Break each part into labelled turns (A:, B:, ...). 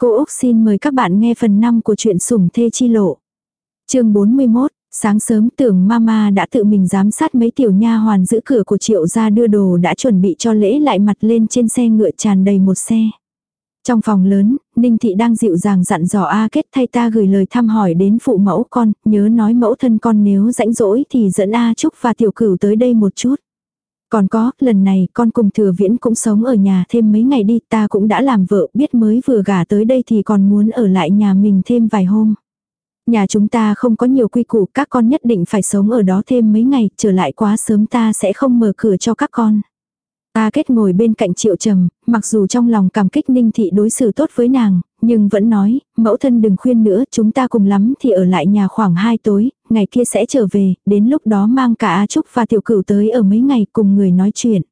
A: Cô Úc xin mời các bạn nghe phần 5 của truyện sủng thê chi lộ. chương 41, sáng sớm tưởng mama đã tự mình giám sát mấy tiểu nha hoàn giữ cửa của triệu ra đưa đồ đã chuẩn bị cho lễ lại mặt lên trên xe ngựa tràn đầy một xe. Trong phòng lớn, Ninh Thị đang dịu dàng dặn dò A Kết thay ta gửi lời thăm hỏi đến phụ mẫu con, nhớ nói mẫu thân con nếu rãnh rỗi thì dẫn A Trúc và Tiểu Cửu tới đây một chút. Còn có, lần này con cùng thừa viễn cũng sống ở nhà thêm mấy ngày đi, ta cũng đã làm vợ, biết mới vừa gả tới đây thì còn muốn ở lại nhà mình thêm vài hôm. Nhà chúng ta không có nhiều quy củ, các con nhất định phải sống ở đó thêm mấy ngày, trở lại quá sớm ta sẽ không mở cửa cho các con. Ta kết ngồi bên cạnh triệu trầm, mặc dù trong lòng cảm kích ninh thị đối xử tốt với nàng, nhưng vẫn nói, mẫu thân đừng khuyên nữa, chúng ta cùng lắm thì ở lại nhà khoảng 2 tối, ngày kia sẽ trở về, đến lúc đó mang cả A Trúc và Tiểu Cửu tới ở mấy ngày cùng người nói chuyện.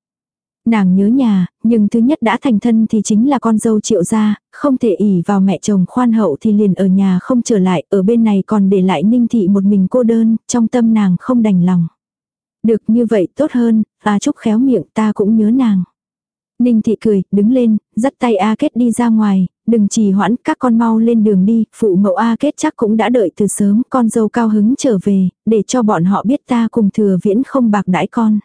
A: Nàng nhớ nhà, nhưng thứ nhất đã thành thân thì chính là con dâu triệu gia, không thể ỉ vào mẹ chồng khoan hậu thì liền ở nhà không trở lại, ở bên này còn để lại ninh thị một mình cô đơn, trong tâm nàng không đành lòng. Được như vậy tốt hơn, A Trúc khéo miệng ta cũng nhớ nàng. Ninh thị cười, đứng lên, dắt tay A Kết đi ra ngoài, đừng trì hoãn, các con mau lên đường đi, phụ mẫu A Kết chắc cũng đã đợi từ sớm, con dâu cao hứng trở về, để cho bọn họ biết ta cùng thừa viễn không bạc đãi con.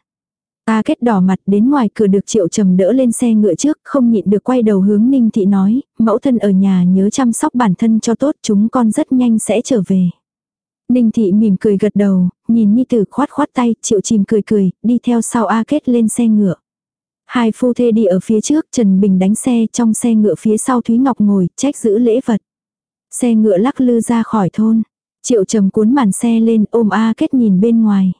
A: A Kết đỏ mặt đến ngoài cửa được triệu trầm đỡ lên xe ngựa trước, không nhịn được quay đầu hướng Ninh thị nói, mẫu thân ở nhà nhớ chăm sóc bản thân cho tốt, chúng con rất nhanh sẽ trở về. Ninh thị mỉm cười gật đầu, nhìn Nhi tử khoát khoát tay, triệu chìm cười cười, đi theo sau A Kết lên xe ngựa. Hai phu thê đi ở phía trước, Trần Bình đánh xe, trong xe ngựa phía sau Thúy Ngọc ngồi, trách giữ lễ vật. Xe ngựa lắc lư ra khỏi thôn. Triệu trầm cuốn màn xe lên ôm A Kết nhìn bên ngoài.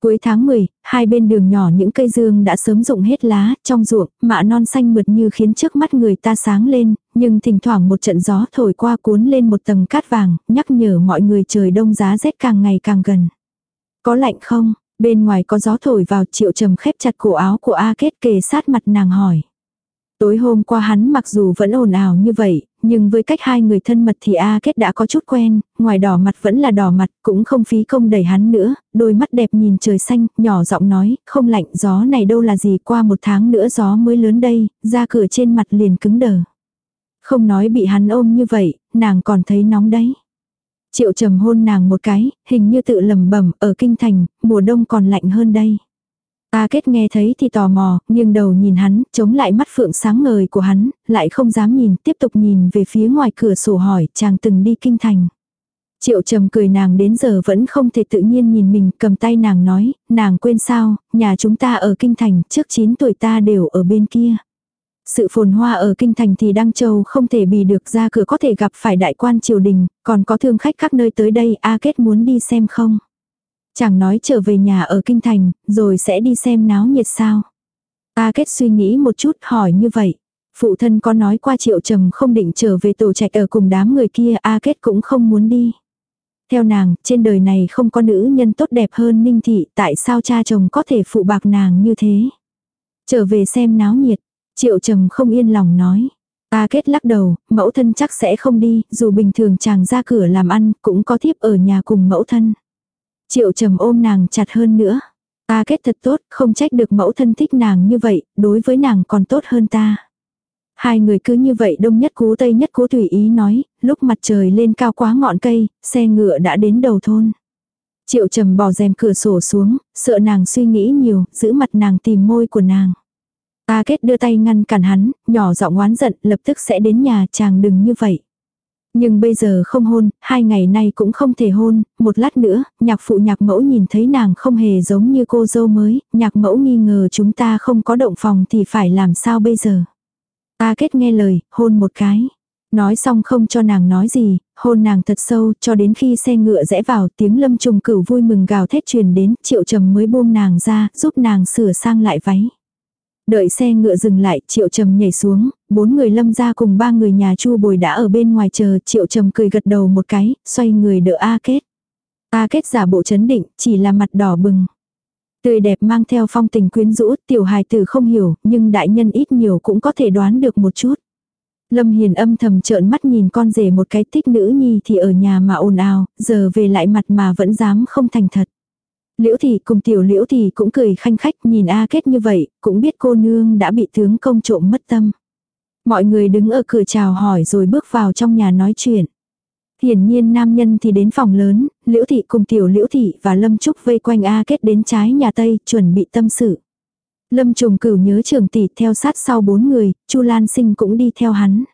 A: Cuối tháng 10, hai bên đường nhỏ những cây dương đã sớm rụng hết lá, trong ruộng, mạ non xanh mượt như khiến trước mắt người ta sáng lên, nhưng thỉnh thoảng một trận gió thổi qua cuốn lên một tầng cát vàng, nhắc nhở mọi người trời đông giá rét càng ngày càng gần. Có lạnh không? Bên ngoài có gió thổi vào triệu trầm khép chặt cổ áo của A Kết kề sát mặt nàng hỏi. Tối hôm qua hắn mặc dù vẫn ồn ào như vậy, nhưng với cách hai người thân mật thì A Kết đã có chút quen, ngoài đỏ mặt vẫn là đỏ mặt, cũng không phí công đẩy hắn nữa, đôi mắt đẹp nhìn trời xanh, nhỏ giọng nói, không lạnh gió này đâu là gì qua một tháng nữa gió mới lớn đây, ra cửa trên mặt liền cứng đờ. Không nói bị hắn ôm như vậy, nàng còn thấy nóng đấy. Triệu trầm hôn nàng một cái, hình như tự lầm bẩm ở kinh thành, mùa đông còn lạnh hơn đây. Ta kết nghe thấy thì tò mò, nghiêng đầu nhìn hắn, chống lại mắt phượng sáng ngời của hắn, lại không dám nhìn, tiếp tục nhìn về phía ngoài cửa sổ hỏi, chàng từng đi kinh thành. Triệu trầm cười nàng đến giờ vẫn không thể tự nhiên nhìn mình, cầm tay nàng nói, nàng quên sao, nhà chúng ta ở kinh thành, trước 9 tuổi ta đều ở bên kia. Sự phồn hoa ở kinh thành thì Đăng Châu không thể bì được ra cửa có thể gặp phải đại quan triều đình, còn có thương khách các nơi tới đây, A Kết muốn đi xem không? Chàng nói trở về nhà ở kinh thành, rồi sẽ đi xem náo nhiệt sao. A kết suy nghĩ một chút hỏi như vậy. Phụ thân có nói qua triệu trầm không định trở về tổ trạch ở cùng đám người kia A kết cũng không muốn đi. Theo nàng, trên đời này không có nữ nhân tốt đẹp hơn ninh thị, tại sao cha chồng có thể phụ bạc nàng như thế. Trở về xem náo nhiệt, triệu trầm không yên lòng nói. ta kết lắc đầu, mẫu thân chắc sẽ không đi, dù bình thường chàng ra cửa làm ăn, cũng có thiếp ở nhà cùng mẫu thân. Triệu trầm ôm nàng chặt hơn nữa. Ta kết thật tốt, không trách được mẫu thân thích nàng như vậy, đối với nàng còn tốt hơn ta. Hai người cứ như vậy đông nhất cú tây nhất cú tùy ý nói, lúc mặt trời lên cao quá ngọn cây, xe ngựa đã đến đầu thôn. Triệu trầm bỏ rèm cửa sổ xuống, sợ nàng suy nghĩ nhiều, giữ mặt nàng tìm môi của nàng. Ta kết đưa tay ngăn cản hắn, nhỏ giọng oán giận, lập tức sẽ đến nhà chàng đừng như vậy. Nhưng bây giờ không hôn, hai ngày nay cũng không thể hôn, một lát nữa, nhạc phụ nhạc mẫu nhìn thấy nàng không hề giống như cô dâu mới, nhạc mẫu nghi ngờ chúng ta không có động phòng thì phải làm sao bây giờ. Ta kết nghe lời, hôn một cái. Nói xong không cho nàng nói gì, hôn nàng thật sâu cho đến khi xe ngựa rẽ vào tiếng lâm trùng cửu vui mừng gào thét truyền đến, triệu trầm mới buông nàng ra, giúp nàng sửa sang lại váy. Đợi xe ngựa dừng lại, Triệu Trầm nhảy xuống, bốn người lâm ra cùng ba người nhà Chu Bồi đã ở bên ngoài chờ, Triệu Trầm cười gật đầu một cái, xoay người đỡ A Kết. A Kết giả bộ chấn định, chỉ là mặt đỏ bừng. Tươi đẹp mang theo phong tình quyến rũ, tiểu hài tử không hiểu, nhưng đại nhân ít nhiều cũng có thể đoán được một chút. Lâm Hiền âm thầm trợn mắt nhìn con rể một cái thích nữ nhi thì ở nhà mà ồn ào, giờ về lại mặt mà vẫn dám không thành thật. Liễu thị cùng tiểu liễu thị cũng cười khanh khách nhìn A Kết như vậy, cũng biết cô nương đã bị tướng công trộm mất tâm. Mọi người đứng ở cửa chào hỏi rồi bước vào trong nhà nói chuyện. Hiển nhiên nam nhân thì đến phòng lớn, Liễu Thị cùng tiểu Liễu Thị và Lâm Trúc vây quanh A Kết đến trái nhà Tây, chuẩn bị tâm sự. Lâm trùng cửu nhớ trường tỷ theo sát sau bốn người, Chu Lan Sinh cũng đi theo hắn.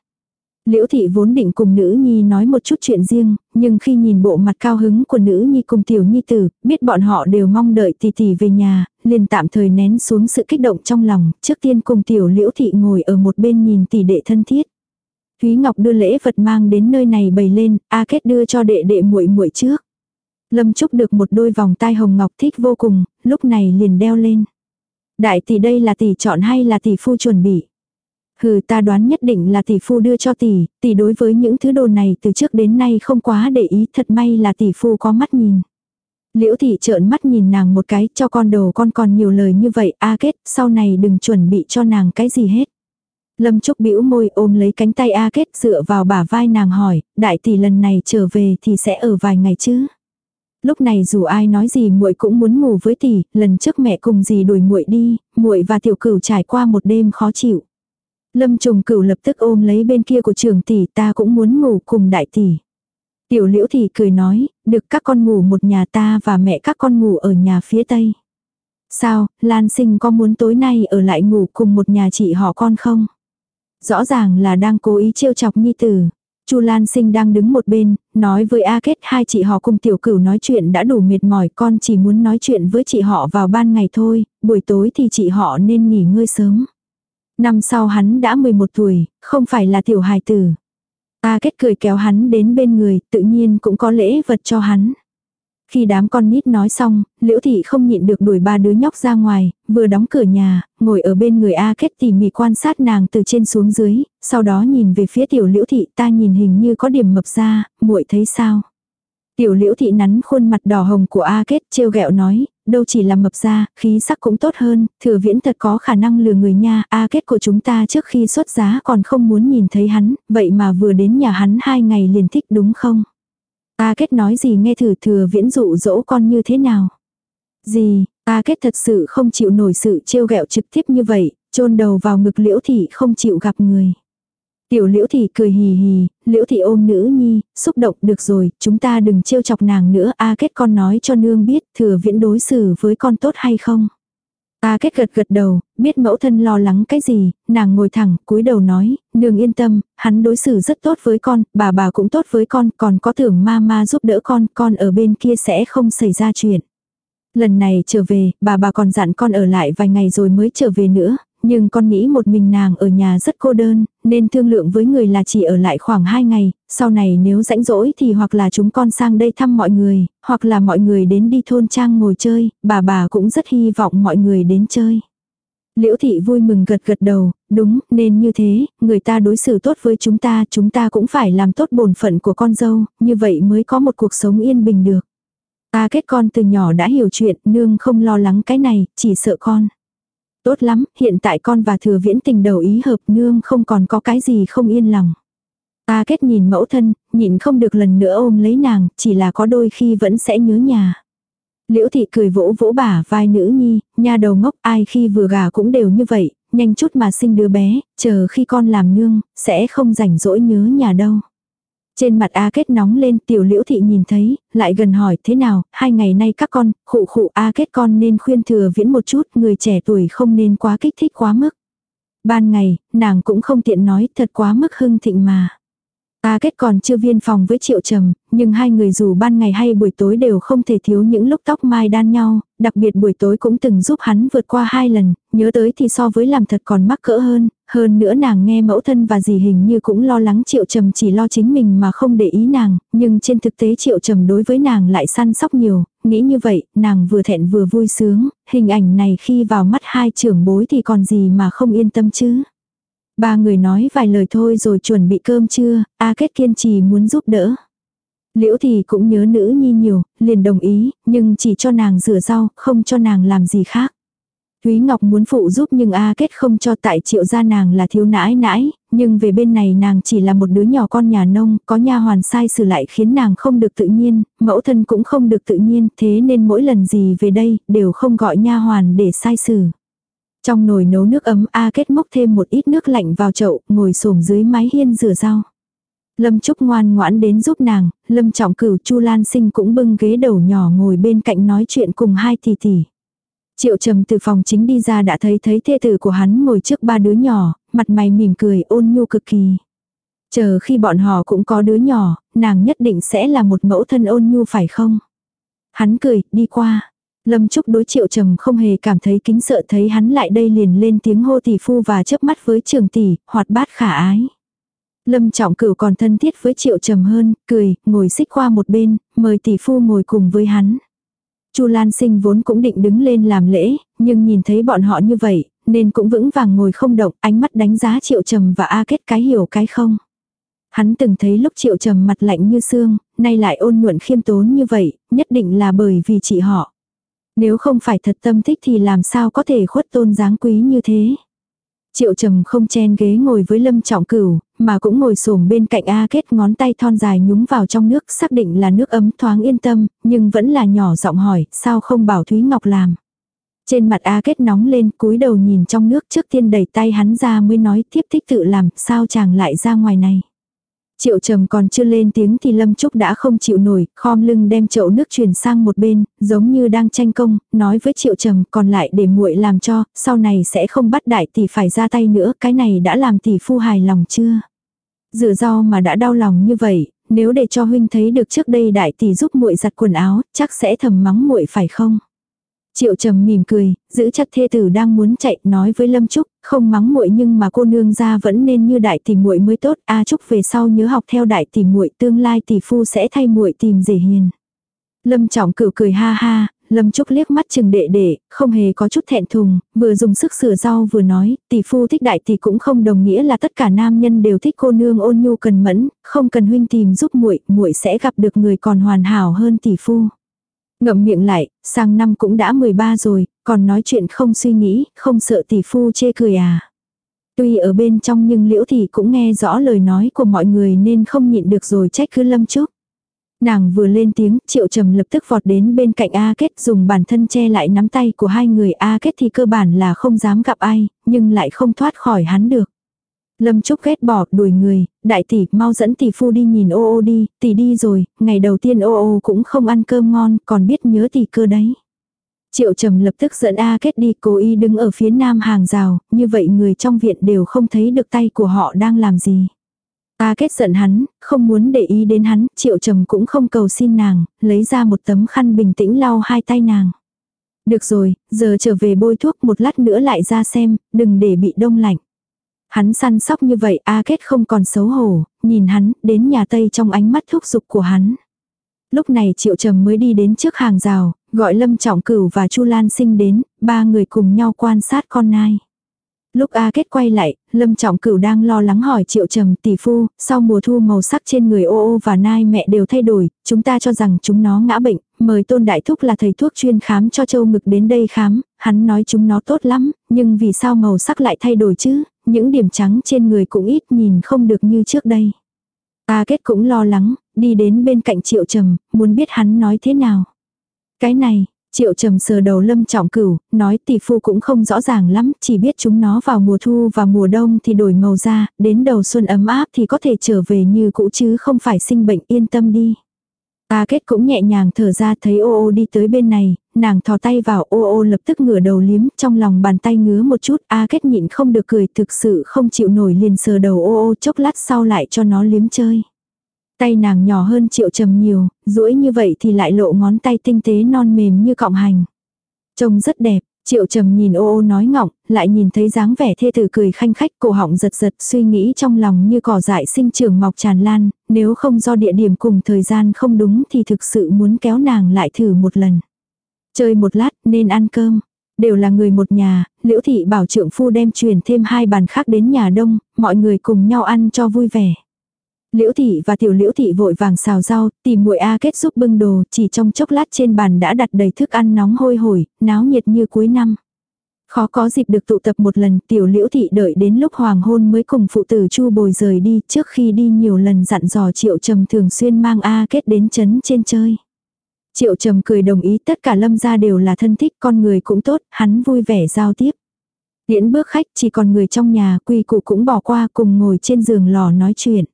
A: Liễu thị vốn định cùng nữ nhi nói một chút chuyện riêng, nhưng khi nhìn bộ mặt cao hứng của nữ nhi cùng tiểu nhi tử, biết bọn họ đều mong đợi tỷ tỷ về nhà, liền tạm thời nén xuống sự kích động trong lòng, trước tiên cùng tiểu liễu thị ngồi ở một bên nhìn tỷ đệ thân thiết. Thúy Ngọc đưa lễ vật mang đến nơi này bày lên, A Kết đưa cho đệ đệ muội muội trước. Lâm Trúc được một đôi vòng tai hồng ngọc thích vô cùng, lúc này liền đeo lên. Đại tỷ đây là tỷ chọn hay là tỷ phu chuẩn bị? Hừ ta đoán nhất định là tỷ phu đưa cho tỷ, tỷ đối với những thứ đồ này từ trước đến nay không quá để ý, thật may là tỷ phu có mắt nhìn. Liễu thị trợn mắt nhìn nàng một cái, cho con đồ con còn nhiều lời như vậy, a kết, sau này đừng chuẩn bị cho nàng cái gì hết. Lâm Trúc bĩu môi ôm lấy cánh tay A Kết dựa vào bả vai nàng hỏi, đại tỷ lần này trở về thì sẽ ở vài ngày chứ. Lúc này dù ai nói gì muội cũng muốn ngủ với tỷ, lần trước mẹ cùng gì đuổi muội đi, muội và tiểu cửu trải qua một đêm khó chịu. Lâm trùng cửu lập tức ôm lấy bên kia của trường tỷ ta cũng muốn ngủ cùng đại tỷ. Tiểu liễu thì cười nói, được các con ngủ một nhà ta và mẹ các con ngủ ở nhà phía tây. Sao, Lan sinh có muốn tối nay ở lại ngủ cùng một nhà chị họ con không? Rõ ràng là đang cố ý trêu chọc nhi tử. Chu Lan Sinh đang đứng một bên, nói với A Kết hai chị họ cùng tiểu cửu nói chuyện đã đủ mệt mỏi con chỉ muốn nói chuyện với chị họ vào ban ngày thôi, buổi tối thì chị họ nên nghỉ ngơi sớm. Năm sau hắn đã 11 tuổi, không phải là tiểu hài tử. A Kết cười kéo hắn đến bên người, tự nhiên cũng có lễ vật cho hắn. Khi đám con nít nói xong, liễu thị không nhịn được đuổi ba đứa nhóc ra ngoài, vừa đóng cửa nhà, ngồi ở bên người A Kết tỉ mỉ quan sát nàng từ trên xuống dưới, sau đó nhìn về phía tiểu liễu thị ta nhìn hình như có điểm mập ra, muội thấy sao? Tiểu liễu thị nắn khuôn mặt đỏ hồng của A Kết trêu ghẹo nói, đâu chỉ là mập ra, khí sắc cũng tốt hơn, thừa viễn thật có khả năng lừa người nha, A Kết của chúng ta trước khi xuất giá còn không muốn nhìn thấy hắn, vậy mà vừa đến nhà hắn hai ngày liền thích đúng không? A Kết nói gì nghe thử thừa viễn dụ dỗ con như thế nào? Gì, A Kết thật sự không chịu nổi sự trêu ghẹo trực tiếp như vậy, chôn đầu vào ngực liễu thị không chịu gặp người. Tiểu liễu thị cười hì hì, liễu thị ôm nữ nhi, xúc động được rồi, chúng ta đừng trêu chọc nàng nữa. A kết con nói cho nương biết thừa viễn đối xử với con tốt hay không. A kết gật gật đầu, biết mẫu thân lo lắng cái gì, nàng ngồi thẳng, cúi đầu nói, nương yên tâm, hắn đối xử rất tốt với con, bà bà cũng tốt với con, còn có tưởng ma ma giúp đỡ con, con ở bên kia sẽ không xảy ra chuyện. Lần này trở về, bà bà còn dặn con ở lại vài ngày rồi mới trở về nữa, nhưng con nghĩ một mình nàng ở nhà rất cô đơn, nên thương lượng với người là chỉ ở lại khoảng 2 ngày, sau này nếu rãnh rỗi thì hoặc là chúng con sang đây thăm mọi người, hoặc là mọi người đến đi thôn trang ngồi chơi, bà bà cũng rất hy vọng mọi người đến chơi. Liễu thị vui mừng gật gật đầu, đúng, nên như thế, người ta đối xử tốt với chúng ta, chúng ta cũng phải làm tốt bổn phận của con dâu, như vậy mới có một cuộc sống yên bình được. Ta kết con từ nhỏ đã hiểu chuyện, nương không lo lắng cái này, chỉ sợ con. Tốt lắm, hiện tại con và thừa viễn tình đầu ý hợp nương không còn có cái gì không yên lòng. Ta kết nhìn mẫu thân, nhìn không được lần nữa ôm lấy nàng, chỉ là có đôi khi vẫn sẽ nhớ nhà. Liễu thị cười vỗ vỗ bả vai nữ nhi, nha đầu ngốc ai khi vừa gà cũng đều như vậy, nhanh chút mà sinh đứa bé, chờ khi con làm nương, sẽ không rảnh rỗi nhớ nhà đâu. Trên mặt A Kết nóng lên tiểu liễu thị nhìn thấy, lại gần hỏi thế nào, hai ngày nay các con, khụ khụ A Kết con nên khuyên thừa viễn một chút, người trẻ tuổi không nên quá kích thích quá mức. Ban ngày, nàng cũng không tiện nói thật quá mức hưng thịnh mà. A kết còn chưa viên phòng với triệu trầm, nhưng hai người dù ban ngày hay buổi tối đều không thể thiếu những lúc tóc mai đan nhau, đặc biệt buổi tối cũng từng giúp hắn vượt qua hai lần, nhớ tới thì so với làm thật còn mắc cỡ hơn, hơn nữa nàng nghe mẫu thân và dì hình như cũng lo lắng triệu trầm chỉ lo chính mình mà không để ý nàng, nhưng trên thực tế triệu trầm đối với nàng lại săn sóc nhiều, nghĩ như vậy, nàng vừa thẹn vừa vui sướng, hình ảnh này khi vào mắt hai trưởng bối thì còn gì mà không yên tâm chứ. Ba người nói vài lời thôi rồi chuẩn bị cơm trưa, A Kết kiên trì muốn giúp đỡ. Liễu thì cũng nhớ nữ nhi nhiều, liền đồng ý, nhưng chỉ cho nàng rửa rau, không cho nàng làm gì khác. Thúy Ngọc muốn phụ giúp nhưng A Kết không cho tại triệu gia nàng là thiếu nãi nãi, nhưng về bên này nàng chỉ là một đứa nhỏ con nhà nông, có nha hoàn sai xử lại khiến nàng không được tự nhiên, mẫu thân cũng không được tự nhiên, thế nên mỗi lần gì về đây, đều không gọi nha hoàn để sai xử. Trong nồi nấu nước ấm A kết mốc thêm một ít nước lạnh vào chậu, ngồi xổm dưới mái hiên rửa rau. Lâm Trúc ngoan ngoãn đến giúp nàng, Lâm Trọng Cửu Chu Lan Sinh cũng bưng ghế đầu nhỏ ngồi bên cạnh nói chuyện cùng hai tỷ tỷ. Triệu Trầm từ phòng chính đi ra đã thấy thấy thê tử của hắn ngồi trước ba đứa nhỏ, mặt mày mỉm cười ôn nhu cực kỳ. Chờ khi bọn họ cũng có đứa nhỏ, nàng nhất định sẽ là một mẫu thân ôn nhu phải không? Hắn cười, đi qua. Lâm Trúc đối triệu trầm không hề cảm thấy kính sợ thấy hắn lại đây liền lên tiếng hô tỷ phu và chớp mắt với trường tỷ, hoạt bát khả ái. Lâm trọng cửu còn thân thiết với triệu trầm hơn, cười, ngồi xích qua một bên, mời tỷ phu ngồi cùng với hắn. Chu Lan Sinh vốn cũng định đứng lên làm lễ, nhưng nhìn thấy bọn họ như vậy, nên cũng vững vàng ngồi không động, ánh mắt đánh giá Triệu Trầm và A Kết cái hiểu cái không. Hắn từng thấy lúc Triệu Trầm mặt lạnh như xương, nay lại ôn nhuận khiêm tốn như vậy, nhất định là bởi vì chị họ. Nếu không phải thật tâm thích thì làm sao có thể khuất tôn dáng quý như thế. Triệu trầm không chen ghế ngồi với lâm trọng cửu, mà cũng ngồi xổm bên cạnh A kết ngón tay thon dài nhúng vào trong nước xác định là nước ấm thoáng yên tâm, nhưng vẫn là nhỏ giọng hỏi, sao không bảo Thúy Ngọc làm. Trên mặt A kết nóng lên cúi đầu nhìn trong nước trước tiên đẩy tay hắn ra mới nói tiếp thích tự làm, sao chàng lại ra ngoài này. Triệu trầm còn chưa lên tiếng thì Lâm Trúc đã không chịu nổi, khom lưng đem chậu nước truyền sang một bên, giống như đang tranh công, nói với Triệu trầm còn lại để muội làm cho, sau này sẽ không bắt đại tỷ phải ra tay nữa, cái này đã làm tỷ phu hài lòng chưa? Dựa do mà đã đau lòng như vậy, nếu để cho huynh thấy được trước đây đại tỷ giúp muội giặt quần áo, chắc sẽ thầm mắng muội phải không? Triệu trầm mỉm cười, giữ chặt thê tử đang muốn chạy, nói với Lâm Trúc, không mắng muội nhưng mà cô nương ra vẫn nên như đại tỷ muội mới tốt, a Trúc về sau nhớ học theo đại tỷ muội, tương lai tỷ phu sẽ thay muội tìm rể hiền. Lâm Trọng Cửu cười ha ha, Lâm Trúc liếc mắt chừng đệ đệ, không hề có chút thẹn thùng, vừa dùng sức sửa rau vừa nói, tỷ phu thích đại tỷ cũng không đồng nghĩa là tất cả nam nhân đều thích cô nương ôn nhu cần mẫn, không cần huynh tìm giúp muội, muội sẽ gặp được người còn hoàn hảo hơn tỷ phu. Ngậm miệng lại, sang năm cũng đã 13 rồi, còn nói chuyện không suy nghĩ, không sợ tỷ phu chê cười à. Tuy ở bên trong nhưng liễu thì cũng nghe rõ lời nói của mọi người nên không nhịn được rồi trách cứ lâm chúc. Nàng vừa lên tiếng, triệu trầm lập tức vọt đến bên cạnh A Kết dùng bản thân che lại nắm tay của hai người A Kết thì cơ bản là không dám gặp ai, nhưng lại không thoát khỏi hắn được. Lâm Trúc ghét bỏ, đuổi người, đại tỷ, mau dẫn tỷ phu đi nhìn ô ô đi, tỷ đi rồi, ngày đầu tiên ô ô cũng không ăn cơm ngon, còn biết nhớ tỷ cơ đấy. Triệu trầm lập tức dẫn A kết đi, cố ý đứng ở phía nam hàng rào, như vậy người trong viện đều không thấy được tay của họ đang làm gì. A kết giận hắn, không muốn để ý đến hắn, triệu trầm cũng không cầu xin nàng, lấy ra một tấm khăn bình tĩnh lau hai tay nàng. Được rồi, giờ trở về bôi thuốc một lát nữa lại ra xem, đừng để bị đông lạnh. Hắn săn sóc như vậy A Kết không còn xấu hổ, nhìn hắn, đến nhà Tây trong ánh mắt thúc giục của hắn. Lúc này Triệu Trầm mới đi đến trước hàng rào, gọi Lâm Trọng Cửu và Chu Lan Sinh đến, ba người cùng nhau quan sát con nai. Lúc A Kết quay lại, Lâm Trọng Cửu đang lo lắng hỏi Triệu Trầm tỷ phu, sau mùa thu màu sắc trên người ô ô và nai mẹ đều thay đổi, chúng ta cho rằng chúng nó ngã bệnh, mời Tôn Đại Thúc là thầy thuốc chuyên khám cho châu ngực đến đây khám, hắn nói chúng nó tốt lắm, nhưng vì sao màu sắc lại thay đổi chứ, những điểm trắng trên người cũng ít nhìn không được như trước đây. A Kết cũng lo lắng, đi đến bên cạnh Triệu Trầm, muốn biết hắn nói thế nào. Cái này, Triệu trầm sờ đầu lâm trọng cửu, nói tỷ phu cũng không rõ ràng lắm, chỉ biết chúng nó vào mùa thu và mùa đông thì đổi màu da, đến đầu xuân ấm áp thì có thể trở về như cũ chứ không phải sinh bệnh yên tâm đi. Ta kết cũng nhẹ nhàng thở ra thấy ô ô đi tới bên này, nàng thò tay vào ô ô lập tức ngửa đầu liếm, trong lòng bàn tay ngứa một chút, A kết nhịn không được cười thực sự không chịu nổi liền sờ đầu ô ô chốc lát sau lại cho nó liếm chơi. Tay nàng nhỏ hơn triệu trầm nhiều, duỗi như vậy thì lại lộ ngón tay tinh tế non mềm như cọng hành. Trông rất đẹp, triệu trầm nhìn ô ô nói ngọng, lại nhìn thấy dáng vẻ thê tử cười khanh khách cổ họng giật giật suy nghĩ trong lòng như cỏ dại sinh trưởng mọc tràn lan, nếu không do địa điểm cùng thời gian không đúng thì thực sự muốn kéo nàng lại thử một lần. Chơi một lát nên ăn cơm. Đều là người một nhà, liễu thị bảo trượng phu đem truyền thêm hai bàn khác đến nhà đông, mọi người cùng nhau ăn cho vui vẻ. Liễu thị và tiểu liễu thị vội vàng xào rau, tìm muội A kết giúp bưng đồ, chỉ trong chốc lát trên bàn đã đặt đầy thức ăn nóng hôi hổi, náo nhiệt như cuối năm. Khó có dịp được tụ tập một lần, tiểu liễu thị đợi đến lúc hoàng hôn mới cùng phụ tử chu bồi rời đi, trước khi đi nhiều lần dặn dò triệu trầm thường xuyên mang A kết đến chấn trên chơi. Triệu trầm cười đồng ý tất cả lâm gia đều là thân thích, con người cũng tốt, hắn vui vẻ giao tiếp. Tiễn bước khách chỉ còn người trong nhà quy cụ cũng bỏ qua cùng ngồi trên giường lò nói chuyện.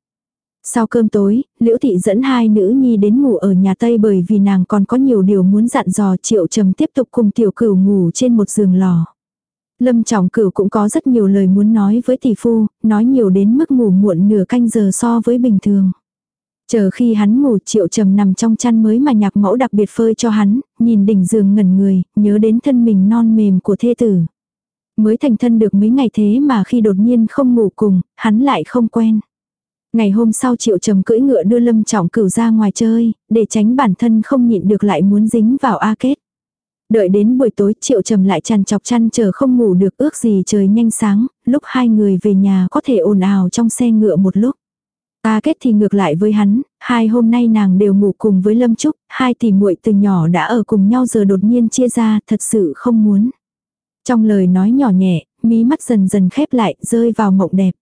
A: Sau cơm tối, Liễu Thị dẫn hai nữ nhi đến ngủ ở nhà Tây bởi vì nàng còn có nhiều điều muốn dặn dò Triệu Trầm tiếp tục cùng tiểu cửu ngủ trên một giường lò. Lâm Trọng Cửu cũng có rất nhiều lời muốn nói với tỷ phu, nói nhiều đến mức ngủ muộn nửa canh giờ so với bình thường. Chờ khi hắn ngủ Triệu Trầm nằm trong chăn mới mà nhạc mẫu đặc biệt phơi cho hắn, nhìn đỉnh giường ngẩn người, nhớ đến thân mình non mềm của thê tử. Mới thành thân được mấy ngày thế mà khi đột nhiên không ngủ cùng, hắn lại không quen. Ngày hôm sau triệu trầm cưỡi ngựa đưa lâm trọng cửu ra ngoài chơi, để tránh bản thân không nhịn được lại muốn dính vào A kết. Đợi đến buổi tối triệu trầm lại tràn chọc chăn chờ không ngủ được ước gì trời nhanh sáng, lúc hai người về nhà có thể ồn ào trong xe ngựa một lúc. A kết thì ngược lại với hắn, hai hôm nay nàng đều ngủ cùng với Lâm Trúc, hai tỷ muội từ nhỏ đã ở cùng nhau giờ đột nhiên chia ra, thật sự không muốn. Trong lời nói nhỏ nhẹ, mí mắt dần dần khép lại, rơi vào mộng đẹp.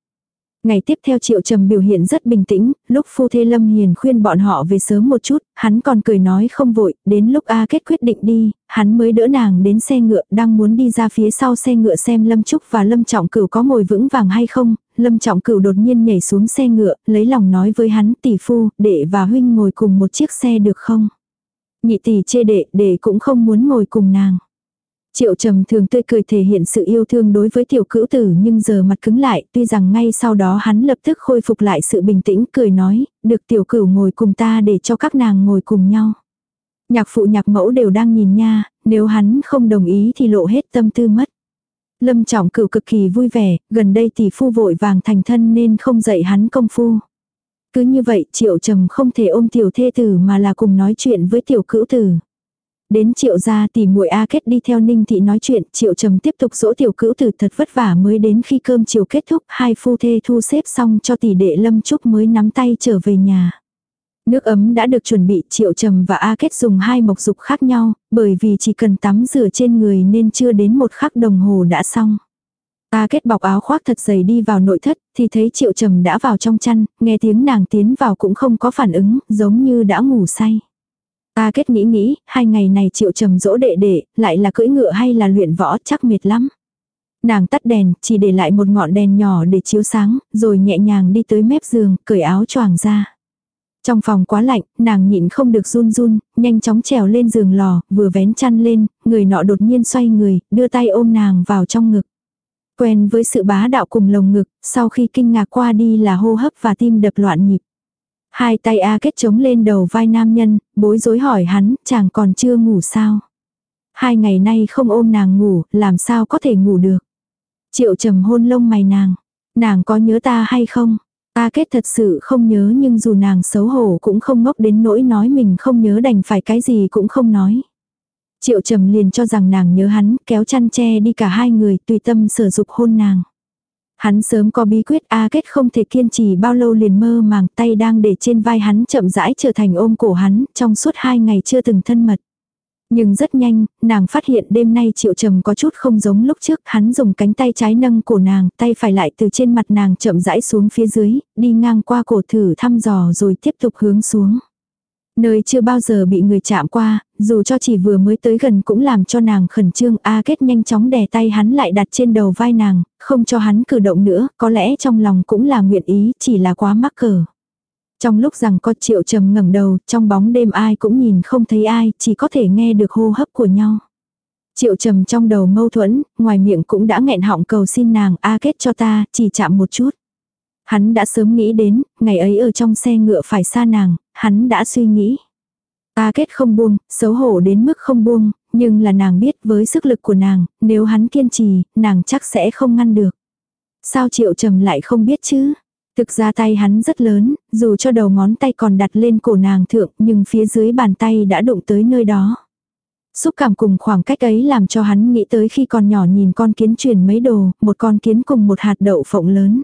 A: Ngày tiếp theo Triệu Trầm biểu hiện rất bình tĩnh, lúc phu thê Lâm Hiền khuyên bọn họ về sớm một chút, hắn còn cười nói không vội, đến lúc A Kết quyết định đi, hắn mới đỡ nàng đến xe ngựa, đang muốn đi ra phía sau xe ngựa xem Lâm Trúc và Lâm Trọng Cửu có ngồi vững vàng hay không, Lâm Trọng Cửu đột nhiên nhảy xuống xe ngựa, lấy lòng nói với hắn tỷ phu, đệ và huynh ngồi cùng một chiếc xe được không? Nhị tỷ chê đệ, đệ cũng không muốn ngồi cùng nàng. Triệu trầm thường tươi cười thể hiện sự yêu thương đối với tiểu cữu tử nhưng giờ mặt cứng lại, tuy rằng ngay sau đó hắn lập tức khôi phục lại sự bình tĩnh cười nói, được tiểu cửu ngồi cùng ta để cho các nàng ngồi cùng nhau. Nhạc phụ nhạc mẫu đều đang nhìn nha, nếu hắn không đồng ý thì lộ hết tâm tư mất. Lâm trọng cửu cực kỳ vui vẻ, gần đây tỷ phu vội vàng thành thân nên không dạy hắn công phu. Cứ như vậy triệu trầm không thể ôm tiểu thê tử mà là cùng nói chuyện với tiểu cữu tử. Đến triệu gia tỷ muội A kết đi theo ninh thị nói chuyện, triệu trầm tiếp tục dỗ tiểu cữu tử thật vất vả mới đến khi cơm chiều kết thúc, hai phu thê thu xếp xong cho tỷ đệ lâm trúc mới nắm tay trở về nhà. Nước ấm đã được chuẩn bị triệu trầm và A kết dùng hai mộc dục khác nhau, bởi vì chỉ cần tắm rửa trên người nên chưa đến một khắc đồng hồ đã xong. A kết bọc áo khoác thật dày đi vào nội thất, thì thấy triệu trầm đã vào trong chăn, nghe tiếng nàng tiến vào cũng không có phản ứng, giống như đã ngủ say. Ta kết nghĩ nghĩ, hai ngày này chịu trầm dỗ đệ đệ, lại là cưỡi ngựa hay là luyện võ chắc mệt lắm. Nàng tắt đèn, chỉ để lại một ngọn đèn nhỏ để chiếu sáng, rồi nhẹ nhàng đi tới mép giường, cởi áo choàng ra. Trong phòng quá lạnh, nàng nhịn không được run run, nhanh chóng trèo lên giường lò, vừa vén chăn lên, người nọ đột nhiên xoay người, đưa tay ôm nàng vào trong ngực. Quen với sự bá đạo cùng lồng ngực, sau khi kinh ngạc qua đi là hô hấp và tim đập loạn nhịp. Hai tay A kết chống lên đầu vai nam nhân, bối rối hỏi hắn, chàng còn chưa ngủ sao? Hai ngày nay không ôm nàng ngủ, làm sao có thể ngủ được? Triệu trầm hôn lông mày nàng. Nàng có nhớ ta hay không? A kết thật sự không nhớ nhưng dù nàng xấu hổ cũng không ngốc đến nỗi nói mình không nhớ đành phải cái gì cũng không nói. Triệu trầm liền cho rằng nàng nhớ hắn, kéo chăn che đi cả hai người tùy tâm sở dục hôn nàng. Hắn sớm có bí quyết A kết không thể kiên trì bao lâu liền mơ màng tay đang để trên vai hắn chậm rãi trở thành ôm cổ hắn trong suốt hai ngày chưa từng thân mật. Nhưng rất nhanh, nàng phát hiện đêm nay triệu trầm có chút không giống lúc trước, hắn dùng cánh tay trái nâng cổ nàng, tay phải lại từ trên mặt nàng chậm rãi xuống phía dưới, đi ngang qua cổ thử thăm dò rồi tiếp tục hướng xuống. Nơi chưa bao giờ bị người chạm qua, dù cho chỉ vừa mới tới gần cũng làm cho nàng khẩn trương A kết nhanh chóng đè tay hắn lại đặt trên đầu vai nàng, không cho hắn cử động nữa, có lẽ trong lòng cũng là nguyện ý, chỉ là quá mắc cờ. Trong lúc rằng có triệu trầm ngẩng đầu, trong bóng đêm ai cũng nhìn không thấy ai, chỉ có thể nghe được hô hấp của nhau. Triệu trầm trong đầu mâu thuẫn, ngoài miệng cũng đã nghẹn họng cầu xin nàng A kết cho ta, chỉ chạm một chút. Hắn đã sớm nghĩ đến, ngày ấy ở trong xe ngựa phải xa nàng, hắn đã suy nghĩ. Ta kết không buông, xấu hổ đến mức không buông, nhưng là nàng biết với sức lực của nàng, nếu hắn kiên trì, nàng chắc sẽ không ngăn được. Sao triệu trầm lại không biết chứ? Thực ra tay hắn rất lớn, dù cho đầu ngón tay còn đặt lên cổ nàng thượng nhưng phía dưới bàn tay đã đụng tới nơi đó. Xúc cảm cùng khoảng cách ấy làm cho hắn nghĩ tới khi còn nhỏ nhìn con kiến truyền mấy đồ, một con kiến cùng một hạt đậu phộng lớn.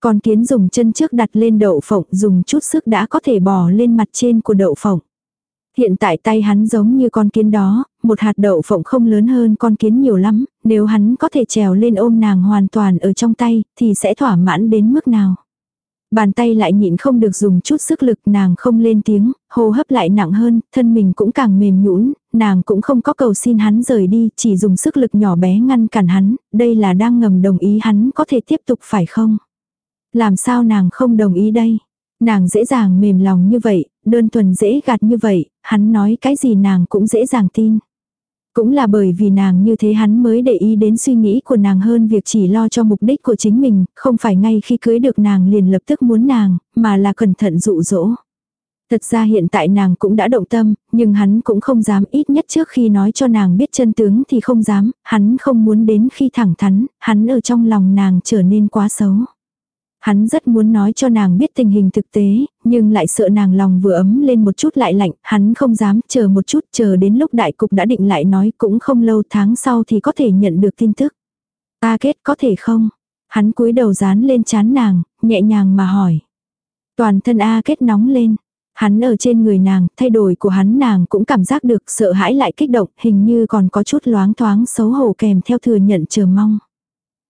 A: Con kiến dùng chân trước đặt lên đậu phộng dùng chút sức đã có thể bò lên mặt trên của đậu phộng. Hiện tại tay hắn giống như con kiến đó, một hạt đậu phộng không lớn hơn con kiến nhiều lắm, nếu hắn có thể trèo lên ôm nàng hoàn toàn ở trong tay, thì sẽ thỏa mãn đến mức nào. Bàn tay lại nhịn không được dùng chút sức lực nàng không lên tiếng, hô hấp lại nặng hơn, thân mình cũng càng mềm nhũn nàng cũng không có cầu xin hắn rời đi, chỉ dùng sức lực nhỏ bé ngăn cản hắn, đây là đang ngầm đồng ý hắn có thể tiếp tục phải không? Làm sao nàng không đồng ý đây? Nàng dễ dàng mềm lòng như vậy, đơn thuần dễ gạt như vậy, hắn nói cái gì nàng cũng dễ dàng tin. Cũng là bởi vì nàng như thế hắn mới để ý đến suy nghĩ của nàng hơn việc chỉ lo cho mục đích của chính mình, không phải ngay khi cưới được nàng liền lập tức muốn nàng, mà là cẩn thận dụ dỗ. Thật ra hiện tại nàng cũng đã động tâm, nhưng hắn cũng không dám ít nhất trước khi nói cho nàng biết chân tướng thì không dám, hắn không muốn đến khi thẳng thắn, hắn ở trong lòng nàng trở nên quá xấu. Hắn rất muốn nói cho nàng biết tình hình thực tế, nhưng lại sợ nàng lòng vừa ấm lên một chút lại lạnh, hắn không dám chờ một chút chờ đến lúc đại cục đã định lại nói cũng không lâu tháng sau thì có thể nhận được tin tức. Ta kết có thể không? Hắn cúi đầu dán lên chán nàng, nhẹ nhàng mà hỏi. Toàn thân A kết nóng lên. Hắn ở trên người nàng, thay đổi của hắn nàng cũng cảm giác được sợ hãi lại kích động, hình như còn có chút loáng thoáng xấu hổ kèm theo thừa nhận chờ mong.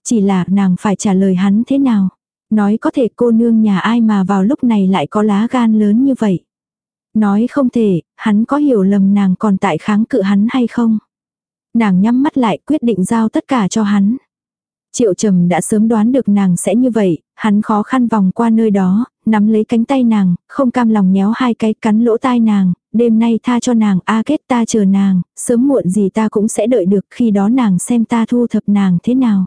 A: Chỉ là nàng phải trả lời hắn thế nào. Nói có thể cô nương nhà ai mà vào lúc này lại có lá gan lớn như vậy. Nói không thể, hắn có hiểu lầm nàng còn tại kháng cự hắn hay không. Nàng nhắm mắt lại quyết định giao tất cả cho hắn. Triệu trầm đã sớm đoán được nàng sẽ như vậy, hắn khó khăn vòng qua nơi đó, nắm lấy cánh tay nàng, không cam lòng nhéo hai cái cắn lỗ tai nàng, đêm nay tha cho nàng, a kết ta chờ nàng, sớm muộn gì ta cũng sẽ đợi được khi đó nàng xem ta thu thập nàng thế nào.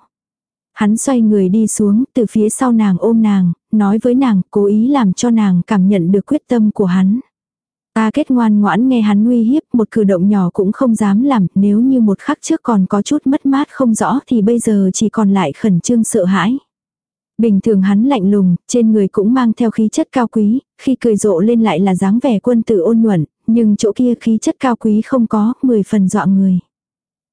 A: Hắn xoay người đi xuống, từ phía sau nàng ôm nàng, nói với nàng, cố ý làm cho nàng cảm nhận được quyết tâm của hắn. Ta kết ngoan ngoãn nghe hắn uy hiếp, một cử động nhỏ cũng không dám làm, nếu như một khắc trước còn có chút mất mát không rõ thì bây giờ chỉ còn lại khẩn trương sợ hãi. Bình thường hắn lạnh lùng, trên người cũng mang theo khí chất cao quý, khi cười rộ lên lại là dáng vẻ quân tử ôn nhuận, nhưng chỗ kia khí chất cao quý không có, mười phần dọa người.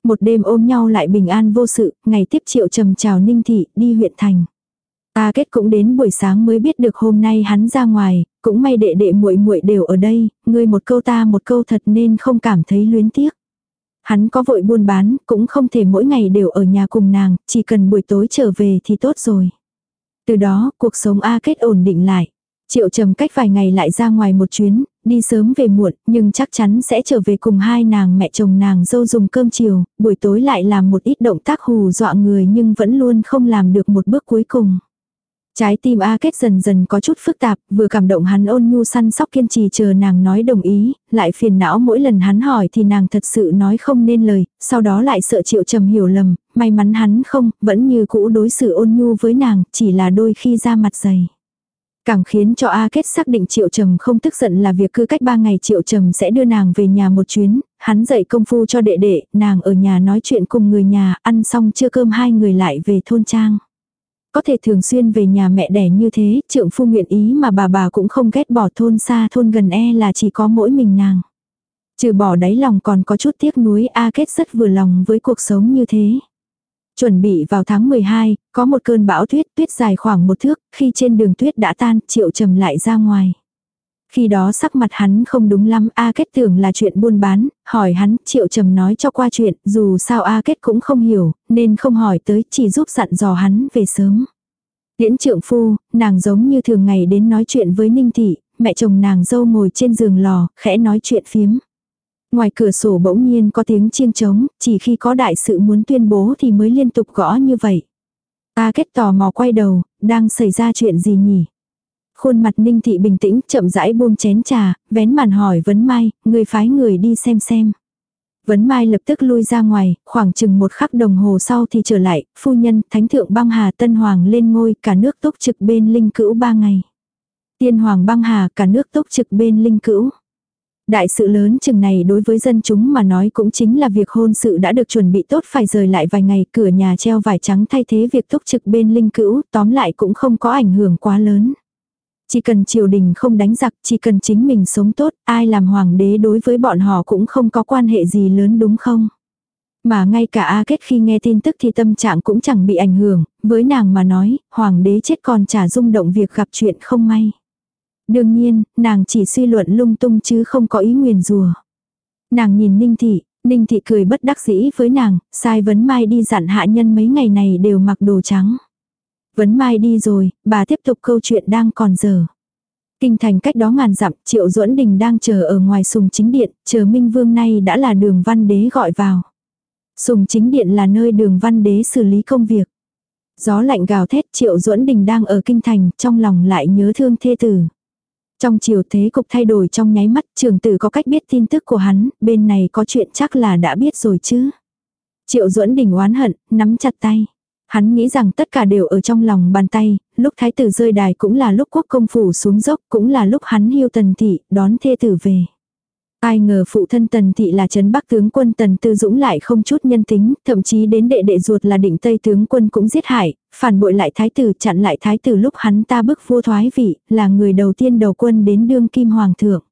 A: Một đêm ôm nhau lại bình an vô sự, ngày tiếp triệu trầm chào ninh thị, đi huyện thành. Ta kết cũng đến buổi sáng mới biết được hôm nay hắn ra ngoài, cũng may đệ đệ muội muội đều ở đây, ngươi một câu ta một câu thật nên không cảm thấy luyến tiếc. Hắn có vội buôn bán, cũng không thể mỗi ngày đều ở nhà cùng nàng, chỉ cần buổi tối trở về thì tốt rồi. Từ đó, cuộc sống A kết ổn định lại. Triệu trầm cách vài ngày lại ra ngoài một chuyến, đi sớm về muộn, nhưng chắc chắn sẽ trở về cùng hai nàng mẹ chồng nàng dâu dùng cơm chiều, buổi tối lại làm một ít động tác hù dọa người nhưng vẫn luôn không làm được một bước cuối cùng. Trái tim A Kết dần dần có chút phức tạp, vừa cảm động hắn ôn nhu săn sóc kiên trì chờ nàng nói đồng ý, lại phiền não mỗi lần hắn hỏi thì nàng thật sự nói không nên lời, sau đó lại sợ triệu trầm hiểu lầm, may mắn hắn không, vẫn như cũ đối xử ôn nhu với nàng, chỉ là đôi khi ra mặt dày. Càng khiến cho A Kết xác định Triệu Trầm không tức giận là việc cứ cách ba ngày Triệu Trầm sẽ đưa nàng về nhà một chuyến, hắn dạy công phu cho đệ đệ, nàng ở nhà nói chuyện cùng người nhà, ăn xong trưa cơm hai người lại về thôn trang. Có thể thường xuyên về nhà mẹ đẻ như thế, trượng phu nguyện ý mà bà bà cũng không ghét bỏ thôn xa thôn gần e là chỉ có mỗi mình nàng. Trừ bỏ đáy lòng còn có chút tiếc nuối A Kết rất vừa lòng với cuộc sống như thế. Chuẩn bị vào tháng 12, có một cơn bão tuyết, tuyết dài khoảng một thước, khi trên đường tuyết đã tan, triệu trầm lại ra ngoài. Khi đó sắc mặt hắn không đúng lắm, A Kết tưởng là chuyện buôn bán, hỏi hắn, triệu trầm nói cho qua chuyện, dù sao A Kết cũng không hiểu, nên không hỏi tới, chỉ giúp dặn dò hắn về sớm. Tiễn trượng phu, nàng giống như thường ngày đến nói chuyện với Ninh Thị, mẹ chồng nàng dâu ngồi trên giường lò, khẽ nói chuyện phiếm. Ngoài cửa sổ bỗng nhiên có tiếng chiêng trống, chỉ khi có đại sự muốn tuyên bố thì mới liên tục gõ như vậy. Ta kết tò mò quay đầu, đang xảy ra chuyện gì nhỉ? Khuôn mặt ninh thị bình tĩnh, chậm rãi buông chén trà, vén màn hỏi vấn mai, người phái người đi xem xem. Vấn Mai lập tức lui ra ngoài, khoảng chừng một khắc đồng hồ sau thì trở lại, phu nhân, thánh thượng băng hà tân hoàng lên ngôi, cả nước túc trực bên linh cữu ba ngày. Tiên hoàng băng hà, cả nước túc trực bên linh cữu. Đại sự lớn chừng này đối với dân chúng mà nói cũng chính là việc hôn sự đã được chuẩn bị tốt phải rời lại vài ngày cửa nhà treo vải trắng thay thế việc túc trực bên linh cữu, tóm lại cũng không có ảnh hưởng quá lớn. Chỉ cần triều đình không đánh giặc, chỉ cần chính mình sống tốt, ai làm hoàng đế đối với bọn họ cũng không có quan hệ gì lớn đúng không? Mà ngay cả A Kết khi nghe tin tức thì tâm trạng cũng chẳng bị ảnh hưởng, với nàng mà nói, hoàng đế chết còn trả rung động việc gặp chuyện không may. Đương nhiên, nàng chỉ suy luận lung tung chứ không có ý nguyền rùa. Nàng nhìn Ninh Thị, Ninh Thị cười bất đắc dĩ với nàng, sai vấn mai đi dặn hạ nhân mấy ngày này đều mặc đồ trắng. Vấn Mai đi rồi, bà tiếp tục câu chuyện đang còn dở. Kinh thành cách đó ngàn dặm, Triệu Duẫn Đình đang chờ ở ngoài sùng chính điện, chờ Minh Vương nay đã là đường văn đế gọi vào. Sùng chính điện là nơi đường văn đế xử lý công việc. Gió lạnh gào thét Triệu Duẫn Đình đang ở kinh thành, trong lòng lại nhớ thương thê tử. Trong chiều thế cục thay đổi trong nháy mắt, trường tử có cách biết tin tức của hắn, bên này có chuyện chắc là đã biết rồi chứ. Triệu Duẫn Đình oán hận, nắm chặt tay. Hắn nghĩ rằng tất cả đều ở trong lòng bàn tay, lúc thái tử rơi đài cũng là lúc quốc công phủ xuống dốc, cũng là lúc hắn hiêu tần thị, đón thê tử về. Ai ngờ phụ thân tần thị là trấn bắc tướng quân tần tư dũng lại không chút nhân tính, thậm chí đến đệ đệ ruột là định tây tướng quân cũng giết hại, phản bội lại thái tử chặn lại thái tử lúc hắn ta bức vua thoái vị, là người đầu tiên đầu quân đến đương kim hoàng thượng.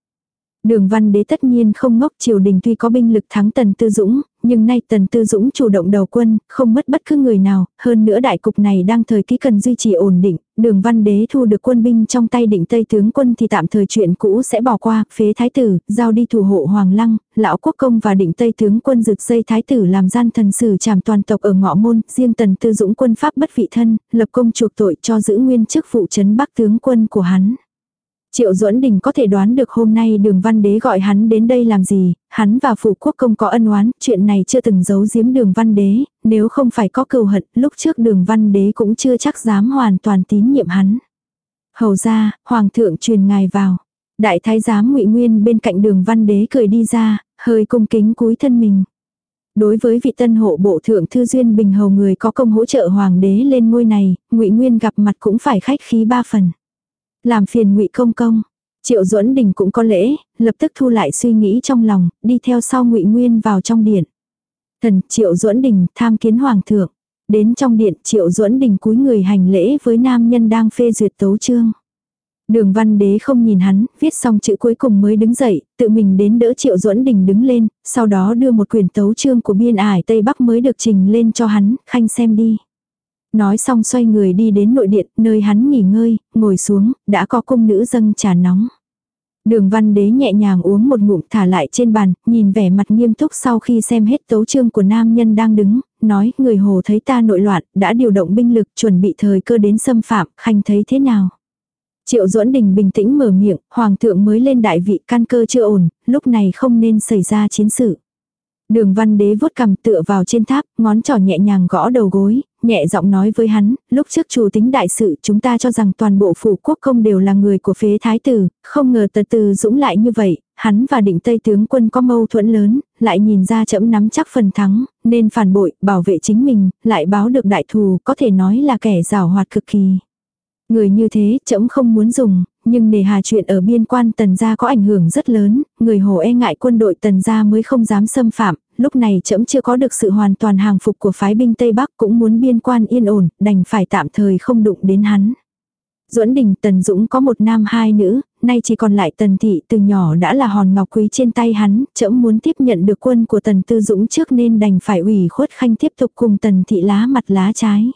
A: Đường văn đế tất nhiên không ngốc triều đình tuy có binh lực thắng tần tư dũng, nhưng nay tần tư dũng chủ động đầu quân, không mất bất cứ người nào, hơn nữa đại cục này đang thời kỳ cần duy trì ổn định, đường văn đế thu được quân binh trong tay định tây tướng quân thì tạm thời chuyện cũ sẽ bỏ qua, phế thái tử, giao đi thủ hộ hoàng lăng, lão quốc công và định tây tướng quân rực dây thái tử làm gian thần sử trảm toàn tộc ở ngõ môn, riêng tần tư dũng quân pháp bất vị thân, lập công chuộc tội cho giữ nguyên chức vụ chấn bắc tướng quân của hắn. Triệu Duẫn Đình có thể đoán được hôm nay đường văn đế gọi hắn đến đây làm gì, hắn và phủ quốc công có ân oán, chuyện này chưa từng giấu giếm đường văn đế, nếu không phải có cừu hận, lúc trước đường văn đế cũng chưa chắc dám hoàn toàn tín nhiệm hắn. Hầu ra, hoàng thượng truyền ngài vào. Đại thái giám ngụy Nguyên bên cạnh đường văn đế cười đi ra, hơi cung kính cúi thân mình. Đối với vị tân hộ bộ thượng thư duyên bình hầu người có công hỗ trợ hoàng đế lên ngôi này, ngụy Nguyên gặp mặt cũng phải khách khí ba phần. Làm phiền ngụy công công. Triệu duẫn đình cũng có lễ, lập tức thu lại suy nghĩ trong lòng, đi theo sau ngụy Nguyên vào trong điện. Thần Triệu duẫn đình tham kiến hoàng thượng. Đến trong điện Triệu duẫn đình cúi người hành lễ với nam nhân đang phê duyệt tấu chương. Đường văn đế không nhìn hắn, viết xong chữ cuối cùng mới đứng dậy, tự mình đến đỡ triệu duẫn đình đứng lên, sau đó đưa một quyển tấu chương của biên ải Tây Bắc mới được trình lên cho hắn, khanh xem đi. Nói xong xoay người đi đến nội điện, nơi hắn nghỉ ngơi, ngồi xuống, đã có cung nữ dâng trà nóng. Đường văn đế nhẹ nhàng uống một ngụm thả lại trên bàn, nhìn vẻ mặt nghiêm túc sau khi xem hết tấu chương của nam nhân đang đứng, nói người hồ thấy ta nội loạn, đã điều động binh lực chuẩn bị thời cơ đến xâm phạm, khanh thấy thế nào. Triệu duẫn đình bình tĩnh mở miệng, hoàng thượng mới lên đại vị căn cơ chưa ổn, lúc này không nên xảy ra chiến sự. Đường văn đế vuốt cầm tựa vào trên tháp, ngón trỏ nhẹ nhàng gõ đầu gối, nhẹ giọng nói với hắn, lúc trước chủ tính đại sự chúng ta cho rằng toàn bộ phủ quốc công đều là người của phế thái tử, không ngờ tật từ dũng lại như vậy, hắn và định tây tướng quân có mâu thuẫn lớn, lại nhìn ra chậm nắm chắc phần thắng, nên phản bội, bảo vệ chính mình, lại báo được đại thù, có thể nói là kẻ rào hoạt cực kỳ. Người như thế, trẫm không muốn dùng, nhưng nề hà chuyện ở biên quan tần gia có ảnh hưởng rất lớn, người hồ e ngại quân đội tần gia mới không dám xâm phạm, lúc này trẫm chưa có được sự hoàn toàn hàng phục của phái binh Tây Bắc cũng muốn biên quan yên ổn, đành phải tạm thời không đụng đến hắn. Duẫn Đình Tần Dũng có một nam hai nữ, nay chỉ còn lại Tần Thị từ nhỏ đã là hòn ngọc quý trên tay hắn, trẫm muốn tiếp nhận được quân của Tần Tư Dũng trước nên đành phải ủy khuất khanh tiếp tục cùng Tần Thị lá mặt lá trái.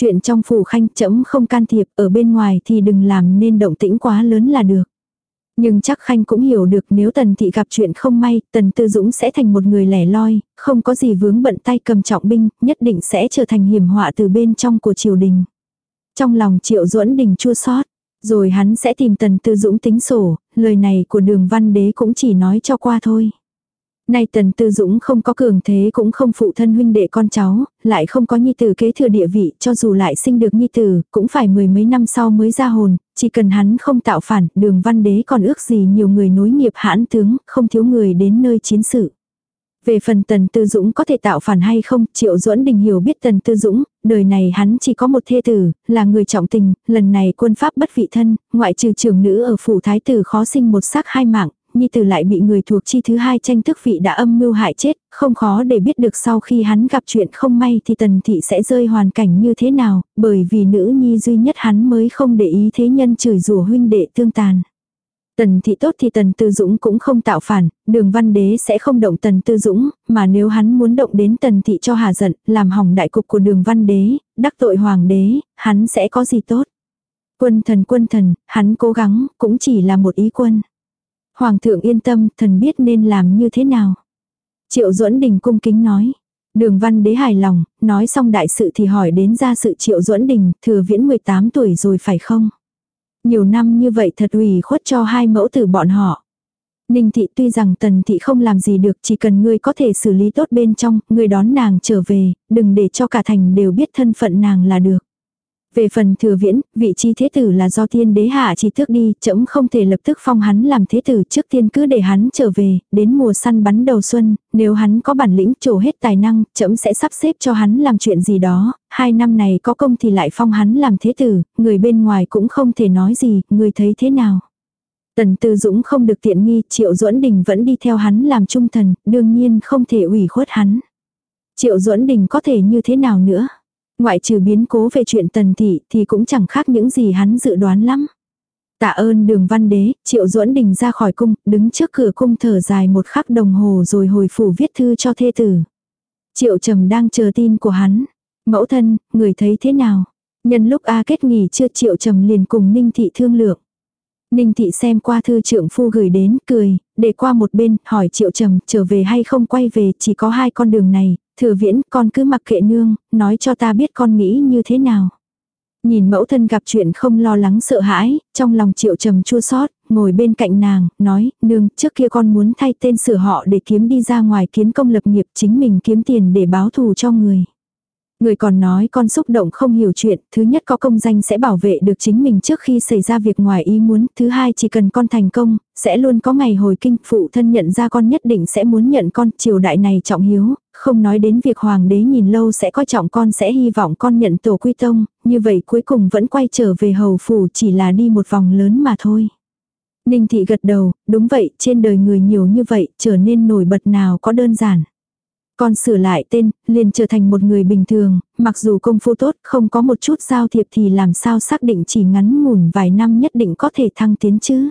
A: Chuyện trong phủ khanh chấm không can thiệp, ở bên ngoài thì đừng làm nên động tĩnh quá lớn là được. Nhưng chắc Khanh cũng hiểu được nếu Tần Thị gặp chuyện không may, Tần Tư Dũng sẽ thành một người lẻ loi, không có gì vướng bận tay cầm trọng binh, nhất định sẽ trở thành hiểm họa từ bên trong của triều đình. Trong lòng Triệu Duẫn Đình chua xót rồi hắn sẽ tìm Tần Tư Dũng tính sổ, lời này của đường văn đế cũng chỉ nói cho qua thôi. Nay Tần Tư Dũng không có cường thế cũng không phụ thân huynh đệ con cháu, lại không có nhi tử kế thừa địa vị, cho dù lại sinh được nhi tử, cũng phải mười mấy năm sau mới ra hồn, chỉ cần hắn không tạo phản, đường văn đế còn ước gì nhiều người nối nghiệp hãn tướng, không thiếu người đến nơi chiến sự. Về phần Tần Tư Dũng có thể tạo phản hay không, Triệu Duẫn Đình hiểu biết Tần Tư Dũng, đời này hắn chỉ có một thê tử, là người trọng tình, lần này quân pháp bất vị thân, ngoại trừ trưởng nữ ở phủ thái tử khó sinh một xác hai mạng, nhi tử lại bị người thuộc chi thứ hai tranh thức vị đã âm mưu hại chết, không khó để biết được sau khi hắn gặp chuyện không may thì tần thị sẽ rơi hoàn cảnh như thế nào, bởi vì nữ nhi duy nhất hắn mới không để ý thế nhân chửi rủa huynh đệ tương tàn. Tần thị tốt thì tần tư dũng cũng không tạo phản, đường văn đế sẽ không động tần tư dũng, mà nếu hắn muốn động đến tần thị cho hà giận, làm hỏng đại cục của đường văn đế, đắc tội hoàng đế, hắn sẽ có gì tốt. Quân thần quân thần, hắn cố gắng, cũng chỉ là một ý quân. Hoàng thượng yên tâm, thần biết nên làm như thế nào. Triệu duẫn đình cung kính nói. Đường văn đế hài lòng, nói xong đại sự thì hỏi đến ra sự triệu duẫn đình, thừa viễn 18 tuổi rồi phải không? Nhiều năm như vậy thật ủy khuất cho hai mẫu tử bọn họ. Ninh thị tuy rằng tần thị không làm gì được chỉ cần ngươi có thể xử lý tốt bên trong, ngươi đón nàng trở về, đừng để cho cả thành đều biết thân phận nàng là được. Về phần thừa viễn, vị trí thế tử là do tiên đế hạ chỉ thước đi, chấm không thể lập tức phong hắn làm thế tử trước tiên cứ để hắn trở về, đến mùa săn bắn đầu xuân, nếu hắn có bản lĩnh trổ hết tài năng, chấm sẽ sắp xếp cho hắn làm chuyện gì đó, hai năm này có công thì lại phong hắn làm thế tử, người bên ngoài cũng không thể nói gì, người thấy thế nào. Tần Tư Dũng không được tiện nghi, Triệu Duẫn Đình vẫn đi theo hắn làm trung thần, đương nhiên không thể ủy khuất hắn. Triệu Duẫn Đình có thể như thế nào nữa? Ngoại trừ biến cố về chuyện tần thị thì cũng chẳng khác những gì hắn dự đoán lắm. Tạ ơn đường văn đế, triệu duẫn đình ra khỏi cung, đứng trước cửa cung thở dài một khắc đồng hồ rồi hồi phủ viết thư cho thê tử. Triệu trầm đang chờ tin của hắn. Mẫu thân, người thấy thế nào? Nhân lúc A kết nghỉ chưa triệu trầm liền cùng Ninh Thị thương lượng. Ninh Thị xem qua thư trưởng phu gửi đến, cười, để qua một bên, hỏi triệu trầm, trở về hay không quay về, chỉ có hai con đường này, thừa viễn, con cứ mặc kệ nương, nói cho ta biết con nghĩ như thế nào. Nhìn mẫu thân gặp chuyện không lo lắng sợ hãi, trong lòng triệu trầm chua xót ngồi bên cạnh nàng, nói, nương, trước kia con muốn thay tên sửa họ để kiếm đi ra ngoài kiến công lập nghiệp chính mình kiếm tiền để báo thù cho người. Người còn nói con xúc động không hiểu chuyện, thứ nhất có công danh sẽ bảo vệ được chính mình trước khi xảy ra việc ngoài ý muốn, thứ hai chỉ cần con thành công, sẽ luôn có ngày hồi kinh, phụ thân nhận ra con nhất định sẽ muốn nhận con, triều đại này trọng hiếu, không nói đến việc hoàng đế nhìn lâu sẽ coi trọng con sẽ hy vọng con nhận tổ quy tông, như vậy cuối cùng vẫn quay trở về hầu phủ chỉ là đi một vòng lớn mà thôi. Ninh thị gật đầu, đúng vậy, trên đời người nhiều như vậy, trở nên nổi bật nào có đơn giản. Con sửa lại tên, liền trở thành một người bình thường, mặc dù công phu tốt, không có một chút giao thiệp thì làm sao xác định chỉ ngắn ngủn vài năm nhất định có thể thăng tiến chứ.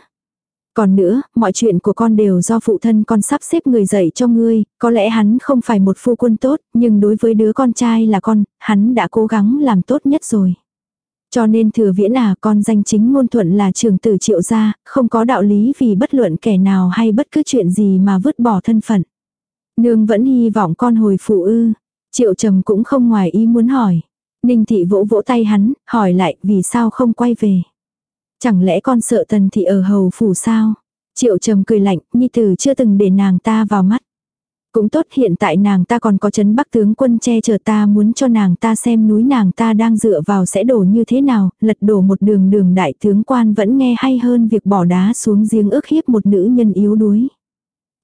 A: Còn nữa, mọi chuyện của con đều do phụ thân con sắp xếp người dạy cho ngươi, có lẽ hắn không phải một phu quân tốt, nhưng đối với đứa con trai là con, hắn đã cố gắng làm tốt nhất rồi. Cho nên thừa viễn à con danh chính ngôn thuận là trường tử triệu gia, không có đạo lý vì bất luận kẻ nào hay bất cứ chuyện gì mà vứt bỏ thân phận. Nương vẫn hy vọng con hồi phụ ư. Triệu trầm cũng không ngoài ý muốn hỏi. Ninh thị vỗ vỗ tay hắn, hỏi lại vì sao không quay về. Chẳng lẽ con sợ tần thị ở hầu phủ sao? Triệu trầm cười lạnh, nhi tử chưa từng để nàng ta vào mắt. Cũng tốt hiện tại nàng ta còn có chấn bắc tướng quân che chở ta muốn cho nàng ta xem núi nàng ta đang dựa vào sẽ đổ như thế nào, lật đổ một đường đường đại tướng quan vẫn nghe hay hơn việc bỏ đá xuống giếng ước hiếp một nữ nhân yếu đuối.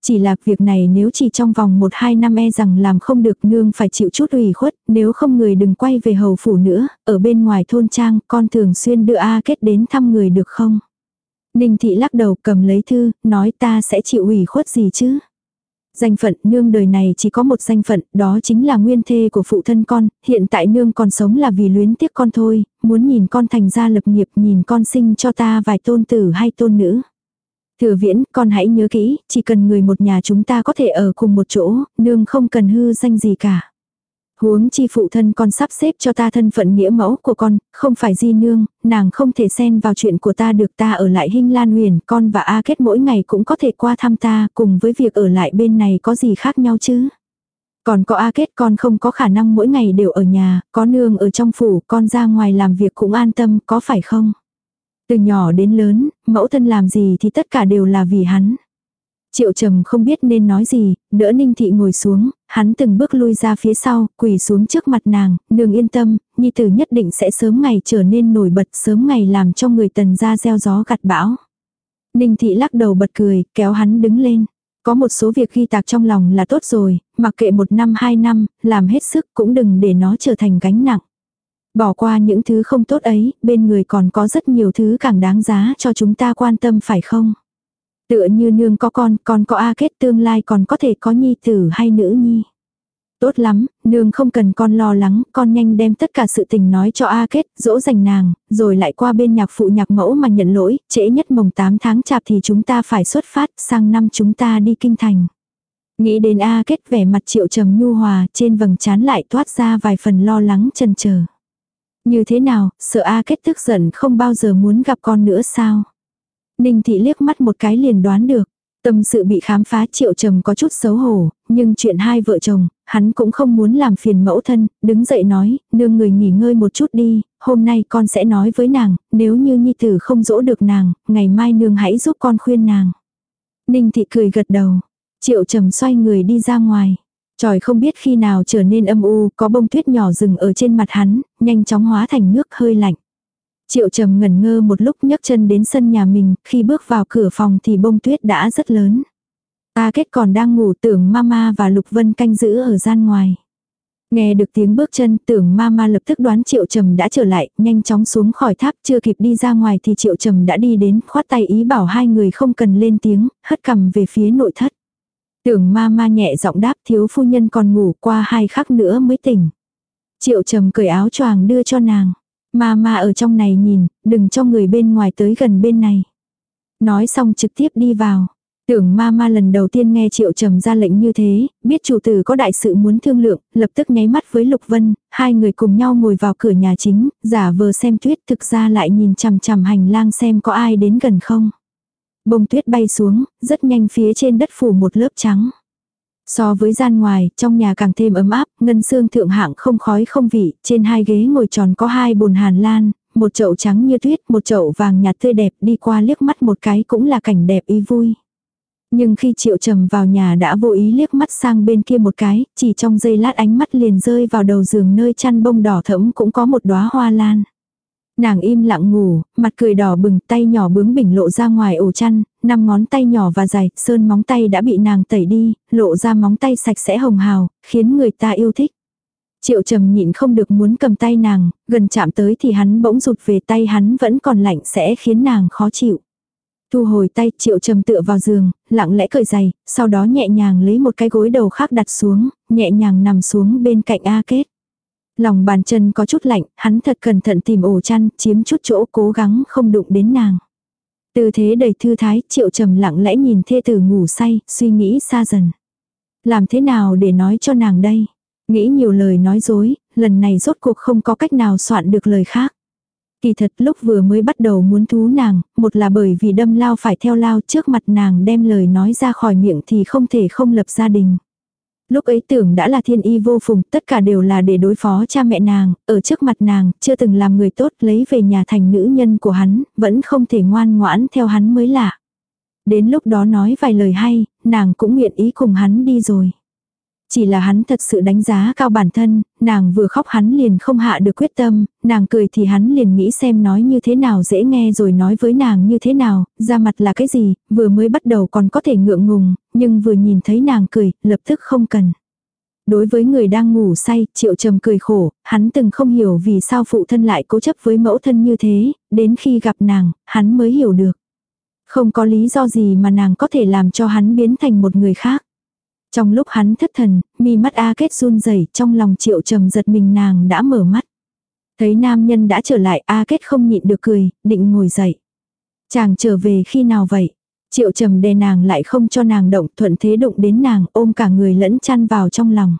A: Chỉ là việc này nếu chỉ trong vòng 1-2 năm e rằng làm không được nương phải chịu chút ủy khuất, nếu không người đừng quay về hầu phủ nữa, ở bên ngoài thôn trang con thường xuyên đưa A kết đến thăm người được không? Ninh thị lắc đầu cầm lấy thư, nói ta sẽ chịu ủy khuất gì chứ? Danh phận nương đời này chỉ có một danh phận, đó chính là nguyên thê của phụ thân con, hiện tại nương còn sống là vì luyến tiếc con thôi, muốn nhìn con thành ra lập nghiệp nhìn con sinh cho ta vài tôn tử hay tôn nữ. Thừa viễn, con hãy nhớ kỹ, chỉ cần người một nhà chúng ta có thể ở cùng một chỗ, nương không cần hư danh gì cả. Huống chi phụ thân con sắp xếp cho ta thân phận nghĩa mẫu của con, không phải di nương, nàng không thể xen vào chuyện của ta được ta ở lại hình Lan Huyền, con và A Kết mỗi ngày cũng có thể qua thăm ta, cùng với việc ở lại bên này có gì khác nhau chứ. Còn có A Kết con không có khả năng mỗi ngày đều ở nhà, có nương ở trong phủ, con ra ngoài làm việc cũng an tâm, có phải không? Từ nhỏ đến lớn, mẫu thân làm gì thì tất cả đều là vì hắn. Triệu trầm không biết nên nói gì, đỡ ninh thị ngồi xuống, hắn từng bước lui ra phía sau, quỳ xuống trước mặt nàng, nương yên tâm, nhi tử nhất định sẽ sớm ngày trở nên nổi bật, sớm ngày làm cho người tần ra gieo gió gặt bão. Ninh thị lắc đầu bật cười, kéo hắn đứng lên. Có một số việc ghi tạc trong lòng là tốt rồi, mặc kệ một năm hai năm, làm hết sức cũng đừng để nó trở thành gánh nặng. Bỏ qua những thứ không tốt ấy, bên người còn có rất nhiều thứ càng đáng giá cho chúng ta quan tâm phải không? Tựa như nương có con, con có A kết tương lai còn có thể có nhi tử hay nữ nhi. Tốt lắm, nương không cần con lo lắng, con nhanh đem tất cả sự tình nói cho A kết, dỗ dành nàng, rồi lại qua bên nhạc phụ nhạc mẫu mà nhận lỗi, trễ nhất mồng 8 tháng chạp thì chúng ta phải xuất phát, sang năm chúng ta đi kinh thành. Nghĩ đến A kết vẻ mặt triệu trầm nhu hòa, trên vầng trán lại toát ra vài phần lo lắng chần chờ. Như thế nào, sợ A kết tức giận không bao giờ muốn gặp con nữa sao? Ninh thị liếc mắt một cái liền đoán được. Tâm sự bị khám phá triệu trầm có chút xấu hổ, nhưng chuyện hai vợ chồng, hắn cũng không muốn làm phiền mẫu thân, đứng dậy nói, nương người nghỉ ngơi một chút đi, hôm nay con sẽ nói với nàng, nếu như nhi tử không dỗ được nàng, ngày mai nương hãy giúp con khuyên nàng. Ninh thị cười gật đầu, triệu trầm xoay người đi ra ngoài. Tròi không biết khi nào trở nên âm u, có bông tuyết nhỏ rừng ở trên mặt hắn, nhanh chóng hóa thành nước hơi lạnh. Triệu trầm ngẩn ngơ một lúc nhấc chân đến sân nhà mình, khi bước vào cửa phòng thì bông tuyết đã rất lớn. Ta kết còn đang ngủ tưởng mama và Lục Vân canh giữ ở gian ngoài. Nghe được tiếng bước chân tưởng mama lập tức đoán Triệu Trầm đã trở lại, nhanh chóng xuống khỏi tháp chưa kịp đi ra ngoài thì Triệu Trầm đã đi đến khoát tay ý bảo hai người không cần lên tiếng, hất cầm về phía nội thất. Tưởng mama nhẹ giọng đáp thiếu phu nhân còn ngủ qua hai khắc nữa mới tỉnh. Triệu Trầm cởi áo choàng đưa cho nàng. Mama ở trong này nhìn, đừng cho người bên ngoài tới gần bên này. Nói xong trực tiếp đi vào. Tưởng ma ma lần đầu tiên nghe triệu trầm ra lệnh như thế, biết chủ tử có đại sự muốn thương lượng, lập tức nháy mắt với Lục Vân, hai người cùng nhau ngồi vào cửa nhà chính, giả vờ xem tuyết thực ra lại nhìn chằm chằm hành lang xem có ai đến gần không. Bông tuyết bay xuống, rất nhanh phía trên đất phủ một lớp trắng. So với gian ngoài, trong nhà càng thêm ấm áp, ngân xương thượng hạng không khói không vị, trên hai ghế ngồi tròn có hai bồn hàn lan, một chậu trắng như tuyết, một chậu vàng nhạt tươi đẹp đi qua liếc mắt một cái cũng là cảnh đẹp ý vui. Nhưng khi triệu trầm vào nhà đã vô ý liếc mắt sang bên kia một cái, chỉ trong giây lát ánh mắt liền rơi vào đầu giường nơi chăn bông đỏ thẫm cũng có một đóa hoa lan. Nàng im lặng ngủ, mặt cười đỏ bừng, tay nhỏ bướng bỉnh lộ ra ngoài ổ chăn, năm ngón tay nhỏ và dài, sơn móng tay đã bị nàng tẩy đi, lộ ra móng tay sạch sẽ hồng hào, khiến người ta yêu thích. Triệu trầm nhịn không được muốn cầm tay nàng, gần chạm tới thì hắn bỗng rụt về tay hắn vẫn còn lạnh sẽ khiến nàng khó chịu. Thu hồi tay triệu trầm tựa vào giường, lặng lẽ cởi giày, sau đó nhẹ nhàng lấy một cái gối đầu khác đặt xuống, nhẹ nhàng nằm xuống bên cạnh A kết. Lòng bàn chân có chút lạnh, hắn thật cẩn thận tìm ổ chăn, chiếm chút chỗ cố gắng không đụng đến nàng. Tư thế đầy thư thái, triệu trầm lặng lẽ nhìn thê tử ngủ say, suy nghĩ xa dần. Làm thế nào để nói cho nàng đây? Nghĩ nhiều lời nói dối, lần này rốt cuộc không có cách nào soạn được lời khác. Kỳ thật lúc vừa mới bắt đầu muốn thú nàng, một là bởi vì đâm lao phải theo lao trước mặt nàng đem lời nói ra khỏi miệng thì không thể không lập gia đình. Lúc ấy tưởng đã là thiên y vô phùng, tất cả đều là để đối phó cha mẹ nàng, ở trước mặt nàng, chưa từng làm người tốt lấy về nhà thành nữ nhân của hắn, vẫn không thể ngoan ngoãn theo hắn mới lạ. Đến lúc đó nói vài lời hay, nàng cũng nguyện ý cùng hắn đi rồi. Chỉ là hắn thật sự đánh giá cao bản thân, nàng vừa khóc hắn liền không hạ được quyết tâm, nàng cười thì hắn liền nghĩ xem nói như thế nào dễ nghe rồi nói với nàng như thế nào, ra mặt là cái gì, vừa mới bắt đầu còn có thể ngượng ngùng, nhưng vừa nhìn thấy nàng cười, lập tức không cần. Đối với người đang ngủ say, triệu trầm cười khổ, hắn từng không hiểu vì sao phụ thân lại cố chấp với mẫu thân như thế, đến khi gặp nàng, hắn mới hiểu được. Không có lý do gì mà nàng có thể làm cho hắn biến thành một người khác. Trong lúc hắn thất thần, mi mắt A Kết run rẩy trong lòng triệu trầm giật mình nàng đã mở mắt. Thấy nam nhân đã trở lại A Kết không nhịn được cười, định ngồi dậy. Chàng trở về khi nào vậy? Triệu trầm đè nàng lại không cho nàng động thuận thế đụng đến nàng ôm cả người lẫn chăn vào trong lòng.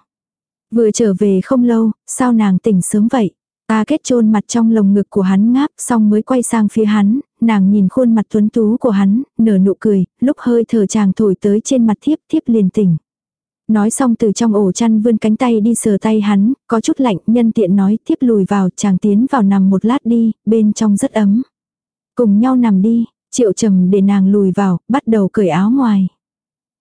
A: Vừa trở về không lâu, sao nàng tỉnh sớm vậy? A kết chôn mặt trong lồng ngực của hắn ngáp xong mới quay sang phía hắn, nàng nhìn khuôn mặt tuấn tú của hắn, nở nụ cười, lúc hơi thở chàng thổi tới trên mặt thiếp thiếp liền tỉnh. Nói xong từ trong ổ chăn vươn cánh tay đi sờ tay hắn, có chút lạnh, nhân tiện nói tiếp lùi vào, chàng tiến vào nằm một lát đi, bên trong rất ấm. Cùng nhau nằm đi, triệu trầm để nàng lùi vào, bắt đầu cởi áo ngoài.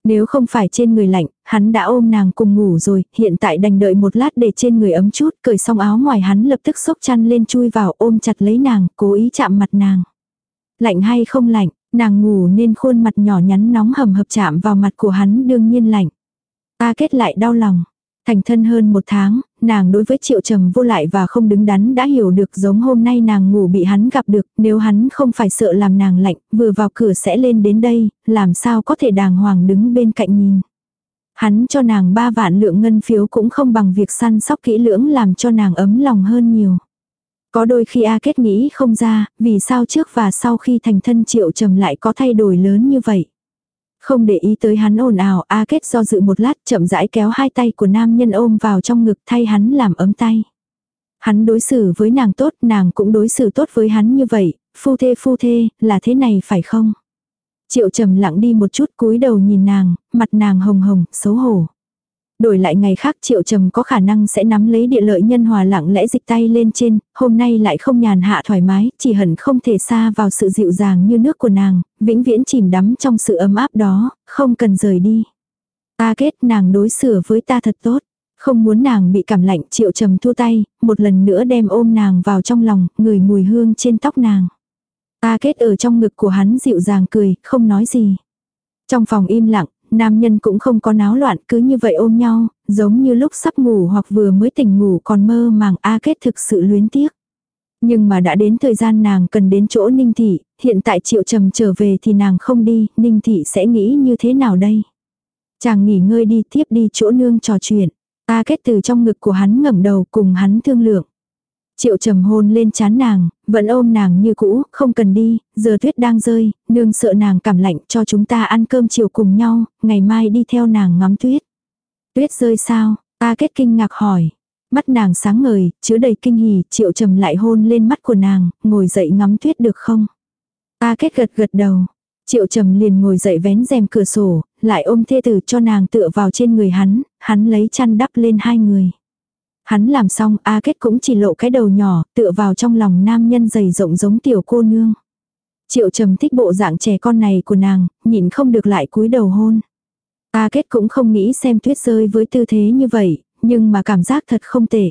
A: Nếu không phải trên người lạnh, hắn đã ôm nàng cùng ngủ rồi, hiện tại đành đợi một lát để trên người ấm chút, cởi xong áo ngoài hắn lập tức xốc chăn lên chui vào ôm chặt lấy nàng, cố ý chạm mặt nàng. Lạnh hay không lạnh, nàng ngủ nên khuôn mặt nhỏ nhắn nóng hầm hập chạm vào mặt của hắn đương nhiên lạnh. Ta kết lại đau lòng. Thành thân hơn một tháng, nàng đối với triệu trầm vô lại và không đứng đắn đã hiểu được giống hôm nay nàng ngủ bị hắn gặp được, nếu hắn không phải sợ làm nàng lạnh, vừa vào cửa sẽ lên đến đây, làm sao có thể đàng hoàng đứng bên cạnh nhìn. Hắn cho nàng ba vạn lượng ngân phiếu cũng không bằng việc săn sóc kỹ lưỡng làm cho nàng ấm lòng hơn nhiều. Có đôi khi A Kết nghĩ không ra, vì sao trước và sau khi thành thân triệu trầm lại có thay đổi lớn như vậy. Không để ý tới hắn ồn ào, A Kết do dự một lát chậm rãi kéo hai tay của nam nhân ôm vào trong ngực thay hắn làm ấm tay. Hắn đối xử với nàng tốt, nàng cũng đối xử tốt với hắn như vậy, phu thê phu thê, là thế này phải không? Triệu trầm lặng đi một chút cúi đầu nhìn nàng, mặt nàng hồng hồng, xấu hổ. Đổi lại ngày khác triệu trầm có khả năng sẽ nắm lấy địa lợi nhân hòa lặng lẽ dịch tay lên trên, hôm nay lại không nhàn hạ thoải mái, chỉ hận không thể xa vào sự dịu dàng như nước của nàng, vĩnh viễn chìm đắm trong sự ấm áp đó, không cần rời đi. Ta kết nàng đối xử với ta thật tốt. Không muốn nàng bị cảm lạnh triệu trầm thua tay, một lần nữa đem ôm nàng vào trong lòng, người mùi hương trên tóc nàng. Ta kết ở trong ngực của hắn dịu dàng cười, không nói gì. Trong phòng im lặng, nam nhân cũng không có náo loạn cứ như vậy ôm nhau, giống như lúc sắp ngủ hoặc vừa mới tỉnh ngủ còn mơ màng A kết thực sự luyến tiếc. Nhưng mà đã đến thời gian nàng cần đến chỗ Ninh Thị, hiện tại Triệu Trầm trở về thì nàng không đi, Ninh Thị sẽ nghĩ như thế nào đây? Chàng nghỉ ngơi đi tiếp đi chỗ nương trò chuyện. A kết từ trong ngực của hắn ngẩng đầu cùng hắn thương lượng. Triệu trầm hôn lên chán nàng, vẫn ôm nàng như cũ, không cần đi, giờ tuyết đang rơi, nương sợ nàng cảm lạnh cho chúng ta ăn cơm chiều cùng nhau, ngày mai đi theo nàng ngắm tuyết. Tuyết rơi sao? Ta kết kinh ngạc hỏi. Mắt nàng sáng ngời, chứa đầy kinh hỉ, triệu trầm lại hôn lên mắt của nàng, ngồi dậy ngắm tuyết được không? Ta kết gật gật đầu. Triệu trầm liền ngồi dậy vén rèm cửa sổ, lại ôm thê tử cho nàng tựa vào trên người hắn, hắn lấy chăn đắp lên hai người. Hắn làm xong, A Kết cũng chỉ lộ cái đầu nhỏ, tựa vào trong lòng nam nhân dày rộng giống tiểu cô nương. Triệu trầm thích bộ dạng trẻ con này của nàng, nhìn không được lại cúi đầu hôn. A Kết cũng không nghĩ xem tuyết rơi với tư thế như vậy, nhưng mà cảm giác thật không tệ.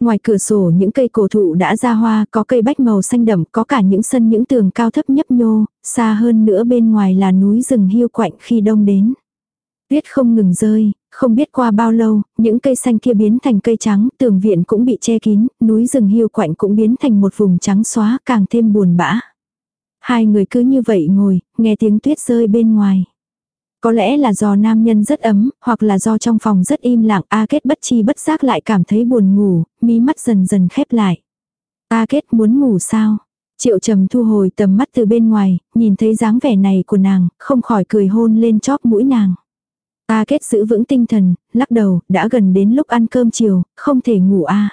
A: Ngoài cửa sổ những cây cổ thụ đã ra hoa, có cây bách màu xanh đậm, có cả những sân những tường cao thấp nhấp nhô, xa hơn nữa bên ngoài là núi rừng hiu quạnh khi đông đến. Tuyết không ngừng rơi, không biết qua bao lâu, những cây xanh kia biến thành cây trắng, tường viện cũng bị che kín, núi rừng hiu quạnh cũng biến thành một vùng trắng xóa càng thêm buồn bã. Hai người cứ như vậy ngồi, nghe tiếng tuyết rơi bên ngoài. Có lẽ là do nam nhân rất ấm, hoặc là do trong phòng rất im lặng, A Kết bất chi bất giác lại cảm thấy buồn ngủ, mí mắt dần dần khép lại. A Kết muốn ngủ sao? Triệu trầm thu hồi tầm mắt từ bên ngoài, nhìn thấy dáng vẻ này của nàng, không khỏi cười hôn lên chóp mũi nàng. A kết giữ vững tinh thần, lắc đầu, đã gần đến lúc ăn cơm chiều, không thể ngủ a.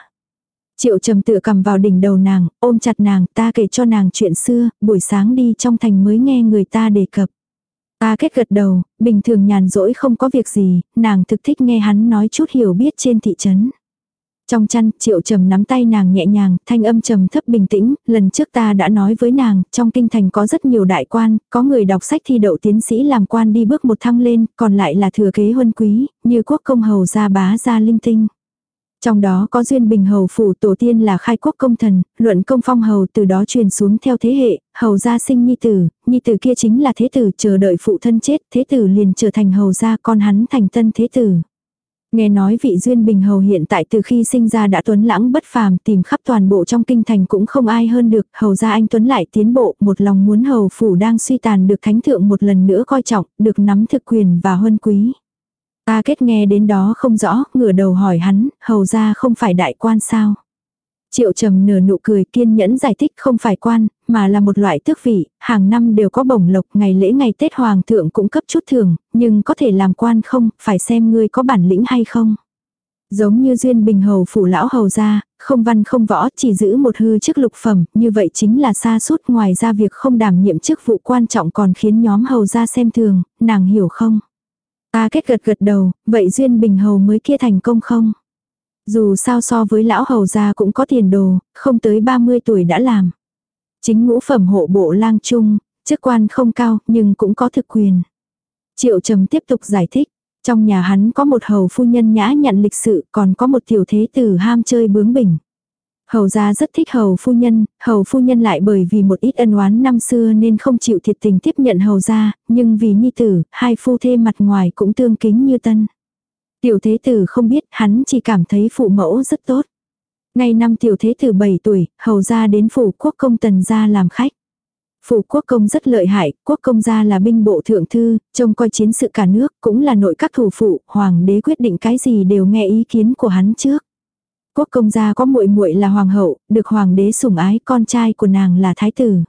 A: Triệu trầm tựa cầm vào đỉnh đầu nàng, ôm chặt nàng, ta kể cho nàng chuyện xưa, buổi sáng đi trong thành mới nghe người ta đề cập. A kết gật đầu, bình thường nhàn rỗi không có việc gì, nàng thực thích nghe hắn nói chút hiểu biết trên thị trấn. Trong chăn, triệu trầm nắm tay nàng nhẹ nhàng, thanh âm trầm thấp bình tĩnh, lần trước ta đã nói với nàng, trong kinh thành có rất nhiều đại quan, có người đọc sách thi đậu tiến sĩ làm quan đi bước một thăng lên, còn lại là thừa kế huân quý, như quốc công hầu gia bá gia linh tinh. Trong đó có duyên bình hầu phủ tổ tiên là khai quốc công thần, luận công phong hầu từ đó truyền xuống theo thế hệ, hầu gia sinh nhi tử, nhi tử kia chính là thế tử chờ đợi phụ thân chết, thế tử liền trở thành hầu gia con hắn thành tân thế tử. Nghe nói vị duyên bình hầu hiện tại từ khi sinh ra đã tuấn lãng bất phàm tìm khắp toàn bộ trong kinh thành cũng không ai hơn được, hầu ra anh tuấn lại tiến bộ, một lòng muốn hầu phủ đang suy tàn được thánh thượng một lần nữa coi trọng, được nắm thực quyền và huân quý. Ta kết nghe đến đó không rõ, ngửa đầu hỏi hắn, hầu ra không phải đại quan sao. Triệu trầm nở nụ cười kiên nhẫn giải thích không phải quan, mà là một loại tước vị, hàng năm đều có bổng lộc, ngày lễ ngày Tết Hoàng thượng cũng cấp chút thưởng, nhưng có thể làm quan không, phải xem ngươi có bản lĩnh hay không. Giống như duyên bình hầu phủ lão hầu ra, không văn không võ, chỉ giữ một hư chức lục phẩm, như vậy chính là xa suốt ngoài ra việc không đảm nhiệm chức vụ quan trọng còn khiến nhóm hầu ra xem thường, nàng hiểu không? Ta kết gật gật đầu, vậy duyên bình hầu mới kia thành công không? Dù sao so với lão hầu gia cũng có tiền đồ, không tới 30 tuổi đã làm. Chính ngũ phẩm hộ bộ lang trung, chức quan không cao nhưng cũng có thực quyền. Triệu trầm tiếp tục giải thích. Trong nhà hắn có một hầu phu nhân nhã nhận lịch sự còn có một tiểu thế tử ham chơi bướng bỉnh. Hầu gia rất thích hầu phu nhân, hầu phu nhân lại bởi vì một ít ân oán năm xưa nên không chịu thiệt tình tiếp nhận hầu gia, nhưng vì nhi tử, hai phu thê mặt ngoài cũng tương kính như tân. Tiểu thế tử không biết, hắn chỉ cảm thấy phụ mẫu rất tốt. Ngày năm tiểu thế tử 7 tuổi, hầu ra đến phủ quốc công tần gia làm khách. Phủ quốc công rất lợi hại, quốc công gia là binh bộ thượng thư, trông coi chiến sự cả nước, cũng là nội các thủ phụ, hoàng đế quyết định cái gì đều nghe ý kiến của hắn trước. Quốc công gia có muội muội là hoàng hậu, được hoàng đế sủng ái, con trai của nàng là thái tử.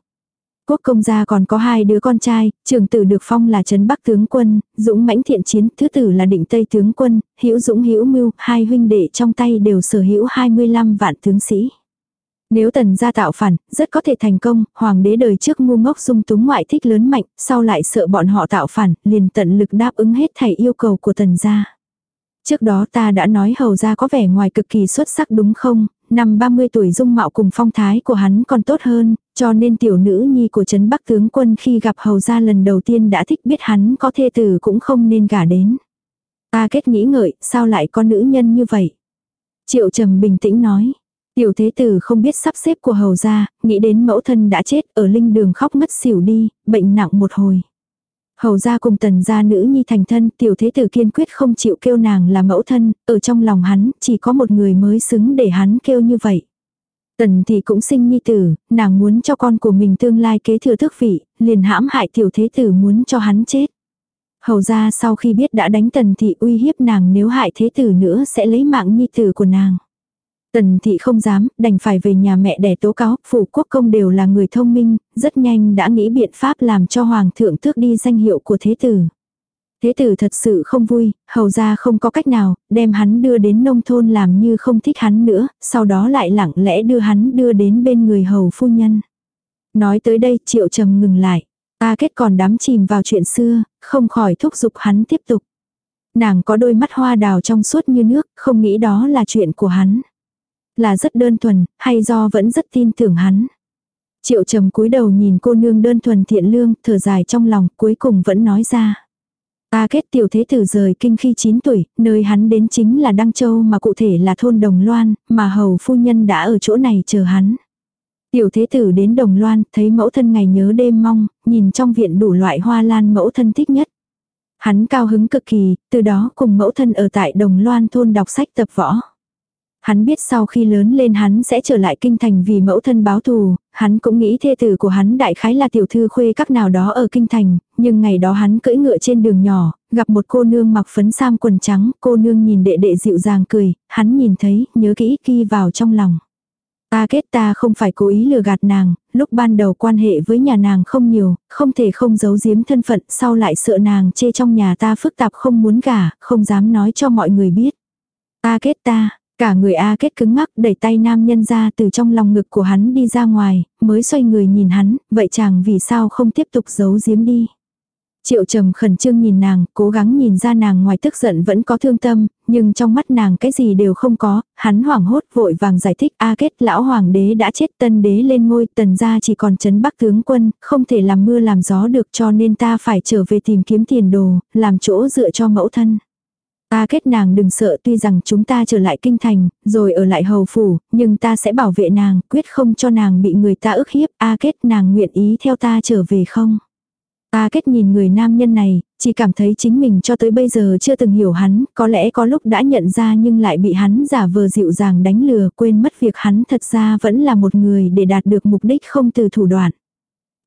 A: Quốc công gia còn có hai đứa con trai, trưởng tử được phong là trấn Bắc tướng quân, dũng mãnh thiện chiến, thứ tử là định Tây tướng quân, hữu dũng hữu mưu, hai huynh đệ trong tay đều sở hữu 25 vạn tướng sĩ. Nếu tần gia tạo phản, rất có thể thành công, hoàng đế đời trước ngu ngốc dung túng ngoại thích lớn mạnh, sau lại sợ bọn họ tạo phản, liền tận lực đáp ứng hết thảy yêu cầu của tần gia. Trước đó ta đã nói hầu gia có vẻ ngoài cực kỳ xuất sắc đúng không, năm 30 tuổi dung mạo cùng phong thái của hắn còn tốt hơn, cho nên tiểu nữ nhi của Trấn Bắc tướng quân khi gặp hầu gia lần đầu tiên đã thích biết hắn có thê tử cũng không nên gả đến. Ta kết nghĩ ngợi, sao lại có nữ nhân như vậy? Triệu trầm bình tĩnh nói. Tiểu thế tử không biết sắp xếp của hầu gia, nghĩ đến mẫu thân đã chết ở linh đường khóc mất xỉu đi, bệnh nặng một hồi. Hầu ra cùng tần gia nữ nhi thành thân, tiểu thế tử kiên quyết không chịu kêu nàng là mẫu thân, ở trong lòng hắn, chỉ có một người mới xứng để hắn kêu như vậy. Tần thì cũng sinh nhi tử, nàng muốn cho con của mình tương lai kế thừa thức vị, liền hãm hại tiểu thế tử muốn cho hắn chết. Hầu ra sau khi biết đã đánh tần thị uy hiếp nàng nếu hại thế tử nữa sẽ lấy mạng nhi tử của nàng. Tần thị không dám, đành phải về nhà mẹ đẻ tố cáo, phủ quốc công đều là người thông minh, rất nhanh đã nghĩ biện pháp làm cho hoàng thượng tước đi danh hiệu của thế tử. Thế tử thật sự không vui, hầu ra không có cách nào, đem hắn đưa đến nông thôn làm như không thích hắn nữa, sau đó lại lặng lẽ đưa hắn đưa đến bên người hầu phu nhân. Nói tới đây triệu trầm ngừng lại. Ta kết còn đắm chìm vào chuyện xưa, không khỏi thúc giục hắn tiếp tục. Nàng có đôi mắt hoa đào trong suốt như nước, không nghĩ đó là chuyện của hắn. Là rất đơn thuần, hay do vẫn rất tin tưởng hắn. Triệu trầm cúi đầu nhìn cô nương đơn thuần thiện lương, thở dài trong lòng, cuối cùng vẫn nói ra. Ta kết tiểu thế tử rời kinh khi 9 tuổi, nơi hắn đến chính là Đăng Châu mà cụ thể là thôn Đồng Loan, mà hầu phu nhân đã ở chỗ này chờ hắn. Tiểu thế tử đến Đồng Loan, thấy mẫu thân ngày nhớ đêm mong, nhìn trong viện đủ loại hoa lan mẫu thân thích nhất. Hắn cao hứng cực kỳ, từ đó cùng mẫu thân ở tại Đồng Loan thôn đọc sách tập võ. Hắn biết sau khi lớn lên hắn sẽ trở lại kinh thành vì mẫu thân báo thù, hắn cũng nghĩ thê tử của hắn đại khái là tiểu thư khuê các nào đó ở kinh thành, nhưng ngày đó hắn cưỡi ngựa trên đường nhỏ, gặp một cô nương mặc phấn sam quần trắng, cô nương nhìn đệ đệ dịu dàng cười, hắn nhìn thấy, nhớ kỹ ghi vào trong lòng. Ta kết ta không phải cố ý lừa gạt nàng, lúc ban đầu quan hệ với nhà nàng không nhiều, không thể không giấu giếm thân phận, sau lại sợ nàng chê trong nhà ta phức tạp không muốn gả, không dám nói cho mọi người biết. Ta kết ta, Cả người A kết cứng ngắc đẩy tay nam nhân ra từ trong lòng ngực của hắn đi ra ngoài, mới xoay người nhìn hắn, vậy chàng vì sao không tiếp tục giấu giếm đi. Triệu trầm khẩn trương nhìn nàng, cố gắng nhìn ra nàng ngoài tức giận vẫn có thương tâm, nhưng trong mắt nàng cái gì đều không có, hắn hoảng hốt vội vàng giải thích A kết lão hoàng đế đã chết tân đế lên ngôi tần gia chỉ còn chấn bắc tướng quân, không thể làm mưa làm gió được cho nên ta phải trở về tìm kiếm tiền đồ, làm chỗ dựa cho mẫu thân. Ta kết nàng đừng sợ tuy rằng chúng ta trở lại kinh thành, rồi ở lại hầu phủ, nhưng ta sẽ bảo vệ nàng, quyết không cho nàng bị người ta ức hiếp, A kết nàng nguyện ý theo ta trở về không? A kết nhìn người nam nhân này, chỉ cảm thấy chính mình cho tới bây giờ chưa từng hiểu hắn, có lẽ có lúc đã nhận ra nhưng lại bị hắn giả vờ dịu dàng đánh lừa quên mất việc hắn thật ra vẫn là một người để đạt được mục đích không từ thủ đoạn.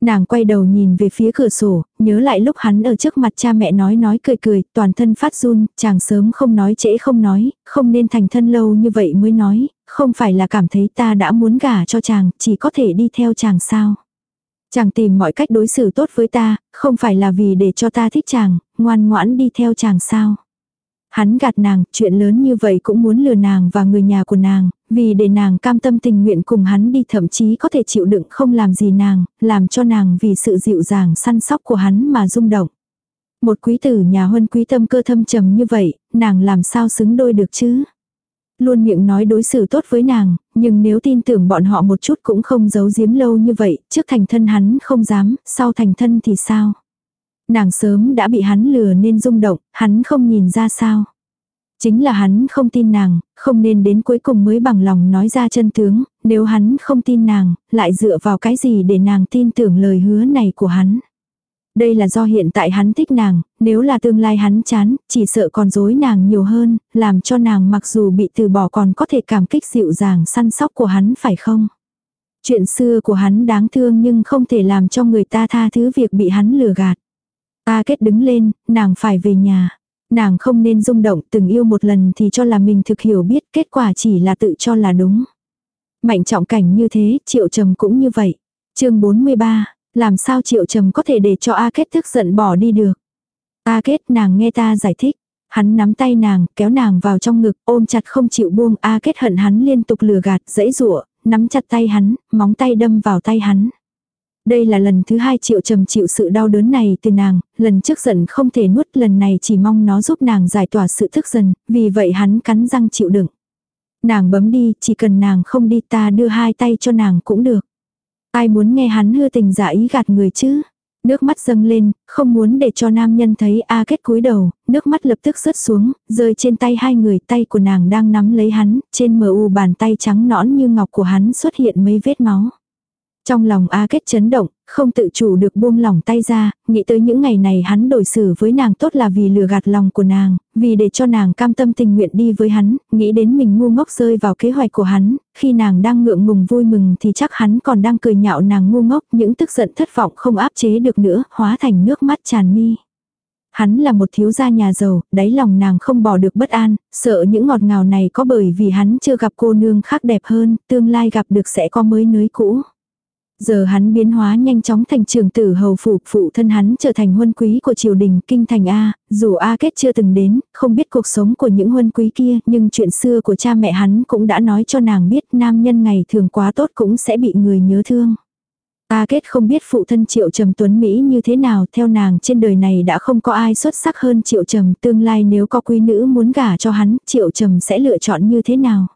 A: Nàng quay đầu nhìn về phía cửa sổ, nhớ lại lúc hắn ở trước mặt cha mẹ nói nói cười cười, toàn thân phát run, chàng sớm không nói trễ không nói, không nên thành thân lâu như vậy mới nói, không phải là cảm thấy ta đã muốn gả cho chàng, chỉ có thể đi theo chàng sao. Chàng tìm mọi cách đối xử tốt với ta, không phải là vì để cho ta thích chàng, ngoan ngoãn đi theo chàng sao. Hắn gạt nàng, chuyện lớn như vậy cũng muốn lừa nàng và người nhà của nàng, vì để nàng cam tâm tình nguyện cùng hắn đi thậm chí có thể chịu đựng không làm gì nàng, làm cho nàng vì sự dịu dàng săn sóc của hắn mà rung động. Một quý tử nhà huân quý tâm cơ thâm trầm như vậy, nàng làm sao xứng đôi được chứ? Luôn miệng nói đối xử tốt với nàng, nhưng nếu tin tưởng bọn họ một chút cũng không giấu giếm lâu như vậy, trước thành thân hắn không dám, sau thành thân thì sao? Nàng sớm đã bị hắn lừa nên rung động, hắn không nhìn ra sao. Chính là hắn không tin nàng, không nên đến cuối cùng mới bằng lòng nói ra chân tướng, nếu hắn không tin nàng, lại dựa vào cái gì để nàng tin tưởng lời hứa này của hắn. Đây là do hiện tại hắn thích nàng, nếu là tương lai hắn chán, chỉ sợ còn dối nàng nhiều hơn, làm cho nàng mặc dù bị từ bỏ còn có thể cảm kích dịu dàng săn sóc của hắn phải không? Chuyện xưa của hắn đáng thương nhưng không thể làm cho người ta tha thứ việc bị hắn lừa gạt. Ta kết đứng lên, nàng phải về nhà. Nàng không nên rung động từng yêu một lần thì cho là mình thực hiểu biết kết quả chỉ là tự cho là đúng. Mạnh trọng cảnh như thế, triệu trầm cũng như vậy. chương 43, làm sao triệu trầm có thể để cho A kết tức giận bỏ đi được. A kết nàng nghe ta giải thích. Hắn nắm tay nàng, kéo nàng vào trong ngực, ôm chặt không chịu buông. A kết hận hắn liên tục lừa gạt, dãy rụa, nắm chặt tay hắn, móng tay đâm vào tay hắn. Đây là lần thứ hai triệu trầm chịu sự đau đớn này từ nàng, lần trước giận không thể nuốt lần này chỉ mong nó giúp nàng giải tỏa sự thức dần, vì vậy hắn cắn răng chịu đựng. Nàng bấm đi, chỉ cần nàng không đi ta đưa hai tay cho nàng cũng được. Ai muốn nghe hắn hư tình giả ý gạt người chứ? Nước mắt dâng lên, không muốn để cho nam nhân thấy A kết cúi đầu, nước mắt lập tức rớt xuống, rơi trên tay hai người tay của nàng đang nắm lấy hắn, trên mờ u bàn tay trắng nõn như ngọc của hắn xuất hiện mấy vết máu. Trong lòng A Kết chấn động, không tự chủ được buông lỏng tay ra, nghĩ tới những ngày này hắn đổi xử với nàng tốt là vì lừa gạt lòng của nàng, vì để cho nàng cam tâm tình nguyện đi với hắn, nghĩ đến mình ngu ngốc rơi vào kế hoạch của hắn, khi nàng đang ngượng ngùng vui mừng thì chắc hắn còn đang cười nhạo nàng ngu ngốc, những tức giận thất vọng không áp chế được nữa, hóa thành nước mắt tràn mi. Hắn là một thiếu gia nhà giàu, đáy lòng nàng không bỏ được bất an, sợ những ngọt ngào này có bởi vì hắn chưa gặp cô nương khác đẹp hơn, tương lai gặp được sẽ có mới nới cũ. Giờ hắn biến hóa nhanh chóng thành trường tử hầu phủ, phụ thân hắn trở thành huân quý của triều đình kinh thành A, dù A kết chưa từng đến, không biết cuộc sống của những huân quý kia, nhưng chuyện xưa của cha mẹ hắn cũng đã nói cho nàng biết nam nhân ngày thường quá tốt cũng sẽ bị người nhớ thương. A kết không biết phụ thân triệu trầm tuấn Mỹ như thế nào, theo nàng trên đời này đã không có ai xuất sắc hơn triệu trầm, tương lai nếu có quý nữ muốn gả cho hắn, triệu trầm sẽ lựa chọn như thế nào.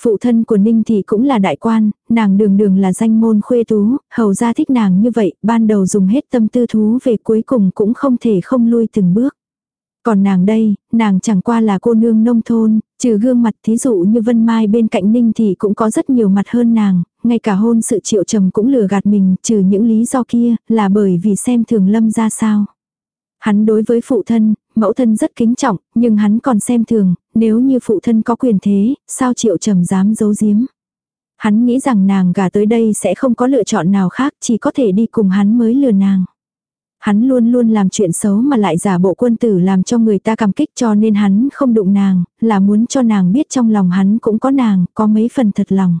A: Phụ thân của Ninh thì cũng là đại quan, nàng đường đường là danh môn khuê tú, hầu ra thích nàng như vậy, ban đầu dùng hết tâm tư thú về cuối cùng cũng không thể không lui từng bước. Còn nàng đây, nàng chẳng qua là cô nương nông thôn, trừ gương mặt thí dụ như Vân Mai bên cạnh Ninh thì cũng có rất nhiều mặt hơn nàng, ngay cả hôn sự triệu trầm cũng lừa gạt mình, trừ những lý do kia, là bởi vì xem thường lâm ra sao. Hắn đối với phụ thân, mẫu thân rất kính trọng, nhưng hắn còn xem thường, nếu như phụ thân có quyền thế, sao triệu trầm dám giấu giếm. Hắn nghĩ rằng nàng gả tới đây sẽ không có lựa chọn nào khác, chỉ có thể đi cùng hắn mới lừa nàng. Hắn luôn luôn làm chuyện xấu mà lại giả bộ quân tử làm cho người ta cảm kích cho nên hắn không đụng nàng, là muốn cho nàng biết trong lòng hắn cũng có nàng, có mấy phần thật lòng.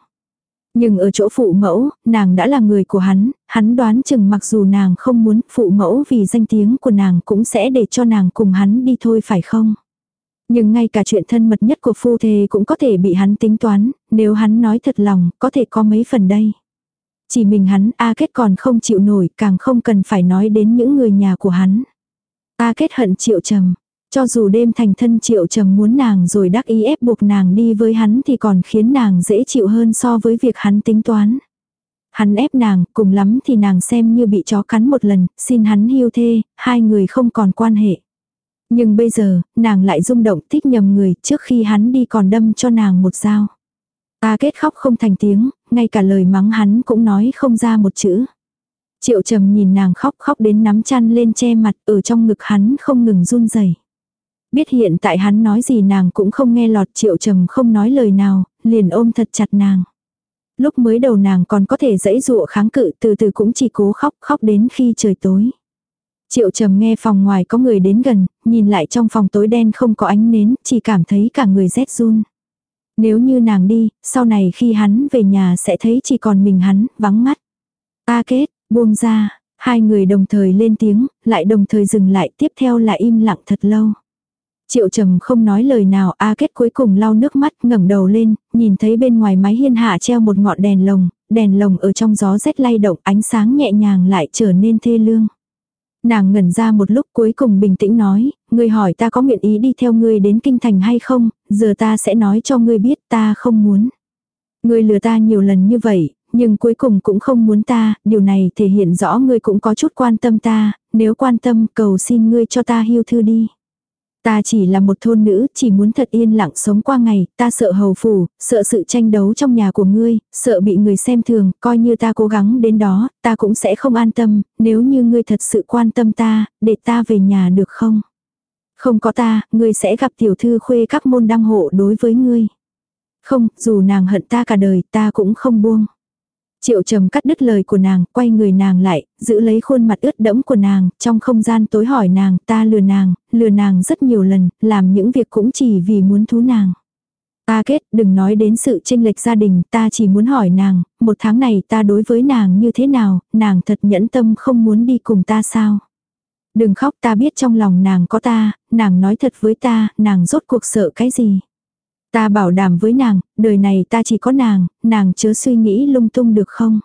A: Nhưng ở chỗ phụ mẫu, nàng đã là người của hắn, hắn đoán chừng mặc dù nàng không muốn phụ mẫu vì danh tiếng của nàng cũng sẽ để cho nàng cùng hắn đi thôi phải không? Nhưng ngay cả chuyện thân mật nhất của phu thề cũng có thể bị hắn tính toán, nếu hắn nói thật lòng, có thể có mấy phần đây. Chỉ mình hắn A Kết còn không chịu nổi, càng không cần phải nói đến những người nhà của hắn. A Kết hận triệu trầm, cho dù đêm thành thân triệu trầm muốn nàng rồi đắc ý ép buộc nàng đi với hắn thì còn khiến nàng dễ chịu hơn so với việc hắn tính toán. Hắn ép nàng, cùng lắm thì nàng xem như bị chó cắn một lần, xin hắn hiu thê, hai người không còn quan hệ. Nhưng bây giờ, nàng lại rung động thích nhầm người trước khi hắn đi còn đâm cho nàng một dao. Ta kết khóc không thành tiếng, ngay cả lời mắng hắn cũng nói không ra một chữ. Triệu trầm nhìn nàng khóc khóc đến nắm chăn lên che mặt ở trong ngực hắn không ngừng run rẩy. Biết hiện tại hắn nói gì nàng cũng không nghe lọt triệu trầm không nói lời nào, liền ôm thật chặt nàng. Lúc mới đầu nàng còn có thể dãy dụa kháng cự từ từ cũng chỉ cố khóc khóc đến khi trời tối. Triệu trầm nghe phòng ngoài có người đến gần, nhìn lại trong phòng tối đen không có ánh nến, chỉ cảm thấy cả người rét run. Nếu như nàng đi, sau này khi hắn về nhà sẽ thấy chỉ còn mình hắn, vắng mắt. Ta kết, buông ra, hai người đồng thời lên tiếng, lại đồng thời dừng lại tiếp theo là im lặng thật lâu. Triệu trầm không nói lời nào A kết cuối cùng lau nước mắt ngẩng đầu lên, nhìn thấy bên ngoài mái hiên hạ treo một ngọn đèn lồng, đèn lồng ở trong gió rét lay động ánh sáng nhẹ nhàng lại trở nên thê lương. Nàng ngẩn ra một lúc cuối cùng bình tĩnh nói, ngươi hỏi ta có nguyện ý đi theo ngươi đến kinh thành hay không, giờ ta sẽ nói cho ngươi biết ta không muốn. Ngươi lừa ta nhiều lần như vậy, nhưng cuối cùng cũng không muốn ta, điều này thể hiện rõ ngươi cũng có chút quan tâm ta, nếu quan tâm cầu xin ngươi cho ta hưu thư đi. Ta chỉ là một thôn nữ, chỉ muốn thật yên lặng sống qua ngày, ta sợ hầu phủ, sợ sự tranh đấu trong nhà của ngươi, sợ bị người xem thường, coi như ta cố gắng đến đó, ta cũng sẽ không an tâm, nếu như ngươi thật sự quan tâm ta, để ta về nhà được không? Không có ta, ngươi sẽ gặp tiểu thư khuê các môn đăng hộ đối với ngươi. Không, dù nàng hận ta cả đời, ta cũng không buông. Triệu trầm cắt đứt lời của nàng, quay người nàng lại, giữ lấy khuôn mặt ướt đẫm của nàng, trong không gian tối hỏi nàng, ta lừa nàng, lừa nàng rất nhiều lần, làm những việc cũng chỉ vì muốn thú nàng. Ta kết, đừng nói đến sự tranh lệch gia đình, ta chỉ muốn hỏi nàng, một tháng này ta đối với nàng như thế nào, nàng thật nhẫn tâm không muốn đi cùng ta sao. Đừng khóc ta biết trong lòng nàng có ta, nàng nói thật với ta, nàng rốt cuộc sợ cái gì. Ta bảo đảm với nàng, đời này ta chỉ có nàng, nàng chớ suy nghĩ lung tung được không?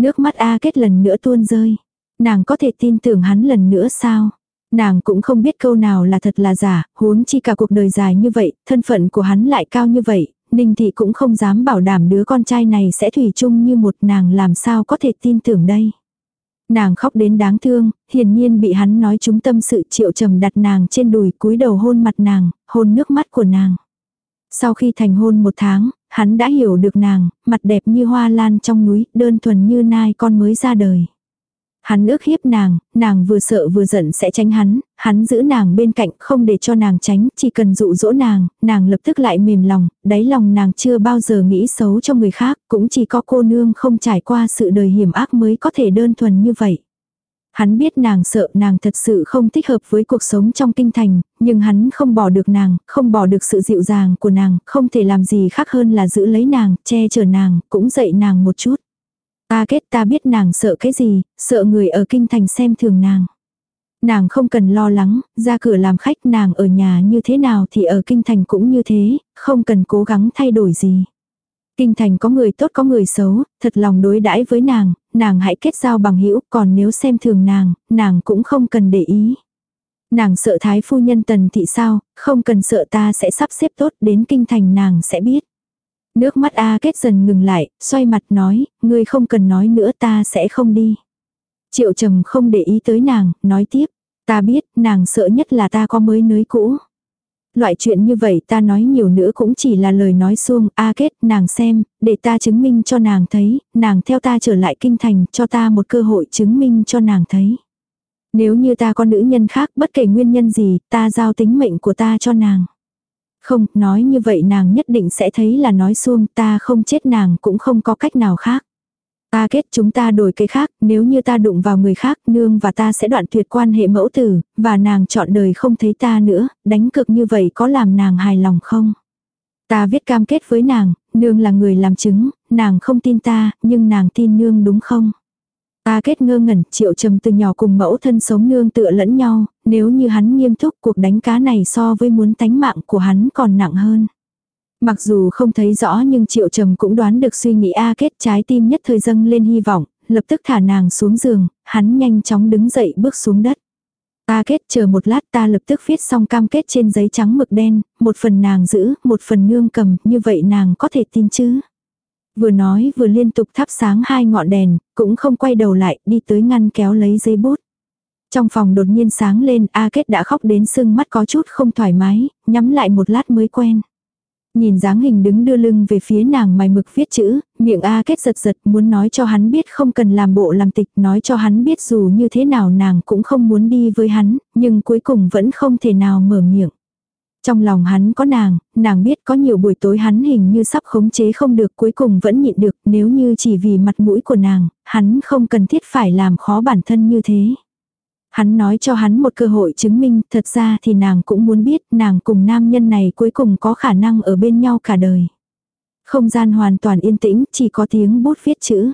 A: Nước mắt A kết lần nữa tuôn rơi. Nàng có thể tin tưởng hắn lần nữa sao? Nàng cũng không biết câu nào là thật là giả, huống chi cả cuộc đời dài như vậy, thân phận của hắn lại cao như vậy, Ninh Thị cũng không dám bảo đảm đứa con trai này sẽ thủy chung như một nàng làm sao có thể tin tưởng đây. Nàng khóc đến đáng thương, hiển nhiên bị hắn nói chúng tâm sự triệu trầm đặt nàng trên đùi cúi đầu hôn mặt nàng, hôn nước mắt của nàng. Sau khi thành hôn một tháng, hắn đã hiểu được nàng, mặt đẹp như hoa lan trong núi, đơn thuần như nai con mới ra đời. Hắn ước hiếp nàng, nàng vừa sợ vừa giận sẽ tránh hắn, hắn giữ nàng bên cạnh không để cho nàng tránh, chỉ cần dụ dỗ nàng, nàng lập tức lại mềm lòng, đáy lòng nàng chưa bao giờ nghĩ xấu cho người khác, cũng chỉ có cô nương không trải qua sự đời hiểm ác mới có thể đơn thuần như vậy. Hắn biết nàng sợ nàng thật sự không thích hợp với cuộc sống trong kinh thành, nhưng hắn không bỏ được nàng, không bỏ được sự dịu dàng của nàng, không thể làm gì khác hơn là giữ lấy nàng, che chở nàng, cũng dạy nàng một chút. Ta kết ta biết nàng sợ cái gì, sợ người ở kinh thành xem thường nàng. Nàng không cần lo lắng, ra cửa làm khách nàng ở nhà như thế nào thì ở kinh thành cũng như thế, không cần cố gắng thay đổi gì. Kinh thành có người tốt có người xấu, thật lòng đối đãi với nàng, nàng hãy kết giao bằng hữu còn nếu xem thường nàng, nàng cũng không cần để ý. Nàng sợ thái phu nhân tần thị sao, không cần sợ ta sẽ sắp xếp tốt đến kinh thành nàng sẽ biết. Nước mắt A kết dần ngừng lại, xoay mặt nói, ngươi không cần nói nữa ta sẽ không đi. Triệu trầm không để ý tới nàng, nói tiếp, ta biết, nàng sợ nhất là ta có mới nới cũ. Loại chuyện như vậy ta nói nhiều nữa cũng chỉ là lời nói xuông, A kết, nàng xem, để ta chứng minh cho nàng thấy, nàng theo ta trở lại kinh thành, cho ta một cơ hội chứng minh cho nàng thấy. Nếu như ta có nữ nhân khác, bất kể nguyên nhân gì, ta giao tính mệnh của ta cho nàng. Không, nói như vậy nàng nhất định sẽ thấy là nói xuông ta không chết nàng cũng không có cách nào khác. Ta kết chúng ta đổi cái khác, nếu như ta đụng vào người khác, nương và ta sẽ đoạn tuyệt quan hệ mẫu tử, và nàng chọn đời không thấy ta nữa, đánh cực như vậy có làm nàng hài lòng không? Ta viết cam kết với nàng, nương là người làm chứng, nàng không tin ta, nhưng nàng tin nương đúng không? Ta kết ngơ ngẩn, triệu trầm từ nhỏ cùng mẫu thân sống nương tựa lẫn nhau, nếu như hắn nghiêm túc cuộc đánh cá này so với muốn tánh mạng của hắn còn nặng hơn. Mặc dù không thấy rõ nhưng triệu trầm cũng đoán được suy nghĩ A kết trái tim nhất thời dâng lên hy vọng, lập tức thả nàng xuống giường, hắn nhanh chóng đứng dậy bước xuống đất. a kết chờ một lát ta lập tức viết xong cam kết trên giấy trắng mực đen, một phần nàng giữ, một phần nương cầm, như vậy nàng có thể tin chứ. Vừa nói vừa liên tục thắp sáng hai ngọn đèn, cũng không quay đầu lại, đi tới ngăn kéo lấy giấy bút. Trong phòng đột nhiên sáng lên, A Kết đã khóc đến sưng mắt có chút không thoải mái, nhắm lại một lát mới quen. Nhìn dáng hình đứng đưa lưng về phía nàng mày mực viết chữ, miệng A Kết giật giật muốn nói cho hắn biết không cần làm bộ làm tịch, nói cho hắn biết dù như thế nào nàng cũng không muốn đi với hắn, nhưng cuối cùng vẫn không thể nào mở miệng. Trong lòng hắn có nàng, nàng biết có nhiều buổi tối hắn hình như sắp khống chế không được cuối cùng vẫn nhịn được nếu như chỉ vì mặt mũi của nàng, hắn không cần thiết phải làm khó bản thân như thế. Hắn nói cho hắn một cơ hội chứng minh thật ra thì nàng cũng muốn biết nàng cùng nam nhân này cuối cùng có khả năng ở bên nhau cả đời. Không gian hoàn toàn yên tĩnh, chỉ có tiếng bút viết chữ.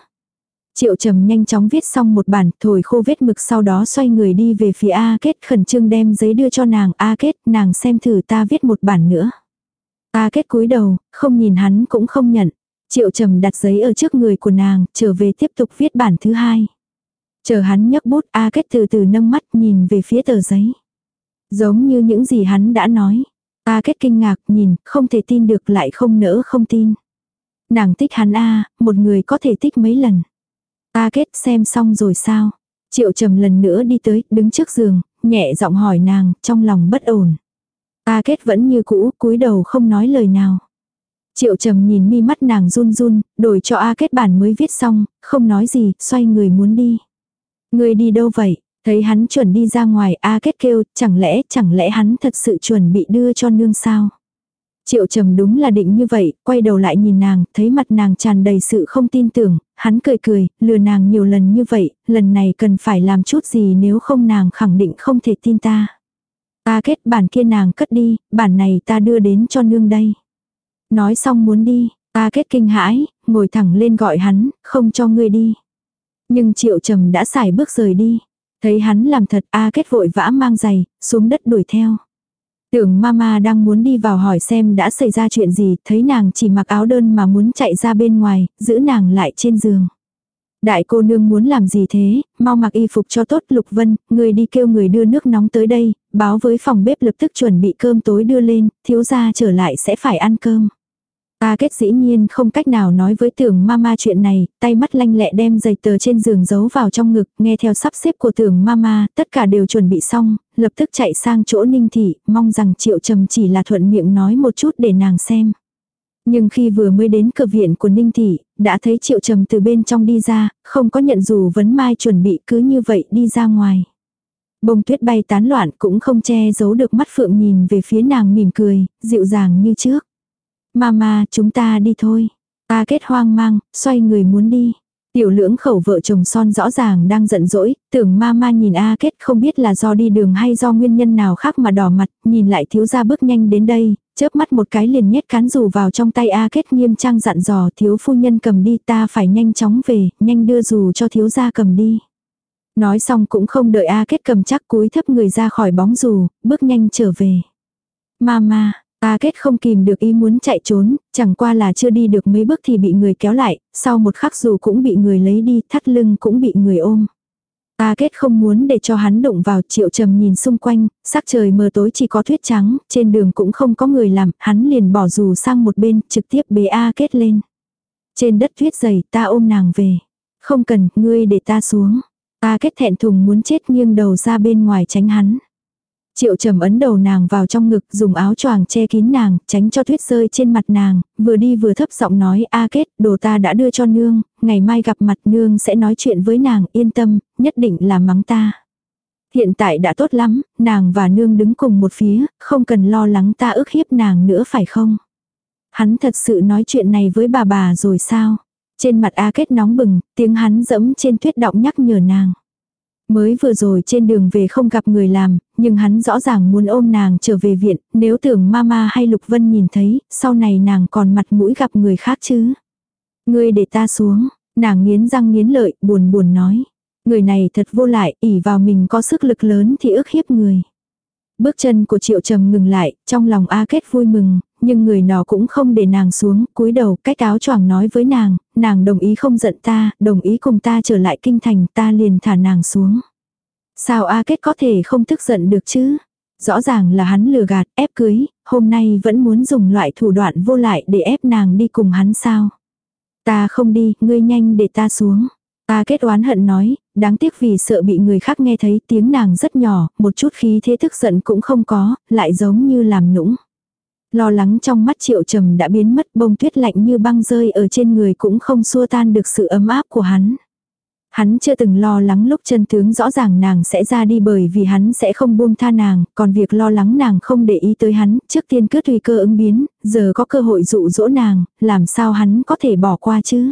A: Triệu trầm nhanh chóng viết xong một bản, thổi khô vết mực sau đó xoay người đi về phía A kết khẩn trương đem giấy đưa cho nàng A kết, nàng xem thử ta viết một bản nữa. A kết cúi đầu, không nhìn hắn cũng không nhận. Triệu trầm đặt giấy ở trước người của nàng, trở về tiếp tục viết bản thứ hai. Chờ hắn nhấc bút A kết từ từ nâng mắt nhìn về phía tờ giấy. Giống như những gì hắn đã nói. A kết kinh ngạc nhìn, không thể tin được lại không nỡ không tin. Nàng thích hắn A, một người có thể thích mấy lần. A kết xem xong rồi sao? Triệu trầm lần nữa đi tới, đứng trước giường, nhẹ giọng hỏi nàng, trong lòng bất ổn. A kết vẫn như cũ, cúi đầu không nói lời nào. Triệu trầm nhìn mi mắt nàng run run, đổi cho A kết bản mới viết xong, không nói gì, xoay người muốn đi. Người đi đâu vậy? Thấy hắn chuẩn đi ra ngoài A kết kêu, chẳng lẽ, chẳng lẽ hắn thật sự chuẩn bị đưa cho nương sao? Triệu trầm đúng là định như vậy, quay đầu lại nhìn nàng, thấy mặt nàng tràn đầy sự không tin tưởng, hắn cười cười, lừa nàng nhiều lần như vậy, lần này cần phải làm chút gì nếu không nàng khẳng định không thể tin ta. Ta kết bản kia nàng cất đi, bản này ta đưa đến cho nương đây. Nói xong muốn đi, ta kết kinh hãi, ngồi thẳng lên gọi hắn, không cho ngươi đi. Nhưng triệu trầm đã xài bước rời đi. Thấy hắn làm thật A kết vội vã mang giày, xuống đất đuổi theo. Tưởng mama đang muốn đi vào hỏi xem đã xảy ra chuyện gì, thấy nàng chỉ mặc áo đơn mà muốn chạy ra bên ngoài, giữ nàng lại trên giường. Đại cô nương muốn làm gì thế, mau mặc y phục cho tốt Lục Vân, người đi kêu người đưa nước nóng tới đây, báo với phòng bếp lập tức chuẩn bị cơm tối đưa lên, thiếu gia trở lại sẽ phải ăn cơm. A kết dĩ nhiên không cách nào nói với tưởng mama chuyện này, tay mắt lanh lẹ đem giày tờ trên giường giấu vào trong ngực, nghe theo sắp xếp của tưởng mama, tất cả đều chuẩn bị xong, lập tức chạy sang chỗ ninh thị, mong rằng triệu trầm chỉ là thuận miệng nói một chút để nàng xem. Nhưng khi vừa mới đến cửa viện của Ninh Thị, đã thấy Triệu Trầm từ bên trong đi ra, không có nhận dù vấn mai chuẩn bị cứ như vậy đi ra ngoài. Bông tuyết bay tán loạn cũng không che giấu được mắt Phượng nhìn về phía nàng mỉm cười, dịu dàng như trước. Mama, chúng ta đi thôi. Ta kết hoang mang, xoay người muốn đi. Tiểu lưỡng khẩu vợ chồng son rõ ràng đang giận dỗi, tưởng ma ma nhìn A kết không biết là do đi đường hay do nguyên nhân nào khác mà đỏ mặt, nhìn lại thiếu gia bước nhanh đến đây, chớp mắt một cái liền nhét cán dù vào trong tay A kết nghiêm trang dặn dò thiếu phu nhân cầm đi ta phải nhanh chóng về, nhanh đưa dù cho thiếu gia cầm đi. Nói xong cũng không đợi A kết cầm chắc cúi thấp người ra khỏi bóng dù, bước nhanh trở về. Mama, A kết không kìm được ý muốn chạy trốn, chẳng qua là chưa đi được mấy bước thì bị người kéo lại, sau một khắc dù cũng bị người lấy đi, thắt lưng cũng bị người ôm. A kết không muốn để cho hắn động vào triệu trầm nhìn xung quanh, sắc trời mờ tối chỉ có tuyết trắng, trên đường cũng không có người làm, hắn liền bỏ dù sang một bên, trực tiếp bế A kết lên. Trên đất tuyết dày, ta ôm nàng về. Không cần, ngươi để ta xuống. A kết thẹn thùng muốn chết nghiêng đầu ra bên ngoài tránh hắn. Triệu trầm ấn đầu nàng vào trong ngực dùng áo choàng che kín nàng, tránh cho tuyết rơi trên mặt nàng, vừa đi vừa thấp giọng nói a kết, đồ ta đã đưa cho nương, ngày mai gặp mặt nương sẽ nói chuyện với nàng, yên tâm, nhất định là mắng ta. Hiện tại đã tốt lắm, nàng và nương đứng cùng một phía, không cần lo lắng ta ức hiếp nàng nữa phải không? Hắn thật sự nói chuyện này với bà bà rồi sao? Trên mặt A Kết nóng bừng, tiếng hắn dẫm trên tuyết động nhắc nhở nàng. Mới vừa rồi trên đường về không gặp người làm, nhưng hắn rõ ràng muốn ôm nàng trở về viện, nếu tưởng mama hay Lục Vân nhìn thấy, sau này nàng còn mặt mũi gặp người khác chứ. Ngươi để ta xuống, nàng nghiến răng nghiến lợi, buồn buồn nói. Người này thật vô lại, ỉ vào mình có sức lực lớn thì ức hiếp người. Bước chân của triệu trầm ngừng lại, trong lòng A Kết vui mừng, nhưng người nó cũng không để nàng xuống, cúi đầu cách áo choàng nói với nàng, nàng đồng ý không giận ta, đồng ý cùng ta trở lại kinh thành, ta liền thả nàng xuống. Sao A Kết có thể không tức giận được chứ? Rõ ràng là hắn lừa gạt, ép cưới, hôm nay vẫn muốn dùng loại thủ đoạn vô lại để ép nàng đi cùng hắn sao? Ta không đi, ngươi nhanh để ta xuống. A kết oán hận nói, đáng tiếc vì sợ bị người khác nghe thấy tiếng nàng rất nhỏ, một chút khí thế tức giận cũng không có, lại giống như làm nũng. Lo lắng trong mắt triệu trầm đã biến mất bông tuyết lạnh như băng rơi ở trên người cũng không xua tan được sự ấm áp của hắn. Hắn chưa từng lo lắng lúc chân tướng rõ ràng nàng sẽ ra đi bởi vì hắn sẽ không buông tha nàng, còn việc lo lắng nàng không để ý tới hắn, trước tiên cứ tùy cơ ứng biến, giờ có cơ hội dụ dỗ nàng, làm sao hắn có thể bỏ qua chứ.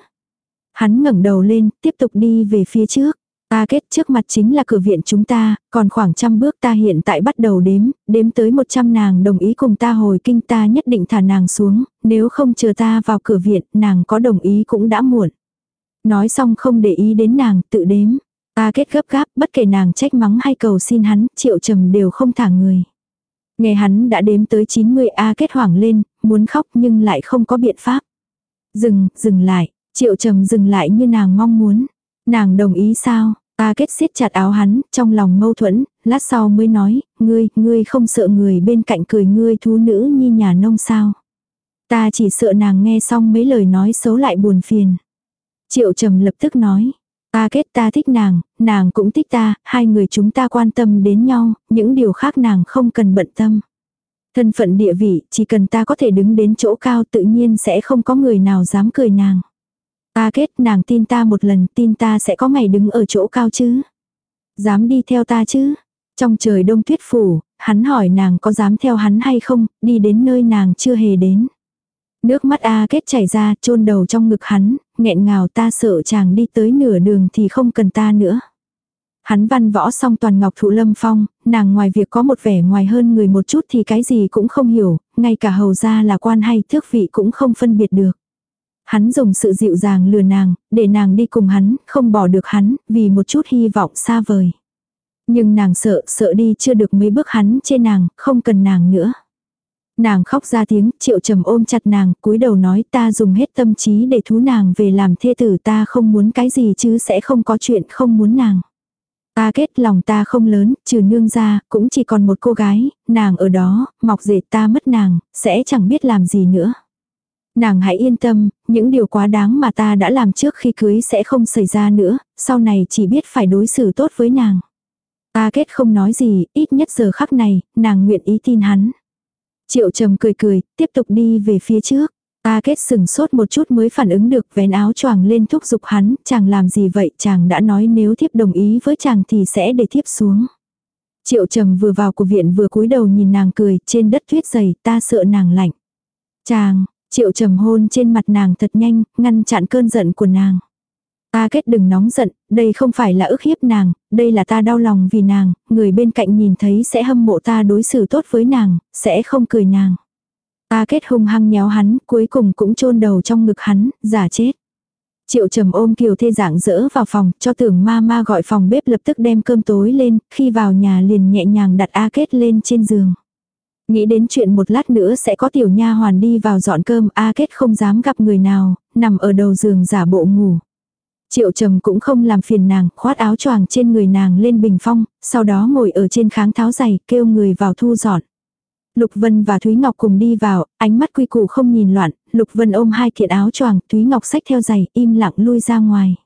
A: Hắn ngẩng đầu lên, tiếp tục đi về phía trước. Ta kết trước mặt chính là cửa viện chúng ta, còn khoảng trăm bước ta hiện tại bắt đầu đếm, đếm tới một trăm nàng đồng ý cùng ta hồi kinh ta nhất định thả nàng xuống, nếu không chờ ta vào cửa viện, nàng có đồng ý cũng đã muộn. Nói xong không để ý đến nàng, tự đếm. Ta kết gấp gáp, bất kể nàng trách mắng hay cầu xin hắn, triệu trầm đều không thả người. Nghe hắn đã đếm tới 90 A kết hoảng lên, muốn khóc nhưng lại không có biện pháp. Dừng, dừng lại, triệu trầm dừng lại như nàng mong muốn. Nàng đồng ý sao? A kết siết chặt áo hắn, trong lòng mâu thuẫn, lát sau mới nói, ngươi, ngươi không sợ người bên cạnh cười ngươi thú nữ như nhà nông sao. Ta chỉ sợ nàng nghe xong mấy lời nói xấu lại buồn phiền. Triệu trầm lập tức nói. Ta kết ta thích nàng, nàng cũng thích ta, hai người chúng ta quan tâm đến nhau, những điều khác nàng không cần bận tâm. Thân phận địa vị, chỉ cần ta có thể đứng đến chỗ cao tự nhiên sẽ không có người nào dám cười nàng. Ta kết nàng tin ta một lần, tin ta sẽ có ngày đứng ở chỗ cao chứ. Dám đi theo ta chứ. Trong trời đông tuyết phủ, hắn hỏi nàng có dám theo hắn hay không, đi đến nơi nàng chưa hề đến. Nước mắt A kết chảy ra, chôn đầu trong ngực hắn, nghẹn ngào ta sợ chàng đi tới nửa đường thì không cần ta nữa. Hắn văn võ xong toàn ngọc thụ lâm phong, nàng ngoài việc có một vẻ ngoài hơn người một chút thì cái gì cũng không hiểu, ngay cả hầu ra là quan hay thước vị cũng không phân biệt được. Hắn dùng sự dịu dàng lừa nàng, để nàng đi cùng hắn, không bỏ được hắn, vì một chút hy vọng xa vời. Nhưng nàng sợ, sợ đi chưa được mấy bước hắn trên nàng, không cần nàng nữa. Nàng khóc ra tiếng, triệu trầm ôm chặt nàng, cúi đầu nói ta dùng hết tâm trí để thú nàng về làm thê tử ta không muốn cái gì chứ sẽ không có chuyện không muốn nàng. Ta kết lòng ta không lớn, trừ nương ra, cũng chỉ còn một cô gái, nàng ở đó, mọc dệt ta mất nàng, sẽ chẳng biết làm gì nữa. Nàng hãy yên tâm, những điều quá đáng mà ta đã làm trước khi cưới sẽ không xảy ra nữa, sau này chỉ biết phải đối xử tốt với nàng. Ta kết không nói gì, ít nhất giờ khắc này, nàng nguyện ý tin hắn. Triệu trầm cười cười, tiếp tục đi về phía trước. Ta kết sừng sốt một chút mới phản ứng được vén áo choàng lên thúc giục hắn, chàng làm gì vậy, chàng đã nói nếu thiếp đồng ý với chàng thì sẽ để thiếp xuống. Triệu trầm vừa vào của viện vừa cúi đầu nhìn nàng cười, trên đất tuyết dày, ta sợ nàng lạnh. Chàng, triệu trầm hôn trên mặt nàng thật nhanh, ngăn chặn cơn giận của nàng. Ta kết đừng nóng giận, đây không phải là ức hiếp nàng, đây là ta đau lòng vì nàng, người bên cạnh nhìn thấy sẽ hâm mộ ta đối xử tốt với nàng, sẽ không cười nàng. Ta kết hung hăng nhéo hắn, cuối cùng cũng chôn đầu trong ngực hắn, giả chết. Triệu trầm ôm kiều thê dạng dỡ vào phòng, cho tưởng ma ma gọi phòng bếp lập tức đem cơm tối lên, khi vào nhà liền nhẹ nhàng đặt A kết lên trên giường. Nghĩ đến chuyện một lát nữa sẽ có tiểu nha hoàn đi vào dọn cơm, A kết không dám gặp người nào, nằm ở đầu giường giả bộ ngủ. Triệu trầm cũng không làm phiền nàng, khoát áo choàng trên người nàng lên bình phong, sau đó ngồi ở trên kháng tháo giày, kêu người vào thu dọn. Lục Vân và Thúy Ngọc cùng đi vào, ánh mắt quy củ không nhìn loạn, Lục Vân ôm hai kiện áo choàng, Thúy Ngọc xách theo giày, im lặng lui ra ngoài.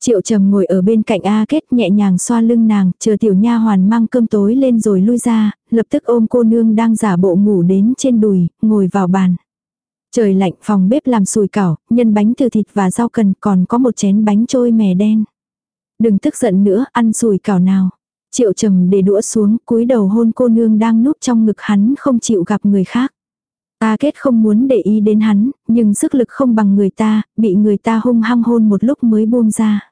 A: Triệu Trầm ngồi ở bên cạnh A Kết nhẹ nhàng xoa lưng nàng, chờ tiểu nha hoàn mang cơm tối lên rồi lui ra, lập tức ôm cô nương đang giả bộ ngủ đến trên đùi, ngồi vào bàn. Trời lạnh phòng bếp làm sùi cảo, nhân bánh từ thịt và rau cần còn có một chén bánh trôi mè đen. Đừng tức giận nữa, ăn sùi cảo nào. Triệu trầm để đũa xuống, cúi đầu hôn cô nương đang núp trong ngực hắn không chịu gặp người khác. Ta kết không muốn để ý đến hắn, nhưng sức lực không bằng người ta, bị người ta hung hăng hôn một lúc mới buông ra.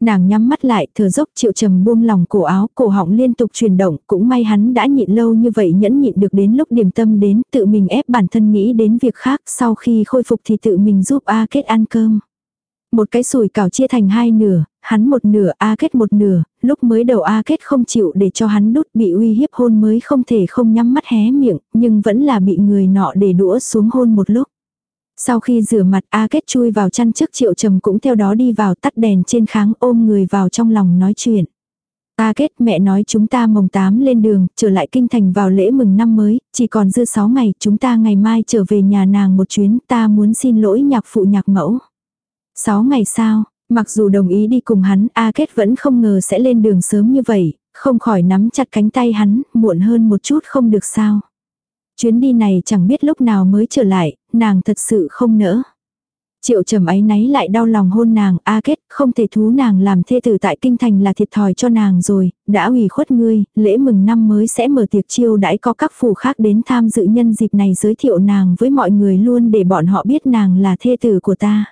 A: Nàng nhắm mắt lại, thở dốc triệu trầm buông lòng cổ áo, cổ họng liên tục chuyển động, cũng may hắn đã nhịn lâu như vậy nhẫn nhịn được đến lúc điểm tâm đến, tự mình ép bản thân nghĩ đến việc khác, sau khi khôi phục thì tự mình giúp A kết ăn cơm. Một cái sùi cảo chia thành hai nửa, hắn một nửa A kết một nửa, lúc mới đầu A kết không chịu để cho hắn đút bị uy hiếp hôn mới không thể không nhắm mắt hé miệng, nhưng vẫn là bị người nọ để đũa xuống hôn một lúc. Sau khi rửa mặt A kết chui vào chăn trước triệu trầm cũng theo đó đi vào tắt đèn trên kháng ôm người vào trong lòng nói chuyện. A kết mẹ nói chúng ta mồng 8 lên đường, trở lại kinh thành vào lễ mừng năm mới, chỉ còn dư 6 ngày, chúng ta ngày mai trở về nhà nàng một chuyến, ta muốn xin lỗi nhạc phụ nhạc mẫu. 6 ngày sau, mặc dù đồng ý đi cùng hắn, A Kết vẫn không ngờ sẽ lên đường sớm như vậy, không khỏi nắm chặt cánh tay hắn, muộn hơn một chút không được sao. Chuyến đi này chẳng biết lúc nào mới trở lại, nàng thật sự không nỡ. Triệu trầm ấy náy lại đau lòng hôn nàng, A Kết, không thể thú nàng làm thê tử tại kinh thành là thiệt thòi cho nàng rồi, đã ủy khuất ngươi, lễ mừng năm mới sẽ mở tiệc chiêu đãi có các phù khác đến tham dự nhân dịp này giới thiệu nàng với mọi người luôn để bọn họ biết nàng là thê tử của ta.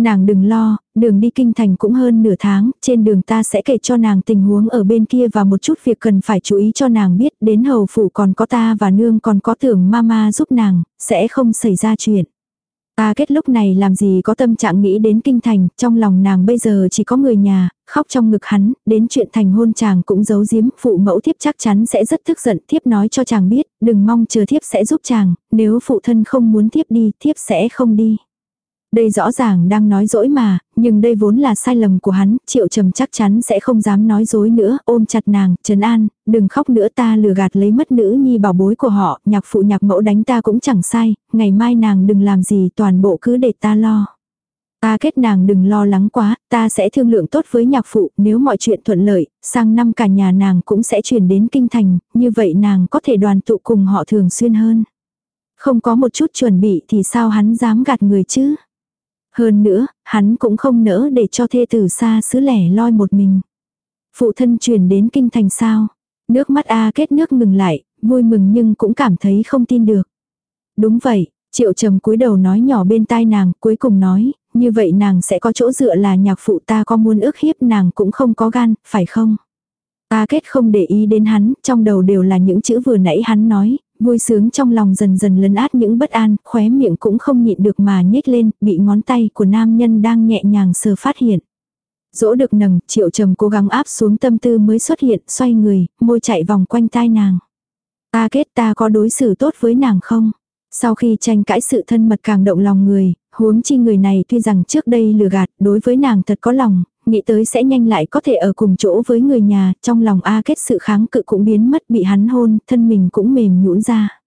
A: Nàng đừng lo, đường đi kinh thành cũng hơn nửa tháng, trên đường ta sẽ kể cho nàng tình huống ở bên kia và một chút việc cần phải chú ý cho nàng biết, đến hầu phủ còn có ta và nương còn có tưởng mama giúp nàng, sẽ không xảy ra chuyện. Ta kết lúc này làm gì có tâm trạng nghĩ đến kinh thành, trong lòng nàng bây giờ chỉ có người nhà, khóc trong ngực hắn, đến chuyện thành hôn chàng cũng giấu giếm, phụ mẫu thiếp chắc chắn sẽ rất tức giận, thiếp nói cho chàng biết, đừng mong chờ thiếp sẽ giúp chàng, nếu phụ thân không muốn thiếp đi, thiếp sẽ không đi. Đây rõ ràng đang nói dỗi mà, nhưng đây vốn là sai lầm của hắn, triệu trầm chắc chắn sẽ không dám nói dối nữa, ôm chặt nàng, trấn an, đừng khóc nữa ta lừa gạt lấy mất nữ nhi bảo bối của họ, nhạc phụ nhạc mẫu đánh ta cũng chẳng sai, ngày mai nàng đừng làm gì toàn bộ cứ để ta lo. Ta kết nàng đừng lo lắng quá, ta sẽ thương lượng tốt với nhạc phụ, nếu mọi chuyện thuận lợi, sang năm cả nhà nàng cũng sẽ chuyển đến kinh thành, như vậy nàng có thể đoàn tụ cùng họ thường xuyên hơn. Không có một chút chuẩn bị thì sao hắn dám gạt người chứ? Hơn nữa, hắn cũng không nỡ để cho thê tử xa xứ lẻ loi một mình. Phụ thân chuyển đến kinh thành sao. Nước mắt A kết nước ngừng lại, vui mừng nhưng cũng cảm thấy không tin được. Đúng vậy, triệu trầm cúi đầu nói nhỏ bên tai nàng, cuối cùng nói, như vậy nàng sẽ có chỗ dựa là nhạc phụ ta có muốn ước hiếp nàng cũng không có gan, phải không? A kết không để ý đến hắn, trong đầu đều là những chữ vừa nãy hắn nói, vui sướng trong lòng dần dần lấn át những bất an, khóe miệng cũng không nhịn được mà nhếch lên, bị ngón tay của nam nhân đang nhẹ nhàng sờ phát hiện. Dỗ được nầng, triệu trầm cố gắng áp xuống tâm tư mới xuất hiện, xoay người, môi chạy vòng quanh tai nàng. Ta kết ta có đối xử tốt với nàng không? Sau khi tranh cãi sự thân mật càng động lòng người, huống chi người này tuy rằng trước đây lừa gạt đối với nàng thật có lòng, nghĩ tới sẽ nhanh lại có thể ở cùng chỗ với người nhà, trong lòng A kết sự kháng cự cũng biến mất bị hắn hôn, thân mình cũng mềm nhũn ra.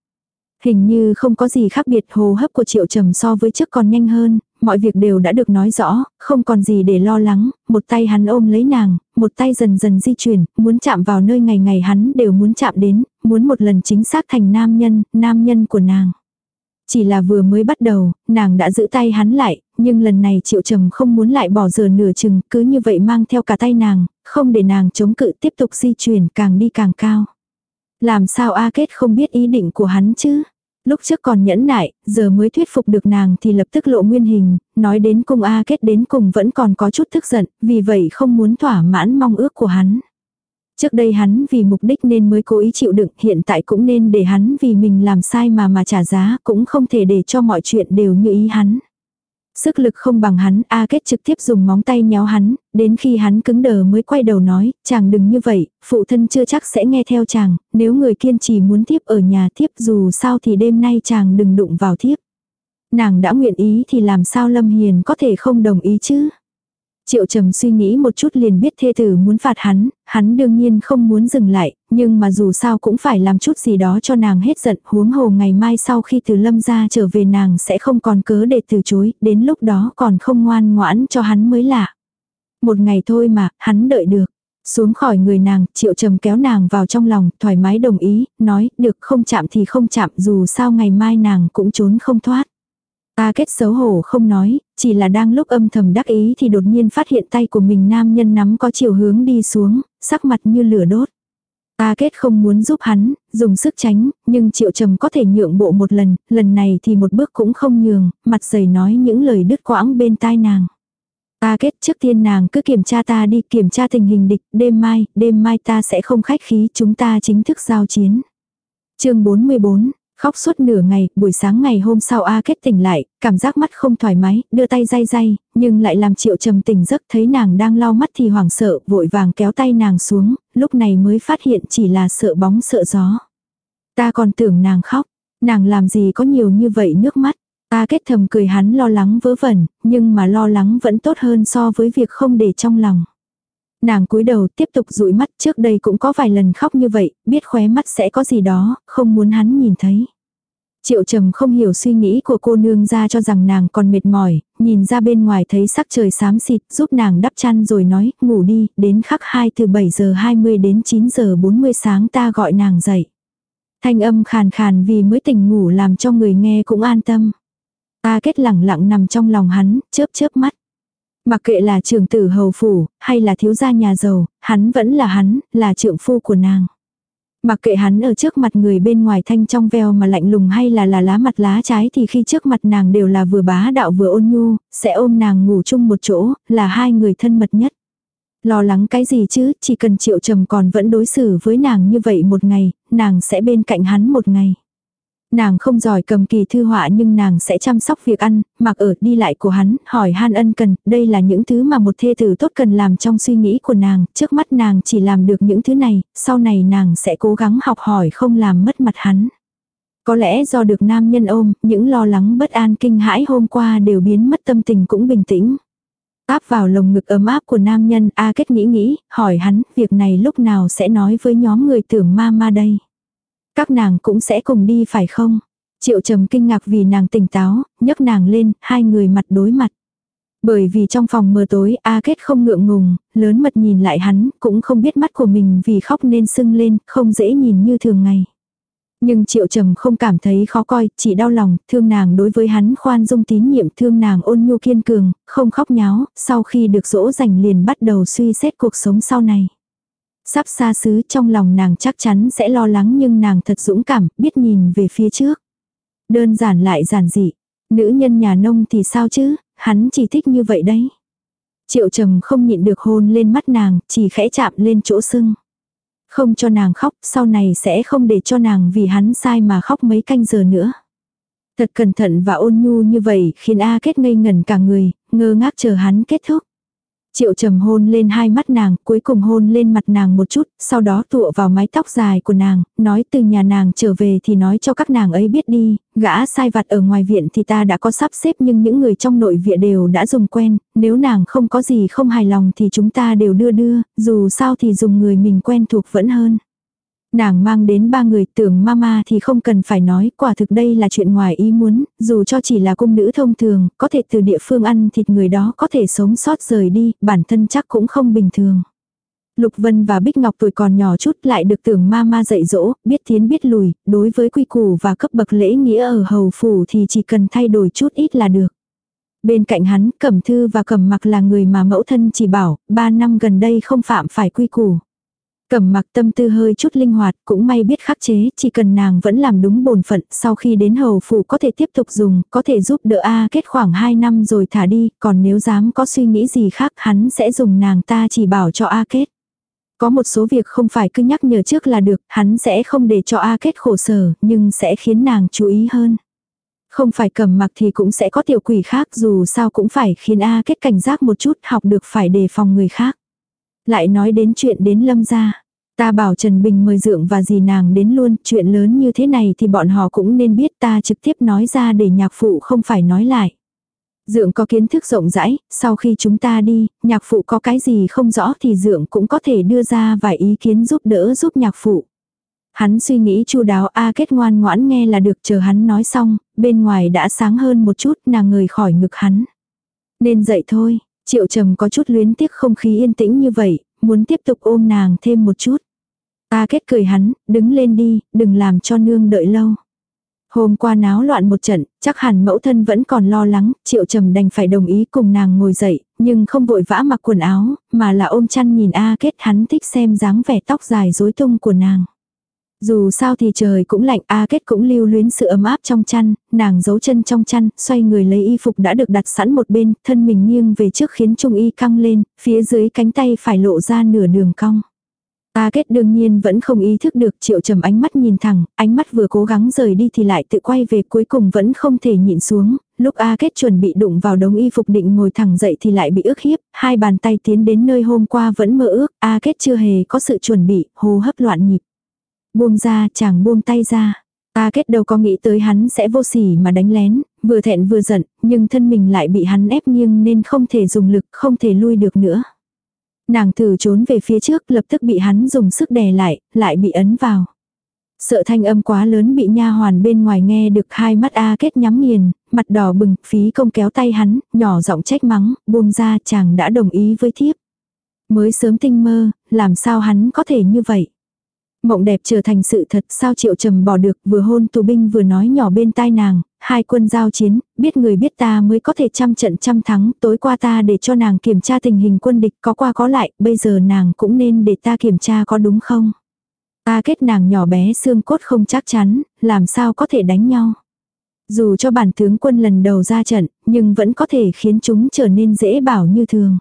A: Hình như không có gì khác biệt hồ hấp của triệu trầm so với trước còn nhanh hơn, mọi việc đều đã được nói rõ, không còn gì để lo lắng, một tay hắn ôm lấy nàng, một tay dần dần di chuyển, muốn chạm vào nơi ngày ngày hắn đều muốn chạm đến, muốn một lần chính xác thành nam nhân, nam nhân của nàng. Chỉ là vừa mới bắt đầu, nàng đã giữ tay hắn lại, nhưng lần này triệu trầm không muốn lại bỏ giờ nửa chừng, cứ như vậy mang theo cả tay nàng, không để nàng chống cự tiếp tục di chuyển càng đi càng cao. Làm sao A Kết không biết ý định của hắn chứ? Lúc trước còn nhẫn nại, giờ mới thuyết phục được nàng thì lập tức lộ nguyên hình, nói đến cùng A Kết đến cùng vẫn còn có chút tức giận, vì vậy không muốn thỏa mãn mong ước của hắn. Trước đây hắn vì mục đích nên mới cố ý chịu đựng, hiện tại cũng nên để hắn vì mình làm sai mà mà trả giá, cũng không thể để cho mọi chuyện đều như ý hắn. Sức lực không bằng hắn, A Kết trực tiếp dùng móng tay nhéo hắn, đến khi hắn cứng đờ mới quay đầu nói, chàng đừng như vậy, phụ thân chưa chắc sẽ nghe theo chàng, nếu người kiên trì muốn tiếp ở nhà tiếp dù sao thì đêm nay chàng đừng đụng vào thiếp. Nàng đã nguyện ý thì làm sao Lâm Hiền có thể không đồng ý chứ? Triệu trầm suy nghĩ một chút liền biết thê tử muốn phạt hắn, hắn đương nhiên không muốn dừng lại, nhưng mà dù sao cũng phải làm chút gì đó cho nàng hết giận, huống hồ ngày mai sau khi từ lâm ra trở về nàng sẽ không còn cớ để từ chối, đến lúc đó còn không ngoan ngoãn cho hắn mới lạ. Một ngày thôi mà, hắn đợi được. Xuống khỏi người nàng, triệu trầm kéo nàng vào trong lòng, thoải mái đồng ý, nói, được không chạm thì không chạm, dù sao ngày mai nàng cũng trốn không thoát. Ta kết xấu hổ không nói, chỉ là đang lúc âm thầm đắc ý thì đột nhiên phát hiện tay của mình nam nhân nắm có chiều hướng đi xuống, sắc mặt như lửa đốt. Ta kết không muốn giúp hắn, dùng sức tránh, nhưng triệu trầm có thể nhượng bộ một lần, lần này thì một bước cũng không nhường, mặt dày nói những lời đứt quãng bên tai nàng. Ta kết trước tiên nàng cứ kiểm tra ta đi, kiểm tra tình hình địch, đêm mai, đêm mai ta sẽ không khách khí, chúng ta chính thức giao chiến. chương 44, Khóc suốt nửa ngày, buổi sáng ngày hôm sau A Kết tỉnh lại, cảm giác mắt không thoải mái, đưa tay day day, nhưng lại làm triệu trầm tỉnh giấc thấy nàng đang lau mắt thì hoảng sợ, vội vàng kéo tay nàng xuống, lúc này mới phát hiện chỉ là sợ bóng sợ gió. Ta còn tưởng nàng khóc, nàng làm gì có nhiều như vậy nước mắt. A Kết thầm cười hắn lo lắng vớ vẩn, nhưng mà lo lắng vẫn tốt hơn so với việc không để trong lòng. Nàng cúi đầu tiếp tục dụi mắt trước đây cũng có vài lần khóc như vậy, biết khóe mắt sẽ có gì đó, không muốn hắn nhìn thấy. Triệu trầm không hiểu suy nghĩ của cô nương ra cho rằng nàng còn mệt mỏi, nhìn ra bên ngoài thấy sắc trời xám xịt giúp nàng đắp chăn rồi nói ngủ đi, đến khắc 2 từ 7 giờ 20 đến 9 giờ 40 sáng ta gọi nàng dậy. Thanh âm khàn khàn vì mới tỉnh ngủ làm cho người nghe cũng an tâm. Ta kết lẳng lặng nằm trong lòng hắn, chớp chớp mắt. Mặc kệ là trưởng tử hầu phủ, hay là thiếu gia nhà giàu, hắn vẫn là hắn, là trượng phu của nàng. Mặc kệ hắn ở trước mặt người bên ngoài thanh trong veo mà lạnh lùng hay là là lá mặt lá trái thì khi trước mặt nàng đều là vừa bá đạo vừa ôn nhu, sẽ ôm nàng ngủ chung một chỗ, là hai người thân mật nhất. Lo lắng cái gì chứ, chỉ cần triệu trầm còn vẫn đối xử với nàng như vậy một ngày, nàng sẽ bên cạnh hắn một ngày. Nàng không giỏi cầm kỳ thư họa nhưng nàng sẽ chăm sóc việc ăn, mặc ở đi lại của hắn, hỏi han ân cần, đây là những thứ mà một thê tử tốt cần làm trong suy nghĩ của nàng, trước mắt nàng chỉ làm được những thứ này, sau này nàng sẽ cố gắng học hỏi không làm mất mặt hắn. Có lẽ do được nam nhân ôm, những lo lắng bất an kinh hãi hôm qua đều biến mất tâm tình cũng bình tĩnh. Áp vào lồng ngực ấm áp của nam nhân, A kết nghĩ nghĩ, hỏi hắn, việc này lúc nào sẽ nói với nhóm người tưởng ma ma đây. Các nàng cũng sẽ cùng đi phải không? Triệu trầm kinh ngạc vì nàng tỉnh táo, nhấc nàng lên, hai người mặt đối mặt. Bởi vì trong phòng mờ tối A Kết không ngượng ngùng, lớn mật nhìn lại hắn, cũng không biết mắt của mình vì khóc nên sưng lên, không dễ nhìn như thường ngày. Nhưng triệu trầm không cảm thấy khó coi, chỉ đau lòng, thương nàng đối với hắn khoan dung tín nhiệm, thương nàng ôn nhu kiên cường, không khóc nháo, sau khi được dỗ dành liền bắt đầu suy xét cuộc sống sau này. Sắp xa xứ trong lòng nàng chắc chắn sẽ lo lắng nhưng nàng thật dũng cảm, biết nhìn về phía trước. Đơn giản lại giản dị. Nữ nhân nhà nông thì sao chứ, hắn chỉ thích như vậy đấy. Triệu trầm không nhịn được hôn lên mắt nàng, chỉ khẽ chạm lên chỗ sưng. Không cho nàng khóc, sau này sẽ không để cho nàng vì hắn sai mà khóc mấy canh giờ nữa. Thật cẩn thận và ôn nhu như vậy khiến A kết ngây ngẩn cả người, ngơ ngác chờ hắn kết thúc. Triệu trầm hôn lên hai mắt nàng, cuối cùng hôn lên mặt nàng một chút, sau đó tụa vào mái tóc dài của nàng, nói từ nhà nàng trở về thì nói cho các nàng ấy biết đi, gã sai vặt ở ngoài viện thì ta đã có sắp xếp nhưng những người trong nội viện đều đã dùng quen, nếu nàng không có gì không hài lòng thì chúng ta đều đưa đưa, dù sao thì dùng người mình quen thuộc vẫn hơn. Nàng mang đến ba người tưởng mama thì không cần phải nói, quả thực đây là chuyện ngoài ý muốn, dù cho chỉ là cung nữ thông thường, có thể từ địa phương ăn thịt người đó có thể sống sót rời đi, bản thân chắc cũng không bình thường. Lục Vân và Bích Ngọc tuổi còn nhỏ chút lại được tưởng mama dạy dỗ, biết tiến biết lùi, đối với quy củ và cấp bậc lễ nghĩa ở hầu phủ thì chỉ cần thay đổi chút ít là được. Bên cạnh hắn, Cẩm Thư và Cẩm Mặc là người mà mẫu thân chỉ bảo, ba năm gần đây không phạm phải quy củ cầm mặc tâm tư hơi chút linh hoạt, cũng may biết khắc chế, chỉ cần nàng vẫn làm đúng bổn phận, sau khi đến hầu phủ có thể tiếp tục dùng, có thể giúp đỡ A kết khoảng 2 năm rồi thả đi, còn nếu dám có suy nghĩ gì khác hắn sẽ dùng nàng ta chỉ bảo cho A kết. Có một số việc không phải cứ nhắc nhở trước là được, hắn sẽ không để cho A kết khổ sở, nhưng sẽ khiến nàng chú ý hơn. Không phải cầm mặc thì cũng sẽ có tiểu quỷ khác dù sao cũng phải khiến A kết cảnh giác một chút học được phải đề phòng người khác. Lại nói đến chuyện đến lâm gia. Ta bảo Trần Bình mời dượng và dì nàng đến luôn, chuyện lớn như thế này thì bọn họ cũng nên biết ta trực tiếp nói ra để nhạc phụ không phải nói lại. Dượng có kiến thức rộng rãi, sau khi chúng ta đi, nhạc phụ có cái gì không rõ thì dượng cũng có thể đưa ra vài ý kiến giúp đỡ giúp nhạc phụ. Hắn suy nghĩ chu đáo A kết ngoan ngoãn nghe là được chờ hắn nói xong, bên ngoài đã sáng hơn một chút nàng người khỏi ngực hắn. Nên dậy thôi, Triệu trầm có chút luyến tiếc không khí yên tĩnh như vậy, muốn tiếp tục ôm nàng thêm một chút. Ta kết cười hắn, đứng lên đi, đừng làm cho nương đợi lâu. Hôm qua náo loạn một trận, chắc hẳn mẫu thân vẫn còn lo lắng, triệu trầm đành phải đồng ý cùng nàng ngồi dậy, nhưng không vội vã mặc quần áo, mà là ôm chăn nhìn A kết hắn thích xem dáng vẻ tóc dài rối tung của nàng. Dù sao thì trời cũng lạnh, A Kết cũng lưu luyến sự ấm áp trong chăn, nàng giấu chân trong chăn, xoay người lấy y phục đã được đặt sẵn một bên, thân mình nghiêng về trước khiến trung y căng lên, phía dưới cánh tay phải lộ ra nửa đường cong. A Kết đương nhiên vẫn không ý thức được triệu trầm ánh mắt nhìn thẳng, ánh mắt vừa cố gắng rời đi thì lại tự quay về cuối cùng vẫn không thể nhịn xuống, lúc A Kết chuẩn bị đụng vào đống y phục định ngồi thẳng dậy thì lại bị ước hiếp, hai bàn tay tiến đến nơi hôm qua vẫn mơ ước, A Kết chưa hề có sự chuẩn bị, hô hấp loạn nhịp. Buông ra chàng buông tay ra. Ta kết đâu có nghĩ tới hắn sẽ vô sỉ mà đánh lén, vừa thẹn vừa giận, nhưng thân mình lại bị hắn ép nghiêng nên không thể dùng lực, không thể lui được nữa. Nàng thử trốn về phía trước lập tức bị hắn dùng sức đè lại, lại bị ấn vào. Sợ thanh âm quá lớn bị nha hoàn bên ngoài nghe được hai mắt A kết nhắm nghiền, mặt đỏ bừng, phí công kéo tay hắn, nhỏ giọng trách mắng, buông ra chàng đã đồng ý với thiếp. Mới sớm tinh mơ, làm sao hắn có thể như vậy. Mộng đẹp trở thành sự thật sao triệu trầm bỏ được vừa hôn tù binh vừa nói nhỏ bên tai nàng, hai quân giao chiến, biết người biết ta mới có thể trăm trận trăm thắng, tối qua ta để cho nàng kiểm tra tình hình quân địch có qua có lại, bây giờ nàng cũng nên để ta kiểm tra có đúng không. Ta kết nàng nhỏ bé xương cốt không chắc chắn, làm sao có thể đánh nhau. Dù cho bản tướng quân lần đầu ra trận, nhưng vẫn có thể khiến chúng trở nên dễ bảo như thường.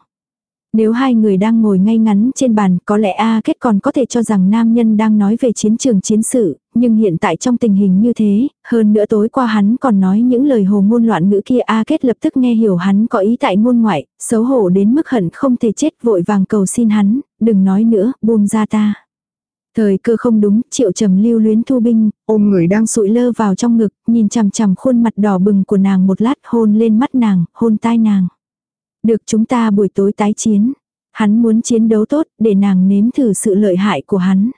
A: Nếu hai người đang ngồi ngay ngắn trên bàn, có lẽ A Kết còn có thể cho rằng nam nhân đang nói về chiến trường chiến sự, nhưng hiện tại trong tình hình như thế, hơn nữa tối qua hắn còn nói những lời hồ ngôn loạn ngữ kia A Kết lập tức nghe hiểu hắn có ý tại ngôn ngoại, xấu hổ đến mức hận không thể chết vội vàng cầu xin hắn, đừng nói nữa, buông ra ta. Thời cơ không đúng, triệu trầm lưu luyến thu binh, ôm người đang sụi lơ vào trong ngực, nhìn chằm chằm khuôn mặt đỏ bừng của nàng một lát hôn lên mắt nàng, hôn tai nàng. Được chúng ta buổi tối tái chiến. Hắn muốn chiến đấu tốt để nàng nếm thử sự lợi hại của hắn.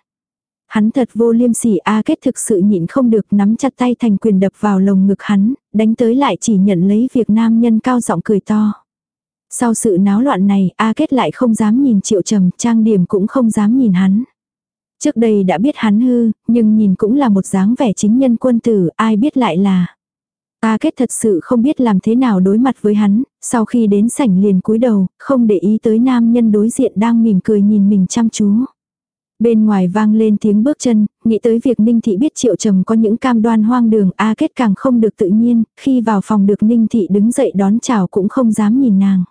A: Hắn thật vô liêm sỉ A kết thực sự nhịn không được nắm chặt tay thành quyền đập vào lồng ngực hắn, đánh tới lại chỉ nhận lấy việc nam nhân cao giọng cười to. Sau sự náo loạn này A kết lại không dám nhìn triệu trầm, trang điểm cũng không dám nhìn hắn. Trước đây đã biết hắn hư, nhưng nhìn cũng là một dáng vẻ chính nhân quân tử, ai biết lại là. A kết thật sự không biết làm thế nào đối mặt với hắn, sau khi đến sảnh liền cúi đầu, không để ý tới nam nhân đối diện đang mỉm cười nhìn mình chăm chú. Bên ngoài vang lên tiếng bước chân, nghĩ tới việc Ninh Thị biết Triệu Trầm có những cam đoan hoang đường A kết càng không được tự nhiên, khi vào phòng được Ninh Thị đứng dậy đón chào cũng không dám nhìn nàng.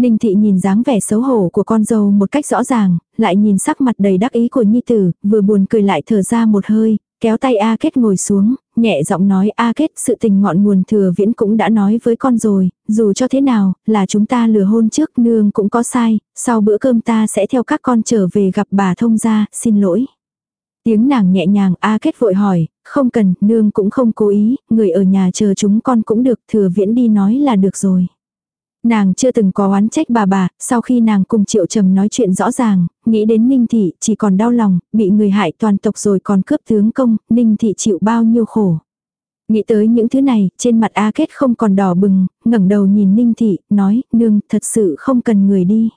A: Ninh thị nhìn dáng vẻ xấu hổ của con dâu một cách rõ ràng, lại nhìn sắc mặt đầy đắc ý của nhi tử, vừa buồn cười lại thở ra một hơi, kéo tay A Kết ngồi xuống, nhẹ giọng nói A Kết sự tình ngọn nguồn thừa viễn cũng đã nói với con rồi, dù cho thế nào, là chúng ta lừa hôn trước nương cũng có sai, sau bữa cơm ta sẽ theo các con trở về gặp bà thông gia, xin lỗi. Tiếng nàng nhẹ nhàng A Kết vội hỏi, không cần, nương cũng không cố ý, người ở nhà chờ chúng con cũng được, thừa viễn đi nói là được rồi. Nàng chưa từng có oán trách bà bà, sau khi nàng cùng Triệu Trầm nói chuyện rõ ràng, nghĩ đến Ninh Thị chỉ còn đau lòng, bị người hại toàn tộc rồi còn cướp tướng công, Ninh Thị chịu bao nhiêu khổ. Nghĩ tới những thứ này, trên mặt A Kết không còn đỏ bừng, ngẩng đầu nhìn Ninh Thị, nói, nương, thật sự không cần người đi.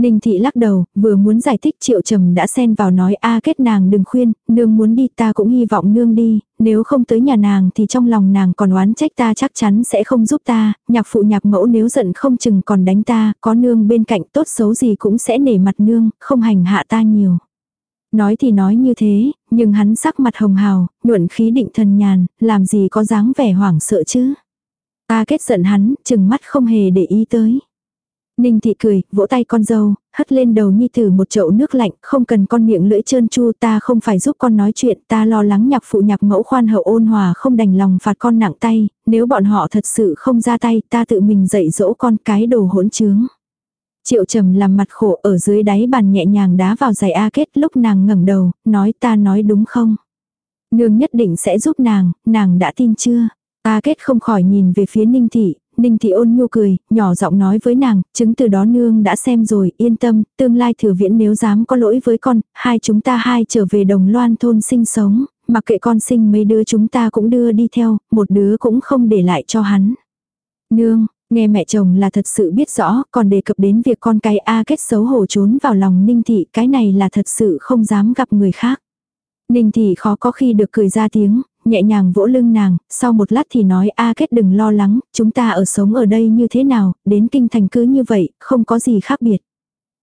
A: Ninh thị lắc đầu, vừa muốn giải thích triệu trầm đã xen vào nói a kết nàng đừng khuyên, nương muốn đi ta cũng hy vọng nương đi, nếu không tới nhà nàng thì trong lòng nàng còn oán trách ta chắc chắn sẽ không giúp ta, nhạc phụ nhạc mẫu nếu giận không chừng còn đánh ta, có nương bên cạnh tốt xấu gì cũng sẽ nể mặt nương, không hành hạ ta nhiều. Nói thì nói như thế, nhưng hắn sắc mặt hồng hào, nhuận khí định thần nhàn, làm gì có dáng vẻ hoảng sợ chứ. A kết giận hắn, chừng mắt không hề để ý tới. Ninh thị cười, vỗ tay con dâu, hất lên đầu nhi tử một chậu nước lạnh, không cần con miệng lưỡi trơn chu ta không phải giúp con nói chuyện, ta lo lắng nhạc phụ nhạc mẫu khoan hậu ôn hòa không đành lòng phạt con nặng tay, nếu bọn họ thật sự không ra tay, ta tự mình dạy dỗ con cái đồ hỗn trướng. Triệu trầm làm mặt khổ ở dưới đáy bàn nhẹ nhàng đá vào giày A kết lúc nàng ngẩng đầu, nói ta nói đúng không? Nương nhất định sẽ giúp nàng, nàng đã tin chưa? A kết không khỏi nhìn về phía ninh thị, Ninh thị ôn nhu cười, nhỏ giọng nói với nàng, chứng từ đó nương đã xem rồi, yên tâm, tương lai thừa viễn nếu dám có lỗi với con, hai chúng ta hai trở về đồng loan thôn sinh sống, mặc kệ con sinh mấy đứa chúng ta cũng đưa đi theo, một đứa cũng không để lại cho hắn. Nương, nghe mẹ chồng là thật sự biết rõ, còn đề cập đến việc con cái A kết xấu hổ trốn vào lòng ninh thị, cái này là thật sự không dám gặp người khác. Ninh thị khó có khi được cười ra tiếng, nhẹ nhàng vỗ lưng nàng, sau một lát thì nói a kết đừng lo lắng, chúng ta ở sống ở đây như thế nào, đến kinh thành cứ như vậy, không có gì khác biệt.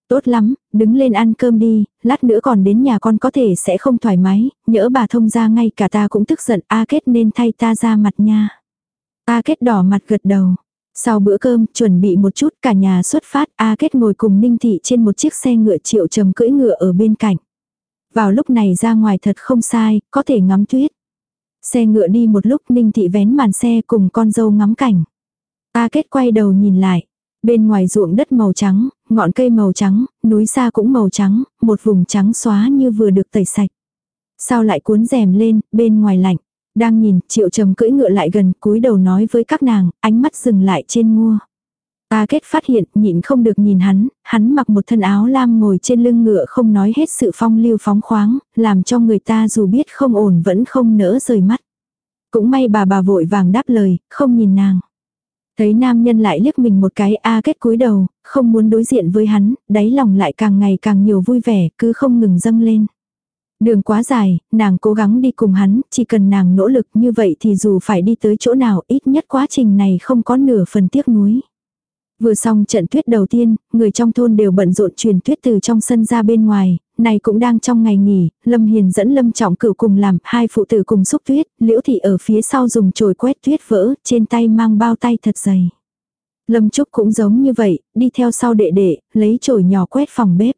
A: Tốt lắm, đứng lên ăn cơm đi, lát nữa còn đến nhà con có thể sẽ không thoải mái, nhỡ bà thông ra ngay cả ta cũng tức giận a kết nên thay ta ra mặt nha. A kết đỏ mặt gật đầu. Sau bữa cơm, chuẩn bị một chút cả nhà xuất phát, A Kết ngồi cùng Ninh Thị trên một chiếc xe ngựa triệu trầm cưỡi ngựa ở bên cạnh. Vào lúc này ra ngoài thật không sai, có thể ngắm tuyết. Xe ngựa đi một lúc Ninh Thị vén màn xe cùng con dâu ngắm cảnh. A kết quay đầu nhìn lại. Bên ngoài ruộng đất màu trắng, ngọn cây màu trắng, núi xa cũng màu trắng, một vùng trắng xóa như vừa được tẩy sạch. Sao lại cuốn rèm lên, bên ngoài lạnh. Đang nhìn, triệu trầm cưỡi ngựa lại gần, cúi đầu nói với các nàng, ánh mắt dừng lại trên mua. A kết phát hiện, nhịn không được nhìn hắn, hắn mặc một thân áo lam ngồi trên lưng ngựa không nói hết sự phong lưu phóng khoáng, làm cho người ta dù biết không ổn vẫn không nỡ rời mắt. Cũng may bà bà vội vàng đáp lời, không nhìn nàng. Thấy nam nhân lại liếc mình một cái A kết cúi đầu, không muốn đối diện với hắn, đáy lòng lại càng ngày càng nhiều vui vẻ, cứ không ngừng dâng lên. Đường quá dài, nàng cố gắng đi cùng hắn, chỉ cần nàng nỗ lực như vậy thì dù phải đi tới chỗ nào ít nhất quá trình này không có nửa phần tiếc nuối. Vừa xong trận tuyết đầu tiên, người trong thôn đều bận rộn truyền tuyết từ trong sân ra bên ngoài, này cũng đang trong ngày nghỉ, Lâm Hiền dẫn Lâm Trọng Cửu cùng làm, hai phụ tử cùng xúc tuyết, Liễu Thị ở phía sau dùng chổi quét tuyết vỡ, trên tay mang bao tay thật dày. Lâm Trúc cũng giống như vậy, đi theo sau đệ đệ, lấy chổi nhỏ quét phòng bếp.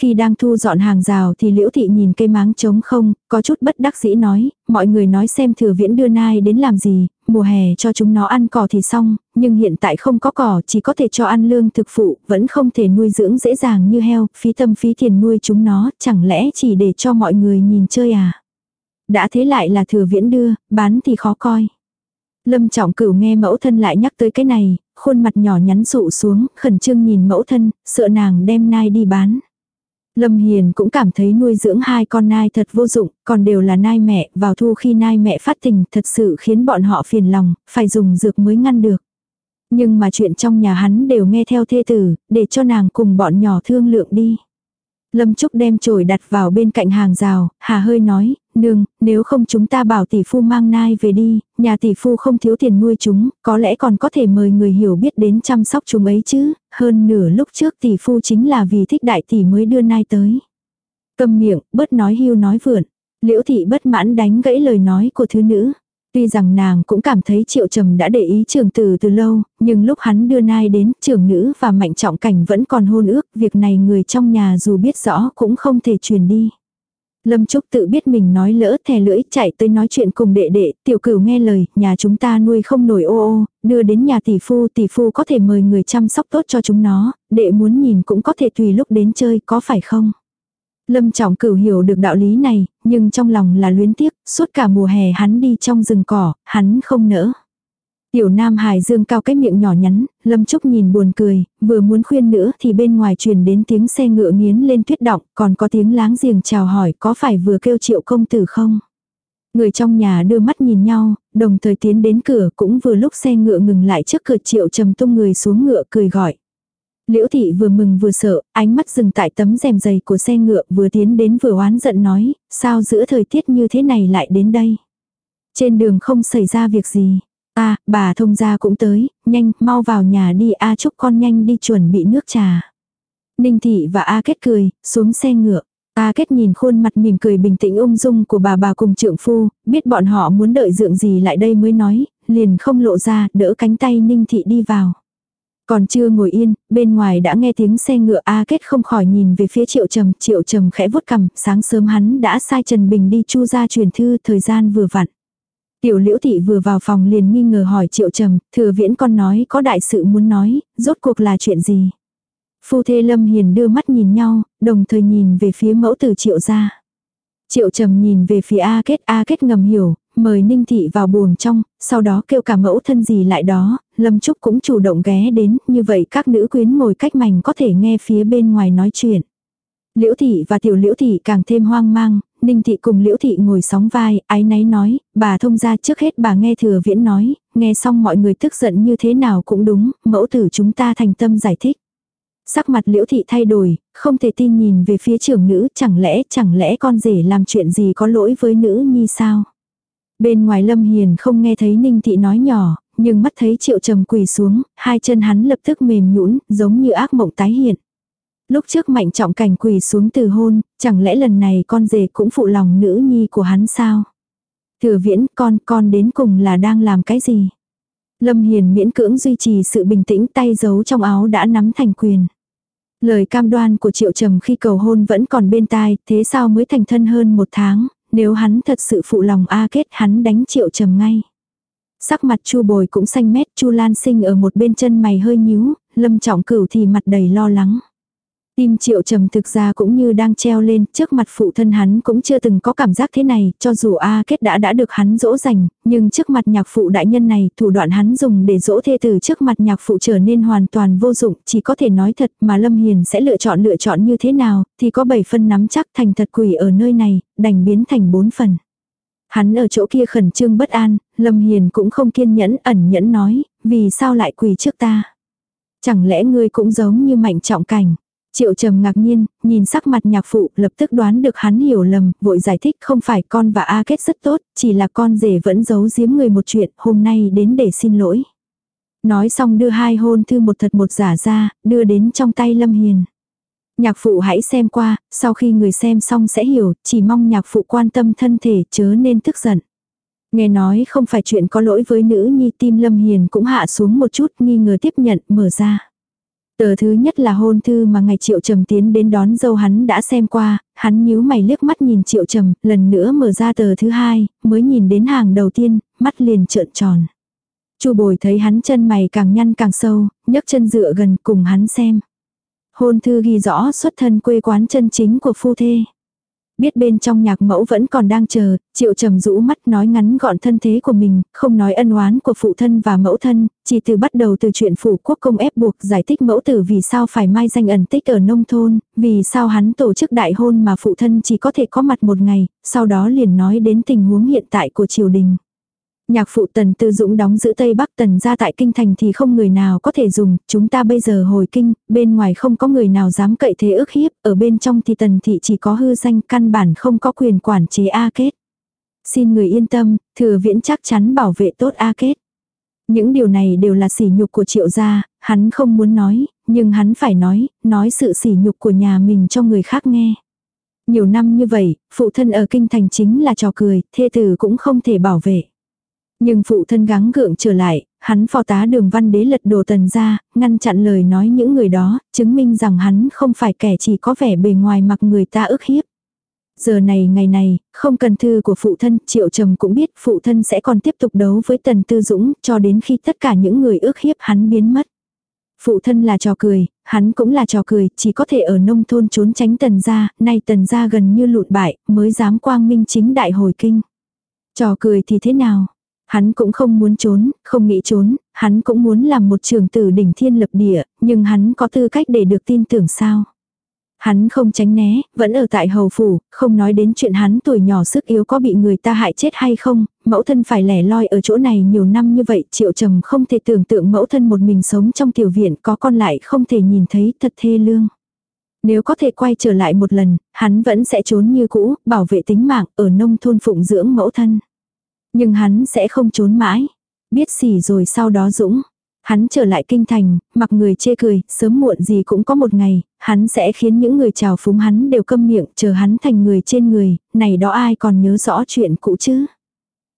A: Khi đang thu dọn hàng rào thì liễu thị nhìn cây máng trống không, có chút bất đắc dĩ nói, mọi người nói xem thừa viễn đưa nai đến làm gì, mùa hè cho chúng nó ăn cỏ thì xong, nhưng hiện tại không có cỏ chỉ có thể cho ăn lương thực phụ, vẫn không thể nuôi dưỡng dễ dàng như heo, phí tâm phí tiền nuôi chúng nó, chẳng lẽ chỉ để cho mọi người nhìn chơi à. Đã thế lại là thừa viễn đưa, bán thì khó coi. Lâm trọng cửu nghe mẫu thân lại nhắc tới cái này, khuôn mặt nhỏ nhắn rụ xuống, khẩn trương nhìn mẫu thân, sợ nàng đem nai đi bán. Lâm Hiền cũng cảm thấy nuôi dưỡng hai con nai thật vô dụng, còn đều là nai mẹ, vào thu khi nai mẹ phát tình thật sự khiến bọn họ phiền lòng, phải dùng dược mới ngăn được. Nhưng mà chuyện trong nhà hắn đều nghe theo thê tử, để cho nàng cùng bọn nhỏ thương lượng đi. Lâm Trúc đem chổi đặt vào bên cạnh hàng rào, hà hơi nói, nương, nếu không chúng ta bảo tỷ phu mang nai về đi, nhà tỷ phu không thiếu tiền nuôi chúng, có lẽ còn có thể mời người hiểu biết đến chăm sóc chúng ấy chứ, hơn nửa lúc trước tỷ phu chính là vì thích đại tỷ mới đưa nai tới. Cầm miệng, bớt nói hưu nói vượn, liễu thị bất mãn đánh gãy lời nói của thứ nữ. Tuy rằng nàng cũng cảm thấy triệu trầm đã để ý trường tử từ lâu, nhưng lúc hắn đưa nai đến trường nữ và mạnh trọng cảnh vẫn còn hôn ước, việc này người trong nhà dù biết rõ cũng không thể truyền đi. Lâm Trúc tự biết mình nói lỡ thè lưỡi chạy tới nói chuyện cùng đệ đệ, tiểu cửu nghe lời, nhà chúng ta nuôi không nổi ô ô, đưa đến nhà tỷ phu, tỷ phu có thể mời người chăm sóc tốt cho chúng nó, đệ muốn nhìn cũng có thể tùy lúc đến chơi, có phải không? Lâm Trọng Cửu hiểu được đạo lý này, nhưng trong lòng là luyến tiếc, suốt cả mùa hè hắn đi trong rừng cỏ, hắn không nỡ. Tiểu Nam Hải dương cao cái miệng nhỏ nhắn, Lâm Trúc nhìn buồn cười, vừa muốn khuyên nữa thì bên ngoài truyền đến tiếng xe ngựa nghiến lên tuyết động, còn có tiếng láng giềng chào hỏi có phải vừa kêu triệu công tử không? Người trong nhà đưa mắt nhìn nhau, đồng thời tiến đến cửa cũng vừa lúc xe ngựa ngừng lại trước cửa triệu trầm tung người xuống ngựa cười gọi. Liễu thị vừa mừng vừa sợ, ánh mắt dừng tại tấm rèm dày của xe ngựa vừa tiến đến vừa oán giận nói, sao giữa thời tiết như thế này lại đến đây. Trên đường không xảy ra việc gì. a bà thông gia cũng tới, nhanh, mau vào nhà đi A chúc con nhanh đi chuẩn bị nước trà. Ninh thị và A kết cười, xuống xe ngựa. A kết nhìn khuôn mặt mỉm cười bình tĩnh ung dung của bà bà cùng trượng phu, biết bọn họ muốn đợi dượng gì lại đây mới nói, liền không lộ ra, đỡ cánh tay Ninh thị đi vào. Còn chưa ngồi yên, bên ngoài đã nghe tiếng xe ngựa A Kết không khỏi nhìn về phía Triệu Trầm, Triệu Trầm khẽ vuốt cằm, sáng sớm hắn đã sai Trần Bình đi chu ra truyền thư, thời gian vừa vặn. Tiểu Liễu thị vừa vào phòng liền nghi ngờ hỏi Triệu Trầm, thừa viễn con nói có đại sự muốn nói, rốt cuộc là chuyện gì? Phu thê Lâm Hiền đưa mắt nhìn nhau, đồng thời nhìn về phía mẫu tử Triệu gia. Triệu Trầm nhìn về phía A Kết, A Kết ngầm hiểu, mời Ninh Thị vào buồng trong, sau đó kêu cả mẫu thân gì lại đó, Lâm Trúc cũng chủ động ghé đến, như vậy các nữ quyến ngồi cách mảnh có thể nghe phía bên ngoài nói chuyện. Liễu Thị và Tiểu Liễu Thị càng thêm hoang mang, Ninh Thị cùng Liễu Thị ngồi sóng vai, ái náy nói, bà thông ra trước hết bà nghe thừa viễn nói, nghe xong mọi người tức giận như thế nào cũng đúng, mẫu tử chúng ta thành tâm giải thích. Sắc mặt Liễu Thị thay đổi, không thể tin nhìn về phía trưởng nữ, chẳng lẽ, chẳng lẽ con rể làm chuyện gì có lỗi với nữ nhi sao? Bên ngoài Lâm Hiền không nghe thấy Ninh Thị nói nhỏ, nhưng mắt thấy Triệu Trầm quỳ xuống, hai chân hắn lập tức mềm nhũn, giống như ác mộng tái hiện. Lúc trước mạnh trọng cảnh quỳ xuống từ hôn, chẳng lẽ lần này con rể cũng phụ lòng nữ nhi của hắn sao? Thừa viễn con, con đến cùng là đang làm cái gì? Lâm Hiền miễn cưỡng duy trì sự bình tĩnh tay giấu trong áo đã nắm thành quyền. Lời cam đoan của Triệu Trầm khi cầu hôn vẫn còn bên tai, thế sao mới thành thân hơn một tháng, nếu hắn thật sự phụ lòng A kết hắn đánh triệu trầm ngay. Sắc mặt chu bồi cũng xanh mét chu lan sinh ở một bên chân mày hơi nhíu, lâm trọng cửu thì mặt đầy lo lắng. Tim triệu trầm thực ra cũng như đang treo lên, trước mặt phụ thân hắn cũng chưa từng có cảm giác thế này, cho dù A kết đã đã được hắn dỗ dành, nhưng trước mặt nhạc phụ đại nhân này, thủ đoạn hắn dùng để dỗ thê tử trước mặt nhạc phụ trở nên hoàn toàn vô dụng, chỉ có thể nói thật mà Lâm Hiền sẽ lựa chọn lựa chọn như thế nào, thì có 7 phân nắm chắc thành thật quỷ ở nơi này, đành biến thành 4 phần. Hắn ở chỗ kia khẩn trương bất an, Lâm Hiền cũng không kiên nhẫn ẩn nhẫn nói, vì sao lại quỳ trước ta. Chẳng lẽ ngươi cũng giống như mạnh trọng cảnh. Triệu trầm ngạc nhiên, nhìn sắc mặt nhạc phụ, lập tức đoán được hắn hiểu lầm, vội giải thích không phải con và A kết rất tốt, chỉ là con rể vẫn giấu giếm người một chuyện, hôm nay đến để xin lỗi. Nói xong đưa hai hôn thư một thật một giả ra, đưa đến trong tay Lâm Hiền. Nhạc phụ hãy xem qua, sau khi người xem xong sẽ hiểu, chỉ mong nhạc phụ quan tâm thân thể chớ nên tức giận. Nghe nói không phải chuyện có lỗi với nữ nhi tim Lâm Hiền cũng hạ xuống một chút nghi ngờ tiếp nhận mở ra. Tờ thứ nhất là hôn thư mà ngày Triệu Trầm tiến đến đón dâu hắn đã xem qua, hắn nhíu mày liếc mắt nhìn Triệu Trầm, lần nữa mở ra tờ thứ hai, mới nhìn đến hàng đầu tiên, mắt liền trợn tròn. Chu Bồi thấy hắn chân mày càng nhăn càng sâu, nhấc chân dựa gần cùng hắn xem. Hôn thư ghi rõ xuất thân quê quán chân chính của phu thê. Biết bên trong nhạc mẫu vẫn còn đang chờ, triệu trầm rũ mắt nói ngắn gọn thân thế của mình, không nói ân oán của phụ thân và mẫu thân, chỉ từ bắt đầu từ chuyện phủ quốc công ép buộc giải thích mẫu tử vì sao phải mai danh ẩn tích ở nông thôn, vì sao hắn tổ chức đại hôn mà phụ thân chỉ có thể có mặt một ngày, sau đó liền nói đến tình huống hiện tại của triều đình. Nhạc phụ tần tư dũng đóng giữ Tây Bắc tần ra tại kinh thành thì không người nào có thể dùng, chúng ta bây giờ hồi kinh, bên ngoài không có người nào dám cậy thế ước hiếp, ở bên trong thì tần thị chỉ có hư danh căn bản không có quyền quản chế A kết. Xin người yên tâm, thừa viễn chắc chắn bảo vệ tốt A kết. Những điều này đều là sỉ nhục của triệu gia, hắn không muốn nói, nhưng hắn phải nói, nói sự sỉ nhục của nhà mình cho người khác nghe. Nhiều năm như vậy, phụ thân ở kinh thành chính là trò cười, thê tử cũng không thể bảo vệ. Nhưng phụ thân gắng gượng trở lại, hắn phò tá đường văn đế lật đồ tần ra, ngăn chặn lời nói những người đó, chứng minh rằng hắn không phải kẻ chỉ có vẻ bề ngoài mặc người ta ức hiếp. Giờ này ngày này, không cần thư của phụ thân, triệu trầm cũng biết phụ thân sẽ còn tiếp tục đấu với tần tư dũng cho đến khi tất cả những người ước hiếp hắn biến mất. Phụ thân là trò cười, hắn cũng là trò cười, chỉ có thể ở nông thôn trốn tránh tần gia, nay tần gia gần như lụn bại, mới dám quang minh chính đại hồi kinh. Trò cười thì thế nào? Hắn cũng không muốn trốn, không nghĩ trốn, hắn cũng muốn làm một trường tử đỉnh thiên lập địa, nhưng hắn có tư cách để được tin tưởng sao? Hắn không tránh né, vẫn ở tại hầu phủ, không nói đến chuyện hắn tuổi nhỏ sức yếu có bị người ta hại chết hay không, mẫu thân phải lẻ loi ở chỗ này nhiều năm như vậy, triệu trầm không thể tưởng tượng mẫu thân một mình sống trong tiểu viện có con lại không thể nhìn thấy thật thê lương. Nếu có thể quay trở lại một lần, hắn vẫn sẽ trốn như cũ, bảo vệ tính mạng ở nông thôn phụng dưỡng mẫu thân. Nhưng hắn sẽ không trốn mãi. Biết xỉ rồi sau đó dũng. Hắn trở lại kinh thành, mặc người chê cười, sớm muộn gì cũng có một ngày, hắn sẽ khiến những người chào phúng hắn đều câm miệng, chờ hắn thành người trên người, này đó ai còn nhớ rõ chuyện cũ chứ.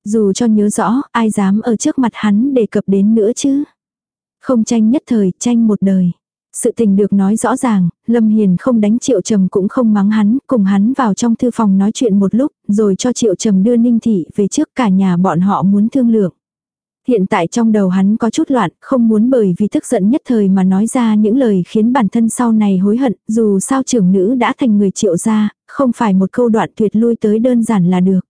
A: Dù cho nhớ rõ, ai dám ở trước mặt hắn đề cập đến nữa chứ. Không tranh nhất thời, tranh một đời. Sự tình được nói rõ ràng, Lâm Hiền không đánh Triệu Trầm cũng không mắng hắn, cùng hắn vào trong thư phòng nói chuyện một lúc, rồi cho Triệu Trầm đưa Ninh Thị về trước cả nhà bọn họ muốn thương lượng. Hiện tại trong đầu hắn có chút loạn, không muốn bởi vì tức giận nhất thời mà nói ra những lời khiến bản thân sau này hối hận, dù sao trưởng nữ đã thành người triệu gia, không phải một câu đoạn tuyệt lui tới đơn giản là được.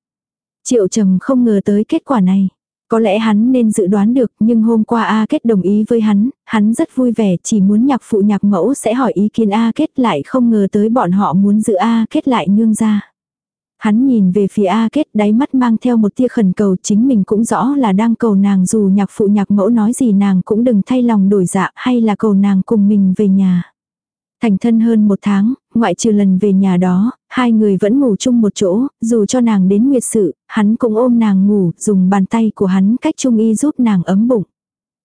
A: Triệu trầm không ngờ tới kết quả này. Có lẽ hắn nên dự đoán được nhưng hôm qua A Kết đồng ý với hắn, hắn rất vui vẻ chỉ muốn nhạc phụ nhạc mẫu sẽ hỏi ý kiến A Kết lại không ngờ tới bọn họ muốn giữ A Kết lại nương ra. Hắn nhìn về phía A Kết đáy mắt mang theo một tia khẩn cầu chính mình cũng rõ là đang cầu nàng dù nhạc phụ nhạc mẫu nói gì nàng cũng đừng thay lòng đổi dạ hay là cầu nàng cùng mình về nhà. Thành thân hơn một tháng, ngoại trừ lần về nhà đó, hai người vẫn ngủ chung một chỗ, dù cho nàng đến nguyệt sự, hắn cũng ôm nàng ngủ, dùng bàn tay của hắn cách trung y giúp nàng ấm bụng.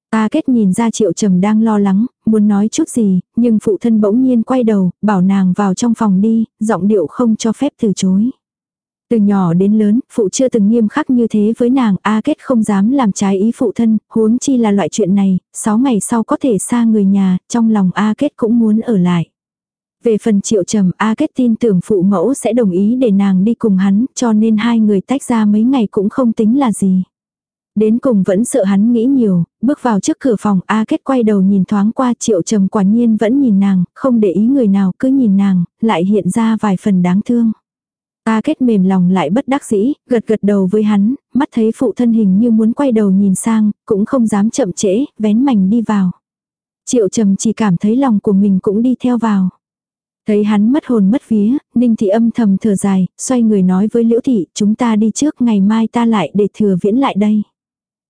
A: A kết nhìn ra triệu trầm đang lo lắng, muốn nói chút gì, nhưng phụ thân bỗng nhiên quay đầu, bảo nàng vào trong phòng đi, giọng điệu không cho phép từ chối. Từ nhỏ đến lớn, phụ chưa từng nghiêm khắc như thế với nàng, A Kết không dám làm trái ý phụ thân, huống chi là loại chuyện này, 6 ngày sau có thể xa người nhà, trong lòng A Kết cũng muốn ở lại. Về phần triệu trầm, A Kết tin tưởng phụ mẫu sẽ đồng ý để nàng đi cùng hắn, cho nên hai người tách ra mấy ngày cũng không tính là gì. Đến cùng vẫn sợ hắn nghĩ nhiều, bước vào trước cửa phòng A Kết quay đầu nhìn thoáng qua triệu trầm quả nhiên vẫn nhìn nàng, không để ý người nào cứ nhìn nàng, lại hiện ra vài phần đáng thương. A kết mềm lòng lại bất đắc dĩ, gật gật đầu với hắn, mắt thấy phụ thân hình như muốn quay đầu nhìn sang, cũng không dám chậm trễ, vén mảnh đi vào. Triệu trầm chỉ cảm thấy lòng của mình cũng đi theo vào. Thấy hắn mất hồn mất vía, Ninh Thị âm thầm thở dài, xoay người nói với Liễu Thị, chúng ta đi trước ngày mai ta lại để thừa viễn lại đây.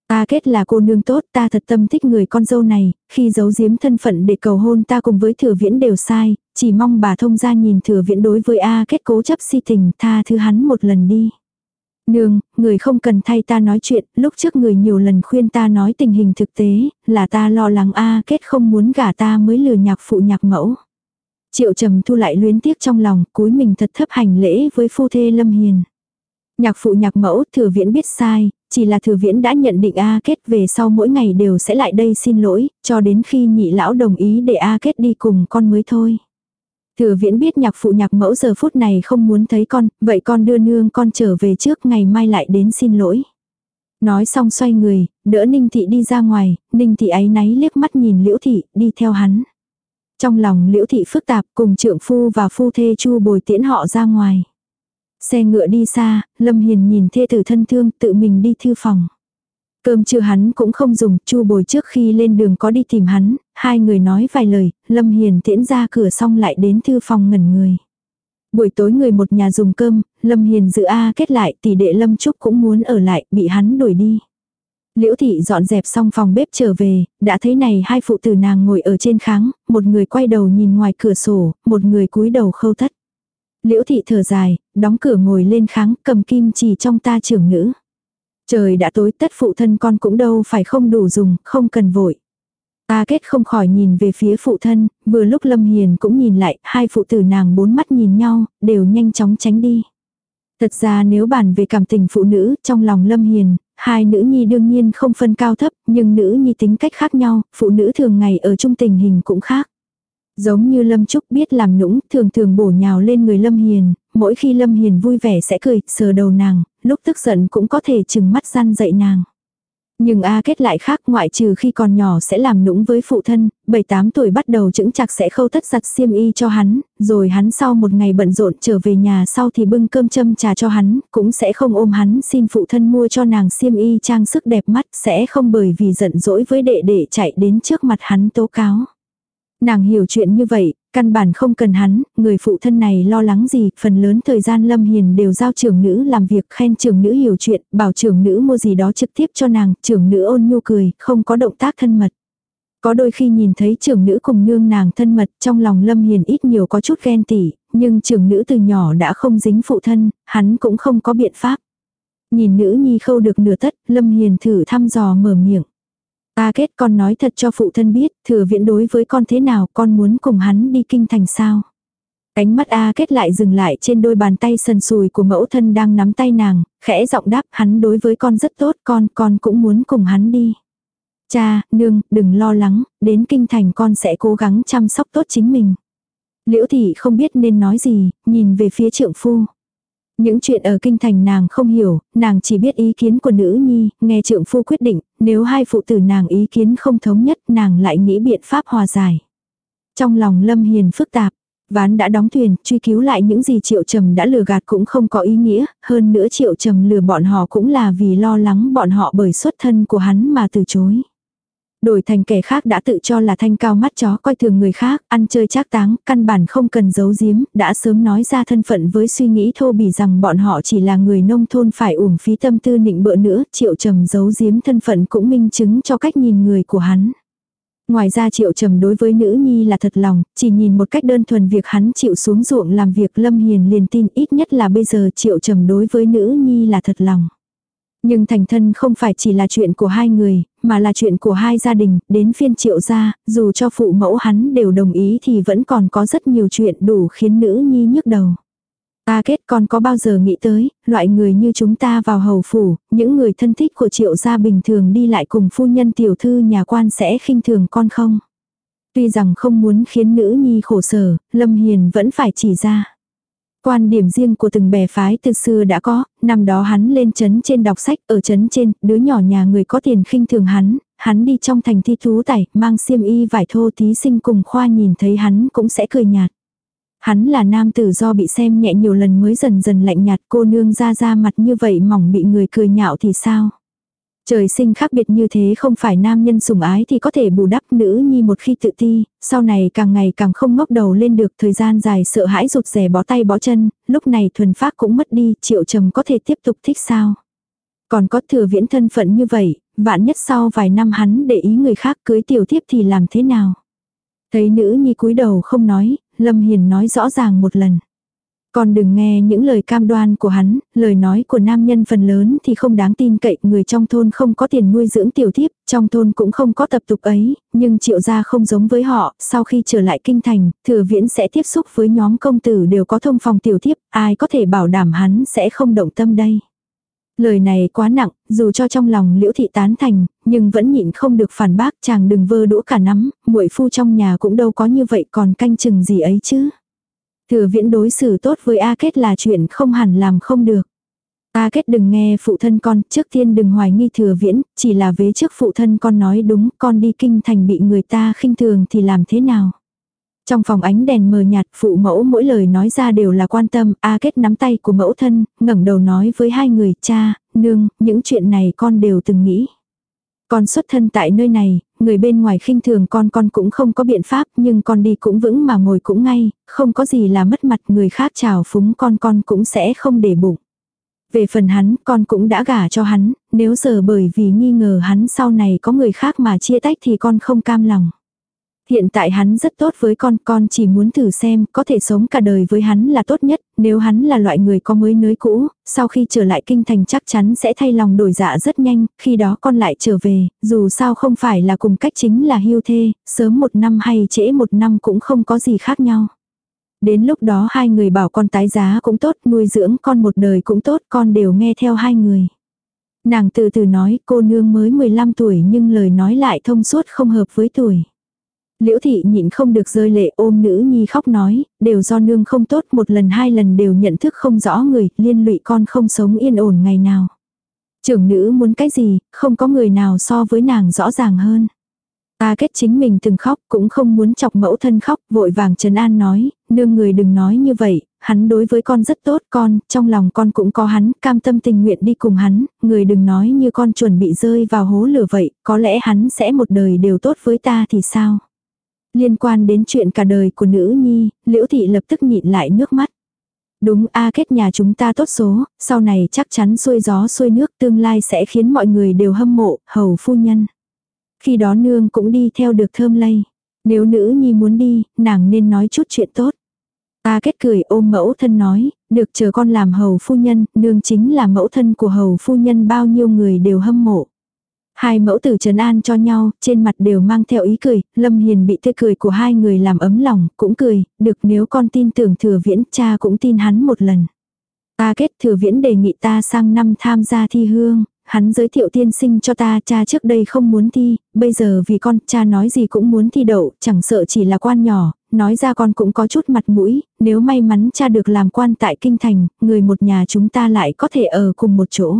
A: Ta kết là cô nương tốt, ta thật tâm thích người con dâu này, khi giấu giếm thân phận để cầu hôn ta cùng với thừa viễn đều sai, chỉ mong bà thông gia nhìn thừa viễn đối với A kết cố chấp si tình tha thứ hắn một lần đi. Nương, người không cần thay ta nói chuyện, lúc trước người nhiều lần khuyên ta nói tình hình thực tế, là ta lo lắng A kết không muốn gả ta mới lừa nhạc phụ nhạc mẫu. Triệu trầm thu lại luyến tiếc trong lòng, cúi mình thật thấp hành lễ với phu thê lâm hiền. Nhạc phụ nhạc mẫu thừa viễn biết sai, chỉ là thừa viễn đã nhận định A kết về sau mỗi ngày đều sẽ lại đây xin lỗi, cho đến khi nhị lão đồng ý để A kết đi cùng con mới thôi. Thừa viễn biết nhạc phụ nhạc mẫu giờ phút này không muốn thấy con, vậy con đưa nương con trở về trước ngày mai lại đến xin lỗi. Nói xong xoay người, đỡ Ninh Thị đi ra ngoài, Ninh Thị ấy náy liếc mắt nhìn Liễu Thị, đi theo hắn. Trong lòng Liễu Thị phức tạp cùng trượng phu và phu thê chu bồi tiễn họ ra ngoài. Xe ngựa đi xa, Lâm Hiền nhìn thê tử thân thương tự mình đi thư phòng. Cơm trưa hắn cũng không dùng, chu bồi trước khi lên đường có đi tìm hắn, hai người nói vài lời, Lâm Hiền tiễn ra cửa xong lại đến thư phòng ngẩn người. Buổi tối người một nhà dùng cơm, Lâm Hiền giữ A kết lại tỷ đệ Lâm Trúc cũng muốn ở lại, bị hắn đuổi đi. Liễu thị dọn dẹp xong phòng bếp trở về, đã thấy này hai phụ tử nàng ngồi ở trên kháng, một người quay đầu nhìn ngoài cửa sổ, một người cúi đầu khâu thất. Liễu thị thở dài, đóng cửa ngồi lên kháng, cầm kim chỉ trong ta trưởng nữ. Trời đã tối tất phụ thân con cũng đâu phải không đủ dùng, không cần vội. Ta kết không khỏi nhìn về phía phụ thân, vừa lúc Lâm Hiền cũng nhìn lại, hai phụ tử nàng bốn mắt nhìn nhau, đều nhanh chóng tránh đi. Thật ra nếu bàn về cảm tình phụ nữ, trong lòng Lâm Hiền, hai nữ nhi đương nhiên không phân cao thấp, nhưng nữ nhi tính cách khác nhau, phụ nữ thường ngày ở chung tình hình cũng khác. Giống như Lâm Trúc biết làm nũng, thường thường bổ nhào lên người Lâm Hiền, mỗi khi Lâm Hiền vui vẻ sẽ cười, sờ đầu nàng, lúc tức giận cũng có thể chừng mắt gian dậy nàng. Nhưng A kết lại khác ngoại trừ khi còn nhỏ sẽ làm nũng với phụ thân, 7-8 tuổi bắt đầu chững chặt sẽ khâu tất giặt xiêm y cho hắn, rồi hắn sau một ngày bận rộn trở về nhà sau thì bưng cơm châm trà cho hắn, cũng sẽ không ôm hắn xin phụ thân mua cho nàng xiêm y trang sức đẹp mắt, sẽ không bởi vì giận dỗi với đệ đệ chạy đến trước mặt hắn tố cáo. Nàng hiểu chuyện như vậy, căn bản không cần hắn, người phụ thân này lo lắng gì, phần lớn thời gian Lâm Hiền đều giao trưởng nữ làm việc khen trưởng nữ hiểu chuyện, bảo trưởng nữ mua gì đó trực tiếp cho nàng, trưởng nữ ôn nhu cười, không có động tác thân mật. Có đôi khi nhìn thấy trưởng nữ cùng nương nàng thân mật, trong lòng Lâm Hiền ít nhiều có chút ghen tỉ, nhưng trưởng nữ từ nhỏ đã không dính phụ thân, hắn cũng không có biện pháp. Nhìn nữ nhi khâu được nửa tất, Lâm Hiền thử thăm dò mở miệng. Ta kết con nói thật cho phụ thân biết, thừa viễn đối với con thế nào, con muốn cùng hắn đi kinh thành sao. Cánh mắt A kết lại dừng lại trên đôi bàn tay sần sùi của mẫu thân đang nắm tay nàng, khẽ giọng đáp hắn đối với con rất tốt, con, con cũng muốn cùng hắn đi. Cha, nương, đừng lo lắng, đến kinh thành con sẽ cố gắng chăm sóc tốt chính mình. Liễu thị không biết nên nói gì, nhìn về phía trượng phu. Những chuyện ở kinh thành nàng không hiểu, nàng chỉ biết ý kiến của nữ nhi, nghe trượng phu quyết định, nếu hai phụ tử nàng ý kiến không thống nhất nàng lại nghĩ biện pháp hòa giải. Trong lòng Lâm Hiền phức tạp, ván đã đóng thuyền, truy cứu lại những gì triệu trầm đã lừa gạt cũng không có ý nghĩa, hơn nữa triệu trầm lừa bọn họ cũng là vì lo lắng bọn họ bởi xuất thân của hắn mà từ chối. Đổi thành kẻ khác đã tự cho là thanh cao mắt chó coi thường người khác, ăn chơi trác táng, căn bản không cần giấu giếm, đã sớm nói ra thân phận với suy nghĩ thô bỉ rằng bọn họ chỉ là người nông thôn phải uổng phí tâm tư nịnh bợ nữa, triệu trầm giấu giếm thân phận cũng minh chứng cho cách nhìn người của hắn. Ngoài ra triệu trầm đối với nữ nhi là thật lòng, chỉ nhìn một cách đơn thuần việc hắn chịu xuống ruộng làm việc Lâm Hiền liền tin ít nhất là bây giờ triệu trầm đối với nữ nhi là thật lòng. Nhưng thành thân không phải chỉ là chuyện của hai người, mà là chuyện của hai gia đình, đến phiên triệu gia, dù cho phụ mẫu hắn đều đồng ý thì vẫn còn có rất nhiều chuyện đủ khiến nữ nhi nhức đầu. Ta kết còn có bao giờ nghĩ tới, loại người như chúng ta vào hầu phủ, những người thân thích của triệu gia bình thường đi lại cùng phu nhân tiểu thư nhà quan sẽ khinh thường con không? Tuy rằng không muốn khiến nữ nhi khổ sở, Lâm Hiền vẫn phải chỉ ra. Quan điểm riêng của từng bè phái từ xưa đã có, năm đó hắn lên chấn trên đọc sách, ở chấn trên, đứa nhỏ nhà người có tiền khinh thường hắn, hắn đi trong thành thi thú tải, mang xiêm y vải thô thí sinh cùng khoa nhìn thấy hắn cũng sẽ cười nhạt. Hắn là nam tử do bị xem nhẹ nhiều lần mới dần dần lạnh nhạt cô nương ra ra mặt như vậy mỏng bị người cười nhạo thì sao? Trời sinh khác biệt như thế không phải nam nhân sủng ái thì có thể bù đắp nữ nhi một khi tự ti, sau này càng ngày càng không ngóc đầu lên được thời gian dài sợ hãi rụt rè bó tay bó chân, lúc này thuần phát cũng mất đi, triệu trầm có thể tiếp tục thích sao. Còn có thừa viễn thân phận như vậy, vạn nhất sau vài năm hắn để ý người khác cưới tiểu thiếp thì làm thế nào. Thấy nữ nhi cúi đầu không nói, Lâm Hiền nói rõ ràng một lần. Còn đừng nghe những lời cam đoan của hắn, lời nói của nam nhân phần lớn thì không đáng tin cậy, người trong thôn không có tiền nuôi dưỡng tiểu thiếp, trong thôn cũng không có tập tục ấy, nhưng triệu gia không giống với họ, sau khi trở lại kinh thành, thừa viễn sẽ tiếp xúc với nhóm công tử đều có thông phòng tiểu thiếp, ai có thể bảo đảm hắn sẽ không động tâm đây. Lời này quá nặng, dù cho trong lòng liễu thị tán thành, nhưng vẫn nhịn không được phản bác chàng đừng vơ đũa cả nắm, muội phu trong nhà cũng đâu có như vậy còn canh chừng gì ấy chứ. Thừa viễn đối xử tốt với A Kết là chuyện không hẳn làm không được. A Kết đừng nghe phụ thân con, trước tiên đừng hoài nghi thừa viễn, chỉ là vế trước phụ thân con nói đúng, con đi kinh thành bị người ta khinh thường thì làm thế nào. Trong phòng ánh đèn mờ nhạt, phụ mẫu mỗi lời nói ra đều là quan tâm, A Kết nắm tay của mẫu thân, ngẩng đầu nói với hai người, cha, nương, những chuyện này con đều từng nghĩ. Con xuất thân tại nơi này, người bên ngoài khinh thường con con cũng không có biện pháp nhưng con đi cũng vững mà ngồi cũng ngay, không có gì là mất mặt người khác chào phúng con con cũng sẽ không để bụng. Về phần hắn, con cũng đã gả cho hắn, nếu giờ bởi vì nghi ngờ hắn sau này có người khác mà chia tách thì con không cam lòng. Hiện tại hắn rất tốt với con, con chỉ muốn thử xem, có thể sống cả đời với hắn là tốt nhất, nếu hắn là loại người có mới nới cũ, sau khi trở lại kinh thành chắc chắn sẽ thay lòng đổi dạ rất nhanh, khi đó con lại trở về, dù sao không phải là cùng cách chính là hưu thê, sớm một năm hay trễ một năm cũng không có gì khác nhau. Đến lúc đó hai người bảo con tái giá cũng tốt, nuôi dưỡng con một đời cũng tốt, con đều nghe theo hai người. Nàng từ từ nói cô nương mới 15 tuổi nhưng lời nói lại thông suốt không hợp với tuổi. Liễu thị nhịn không được rơi lệ ôm nữ nhi khóc nói, đều do nương không tốt một lần hai lần đều nhận thức không rõ người, liên lụy con không sống yên ổn ngày nào. Trưởng nữ muốn cái gì, không có người nào so với nàng rõ ràng hơn. Ta kết chính mình từng khóc, cũng không muốn chọc mẫu thân khóc, vội vàng trấn An nói, nương người đừng nói như vậy, hắn đối với con rất tốt con, trong lòng con cũng có hắn, cam tâm tình nguyện đi cùng hắn, người đừng nói như con chuẩn bị rơi vào hố lửa vậy, có lẽ hắn sẽ một đời đều tốt với ta thì sao. Liên quan đến chuyện cả đời của nữ nhi, liễu thị lập tức nhịn lại nước mắt. Đúng a kết nhà chúng ta tốt số, sau này chắc chắn xuôi gió xuôi nước tương lai sẽ khiến mọi người đều hâm mộ, hầu phu nhân. Khi đó nương cũng đi theo được thơm lây. Nếu nữ nhi muốn đi, nàng nên nói chút chuyện tốt. A kết cười ôm mẫu thân nói, được chờ con làm hầu phu nhân, nương chính là mẫu thân của hầu phu nhân bao nhiêu người đều hâm mộ. Hai mẫu tử trấn an cho nhau, trên mặt đều mang theo ý cười, Lâm Hiền bị tươi cười của hai người làm ấm lòng, cũng cười, được nếu con tin tưởng thừa viễn, cha cũng tin hắn một lần. Ta kết thừa viễn đề nghị ta sang năm tham gia thi hương, hắn giới thiệu tiên sinh cho ta cha trước đây không muốn thi, bây giờ vì con cha nói gì cũng muốn thi đậu, chẳng sợ chỉ là quan nhỏ, nói ra con cũng có chút mặt mũi, nếu may mắn cha được làm quan tại kinh thành, người một nhà chúng ta lại có thể ở cùng một chỗ.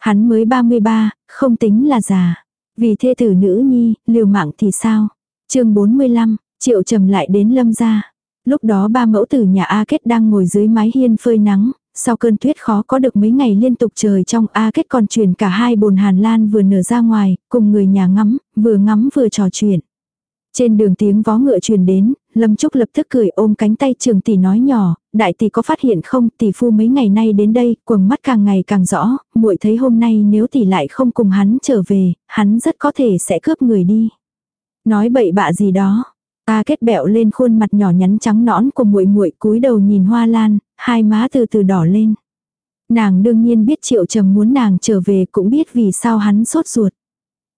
A: Hắn mới 33, không tính là già. Vì thê tử nữ nhi, liều mạng thì sao? chương 45, triệu trầm lại đến lâm gia. Lúc đó ba mẫu tử nhà A Kết đang ngồi dưới mái hiên phơi nắng, sau cơn tuyết khó có được mấy ngày liên tục trời trong A Kết còn truyền cả hai bồn hàn lan vừa nở ra ngoài, cùng người nhà ngắm, vừa ngắm vừa trò chuyện. Trên đường tiếng vó ngựa truyền đến, Lâm Trúc lập tức cười ôm cánh tay trường tỷ nói nhỏ, đại tỷ có phát hiện không, tỷ phu mấy ngày nay đến đây, quầng mắt càng ngày càng rõ, muội thấy hôm nay nếu tỷ lại không cùng hắn trở về, hắn rất có thể sẽ cướp người đi. Nói bậy bạ gì đó. Ta kết bẹo lên khuôn mặt nhỏ nhắn trắng nõn của muội muội cúi đầu nhìn hoa lan, hai má từ từ đỏ lên. Nàng đương nhiên biết triệu trầm muốn nàng trở về cũng biết vì sao hắn sốt ruột.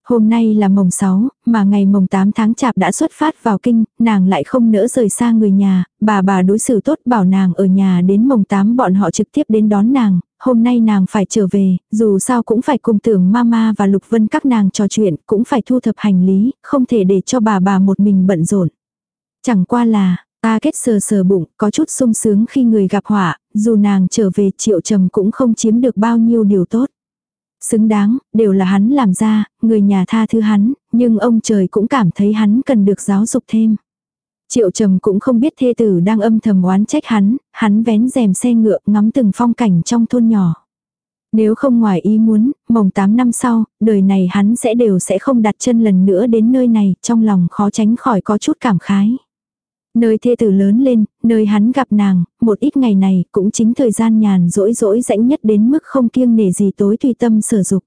A: Hôm nay là mồng 6, mà ngày mồng 8 tháng chạp đã xuất phát vào kinh, nàng lại không nỡ rời xa người nhà, bà bà đối xử tốt bảo nàng ở nhà đến mồng 8 bọn họ trực tiếp đến đón nàng, hôm nay nàng phải trở về, dù sao cũng phải cùng tưởng mama và Lục Vân các nàng trò chuyện, cũng phải thu thập hành lý, không thể để cho bà bà một mình bận rộn. Chẳng qua là, ta kết sờ sờ bụng, có chút sung sướng khi người gặp họa, dù nàng trở về triệu trầm cũng không chiếm được bao nhiêu điều tốt. Xứng đáng, đều là hắn làm ra, người nhà tha thứ hắn, nhưng ông trời cũng cảm thấy hắn cần được giáo dục thêm. Triệu trầm cũng không biết thê tử đang âm thầm oán trách hắn, hắn vén rèm xe ngựa ngắm từng phong cảnh trong thôn nhỏ. Nếu không ngoài ý muốn, mồng 8 năm sau, đời này hắn sẽ đều sẽ không đặt chân lần nữa đến nơi này, trong lòng khó tránh khỏi có chút cảm khái. Nơi thê tử lớn lên, nơi hắn gặp nàng, một ít ngày này cũng chính thời gian nhàn rỗi rỗi rãnh nhất đến mức không kiêng nể gì tối tùy tâm sở dục.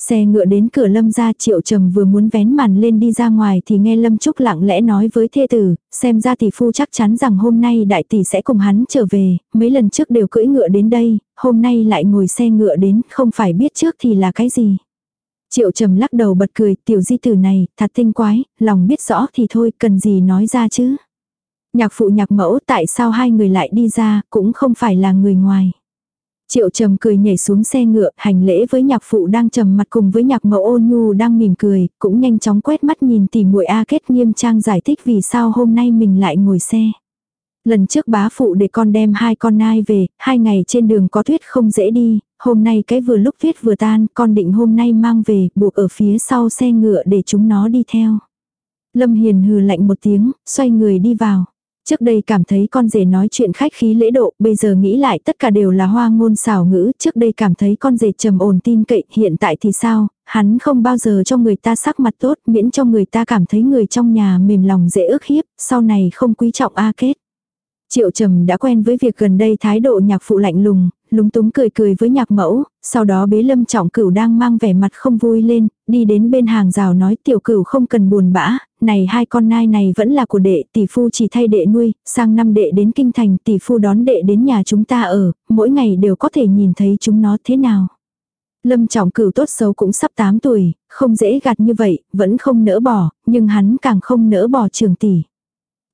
A: Xe ngựa đến cửa lâm ra triệu trầm vừa muốn vén màn lên đi ra ngoài thì nghe lâm trúc lặng lẽ nói với thê tử, xem ra tỷ phu chắc chắn rằng hôm nay đại tỷ sẽ cùng hắn trở về, mấy lần trước đều cưỡi ngựa đến đây, hôm nay lại ngồi xe ngựa đến, không phải biết trước thì là cái gì. Triệu trầm lắc đầu bật cười, tiểu di tử này, thật tinh quái, lòng biết rõ thì thôi, cần gì nói ra chứ. Nhạc phụ nhạc mẫu tại sao hai người lại đi ra, cũng không phải là người ngoài. Triệu trầm cười nhảy xuống xe ngựa, hành lễ với nhạc phụ đang trầm mặt cùng với nhạc mẫu ôn nhu đang mỉm cười, cũng nhanh chóng quét mắt nhìn tỉ muội A kết nghiêm trang giải thích vì sao hôm nay mình lại ngồi xe. Lần trước bá phụ để con đem hai con nai về, hai ngày trên đường có tuyết không dễ đi, hôm nay cái vừa lúc viết vừa tan, con định hôm nay mang về, buộc ở phía sau xe ngựa để chúng nó đi theo. Lâm Hiền hừ lạnh một tiếng, xoay người đi vào. Trước đây cảm thấy con rể nói chuyện khách khí lễ độ, bây giờ nghĩ lại tất cả đều là hoa ngôn xảo ngữ, trước đây cảm thấy con rể trầm ổn tin cậy, hiện tại thì sao, hắn không bao giờ cho người ta sắc mặt tốt, miễn cho người ta cảm thấy người trong nhà mềm lòng dễ ước hiếp, sau này không quý trọng A kết. Triệu trầm đã quen với việc gần đây thái độ nhạc phụ lạnh lùng, lúng túng cười cười với nhạc mẫu, sau đó bế lâm trọng cửu đang mang vẻ mặt không vui lên, đi đến bên hàng rào nói tiểu cửu không cần buồn bã, này hai con nai này vẫn là của đệ, tỷ phu chỉ thay đệ nuôi, sang năm đệ đến kinh thành tỷ phu đón đệ đến nhà chúng ta ở, mỗi ngày đều có thể nhìn thấy chúng nó thế nào. Lâm trọng cửu tốt xấu cũng sắp 8 tuổi, không dễ gạt như vậy, vẫn không nỡ bỏ, nhưng hắn càng không nỡ bỏ trường tỷ.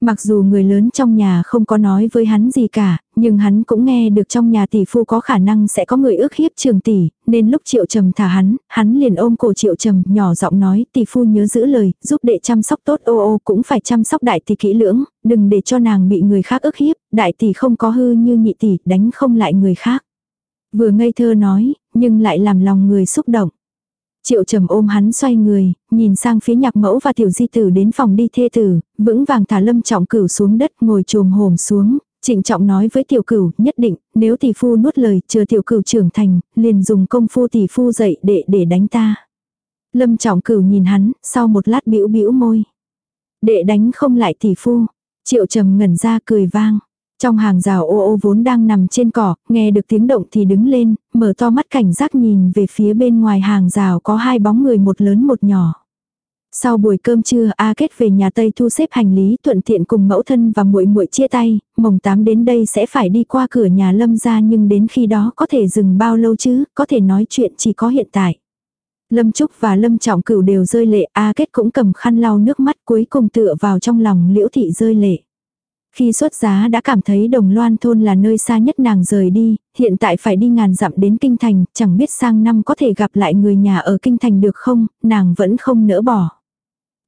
A: Mặc dù người lớn trong nhà không có nói với hắn gì cả, nhưng hắn cũng nghe được trong nhà tỷ phu có khả năng sẽ có người ước hiếp trường tỷ, nên lúc triệu trầm thả hắn, hắn liền ôm cổ triệu trầm nhỏ giọng nói tỷ phu nhớ giữ lời, giúp đệ chăm sóc tốt ô ô cũng phải chăm sóc đại tỷ kỹ lưỡng, đừng để cho nàng bị người khác ước hiếp, đại tỷ không có hư như nhị tỷ, đánh không lại người khác. Vừa ngây thơ nói, nhưng lại làm lòng người xúc động. Triệu trầm ôm hắn xoay người, nhìn sang phía nhạc mẫu và tiểu di tử đến phòng đi thê tử, vững vàng thả lâm trọng cửu xuống đất ngồi trồm hổm xuống, trịnh trọng nói với tiểu cửu nhất định, nếu tỷ phu nuốt lời chờ tiểu cửu trưởng thành, liền dùng công phu tỷ phu dậy để để đánh ta. Lâm trọng cửu nhìn hắn, sau một lát bĩu bĩu môi. Đệ đánh không lại tỷ phu. Triệu trầm ngẩn ra cười vang. Trong hàng rào ô ô vốn đang nằm trên cỏ, nghe được tiếng động thì đứng lên, mở to mắt cảnh giác nhìn về phía bên ngoài hàng rào có hai bóng người một lớn một nhỏ. Sau buổi cơm trưa, A Kết về nhà Tây thu xếp hành lý, thuận tiện cùng mẫu thân và muội muội chia tay, mồng tám đến đây sẽ phải đi qua cửa nhà Lâm gia nhưng đến khi đó có thể dừng bao lâu chứ, có thể nói chuyện chỉ có hiện tại. Lâm Trúc và Lâm Trọng Cửu đều rơi lệ, A Kết cũng cầm khăn lau nước mắt cuối cùng tựa vào trong lòng Liễu Thị rơi lệ. Khi xuất giá đã cảm thấy đồng loan thôn là nơi xa nhất nàng rời đi, hiện tại phải đi ngàn dặm đến kinh thành, chẳng biết sang năm có thể gặp lại người nhà ở kinh thành được không, nàng vẫn không nỡ bỏ.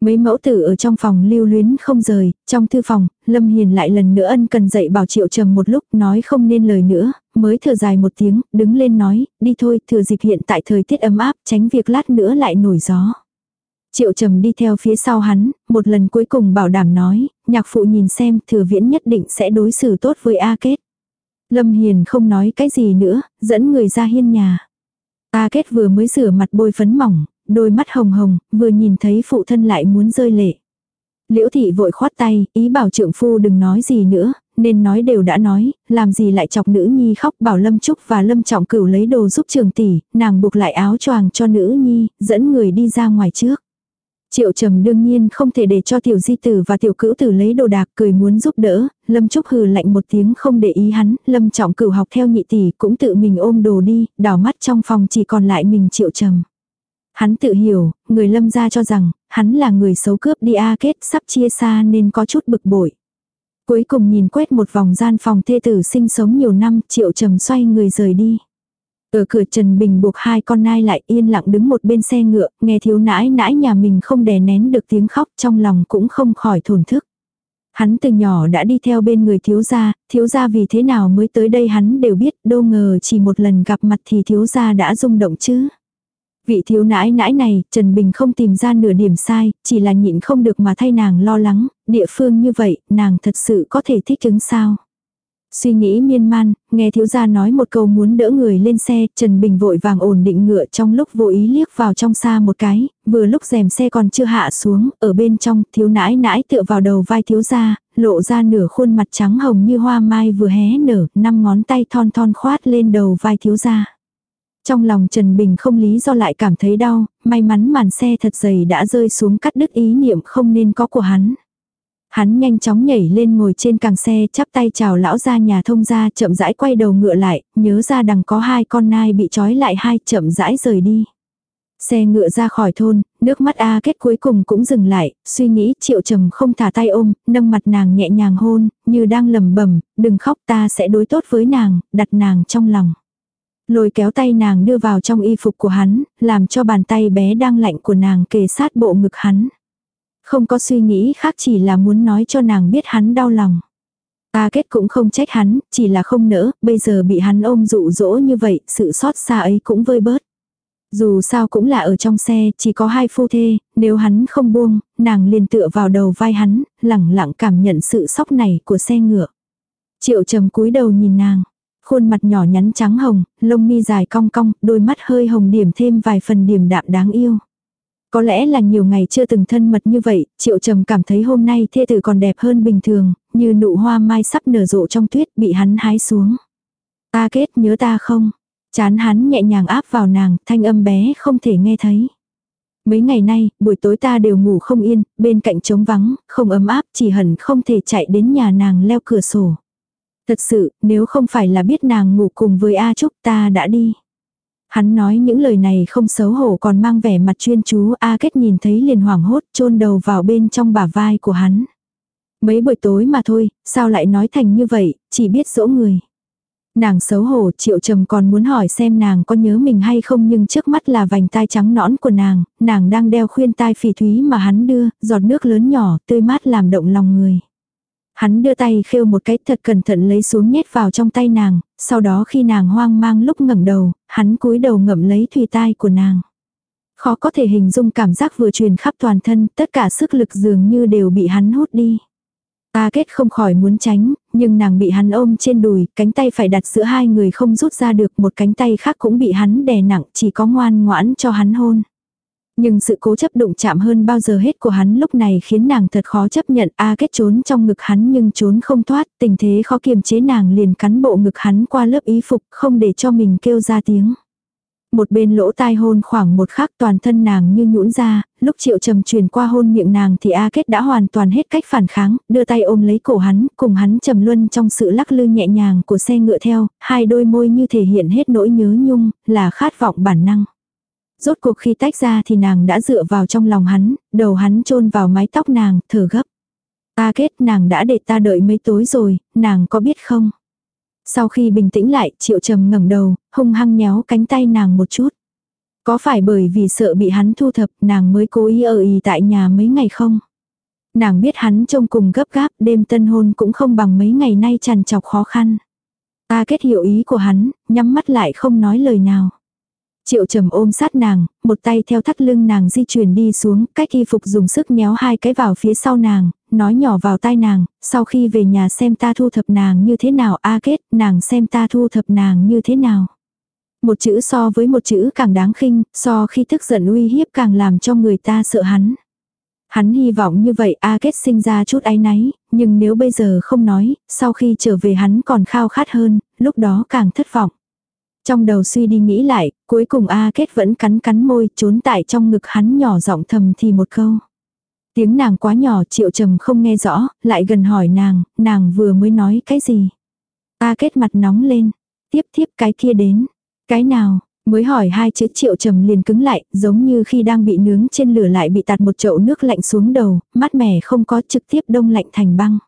A: Mấy mẫu tử ở trong phòng lưu luyến không rời, trong thư phòng, Lâm Hiền lại lần nữa ân cần dậy bảo triệu trầm một lúc nói không nên lời nữa, mới thở dài một tiếng, đứng lên nói, đi thôi, thừa dịp hiện tại thời tiết ấm áp, tránh việc lát nữa lại nổi gió. Triệu trầm đi theo phía sau hắn, một lần cuối cùng bảo đảm nói, nhạc phụ nhìn xem thừa viễn nhất định sẽ đối xử tốt với A Kết. Lâm Hiền không nói cái gì nữa, dẫn người ra hiên nhà. A Kết vừa mới rửa mặt bôi phấn mỏng, đôi mắt hồng hồng, vừa nhìn thấy phụ thân lại muốn rơi lệ. Liễu thị vội khoát tay, ý bảo trượng phu đừng nói gì nữa, nên nói đều đã nói, làm gì lại chọc nữ nhi khóc bảo Lâm Trúc và Lâm Trọng Cửu lấy đồ giúp trường tỷ, nàng buộc lại áo choàng cho nữ nhi, dẫn người đi ra ngoài trước. Triệu trầm đương nhiên không thể để cho tiểu di tử và tiểu cữu tử lấy đồ đạc cười muốn giúp đỡ, lâm trúc hừ lạnh một tiếng không để ý hắn, lâm trọng cửu học theo nhị tỷ cũng tự mình ôm đồ đi, đảo mắt trong phòng chỉ còn lại mình triệu trầm. Hắn tự hiểu, người lâm ra cho rằng, hắn là người xấu cướp đi A kết sắp chia xa nên có chút bực bội. Cuối cùng nhìn quét một vòng gian phòng thê tử sinh sống nhiều năm, triệu trầm xoay người rời đi. Ở cửa Trần Bình buộc hai con nai lại yên lặng đứng một bên xe ngựa, nghe thiếu nãi nãi nhà mình không đè nén được tiếng khóc trong lòng cũng không khỏi thổn thức. Hắn từ nhỏ đã đi theo bên người thiếu gia, thiếu gia vì thế nào mới tới đây hắn đều biết, đâu ngờ chỉ một lần gặp mặt thì thiếu gia đã rung động chứ. Vị thiếu nãi nãi này, Trần Bình không tìm ra nửa điểm sai, chỉ là nhịn không được mà thay nàng lo lắng, địa phương như vậy, nàng thật sự có thể thích ứng sao. Suy nghĩ miên man, nghe thiếu gia nói một câu muốn đỡ người lên xe, Trần Bình vội vàng ổn định ngựa trong lúc vô ý liếc vào trong xa một cái, vừa lúc rèm xe còn chưa hạ xuống, ở bên trong, thiếu nãi nãi tựa vào đầu vai thiếu gia, lộ ra nửa khuôn mặt trắng hồng như hoa mai vừa hé nở, năm ngón tay thon thon khoát lên đầu vai thiếu gia. Trong lòng Trần Bình không lý do lại cảm thấy đau, may mắn màn xe thật dày đã rơi xuống cắt đứt ý niệm không nên có của hắn. Hắn nhanh chóng nhảy lên ngồi trên càng xe chắp tay chào lão ra nhà thông ra chậm rãi quay đầu ngựa lại, nhớ ra đằng có hai con nai bị trói lại hai chậm rãi rời đi. Xe ngựa ra khỏi thôn, nước mắt A kết cuối cùng cũng dừng lại, suy nghĩ triệu trầm không thả tay ôm, nâng mặt nàng nhẹ nhàng hôn, như đang lầm bẩm đừng khóc ta sẽ đối tốt với nàng, đặt nàng trong lòng. Lôi kéo tay nàng đưa vào trong y phục của hắn, làm cho bàn tay bé đang lạnh của nàng kề sát bộ ngực hắn. Không có suy nghĩ khác chỉ là muốn nói cho nàng biết hắn đau lòng. Ta kết cũng không trách hắn, chỉ là không nỡ, bây giờ bị hắn ôm dụ dỗ như vậy, sự xót xa ấy cũng vơi bớt. Dù sao cũng là ở trong xe, chỉ có hai phu thê, nếu hắn không buông, nàng liền tựa vào đầu vai hắn, lẳng lặng cảm nhận sự sóc này của xe ngựa. Triệu trầm cúi đầu nhìn nàng, khuôn mặt nhỏ nhắn trắng hồng, lông mi dài cong cong, đôi mắt hơi hồng điểm thêm vài phần điểm đạm đáng yêu. Có lẽ là nhiều ngày chưa từng thân mật như vậy, triệu trầm cảm thấy hôm nay thê tử còn đẹp hơn bình thường, như nụ hoa mai sắp nở rộ trong tuyết bị hắn hái xuống. Ta kết nhớ ta không? Chán hắn nhẹ nhàng áp vào nàng, thanh âm bé không thể nghe thấy. Mấy ngày nay, buổi tối ta đều ngủ không yên, bên cạnh trống vắng, không ấm áp, chỉ hẳn không thể chạy đến nhà nàng leo cửa sổ. Thật sự, nếu không phải là biết nàng ngủ cùng với A Trúc ta đã đi. Hắn nói những lời này không xấu hổ còn mang vẻ mặt chuyên chú A Kết nhìn thấy liền hoảng hốt chôn đầu vào bên trong bả vai của hắn. Mấy buổi tối mà thôi, sao lại nói thành như vậy, chỉ biết dỗ người. Nàng xấu hổ, triệu trầm còn muốn hỏi xem nàng có nhớ mình hay không nhưng trước mắt là vành tai trắng nõn của nàng, nàng đang đeo khuyên tai phỉ thúy mà hắn đưa, giọt nước lớn nhỏ, tươi mát làm động lòng người. Hắn đưa tay khêu một cái thật cẩn thận lấy xuống nhét vào trong tay nàng, sau đó khi nàng hoang mang lúc ngẩng đầu, hắn cúi đầu ngậm lấy thùy tai của nàng. Khó có thể hình dung cảm giác vừa truyền khắp toàn thân, tất cả sức lực dường như đều bị hắn hút đi. Ta kết không khỏi muốn tránh, nhưng nàng bị hắn ôm trên đùi, cánh tay phải đặt giữa hai người không rút ra được, một cánh tay khác cũng bị hắn đè nặng, chỉ có ngoan ngoãn cho hắn hôn. Nhưng sự cố chấp đụng chạm hơn bao giờ hết của hắn lúc này khiến nàng thật khó chấp nhận. A kết trốn trong ngực hắn nhưng trốn không thoát, tình thế khó kiềm chế nàng liền cắn bộ ngực hắn qua lớp ý phục không để cho mình kêu ra tiếng. Một bên lỗ tai hôn khoảng một khắc toàn thân nàng như nhũn ra, lúc triệu trầm truyền qua hôn miệng nàng thì A Kết đã hoàn toàn hết cách phản kháng, đưa tay ôm lấy cổ hắn, cùng hắn trầm luân trong sự lắc lư nhẹ nhàng của xe ngựa theo, hai đôi môi như thể hiện hết nỗi nhớ nhung, là khát vọng bản năng. Rốt cuộc khi tách ra thì nàng đã dựa vào trong lòng hắn, đầu hắn chôn vào mái tóc nàng, thở gấp. A Kết nàng đã để ta đợi mấy tối rồi, nàng có biết không? Sau khi bình tĩnh lại, triệu trầm ngẩng đầu, hung hăng nhéo cánh tay nàng một chút. Có phải bởi vì sợ bị hắn thu thập nàng mới cố ý ở ý tại nhà mấy ngày không? Nàng biết hắn trông cùng gấp gáp đêm tân hôn cũng không bằng mấy ngày nay tràn chọc khó khăn. Ta kết hiểu ý của hắn, nhắm mắt lại không nói lời nào. Triệu trầm ôm sát nàng, một tay theo thắt lưng nàng di chuyển đi xuống, cách y phục dùng sức nhéo hai cái vào phía sau nàng, nói nhỏ vào tai nàng, sau khi về nhà xem ta thu thập nàng như thế nào a kết, nàng xem ta thu thập nàng như thế nào. Một chữ so với một chữ càng đáng khinh, so khi tức giận uy hiếp càng làm cho người ta sợ hắn. Hắn hy vọng như vậy A Kết sinh ra chút áy náy, nhưng nếu bây giờ không nói, sau khi trở về hắn còn khao khát hơn, lúc đó càng thất vọng. Trong đầu suy đi nghĩ lại, cuối cùng A Kết vẫn cắn cắn môi, trốn tại trong ngực hắn nhỏ giọng thầm thì một câu. Tiếng nàng quá nhỏ triệu trầm không nghe rõ, lại gần hỏi nàng, nàng vừa mới nói cái gì. A Kết mặt nóng lên, tiếp tiếp cái kia đến. Cái nào, mới hỏi hai chữ triệu trầm liền cứng lại, giống như khi đang bị nướng trên lửa lại bị tạt một chậu nước lạnh xuống đầu, mát mẻ không có trực tiếp đông lạnh thành băng.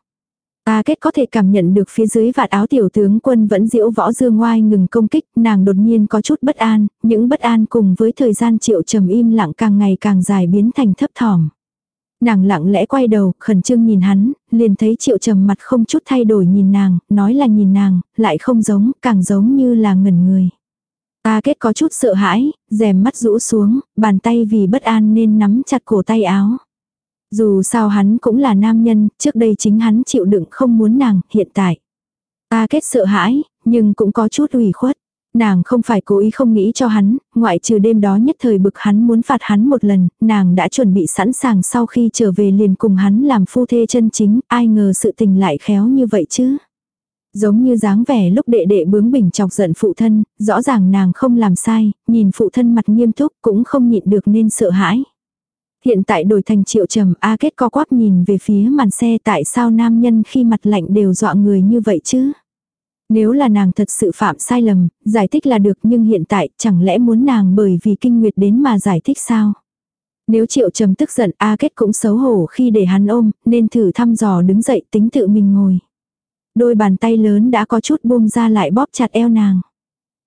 A: A kết có thể cảm nhận được phía dưới vạt áo tiểu tướng quân vẫn diễu võ dương ngoai ngừng công kích, nàng đột nhiên có chút bất an, những bất an cùng với thời gian triệu trầm im lặng càng ngày càng dài biến thành thấp thỏm. Nàng lặng lẽ quay đầu, khẩn trương nhìn hắn, liền thấy triệu trầm mặt không chút thay đổi nhìn nàng, nói là nhìn nàng, lại không giống, càng giống như là ngẩn người. A kết có chút sợ hãi, rèm mắt rũ xuống, bàn tay vì bất an nên nắm chặt cổ tay áo. Dù sao hắn cũng là nam nhân, trước đây chính hắn chịu đựng không muốn nàng, hiện tại. Ta kết sợ hãi, nhưng cũng có chút ủy khuất. Nàng không phải cố ý không nghĩ cho hắn, ngoại trừ đêm đó nhất thời bực hắn muốn phạt hắn một lần, nàng đã chuẩn bị sẵn sàng sau khi trở về liền cùng hắn làm phu thê chân chính, ai ngờ sự tình lại khéo như vậy chứ. Giống như dáng vẻ lúc đệ đệ bướng bỉnh chọc giận phụ thân, rõ ràng nàng không làm sai, nhìn phụ thân mặt nghiêm túc cũng không nhịn được nên sợ hãi. Hiện tại đổi thành triệu trầm A kết co quắp nhìn về phía màn xe tại sao nam nhân khi mặt lạnh đều dọa người như vậy chứ. Nếu là nàng thật sự phạm sai lầm, giải thích là được nhưng hiện tại chẳng lẽ muốn nàng bởi vì kinh nguyệt đến mà giải thích sao? Nếu triệu trầm tức giận A kết cũng xấu hổ khi để hắn ôm, nên thử thăm dò đứng dậy tính tự mình ngồi. Đôi bàn tay lớn đã có chút buông ra lại bóp chặt eo nàng.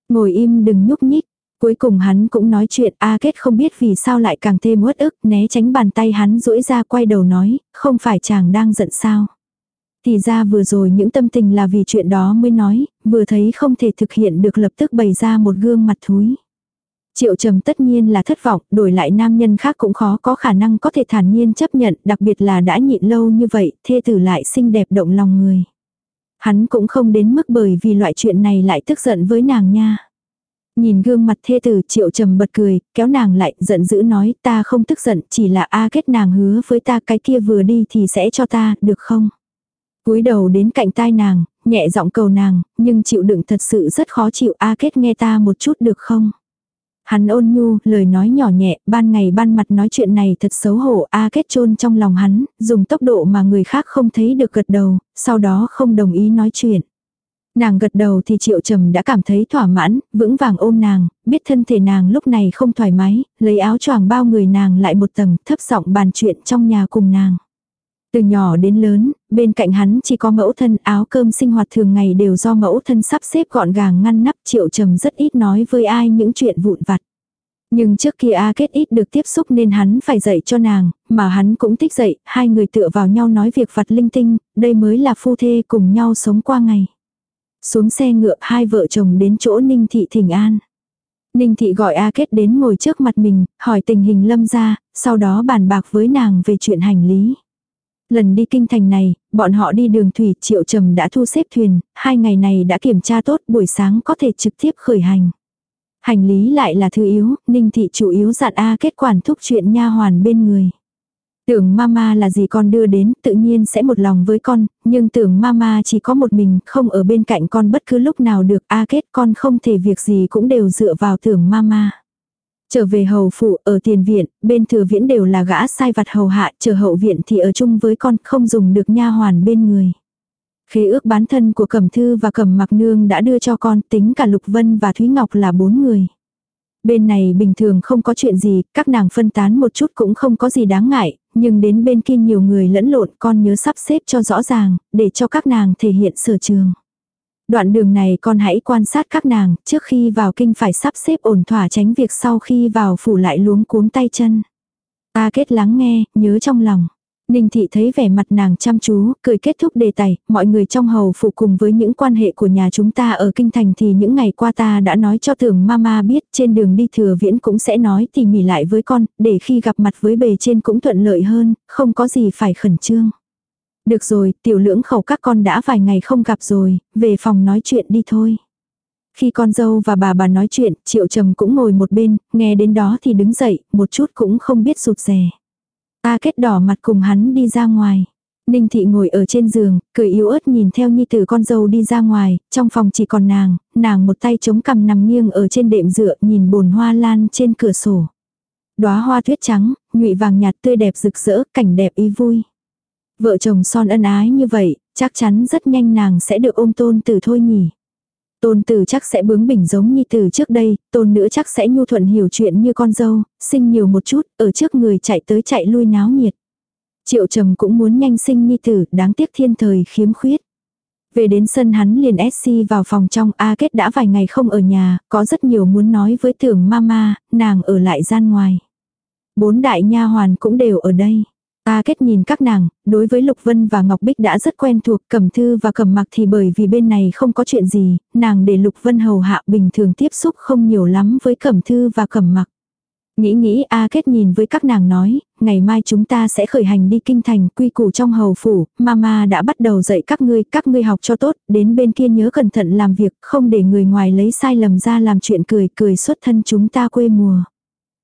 A: Ngồi im đừng nhúc nhích, Cuối cùng hắn cũng nói chuyện A Kết không biết vì sao lại càng thêm uất ức né tránh bàn tay hắn duỗi ra quay đầu nói, không phải chàng đang giận sao. Thì ra vừa rồi những tâm tình là vì chuyện đó mới nói, vừa thấy không thể thực hiện được lập tức bày ra một gương mặt thúi. Triệu trầm tất nhiên là thất vọng, đổi lại nam nhân khác cũng khó có khả năng có thể thản nhiên chấp nhận, đặc biệt là đã nhịn lâu như vậy, thê tử lại xinh đẹp động lòng người. Hắn cũng không đến mức bởi vì loại chuyện này lại tức giận với nàng nha. Nhìn gương mặt thê tử triệu trầm bật cười, kéo nàng lại, giận dữ nói, ta không tức giận, chỉ là A kết nàng hứa với ta cái kia vừa đi thì sẽ cho ta, được không? cúi đầu đến cạnh tai nàng, nhẹ giọng cầu nàng, nhưng chịu đựng thật sự rất khó chịu A kết nghe ta một chút được không? Hắn ôn nhu, lời nói nhỏ nhẹ, ban ngày ban mặt nói chuyện này thật xấu hổ, A kết chôn trong lòng hắn, dùng tốc độ mà người khác không thấy được gật đầu, sau đó không đồng ý nói chuyện. Nàng gật đầu thì triệu trầm đã cảm thấy thỏa mãn, vững vàng ôm nàng, biết thân thể nàng lúc này không thoải mái, lấy áo choàng bao người nàng lại một tầng, thấp giọng bàn chuyện trong nhà cùng nàng. Từ nhỏ đến lớn, bên cạnh hắn chỉ có mẫu thân áo cơm sinh hoạt thường ngày đều do mẫu thân sắp xếp gọn gàng ngăn nắp triệu trầm rất ít nói với ai những chuyện vụn vặt. Nhưng trước kia A Kết ít được tiếp xúc nên hắn phải dạy cho nàng, mà hắn cũng thích dạy, hai người tựa vào nhau nói việc vặt linh tinh, đây mới là phu thê cùng nhau sống qua ngày. Xuống xe ngựa hai vợ chồng đến chỗ Ninh Thị Thỉnh An. Ninh Thị gọi A Kết đến ngồi trước mặt mình, hỏi tình hình lâm ra, sau đó bàn bạc với nàng về chuyện hành lý. Lần đi kinh thành này, bọn họ đi đường thủy triệu trầm đã thu xếp thuyền, hai ngày này đã kiểm tra tốt buổi sáng có thể trực tiếp khởi hành. Hành lý lại là thứ yếu, Ninh Thị chủ yếu dặn A kết quản thúc chuyện nha hoàn bên người. Tưởng mama là gì con đưa đến, tự nhiên sẽ một lòng với con, nhưng tưởng mama chỉ có một mình, không ở bên cạnh con bất cứ lúc nào được, a kết con không thể việc gì cũng đều dựa vào tưởng mama. Trở về hầu phụ ở tiền viện, bên thừa viễn đều là gã sai vặt hầu hạ, chờ hậu viện thì ở chung với con, không dùng được nha hoàn bên người. Khế ước bán thân của Cẩm Thư và Cẩm Mặc Nương đã đưa cho con tính cả Lục Vân và Thúy Ngọc là bốn người. Bên này bình thường không có chuyện gì, các nàng phân tán một chút cũng không có gì đáng ngại, nhưng đến bên kia nhiều người lẫn lộn con nhớ sắp xếp cho rõ ràng, để cho các nàng thể hiện sở trường. Đoạn đường này con hãy quan sát các nàng, trước khi vào kinh phải sắp xếp ổn thỏa tránh việc sau khi vào phủ lại luống cuống tay chân. Ta kết lắng nghe, nhớ trong lòng. Ninh thị thấy vẻ mặt nàng chăm chú, cười kết thúc đề tài, mọi người trong hầu phụ cùng với những quan hệ của nhà chúng ta ở kinh thành thì những ngày qua ta đã nói cho tưởng mama biết trên đường đi thừa viễn cũng sẽ nói tỉ mỉ lại với con, để khi gặp mặt với bề trên cũng thuận lợi hơn, không có gì phải khẩn trương. Được rồi, tiểu lưỡng khẩu các con đã vài ngày không gặp rồi, về phòng nói chuyện đi thôi. Khi con dâu và bà bà nói chuyện, triệu trầm cũng ngồi một bên, nghe đến đó thì đứng dậy, một chút cũng không biết sụt rè. Ta kết đỏ mặt cùng hắn đi ra ngoài. Ninh thị ngồi ở trên giường, cười yếu ớt nhìn theo nhi tử con dâu đi ra ngoài, trong phòng chỉ còn nàng, nàng một tay chống cằm nằm nghiêng ở trên đệm dựa nhìn bồn hoa lan trên cửa sổ. Đóa hoa tuyết trắng, nhụy vàng nhạt tươi đẹp rực rỡ, cảnh đẹp ý vui. Vợ chồng son ân ái như vậy, chắc chắn rất nhanh nàng sẽ được ôm tôn tử thôi nhỉ. Tôn tử chắc sẽ bướng bỉnh giống như từ trước đây, tôn nữ chắc sẽ nhu thuận hiểu chuyện như con dâu, sinh nhiều một chút, ở trước người chạy tới chạy lui náo nhiệt. Triệu trầm cũng muốn nhanh sinh nhi tử, đáng tiếc thiên thời khiếm khuyết. Về đến sân hắn liền SC vào phòng trong, A Kết đã vài ngày không ở nhà, có rất nhiều muốn nói với tưởng mama, nàng ở lại gian ngoài. Bốn đại nha hoàn cũng đều ở đây. A kết nhìn các nàng, đối với Lục Vân và Ngọc Bích đã rất quen thuộc, Cẩm Thư và Cẩm Mặc thì bởi vì bên này không có chuyện gì, nàng để Lục Vân hầu hạ bình thường tiếp xúc không nhiều lắm với Cẩm Thư và Cẩm Mặc. Nghĩ nghĩ A kết nhìn với các nàng nói, ngày mai chúng ta sẽ khởi hành đi kinh thành quy củ trong hầu phủ, mama đã bắt đầu dạy các ngươi, các ngươi học cho tốt, đến bên kia nhớ cẩn thận làm việc, không để người ngoài lấy sai lầm ra làm chuyện cười, cười xuất thân chúng ta quê mùa.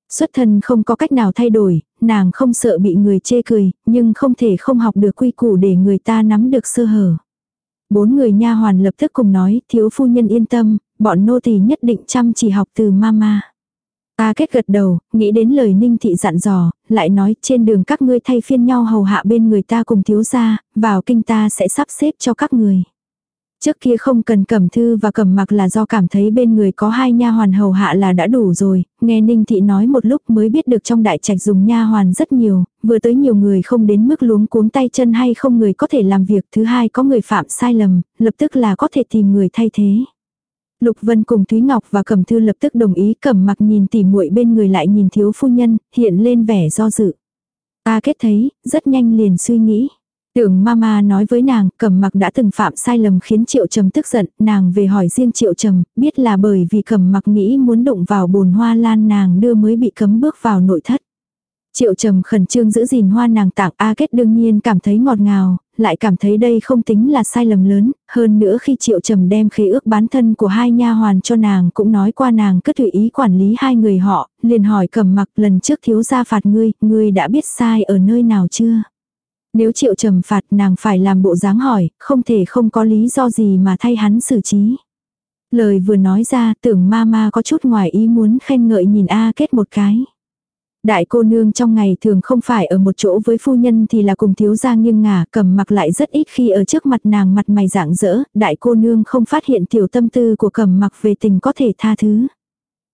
A: Xuất thân không có cách nào thay đổi, nàng không sợ bị người chê cười, nhưng không thể không học được quy củ để người ta nắm được sơ hở. Bốn người nha hoàn lập tức cùng nói, thiếu phu nhân yên tâm, bọn nô tỳ nhất định chăm chỉ học từ mama. Ta kết gật đầu, nghĩ đến lời ninh thị dặn dò, lại nói trên đường các ngươi thay phiên nhau hầu hạ bên người ta cùng thiếu gia, vào kinh ta sẽ sắp xếp cho các người. Trước kia không cần cầm thư và cầm mặc là do cảm thấy bên người có hai nha hoàn hầu hạ là đã đủ rồi, nghe Ninh Thị nói một lúc mới biết được trong đại trạch dùng nha hoàn rất nhiều, vừa tới nhiều người không đến mức luống cuống tay chân hay không người có thể làm việc, thứ hai có người phạm sai lầm, lập tức là có thể tìm người thay thế. Lục Vân cùng Thúy Ngọc và Cẩm Thư lập tức đồng ý cẩm mặc nhìn tỉ muội bên người lại nhìn thiếu phu nhân, hiện lên vẻ do dự. Ta kết thấy, rất nhanh liền suy nghĩ. Tưởng mama nói với nàng, cẩm mặc đã từng phạm sai lầm khiến triệu trầm tức giận, nàng về hỏi riêng triệu trầm, biết là bởi vì cẩm mặc nghĩ muốn đụng vào bồn hoa lan nàng đưa mới bị cấm bước vào nội thất. Triệu trầm khẩn trương giữ gìn hoa nàng tặng A kết đương nhiên cảm thấy ngọt ngào, lại cảm thấy đây không tính là sai lầm lớn, hơn nữa khi triệu trầm đem khế ước bán thân của hai nha hoàn cho nàng cũng nói qua nàng cứ tùy ý quản lý hai người họ, liền hỏi cẩm mặc lần trước thiếu gia phạt ngươi, ngươi đã biết sai ở nơi nào chưa? Nếu triệu trầm phạt nàng phải làm bộ dáng hỏi, không thể không có lý do gì mà thay hắn xử trí. Lời vừa nói ra tưởng ma ma có chút ngoài ý muốn khen ngợi nhìn A kết một cái. Đại cô nương trong ngày thường không phải ở một chỗ với phu nhân thì là cùng thiếu gia nghiêng ngả cầm mặc lại rất ít khi ở trước mặt nàng mặt mày dạng dỡ, đại cô nương không phát hiện tiểu tâm tư của cầm mặc về tình có thể tha thứ.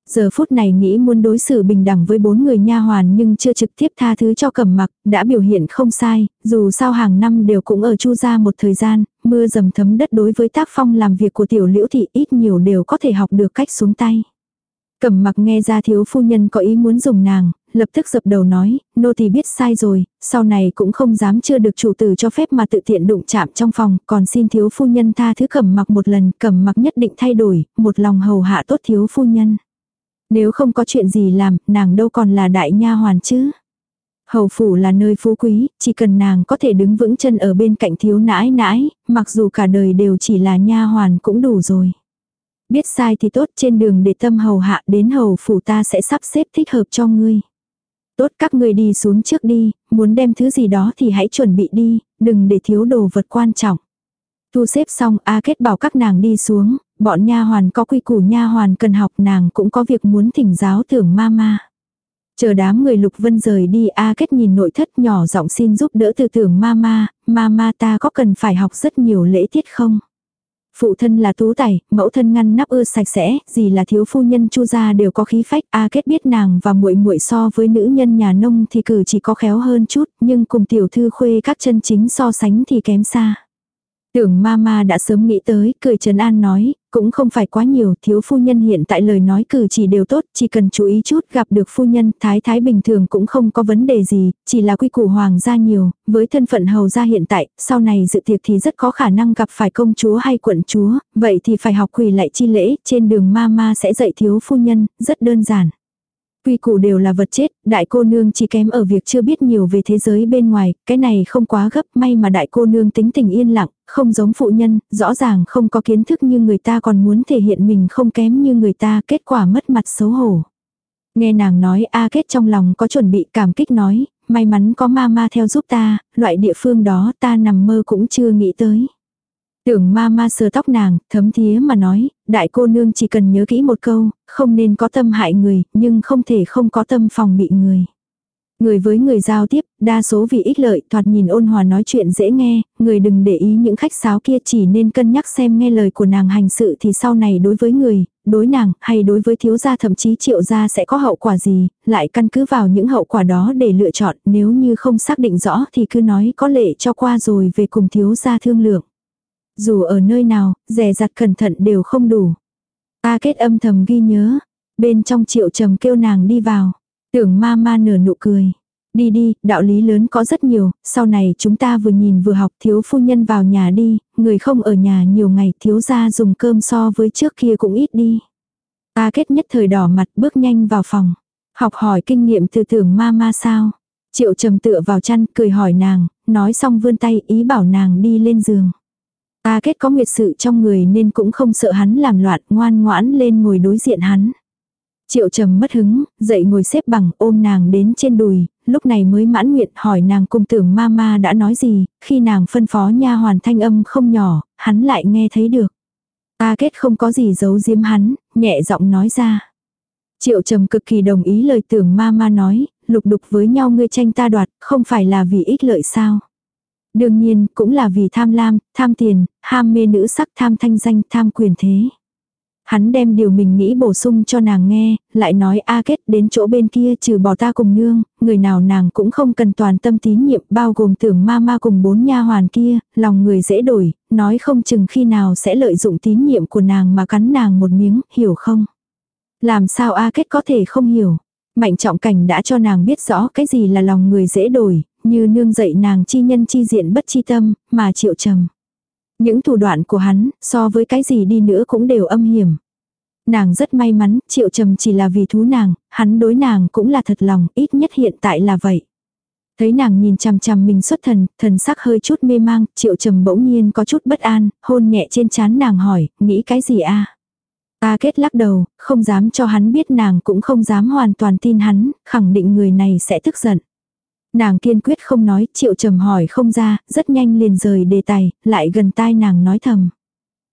A: Giờ phút này nghĩ muốn đối xử bình đẳng với bốn người nha hoàn nhưng chưa trực tiếp tha thứ cho cẩm mặc, đã biểu hiện không sai, dù sao hàng năm đều cũng ở chu gia một thời gian, mưa dầm thấm đất đối với tác phong làm việc của tiểu liễu thị ít nhiều đều có thể học được cách xuống tay. Cẩm mặc nghe ra thiếu phu nhân có ý muốn dùng nàng, lập tức dập đầu nói, nô tỳ biết sai rồi, sau này cũng không dám chưa được chủ tử cho phép mà tự tiện đụng chạm trong phòng, còn xin thiếu phu nhân tha thứ cẩm mặc một lần, cẩm mặc nhất định thay đổi, một lòng hầu hạ tốt thiếu phu nhân. Nếu không có chuyện gì làm, nàng đâu còn là đại nha hoàn chứ. Hầu phủ là nơi phú quý, chỉ cần nàng có thể đứng vững chân ở bên cạnh thiếu nãi nãi, mặc dù cả đời đều chỉ là nha hoàn cũng đủ rồi. Biết sai thì tốt trên đường để tâm hầu hạ đến hầu phủ ta sẽ sắp xếp thích hợp cho ngươi. Tốt các ngươi đi xuống trước đi, muốn đem thứ gì đó thì hãy chuẩn bị đi, đừng để thiếu đồ vật quan trọng. Thu xếp xong A kết bảo các nàng đi xuống, bọn nha hoàn có quy củ nha hoàn cần học nàng cũng có việc muốn thỉnh giáo tưởng ma ma. Chờ đám người lục vân rời đi A kết nhìn nội thất nhỏ giọng xin giúp đỡ từ tưởng ma ma, ma ma ta có cần phải học rất nhiều lễ tiết không? Phụ thân là tú tài, mẫu thân ngăn nắp ưa sạch sẽ, gì là thiếu phu nhân chu gia đều có khí phách, a kết biết nàng và muội muội so với nữ nhân nhà nông thì cử chỉ có khéo hơn chút, nhưng cùng tiểu thư khuê các chân chính so sánh thì kém xa. Tưởng mama đã sớm nghĩ tới, cười trấn an nói, cũng không phải quá nhiều, thiếu phu nhân hiện tại lời nói cử chỉ đều tốt, chỉ cần chú ý chút gặp được phu nhân, thái thái bình thường cũng không có vấn đề gì, chỉ là quy củ hoàng gia nhiều, với thân phận hầu gia hiện tại, sau này dự tiệc thì rất có khả năng gặp phải công chúa hay quận chúa, vậy thì phải học quỳ lại chi lễ, trên đường mama sẽ dạy thiếu phu nhân, rất đơn giản. Quy củ đều là vật chết, đại cô nương chỉ kém ở việc chưa biết nhiều về thế giới bên ngoài, cái này không quá gấp, may mà đại cô nương tính tình yên lặng, không giống phụ nhân, rõ ràng không có kiến thức như người ta còn muốn thể hiện mình không kém như người ta, kết quả mất mặt xấu hổ. Nghe nàng nói A kết trong lòng có chuẩn bị cảm kích nói, may mắn có ma ma theo giúp ta, loại địa phương đó ta nằm mơ cũng chưa nghĩ tới. Tưởng ma ma sờ tóc nàng, thấm thía mà nói, đại cô nương chỉ cần nhớ kỹ một câu, không nên có tâm hại người, nhưng không thể không có tâm phòng bị người. Người với người giao tiếp, đa số vì ích lợi, thoạt nhìn ôn hòa nói chuyện dễ nghe, người đừng để ý những khách sáo kia chỉ nên cân nhắc xem nghe lời của nàng hành sự thì sau này đối với người, đối nàng, hay đối với thiếu gia thậm chí triệu gia sẽ có hậu quả gì, lại căn cứ vào những hậu quả đó để lựa chọn, nếu như không xác định rõ thì cứ nói có lệ cho qua rồi về cùng thiếu gia thương lượng. Dù ở nơi nào, rẻ rặt cẩn thận đều không đủ. Ta kết âm thầm ghi nhớ. Bên trong triệu trầm kêu nàng đi vào. Tưởng ma ma nở nụ cười. Đi đi, đạo lý lớn có rất nhiều, sau này chúng ta vừa nhìn vừa học thiếu phu nhân vào nhà đi, người không ở nhà nhiều ngày thiếu ra dùng cơm so với trước kia cũng ít đi. Ta kết nhất thời đỏ mặt bước nhanh vào phòng. Học hỏi kinh nghiệm từ tưởng ma ma sao. Triệu trầm tựa vào chăn cười hỏi nàng, nói xong vươn tay ý bảo nàng đi lên giường. Ta kết có nguyệt sự trong người nên cũng không sợ hắn làm loạn ngoan ngoãn lên ngồi đối diện hắn. Triệu trầm mất hứng, dậy ngồi xếp bằng ôm nàng đến trên đùi, lúc này mới mãn nguyện hỏi nàng cung tưởng mama đã nói gì, khi nàng phân phó nha hoàn thanh âm không nhỏ, hắn lại nghe thấy được. Ta kết không có gì giấu giếm hắn, nhẹ giọng nói ra. Triệu trầm cực kỳ đồng ý lời tưởng mama nói, lục đục với nhau ngươi tranh ta đoạt, không phải là vì ích lợi sao. Đương nhiên, cũng là vì tham lam, tham tiền, ham mê nữ sắc, tham thanh danh, tham quyền thế. Hắn đem điều mình nghĩ bổ sung cho nàng nghe, lại nói A kết đến chỗ bên kia trừ bỏ ta cùng nương, người nào nàng cũng không cần toàn tâm tín nhiệm bao gồm tưởng ma ma cùng bốn nha hoàn kia, lòng người dễ đổi, nói không chừng khi nào sẽ lợi dụng tín nhiệm của nàng mà cắn nàng một miếng, hiểu không? Làm sao A kết có thể không hiểu? Mạnh trọng cảnh đã cho nàng biết rõ cái gì là lòng người dễ đổi, như nương dạy nàng chi nhân chi diện bất chi tâm, mà chịu trầm. Những thủ đoạn của hắn, so với cái gì đi nữa cũng đều âm hiểm. Nàng rất may mắn, triệu trầm chỉ là vì thú nàng, hắn đối nàng cũng là thật lòng, ít nhất hiện tại là vậy. Thấy nàng nhìn chằm chằm mình xuất thần, thần sắc hơi chút mê mang, triệu trầm bỗng nhiên có chút bất an, hôn nhẹ trên chán nàng hỏi, nghĩ cái gì a Ta kết lắc đầu, không dám cho hắn biết nàng cũng không dám hoàn toàn tin hắn, khẳng định người này sẽ tức giận. Nàng kiên quyết không nói, triệu trầm hỏi không ra, rất nhanh liền rời đề tài, lại gần tai nàng nói thầm.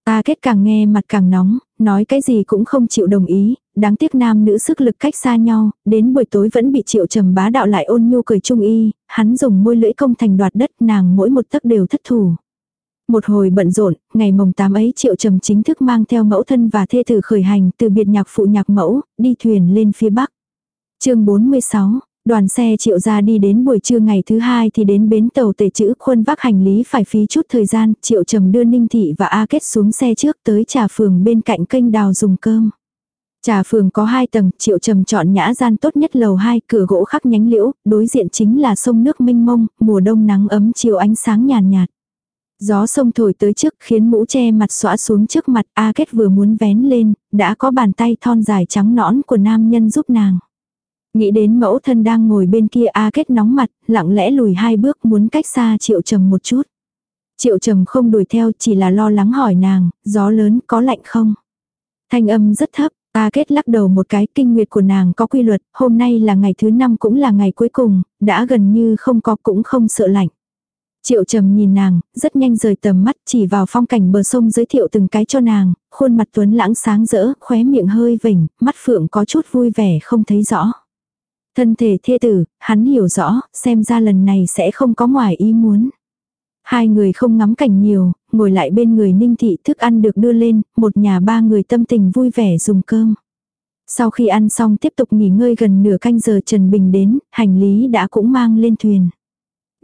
A: Ta kết càng nghe mặt càng nóng, nói cái gì cũng không chịu đồng ý, đáng tiếc nam nữ sức lực cách xa nhau, đến buổi tối vẫn bị triệu trầm bá đạo lại ôn nhu cười trung y, hắn dùng môi lưỡi công thành đoạt đất nàng mỗi một tấc đều thất thủ. Một hồi bận rộn, ngày mồng 8 ấy Triệu Trầm chính thức mang theo mẫu thân và thê tử khởi hành từ biệt nhạc phụ nhạc mẫu, đi thuyền lên phía bắc. chương 46, đoàn xe Triệu ra đi đến buổi trưa ngày thứ hai thì đến bến tàu tể chữ khuôn vác hành lý phải phí chút thời gian, Triệu Trầm đưa Ninh Thị và A Kết xuống xe trước tới trà phường bên cạnh kênh đào dùng cơm. Trà phường có hai tầng, triệu trầm chọn nhã gian tốt nhất lầu hai, cửa gỗ khắc nhánh liễu, đối diện chính là sông nước minh mông, mùa đông nắng ấm chiều ánh sáng nhàn nhạt, nhạt. Gió sông thổi tới trước khiến mũ che mặt xõa xuống trước mặt A Kết vừa muốn vén lên, đã có bàn tay thon dài trắng nõn của nam nhân giúp nàng. Nghĩ đến mẫu thân đang ngồi bên kia A Kết nóng mặt, lặng lẽ lùi hai bước muốn cách xa triệu trầm một chút. Triệu trầm không đuổi theo chỉ là lo lắng hỏi nàng, gió lớn có lạnh không? Thanh âm rất thấp, A kết lắc đầu một cái kinh nguyệt của nàng có quy luật, hôm nay là ngày thứ năm cũng là ngày cuối cùng, đã gần như không có cũng không sợ lạnh. Triệu trầm nhìn nàng, rất nhanh rời tầm mắt chỉ vào phong cảnh bờ sông giới thiệu từng cái cho nàng, khuôn mặt tuấn lãng sáng rỡ, khóe miệng hơi vỉnh, mắt phượng có chút vui vẻ không thấy rõ. Thân thể thê tử, hắn hiểu rõ, xem ra lần này sẽ không có ngoài ý muốn. Hai người không ngắm cảnh nhiều, ngồi lại bên người ninh thị thức ăn được đưa lên, một nhà ba người tâm tình vui vẻ dùng cơm. Sau khi ăn xong tiếp tục nghỉ ngơi gần nửa canh giờ Trần Bình đến, hành lý đã cũng mang lên thuyền.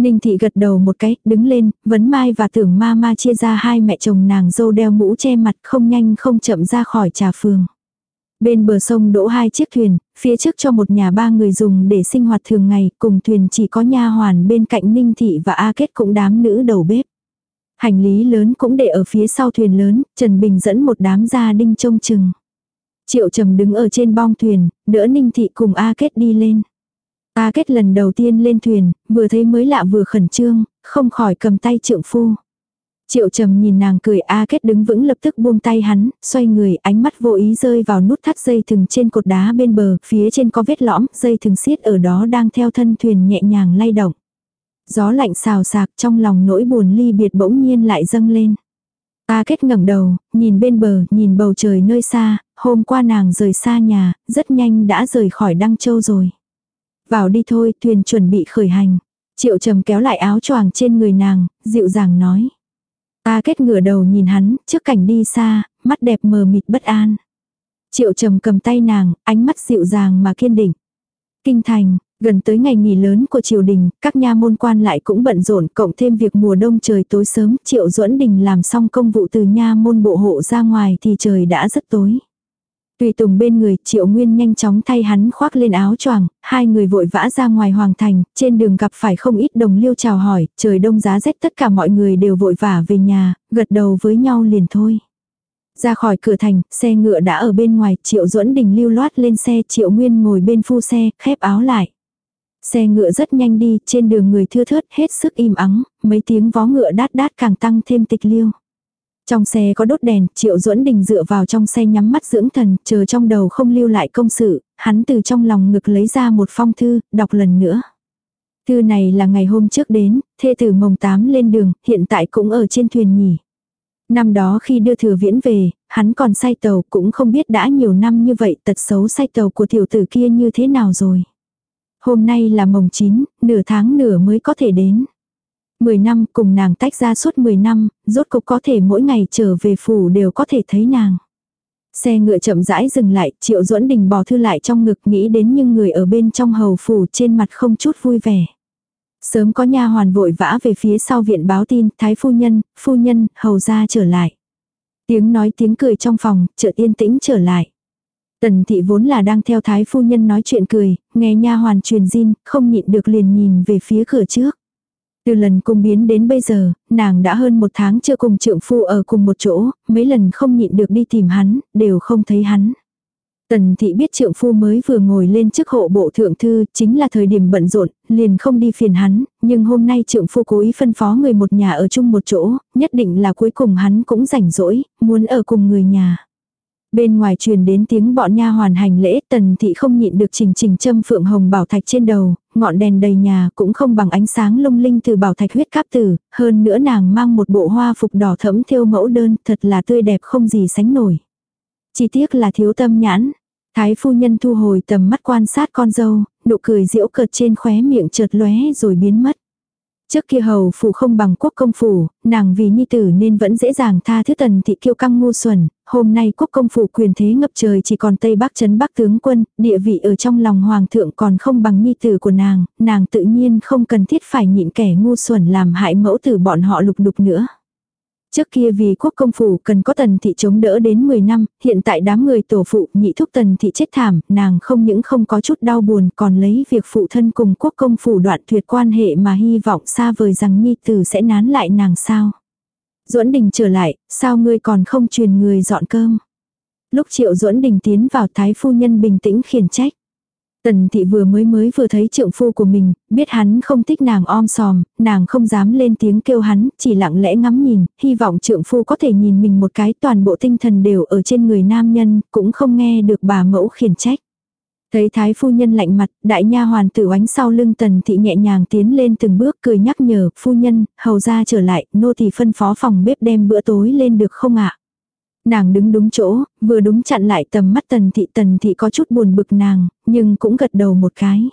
A: Ninh thị gật đầu một cái, đứng lên, vấn mai và tưởng ma ma chia ra hai mẹ chồng nàng dâu đeo mũ che mặt không nhanh không chậm ra khỏi trà phường. Bên bờ sông đỗ hai chiếc thuyền, phía trước cho một nhà ba người dùng để sinh hoạt thường ngày, cùng thuyền chỉ có nha hoàn bên cạnh Ninh Thị và A Kết cũng đám nữ đầu bếp. Hành lý lớn cũng để ở phía sau thuyền lớn, Trần Bình dẫn một đám gia đinh trông chừng. Triệu Trầm đứng ở trên bong thuyền, đỡ Ninh Thị cùng A Kết đi lên. A Kết lần đầu tiên lên thuyền, vừa thấy mới lạ vừa khẩn trương, không khỏi cầm tay trượng phu. Triệu trầm nhìn nàng cười A kết đứng vững lập tức buông tay hắn, xoay người ánh mắt vô ý rơi vào nút thắt dây thừng trên cột đá bên bờ, phía trên có vết lõm, dây thừng xiết ở đó đang theo thân thuyền nhẹ nhàng lay động. Gió lạnh xào sạc trong lòng nỗi buồn ly biệt bỗng nhiên lại dâng lên. A kết ngẩng đầu, nhìn bên bờ, nhìn bầu trời nơi xa, hôm qua nàng rời xa nhà, rất nhanh đã rời khỏi Đăng Châu rồi. Vào đi thôi, thuyền chuẩn bị khởi hành. Triệu trầm kéo lại áo choàng trên người nàng, dịu dàng nói. A kết ngửa đầu nhìn hắn, trước cảnh đi xa, mắt đẹp mờ mịt bất an. Triệu trầm cầm tay nàng, ánh mắt dịu dàng mà kiên định. Kinh thành, gần tới ngày nghỉ lớn của triều đình, các nha môn quan lại cũng bận rộn, cộng thêm việc mùa đông trời tối sớm, triệu duẫn đình làm xong công vụ từ nha môn bộ hộ ra ngoài thì trời đã rất tối. Tùy tùng bên người, triệu nguyên nhanh chóng thay hắn khoác lên áo choàng, hai người vội vã ra ngoài hoàng thành, trên đường gặp phải không ít đồng liêu chào hỏi, trời đông giá rét tất cả mọi người đều vội vã về nhà, gật đầu với nhau liền thôi. Ra khỏi cửa thành, xe ngựa đã ở bên ngoài, triệu duẫn đình lưu loát lên xe, triệu nguyên ngồi bên phu xe, khép áo lại. Xe ngựa rất nhanh đi, trên đường người thưa thớt, hết sức im ắng, mấy tiếng vó ngựa đát đát càng tăng thêm tịch liêu. Trong xe có đốt đèn, Triệu Duẫn Đình dựa vào trong xe nhắm mắt dưỡng thần, chờ trong đầu không lưu lại công sự, hắn từ trong lòng ngực lấy ra một phong thư, đọc lần nữa. Thư này là ngày hôm trước đến, thê tử mồng tám lên đường, hiện tại cũng ở trên thuyền nhỉ. Năm đó khi đưa thừa viễn về, hắn còn say tàu cũng không biết đã nhiều năm như vậy tật xấu say tàu của tiểu tử kia như thế nào rồi. Hôm nay là mồng 9, nửa tháng nửa mới có thể đến. 10 năm cùng nàng tách ra suốt 10 năm, rốt cục có thể mỗi ngày trở về phủ đều có thể thấy nàng. Xe ngựa chậm rãi dừng lại, Triệu Duẫn Đình bỏ thư lại trong ngực nghĩ đến những người ở bên trong hầu phủ trên mặt không chút vui vẻ. Sớm có nha hoàn vội vã về phía sau viện báo tin, thái phu nhân, phu nhân, hầu ra trở lại. Tiếng nói tiếng cười trong phòng, chợt yên tĩnh trở lại. Tần thị vốn là đang theo thái phu nhân nói chuyện cười, nghe nha hoàn truyền zin, không nhịn được liền nhìn về phía cửa trước. Từ lần cung biến đến bây giờ, nàng đã hơn một tháng chưa cùng trượng phu ở cùng một chỗ, mấy lần không nhịn được đi tìm hắn, đều không thấy hắn. Tần thị biết trượng phu mới vừa ngồi lên chức hộ bộ thượng thư, chính là thời điểm bận rộn, liền không đi phiền hắn, nhưng hôm nay trượng phu cố ý phân phó người một nhà ở chung một chỗ, nhất định là cuối cùng hắn cũng rảnh rỗi, muốn ở cùng người nhà. Bên ngoài truyền đến tiếng bọn nha hoàn hành lễ, tần thị không nhịn được trình trình châm phượng hồng bảo thạch trên đầu, ngọn đèn đầy nhà cũng không bằng ánh sáng lung linh từ bảo thạch huyết cáp tử, hơn nữa nàng mang một bộ hoa phục đỏ thẫm thêu mẫu đơn, thật là tươi đẹp không gì sánh nổi. Chỉ tiếc là thiếu tâm nhãn. Thái phu nhân thu hồi tầm mắt quan sát con dâu, nụ cười diễu cợt trên khóe miệng chợt lóe rồi biến mất. Trước kia hầu phủ không bằng quốc công phủ, nàng vì nhi tử nên vẫn dễ dàng tha thứ tần thị kiêu căng ngu xuẩn, hôm nay quốc công phủ quyền thế ngập trời chỉ còn Tây Bắc chấn Bắc tướng quân, địa vị ở trong lòng hoàng thượng còn không bằng nhi tử của nàng, nàng tự nhiên không cần thiết phải nhịn kẻ ngu xuẩn làm hại mẫu tử bọn họ lục đục nữa. Trước kia vì quốc công phủ cần có tần thị chống đỡ đến 10 năm, hiện tại đám người tổ phụ nhị thúc tần thị chết thảm, nàng không những không có chút đau buồn còn lấy việc phụ thân cùng quốc công phủ đoạn tuyệt quan hệ mà hy vọng xa vời rằng nhi tử sẽ nán lại nàng sao. duẫn đình trở lại, sao ngươi còn không truyền người dọn cơm. Lúc triệu duẫn đình tiến vào thái phu nhân bình tĩnh khiển trách. Tần thị vừa mới mới vừa thấy trượng phu của mình, biết hắn không thích nàng om sòm, nàng không dám lên tiếng kêu hắn, chỉ lặng lẽ ngắm nhìn, hy vọng trượng phu có thể nhìn mình một cái toàn bộ tinh thần đều ở trên người nam nhân, cũng không nghe được bà mẫu khiển trách. Thấy thái phu nhân lạnh mặt, đại nha hoàn tử oánh sau lưng tần thị nhẹ nhàng tiến lên từng bước cười nhắc nhở, phu nhân, hầu ra trở lại, nô tỳ phân phó phòng bếp đem bữa tối lên được không ạ? Nàng đứng đúng chỗ, vừa đúng chặn lại tầm mắt tần thị tần thị có chút buồn bực nàng, nhưng cũng gật đầu một cái.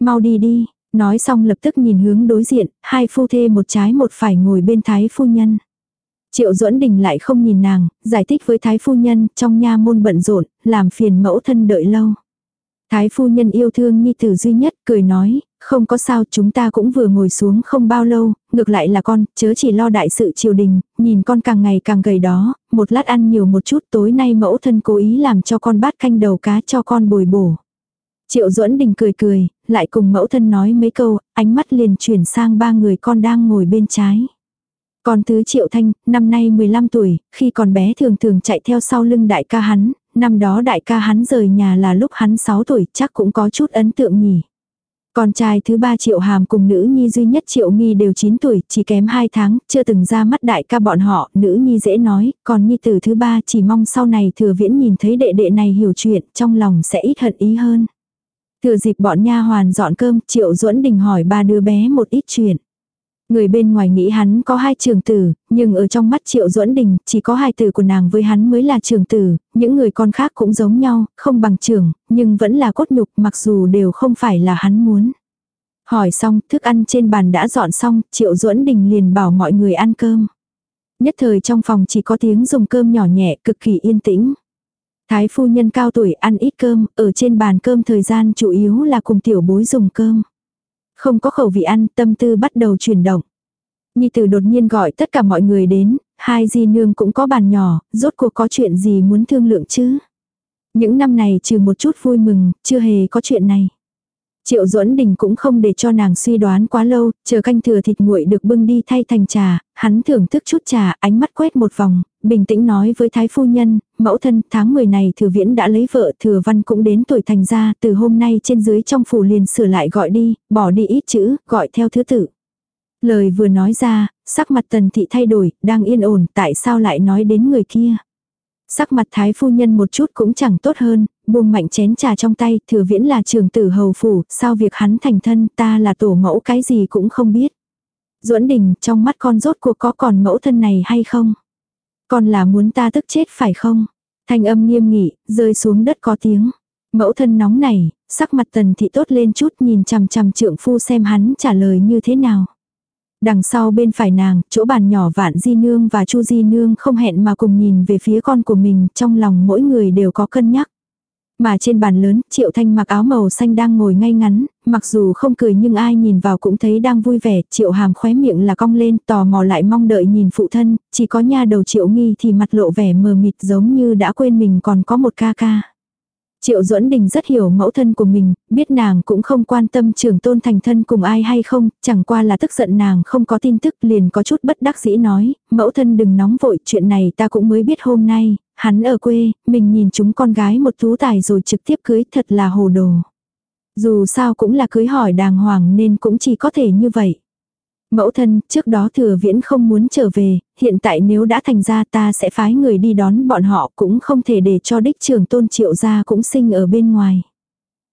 A: Mau đi đi, nói xong lập tức nhìn hướng đối diện, hai phu thê một trái một phải ngồi bên thái phu nhân. Triệu duẫn đình lại không nhìn nàng, giải thích với thái phu nhân trong nha môn bận rộn, làm phiền mẫu thân đợi lâu. Thái phu nhân yêu thương nhi tử duy nhất, cười nói, không có sao chúng ta cũng vừa ngồi xuống không bao lâu, ngược lại là con, chớ chỉ lo đại sự triều đình, nhìn con càng ngày càng gầy đó, một lát ăn nhiều một chút tối nay mẫu thân cố ý làm cho con bát canh đầu cá cho con bồi bổ. Triệu duẫn đình cười cười, lại cùng mẫu thân nói mấy câu, ánh mắt liền chuyển sang ba người con đang ngồi bên trái. Con thứ Triệu Thanh, năm nay 15 tuổi, khi còn bé thường thường chạy theo sau lưng đại ca hắn, năm đó đại ca hắn rời nhà là lúc hắn 6 tuổi, chắc cũng có chút ấn tượng nhỉ. Con trai thứ ba Triệu Hàm cùng nữ nhi duy nhất Triệu Nghi đều 9 tuổi, chỉ kém 2 tháng, chưa từng ra mắt đại ca bọn họ, nữ nhi dễ nói, còn nhi tử thứ ba chỉ mong sau này thừa viễn nhìn thấy đệ đệ này hiểu chuyện, trong lòng sẽ ít hận ý hơn. Thừa dịp bọn nha hoàn dọn cơm, Triệu Duẫn Đình hỏi ba đứa bé một ít chuyện. Người bên ngoài nghĩ hắn có hai trường tử, nhưng ở trong mắt Triệu Duẫn Đình, chỉ có hai tử của nàng với hắn mới là trường tử, những người con khác cũng giống nhau, không bằng trường, nhưng vẫn là cốt nhục mặc dù đều không phải là hắn muốn. Hỏi xong, thức ăn trên bàn đã dọn xong, Triệu Duẫn Đình liền bảo mọi người ăn cơm. Nhất thời trong phòng chỉ có tiếng dùng cơm nhỏ nhẹ, cực kỳ yên tĩnh. Thái phu nhân cao tuổi ăn ít cơm, ở trên bàn cơm thời gian chủ yếu là cùng tiểu bối dùng cơm. Không có khẩu vị ăn, tâm tư bắt đầu chuyển động. Nhi tử đột nhiên gọi tất cả mọi người đến, hai di nương cũng có bàn nhỏ, rốt cuộc có chuyện gì muốn thương lượng chứ. Những năm này trừ một chút vui mừng, chưa hề có chuyện này. Triệu Duẫn Đình cũng không để cho nàng suy đoán quá lâu, chờ canh thừa thịt nguội được bưng đi thay thành trà, hắn thưởng thức chút trà, ánh mắt quét một vòng, bình tĩnh nói với thái phu nhân, mẫu thân tháng 10 này thừa viễn đã lấy vợ thừa văn cũng đến tuổi thành ra, từ hôm nay trên dưới trong phủ liền sửa lại gọi đi, bỏ đi ít chữ, gọi theo thứ tự. Lời vừa nói ra, sắc mặt tần thị thay đổi, đang yên ổn, tại sao lại nói đến người kia. Sắc mặt thái phu nhân một chút cũng chẳng tốt hơn, buông mạnh chén trà trong tay, thừa viễn là trường tử hầu phủ, sao việc hắn thành thân ta là tổ mẫu cái gì cũng không biết. duẫn đình, trong mắt con rốt cuộc có còn mẫu thân này hay không? Con là muốn ta tức chết phải không? Thanh âm nghiêm nghị, rơi xuống đất có tiếng. Mẫu thân nóng này, sắc mặt tần thị tốt lên chút nhìn chằm chằm trượng phu xem hắn trả lời như thế nào. Đằng sau bên phải nàng, chỗ bàn nhỏ vạn di nương và chu di nương không hẹn mà cùng nhìn về phía con của mình, trong lòng mỗi người đều có cân nhắc. Mà trên bàn lớn, Triệu Thanh mặc áo màu xanh đang ngồi ngay ngắn, mặc dù không cười nhưng ai nhìn vào cũng thấy đang vui vẻ, Triệu Hàm khóe miệng là cong lên, tò mò lại mong đợi nhìn phụ thân, chỉ có nha đầu Triệu Nghi thì mặt lộ vẻ mờ mịt giống như đã quên mình còn có một ca ca. Triệu Duẫn Đình rất hiểu mẫu thân của mình, biết nàng cũng không quan tâm trưởng tôn thành thân cùng ai hay không, chẳng qua là tức giận nàng không có tin tức liền có chút bất đắc dĩ nói, mẫu thân đừng nóng vội, chuyện này ta cũng mới biết hôm nay, hắn ở quê, mình nhìn chúng con gái một tú tài rồi trực tiếp cưới thật là hồ đồ. Dù sao cũng là cưới hỏi đàng hoàng nên cũng chỉ có thể như vậy. Mẫu thân, trước đó thừa viễn không muốn trở về, hiện tại nếu đã thành ra ta sẽ phái người đi đón bọn họ cũng không thể để cho đích trưởng tôn triệu gia cũng sinh ở bên ngoài.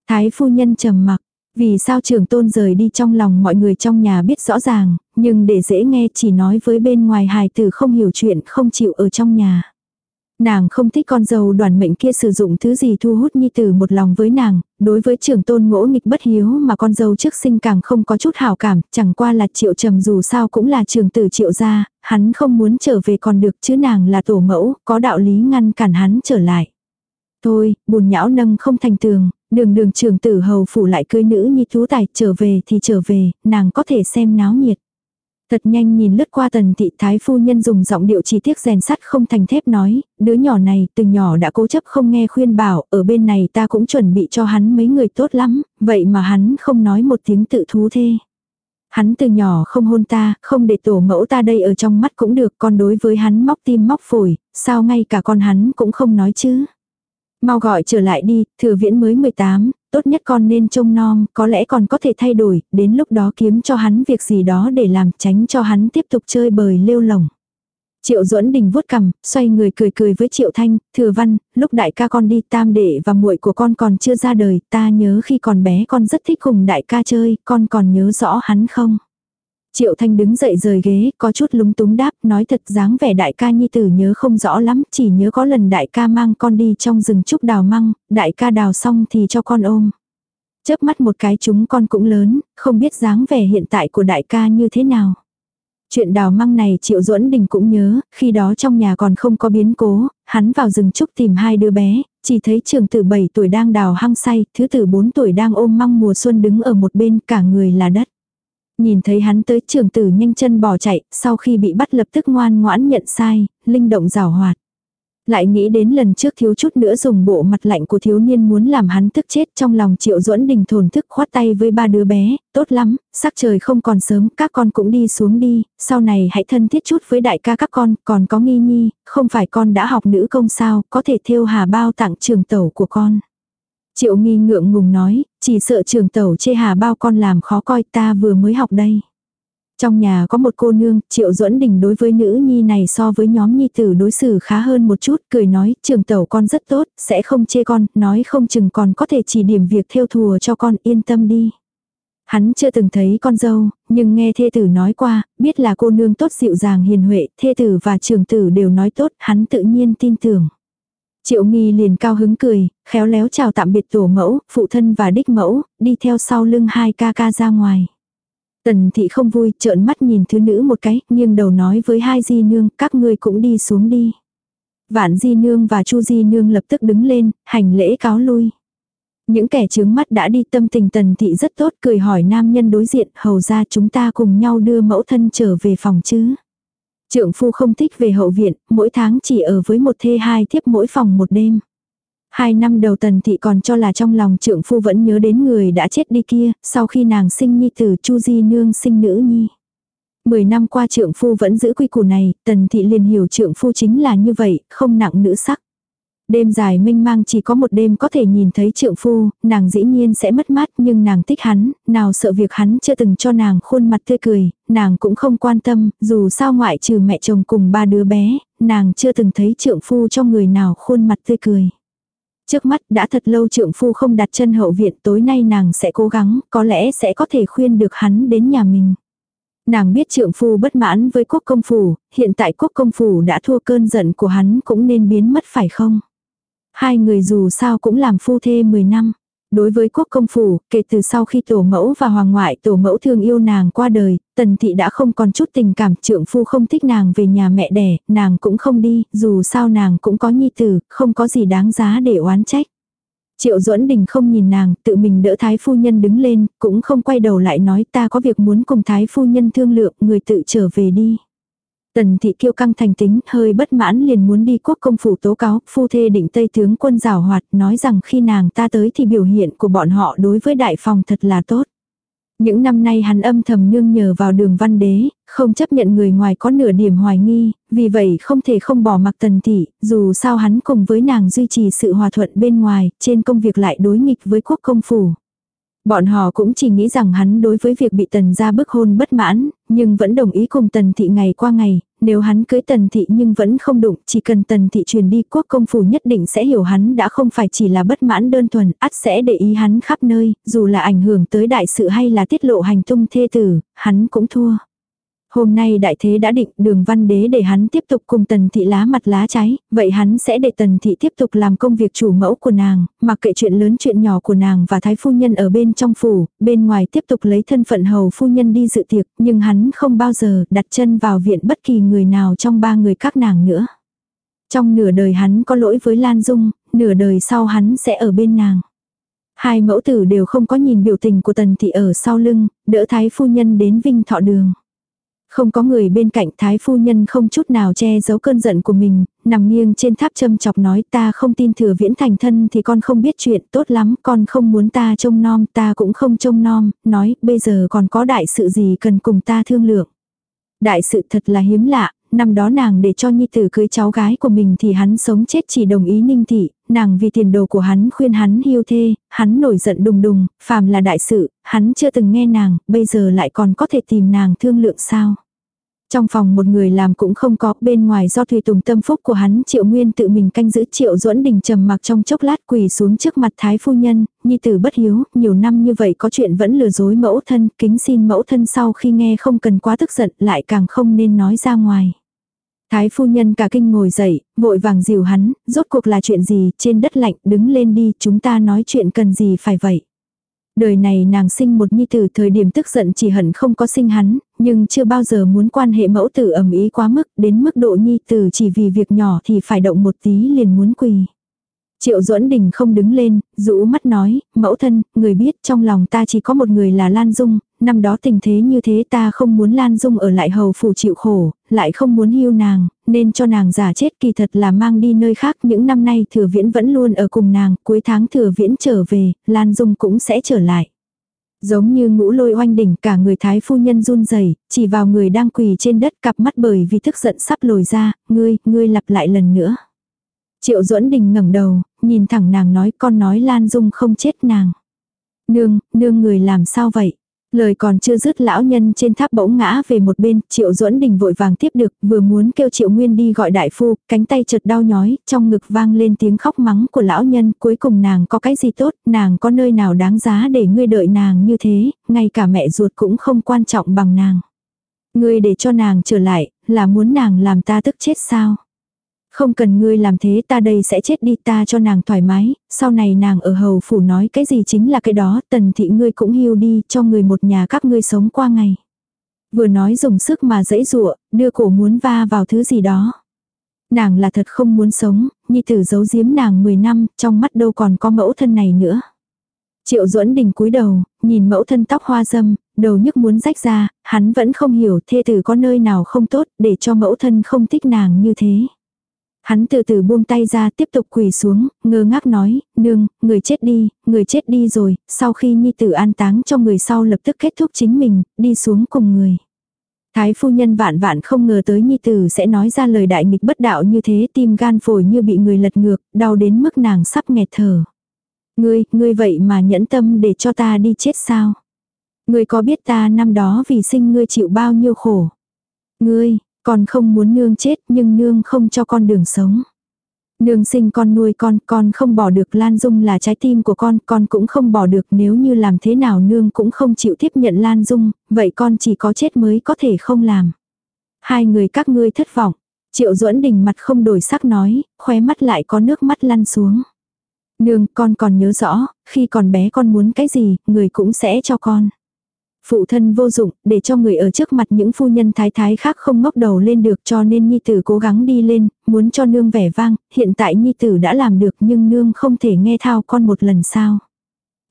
A: Thái phu nhân trầm mặc, vì sao trưởng tôn rời đi trong lòng mọi người trong nhà biết rõ ràng, nhưng để dễ nghe chỉ nói với bên ngoài hài tử không hiểu chuyện không chịu ở trong nhà. Nàng không thích con dâu đoàn mệnh kia sử dụng thứ gì thu hút nhi tử một lòng với nàng, đối với trưởng tôn ngỗ nghịch bất hiếu mà con dâu trước sinh càng không có chút hảo cảm, chẳng qua là triệu trầm dù sao cũng là trường tử triệu gia, hắn không muốn trở về còn được chứ nàng là tổ mẫu, có đạo lý ngăn cản hắn trở lại. Thôi, bùn nhão nâng không thành tường, đường đường trường tử hầu phủ lại cưới nữ nhi thú tài, trở về thì trở về, nàng có thể xem náo nhiệt. Thật nhanh nhìn lướt qua tần thị thái phu nhân dùng giọng điệu chỉ tiết rèn sắt không thành thép nói, đứa nhỏ này từ nhỏ đã cố chấp không nghe khuyên bảo, ở bên này ta cũng chuẩn bị cho hắn mấy người tốt lắm, vậy mà hắn không nói một tiếng tự thú thê. Hắn từ nhỏ không hôn ta, không để tổ mẫu ta đây ở trong mắt cũng được, còn đối với hắn móc tim móc phổi, sao ngay cả con hắn cũng không nói chứ. Mau gọi trở lại đi, thừa viễn mới 18, tốt nhất con nên trông nom, có lẽ còn có thể thay đổi, đến lúc đó kiếm cho hắn việc gì đó để làm tránh cho hắn tiếp tục chơi bời lêu lồng. Triệu duẫn đình vuốt cằm, xoay người cười cười với Triệu Thanh, thừa văn, lúc đại ca con đi tam đệ và muội của con còn chưa ra đời, ta nhớ khi còn bé con rất thích cùng đại ca chơi, con còn nhớ rõ hắn không? Triệu Thanh đứng dậy rời ghế, có chút lúng túng đáp, nói thật dáng vẻ đại ca nhi tử nhớ không rõ lắm, chỉ nhớ có lần đại ca mang con đi trong rừng trúc đào măng, đại ca đào xong thì cho con ôm. Chớp mắt một cái chúng con cũng lớn, không biết dáng vẻ hiện tại của đại ca như thế nào. Chuyện đào măng này Triệu Duẫn Đình cũng nhớ, khi đó trong nhà còn không có biến cố, hắn vào rừng trúc tìm hai đứa bé, chỉ thấy trường tử 7 tuổi đang đào hăng say, thứ tử 4 tuổi đang ôm măng mùa xuân đứng ở một bên cả người là đất. Nhìn thấy hắn tới trường tử nhanh chân bỏ chạy, sau khi bị bắt lập tức ngoan ngoãn nhận sai, linh động rào hoạt. Lại nghĩ đến lần trước thiếu chút nữa dùng bộ mặt lạnh của thiếu niên muốn làm hắn tức chết trong lòng triệu duẫn đình thồn thức khoát tay với ba đứa bé, tốt lắm, sắc trời không còn sớm, các con cũng đi xuống đi, sau này hãy thân thiết chút với đại ca các con, còn có nghi nhi, không phải con đã học nữ công sao, có thể thêu hà bao tặng trường tẩu của con. Triệu nghi ngượng ngùng nói, chỉ sợ trường tẩu chê hà bao con làm khó coi ta vừa mới học đây. Trong nhà có một cô nương, Triệu Duẫn Đình đối với nữ nhi này so với nhóm nhi tử đối xử khá hơn một chút, cười nói, trường tẩu con rất tốt, sẽ không chê con, nói không chừng còn có thể chỉ điểm việc theo thùa cho con, yên tâm đi. Hắn chưa từng thấy con dâu, nhưng nghe thê tử nói qua, biết là cô nương tốt dịu dàng hiền huệ, thê tử và trường tử đều nói tốt, hắn tự nhiên tin tưởng. Triệu nghi liền cao hứng cười, khéo léo chào tạm biệt tổ mẫu, phụ thân và đích mẫu, đi theo sau lưng hai ca ca ra ngoài. Tần thị không vui, trợn mắt nhìn thứ nữ một cái, nghiêng đầu nói với hai di nương, các ngươi cũng đi xuống đi. Vạn di nương và chu di nương lập tức đứng lên, hành lễ cáo lui. Những kẻ trướng mắt đã đi tâm tình tần thị rất tốt, cười hỏi nam nhân đối diện, hầu ra chúng ta cùng nhau đưa mẫu thân trở về phòng chứ. Trượng phu không thích về hậu viện, mỗi tháng chỉ ở với một thê hai thiếp mỗi phòng một đêm. Hai năm đầu tần thị còn cho là trong lòng trượng phu vẫn nhớ đến người đã chết đi kia, sau khi nàng sinh nhi tử chu di nương sinh nữ nhi. Mười năm qua trượng phu vẫn giữ quy củ này, tần thị liền hiểu trượng phu chính là như vậy, không nặng nữ sắc. Đêm dài mênh mang chỉ có một đêm có thể nhìn thấy trượng phu, nàng dĩ nhiên sẽ mất mát nhưng nàng thích hắn, nào sợ việc hắn chưa từng cho nàng khuôn mặt tươi cười, nàng cũng không quan tâm, dù sao ngoại trừ mẹ chồng cùng ba đứa bé, nàng chưa từng thấy trượng phu cho người nào khuôn mặt tươi cười. Trước mắt đã thật lâu trượng phu không đặt chân hậu viện tối nay nàng sẽ cố gắng, có lẽ sẽ có thể khuyên được hắn đến nhà mình. Nàng biết trượng phu bất mãn với quốc công phủ, hiện tại quốc công phủ đã thua cơn giận của hắn cũng nên biến mất phải không? Hai người dù sao cũng làm phu thê 10 năm. Đối với quốc công phủ, kể từ sau khi tổ mẫu và hoàng ngoại tổ mẫu thương yêu nàng qua đời, tần thị đã không còn chút tình cảm trượng phu không thích nàng về nhà mẹ đẻ, nàng cũng không đi, dù sao nàng cũng có nhi tử, không có gì đáng giá để oán trách. Triệu duẫn đình không nhìn nàng, tự mình đỡ thái phu nhân đứng lên, cũng không quay đầu lại nói ta có việc muốn cùng thái phu nhân thương lượng, người tự trở về đi. Tần thị kiêu căng thành tính, hơi bất mãn liền muốn đi quốc công phủ tố cáo, phu thê định Tây tướng quân rào hoạt, nói rằng khi nàng ta tới thì biểu hiện của bọn họ đối với đại phòng thật là tốt. Những năm nay hắn âm thầm nương nhờ vào đường văn đế, không chấp nhận người ngoài có nửa điểm hoài nghi, vì vậy không thể không bỏ mặc tần thị, dù sao hắn cùng với nàng duy trì sự hòa thuận bên ngoài, trên công việc lại đối nghịch với quốc công phủ. Bọn họ cũng chỉ nghĩ rằng hắn đối với việc bị tần ra bức hôn bất mãn, nhưng vẫn đồng ý cùng tần thị ngày qua ngày, nếu hắn cưới tần thị nhưng vẫn không đụng, chỉ cần tần thị truyền đi quốc công phủ nhất định sẽ hiểu hắn đã không phải chỉ là bất mãn đơn thuần, ắt sẽ để ý hắn khắp nơi, dù là ảnh hưởng tới đại sự hay là tiết lộ hành tung thê tử, hắn cũng thua. Hôm nay đại thế đã định đường văn đế để hắn tiếp tục cùng tần thị lá mặt lá cháy, vậy hắn sẽ để tần thị tiếp tục làm công việc chủ mẫu của nàng, mặc kệ chuyện lớn chuyện nhỏ của nàng và thái phu nhân ở bên trong phủ, bên ngoài tiếp tục lấy thân phận hầu phu nhân đi dự tiệc, nhưng hắn không bao giờ đặt chân vào viện bất kỳ người nào trong ba người các nàng nữa. Trong nửa đời hắn có lỗi với Lan Dung, nửa đời sau hắn sẽ ở bên nàng. Hai mẫu tử đều không có nhìn biểu tình của tần thị ở sau lưng, đỡ thái phu nhân đến vinh thọ đường. Không có người bên cạnh thái phu nhân không chút nào che giấu cơn giận của mình, nằm nghiêng trên tháp châm chọc nói ta không tin thừa viễn thành thân thì con không biết chuyện tốt lắm, con không muốn ta trông nom, ta cũng không trông nom, nói bây giờ còn có đại sự gì cần cùng ta thương lượng. Đại sự thật là hiếm lạ, năm đó nàng để cho nhi tử cưới cháu gái của mình thì hắn sống chết chỉ đồng ý ninh thị, nàng vì tiền đồ của hắn khuyên hắn hiu thê, hắn nổi giận đùng đùng, phàm là đại sự, hắn chưa từng nghe nàng, bây giờ lại còn có thể tìm nàng thương lượng sao. Trong phòng một người làm cũng không có, bên ngoài do thùy tùng tâm phúc của hắn Triệu Nguyên tự mình canh giữ Triệu duẫn Đình trầm mặc trong chốc lát quỳ xuống trước mặt Thái Phu Nhân, nhi tử bất hiếu, nhiều năm như vậy có chuyện vẫn lừa dối mẫu thân, kính xin mẫu thân sau khi nghe không cần quá tức giận lại càng không nên nói ra ngoài. Thái phu nhân cả kinh ngồi dậy, vội vàng dìu hắn, rốt cuộc là chuyện gì, trên đất lạnh, đứng lên đi, chúng ta nói chuyện cần gì phải vậy. Đời này nàng sinh một nhi tử thời điểm tức giận chỉ hận không có sinh hắn, nhưng chưa bao giờ muốn quan hệ mẫu tử ẩm ý quá mức, đến mức độ nhi tử chỉ vì việc nhỏ thì phải động một tí liền muốn quỳ. Triệu duẫn đình không đứng lên, rũ mắt nói, mẫu thân, người biết trong lòng ta chỉ có một người là Lan Dung, năm đó tình thế như thế ta không muốn Lan Dung ở lại hầu phủ chịu khổ, lại không muốn hưu nàng, nên cho nàng giả chết kỳ thật là mang đi nơi khác. Những năm nay thừa viễn vẫn luôn ở cùng nàng, cuối tháng thừa viễn trở về, Lan Dung cũng sẽ trở lại. Giống như ngũ lôi oanh đỉnh cả người thái phu nhân run rẩy chỉ vào người đang quỳ trên đất cặp mắt bởi vì thức giận sắp lồi ra, ngươi, ngươi lặp lại lần nữa. Triệu duẫn đình ngẩng đầu, nhìn thẳng nàng nói con nói Lan Dung không chết nàng. Nương, nương người làm sao vậy? Lời còn chưa dứt lão nhân trên tháp bỗng ngã về một bên, triệu duẫn đình vội vàng tiếp được, vừa muốn kêu triệu nguyên đi gọi đại phu, cánh tay chợt đau nhói, trong ngực vang lên tiếng khóc mắng của lão nhân, cuối cùng nàng có cái gì tốt, nàng có nơi nào đáng giá để ngươi đợi nàng như thế, ngay cả mẹ ruột cũng không quan trọng bằng nàng. Ngươi để cho nàng trở lại, là muốn nàng làm ta tức chết sao? Không cần ngươi làm thế ta đây sẽ chết đi ta cho nàng thoải mái, sau này nàng ở hầu phủ nói cái gì chính là cái đó, tần thị ngươi cũng hưu đi, cho người một nhà các ngươi sống qua ngày. Vừa nói dùng sức mà dễ dụa, đưa cổ muốn va vào thứ gì đó. Nàng là thật không muốn sống, nhi tử giấu giếm nàng 10 năm, trong mắt đâu còn có mẫu thân này nữa. Triệu duẫn đình cúi đầu, nhìn mẫu thân tóc hoa dâm, đầu nhức muốn rách ra, hắn vẫn không hiểu thê tử có nơi nào không tốt để cho mẫu thân không thích nàng như thế. Hắn từ từ buông tay ra tiếp tục quỳ xuống, ngơ ngác nói, nương, người chết đi, người chết đi rồi, sau khi nhi tử an táng cho người sau lập tức kết thúc chính mình, đi xuống cùng người. Thái phu nhân vạn vạn không ngờ tới nhi tử sẽ nói ra lời đại nghịch bất đạo như thế tim gan phổi như bị người lật ngược, đau đến mức nàng sắp nghẹt thở. Ngươi, ngươi vậy mà nhẫn tâm để cho ta đi chết sao? Ngươi có biết ta năm đó vì sinh ngươi chịu bao nhiêu khổ? Ngươi, con không muốn nương chết nhưng nương không cho con đường sống. Nương sinh con nuôi con, con không bỏ được Lan Dung là trái tim của con, con cũng không bỏ được nếu như làm thế nào nương cũng không chịu tiếp nhận Lan Dung, vậy con chỉ có chết mới có thể không làm. Hai người các ngươi thất vọng. Triệu duẫn đình mặt không đổi sắc nói, khóe mắt lại có nước mắt lăn xuống. Nương, con còn nhớ rõ, khi còn bé con muốn cái gì, người cũng sẽ cho con. Phụ thân vô dụng, để cho người ở trước mặt những phu nhân thái thái khác không ngóc đầu lên được cho nên Nhi Tử cố gắng đi lên, muốn cho nương vẻ vang, hiện tại Nhi Tử đã làm được nhưng nương không thể nghe thao con một lần sao.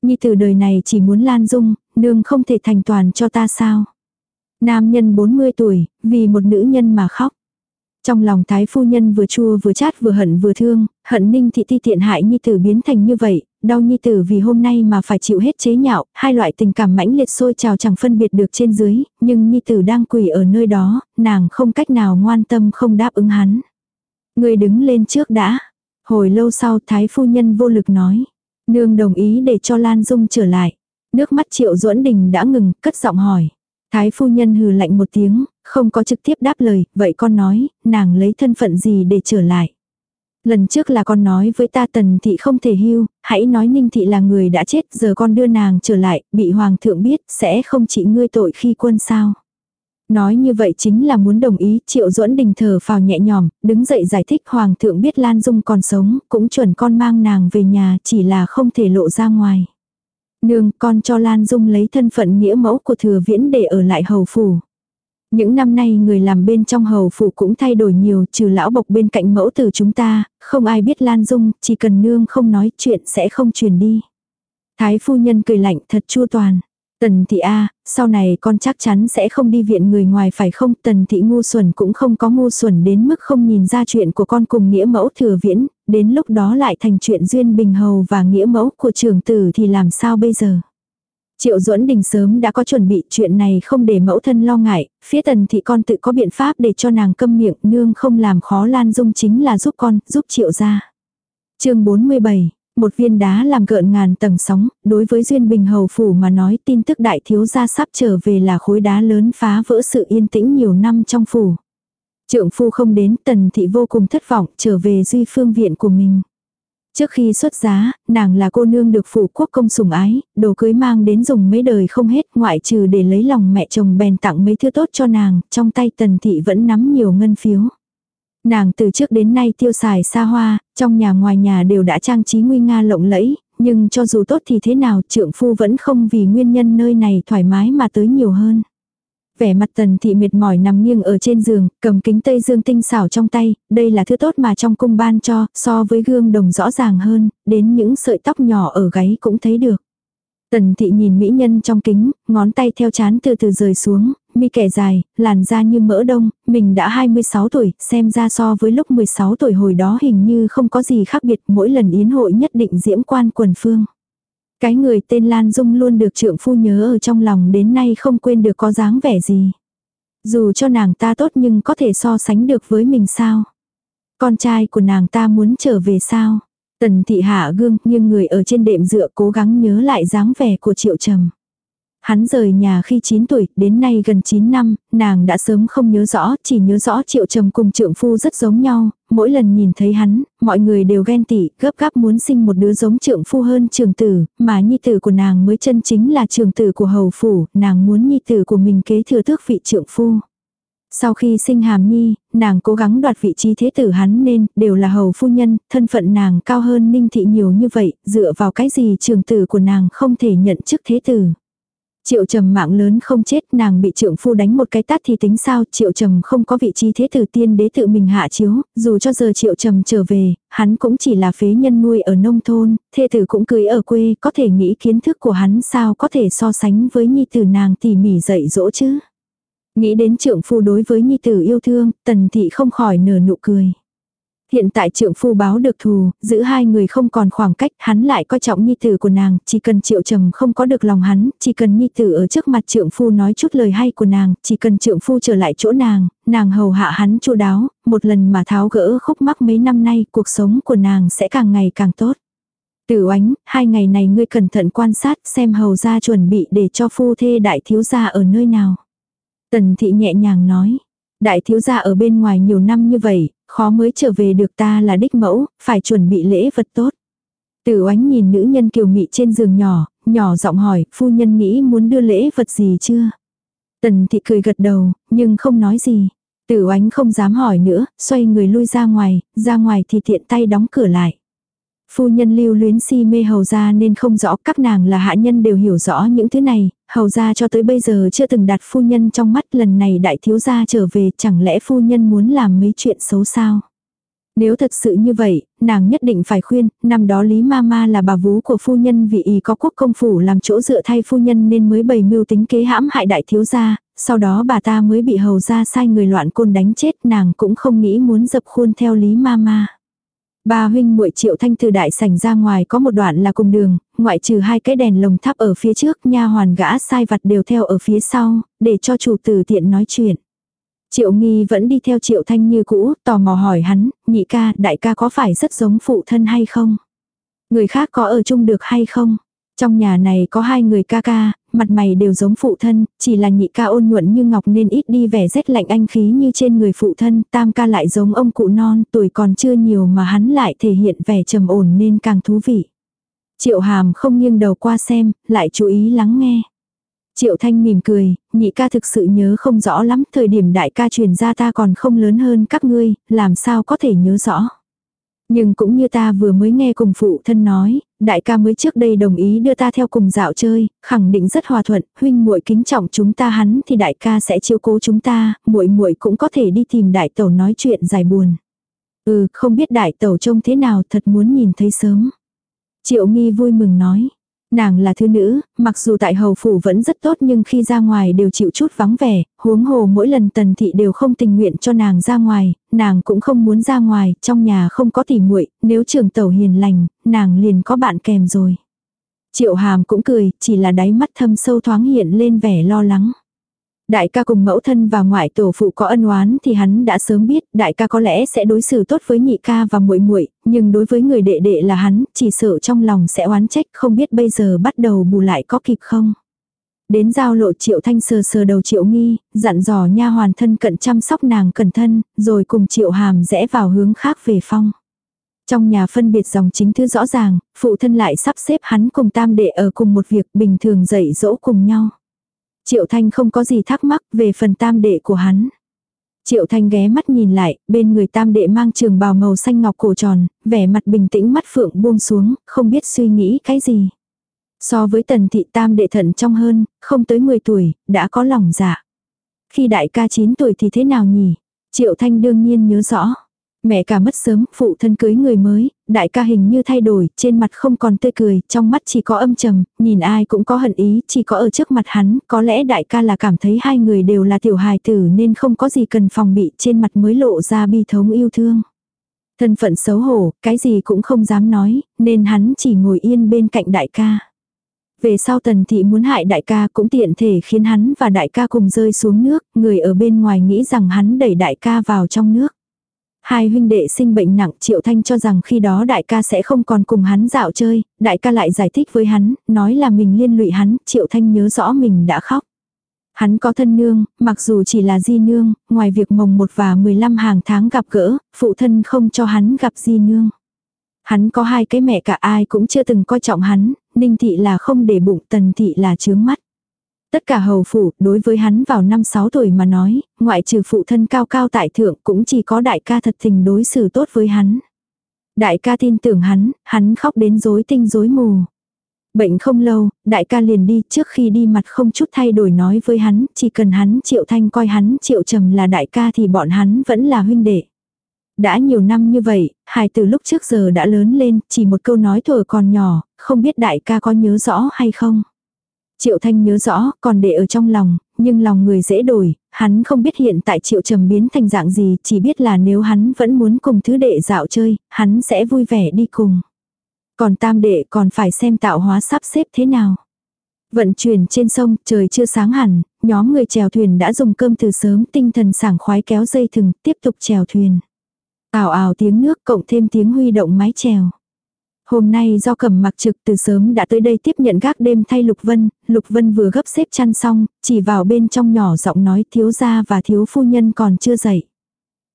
A: Nhi Tử đời này chỉ muốn lan dung, nương không thể thành toàn cho ta sao. Nam nhân 40 tuổi, vì một nữ nhân mà khóc. Trong lòng thái phu nhân vừa chua vừa chát vừa hận vừa thương, hận ninh thị ti tiện hại nhi tử biến thành như vậy, đau nhi tử vì hôm nay mà phải chịu hết chế nhạo, hai loại tình cảm mãnh liệt sôi trào chẳng phân biệt được trên dưới, nhưng nhi tử đang quỳ ở nơi đó, nàng không cách nào ngoan tâm không đáp ứng hắn. Người đứng lên trước đã. Hồi lâu sau thái phu nhân vô lực nói. Nương đồng ý để cho Lan Dung trở lại. Nước mắt triệu duẫn đình đã ngừng, cất giọng hỏi. Thái phu nhân hừ lạnh một tiếng, không có trực tiếp đáp lời, vậy con nói, nàng lấy thân phận gì để trở lại. Lần trước là con nói với ta tần thị không thể hưu, hãy nói ninh thị là người đã chết, giờ con đưa nàng trở lại, bị hoàng thượng biết, sẽ không chỉ ngươi tội khi quân sao. Nói như vậy chính là muốn đồng ý, Triệu Duẫn Đình thở phào nhẹ nhõm, đứng dậy giải thích Hoàng thượng biết Lan Dung còn sống, cũng chuẩn con mang nàng về nhà, chỉ là không thể lộ ra ngoài. Nương, con cho Lan Dung lấy thân phận nghĩa mẫu của thừa viễn để ở lại hầu phủ. Những năm nay người làm bên trong hầu phủ cũng thay đổi nhiều, trừ lão bộc bên cạnh mẫu tử chúng ta, không ai biết Lan Dung, chỉ cần nương không nói chuyện sẽ không truyền đi. Thái phu nhân cười lạnh thật chua toàn. Tần thị A, sau này con chắc chắn sẽ không đi viện người ngoài phải không? Tần thị ngu xuẩn cũng không có ngu xuẩn đến mức không nhìn ra chuyện của con cùng nghĩa mẫu thừa viễn, đến lúc đó lại thành chuyện duyên bình hầu và nghĩa mẫu của trường tử thì làm sao bây giờ? Triệu duẫn đình sớm đã có chuẩn bị chuyện này không để mẫu thân lo ngại, phía tần thị con tự có biện pháp để cho nàng câm miệng nương không làm khó lan dung chính là giúp con, giúp triệu ra. chương 47 một viên đá làm gợn ngàn tầng sóng, đối với Duyên Bình Hầu Phủ mà nói tin tức đại thiếu gia sắp trở về là khối đá lớn phá vỡ sự yên tĩnh nhiều năm trong phủ. Trượng phu không đến, tần thị vô cùng thất vọng, trở về duy phương viện của mình. Trước khi xuất giá, nàng là cô nương được phủ quốc công sủng ái, đồ cưới mang đến dùng mấy đời không hết ngoại trừ để lấy lòng mẹ chồng bèn tặng mấy thứ tốt cho nàng, trong tay tần thị vẫn nắm nhiều ngân phiếu. Nàng từ trước đến nay tiêu xài xa hoa, trong nhà ngoài nhà đều đã trang trí nguy nga lộng lẫy, nhưng cho dù tốt thì thế nào trượng phu vẫn không vì nguyên nhân nơi này thoải mái mà tới nhiều hơn. Vẻ mặt tần thị mệt mỏi nằm nghiêng ở trên giường, cầm kính tây dương tinh xảo trong tay, đây là thứ tốt mà trong cung ban cho, so với gương đồng rõ ràng hơn, đến những sợi tóc nhỏ ở gáy cũng thấy được. Tần thị nhìn mỹ nhân trong kính, ngón tay theo chán từ từ rời xuống, mi kẻ dài, làn da như mỡ đông, mình đã 26 tuổi, xem ra so với lúc 16 tuổi hồi đó hình như không có gì khác biệt, mỗi lần yến hội nhất định diễm quan quần phương. Cái người tên Lan Dung luôn được trượng phu nhớ ở trong lòng đến nay không quên được có dáng vẻ gì. Dù cho nàng ta tốt nhưng có thể so sánh được với mình sao? Con trai của nàng ta muốn trở về sao? Tần thị hạ gương nhưng người ở trên đệm dựa cố gắng nhớ lại dáng vẻ của triệu trầm. Hắn rời nhà khi 9 tuổi, đến nay gần 9 năm, nàng đã sớm không nhớ rõ, chỉ nhớ rõ triệu trầm cùng trượng phu rất giống nhau, mỗi lần nhìn thấy hắn, mọi người đều ghen tị, gấp gáp muốn sinh một đứa giống trượng phu hơn trường tử, mà nhi tử của nàng mới chân chính là trường tử của hầu phủ, nàng muốn nhi tử của mình kế thừa tước vị trượng phu. Sau khi sinh hàm nhi, nàng cố gắng đoạt vị trí thế tử hắn nên, đều là hầu phu nhân, thân phận nàng cao hơn ninh thị nhiều như vậy, dựa vào cái gì trường tử của nàng không thể nhận chức thế tử. Triệu trầm mạng lớn không chết nàng bị trượng phu đánh một cái tát thì tính sao triệu trầm không có vị trí thế tử tiên đế tự mình hạ chiếu, dù cho giờ triệu trầm trở về, hắn cũng chỉ là phế nhân nuôi ở nông thôn, thê tử cũng cưới ở quê, có thể nghĩ kiến thức của hắn sao có thể so sánh với nhi tử nàng tỉ mỉ dạy dỗ chứ. Nghĩ đến trượng phu đối với nhi tử yêu thương, tần thị không khỏi nở nụ cười. Hiện tại trượng phu báo được thù, giữ hai người không còn khoảng cách, hắn lại coi trọng nhi tử của nàng, chỉ cần triệu trầm không có được lòng hắn, chỉ cần nhi tử ở trước mặt trượng phu nói chút lời hay của nàng, chỉ cần trượng phu trở lại chỗ nàng, nàng hầu hạ hắn chu đáo, một lần mà tháo gỡ khúc mắc mấy năm nay, cuộc sống của nàng sẽ càng ngày càng tốt. Tử oánh, hai ngày này ngươi cẩn thận quan sát xem hầu ra chuẩn bị để cho phu thê đại thiếu gia ở nơi nào. Tần thị nhẹ nhàng nói, đại thiếu gia ở bên ngoài nhiều năm như vậy, khó mới trở về được ta là đích mẫu, phải chuẩn bị lễ vật tốt. Tử oánh nhìn nữ nhân kiều mị trên giường nhỏ, nhỏ giọng hỏi, phu nhân nghĩ muốn đưa lễ vật gì chưa? Tần thị cười gật đầu, nhưng không nói gì. Tử oánh không dám hỏi nữa, xoay người lui ra ngoài, ra ngoài thì tiện tay đóng cửa lại. Phu nhân lưu luyến si mê hầu gia nên không rõ các nàng là hạ nhân đều hiểu rõ những thứ này, hầu gia cho tới bây giờ chưa từng đặt phu nhân trong mắt lần này đại thiếu gia trở về chẳng lẽ phu nhân muốn làm mấy chuyện xấu sao. Nếu thật sự như vậy, nàng nhất định phải khuyên, năm đó Lý Mama là bà vú của phu nhân vì ý có quốc công phủ làm chỗ dựa thay phu nhân nên mới bày mưu tính kế hãm hại đại thiếu gia, sau đó bà ta mới bị hầu gia sai người loạn côn đánh chết nàng cũng không nghĩ muốn dập khuôn theo Lý Mama. Ba huynh muội Triệu Thanh từ đại sảnh ra ngoài có một đoạn là cùng đường, ngoại trừ hai cái đèn lồng thắp ở phía trước, nha hoàn gã sai vặt đều theo ở phía sau, để cho chủ tử tiện nói chuyện. Triệu Nghi vẫn đi theo Triệu Thanh như cũ, tò mò hỏi hắn, nhị ca, đại ca có phải rất giống phụ thân hay không? Người khác có ở chung được hay không? Trong nhà này có hai người ca ca, mặt mày đều giống phụ thân, chỉ là nhị ca ôn nhuận như ngọc nên ít đi vẻ rét lạnh anh khí như trên người phụ thân, tam ca lại giống ông cụ non, tuổi còn chưa nhiều mà hắn lại thể hiện vẻ trầm ổn nên càng thú vị. Triệu hàm không nghiêng đầu qua xem, lại chú ý lắng nghe. Triệu Thanh mỉm cười, nhị ca thực sự nhớ không rõ lắm, thời điểm đại ca truyền ra ta còn không lớn hơn các ngươi, làm sao có thể nhớ rõ. Nhưng cũng như ta vừa mới nghe cùng phụ thân nói, đại ca mới trước đây đồng ý đưa ta theo cùng dạo chơi, khẳng định rất hòa thuận, huynh muội kính trọng chúng ta hắn thì đại ca sẽ chiếu cố chúng ta, muội muội cũng có thể đi tìm đại tẩu nói chuyện dài buồn. Ừ, không biết đại tẩu trông thế nào thật muốn nhìn thấy sớm. Triệu nghi vui mừng nói. Nàng là thứ nữ, mặc dù tại hầu phủ vẫn rất tốt nhưng khi ra ngoài đều chịu chút vắng vẻ, huống hồ mỗi lần tần thị đều không tình nguyện cho nàng ra ngoài, nàng cũng không muốn ra ngoài, trong nhà không có tỉ muội nếu trường tẩu hiền lành, nàng liền có bạn kèm rồi. Triệu hàm cũng cười, chỉ là đáy mắt thâm sâu thoáng hiện lên vẻ lo lắng. Đại ca cùng mẫu thân và ngoại tổ phụ có ân oán thì hắn đã sớm biết, đại ca có lẽ sẽ đối xử tốt với nhị ca và muội muội, nhưng đối với người đệ đệ là hắn, chỉ sợ trong lòng sẽ oán trách, không biết bây giờ bắt đầu bù lại có kịp không. Đến giao lộ Triệu Thanh sờ sờ đầu Triệu Nghi, dặn dò nha hoàn thân cận chăm sóc nàng cẩn thân, rồi cùng Triệu Hàm rẽ vào hướng khác về phong. Trong nhà phân biệt dòng chính thư rõ ràng, phụ thân lại sắp xếp hắn cùng tam đệ ở cùng một việc bình thường dạy dỗ cùng nhau. Triệu Thanh không có gì thắc mắc về phần tam đệ của hắn. Triệu Thanh ghé mắt nhìn lại, bên người tam đệ mang trường bào màu xanh ngọc cổ tròn, vẻ mặt bình tĩnh mắt phượng buông xuống, không biết suy nghĩ cái gì. So với tần thị tam đệ thận trong hơn, không tới 10 tuổi, đã có lòng dạ. Khi đại ca 9 tuổi thì thế nào nhỉ? Triệu Thanh đương nhiên nhớ rõ. Mẹ cả mất sớm, phụ thân cưới người mới, đại ca hình như thay đổi, trên mặt không còn tươi cười, trong mắt chỉ có âm trầm, nhìn ai cũng có hận ý, chỉ có ở trước mặt hắn, có lẽ đại ca là cảm thấy hai người đều là tiểu hài tử nên không có gì cần phòng bị, trên mặt mới lộ ra bi thống yêu thương. Thân phận xấu hổ, cái gì cũng không dám nói, nên hắn chỉ ngồi yên bên cạnh đại ca. Về sau tần thị muốn hại đại ca cũng tiện thể khiến hắn và đại ca cùng rơi xuống nước, người ở bên ngoài nghĩ rằng hắn đẩy đại ca vào trong nước. Hai huynh đệ sinh bệnh nặng Triệu Thanh cho rằng khi đó đại ca sẽ không còn cùng hắn dạo chơi, đại ca lại giải thích với hắn, nói là mình liên lụy hắn, Triệu Thanh nhớ rõ mình đã khóc. Hắn có thân nương, mặc dù chỉ là di nương, ngoài việc mồng một và 15 hàng tháng gặp gỡ, phụ thân không cho hắn gặp di nương. Hắn có hai cái mẹ cả ai cũng chưa từng coi trọng hắn, ninh thị là không để bụng tần thị là chướng mắt. Tất cả hầu phủ, đối với hắn vào năm 6 tuổi mà nói, ngoại trừ phụ thân cao cao tại thượng cũng chỉ có đại ca thật tình đối xử tốt với hắn. Đại ca tin tưởng hắn, hắn khóc đến rối tinh rối mù. Bệnh không lâu, đại ca liền đi trước khi đi mặt không chút thay đổi nói với hắn, chỉ cần hắn triệu thanh coi hắn triệu trầm là đại ca thì bọn hắn vẫn là huynh đệ. Đã nhiều năm như vậy, hài từ lúc trước giờ đã lớn lên, chỉ một câu nói thừa còn nhỏ, không biết đại ca có nhớ rõ hay không. Triệu Thanh nhớ rõ, còn để ở trong lòng, nhưng lòng người dễ đổi, hắn không biết hiện tại Triệu Trầm biến thành dạng gì, chỉ biết là nếu hắn vẫn muốn cùng thứ đệ dạo chơi, hắn sẽ vui vẻ đi cùng. Còn tam đệ còn phải xem tạo hóa sắp xếp thế nào. Vận chuyển trên sông, trời chưa sáng hẳn, nhóm người chèo thuyền đã dùng cơm từ sớm, tinh thần sảng khoái kéo dây thừng, tiếp tục chèo thuyền. Ào ào tiếng nước cộng thêm tiếng huy động mái chèo. Hôm nay do cầm mặc trực từ sớm đã tới đây tiếp nhận gác đêm thay Lục Vân, Lục Vân vừa gấp xếp chăn xong, chỉ vào bên trong nhỏ giọng nói thiếu gia và thiếu phu nhân còn chưa dậy.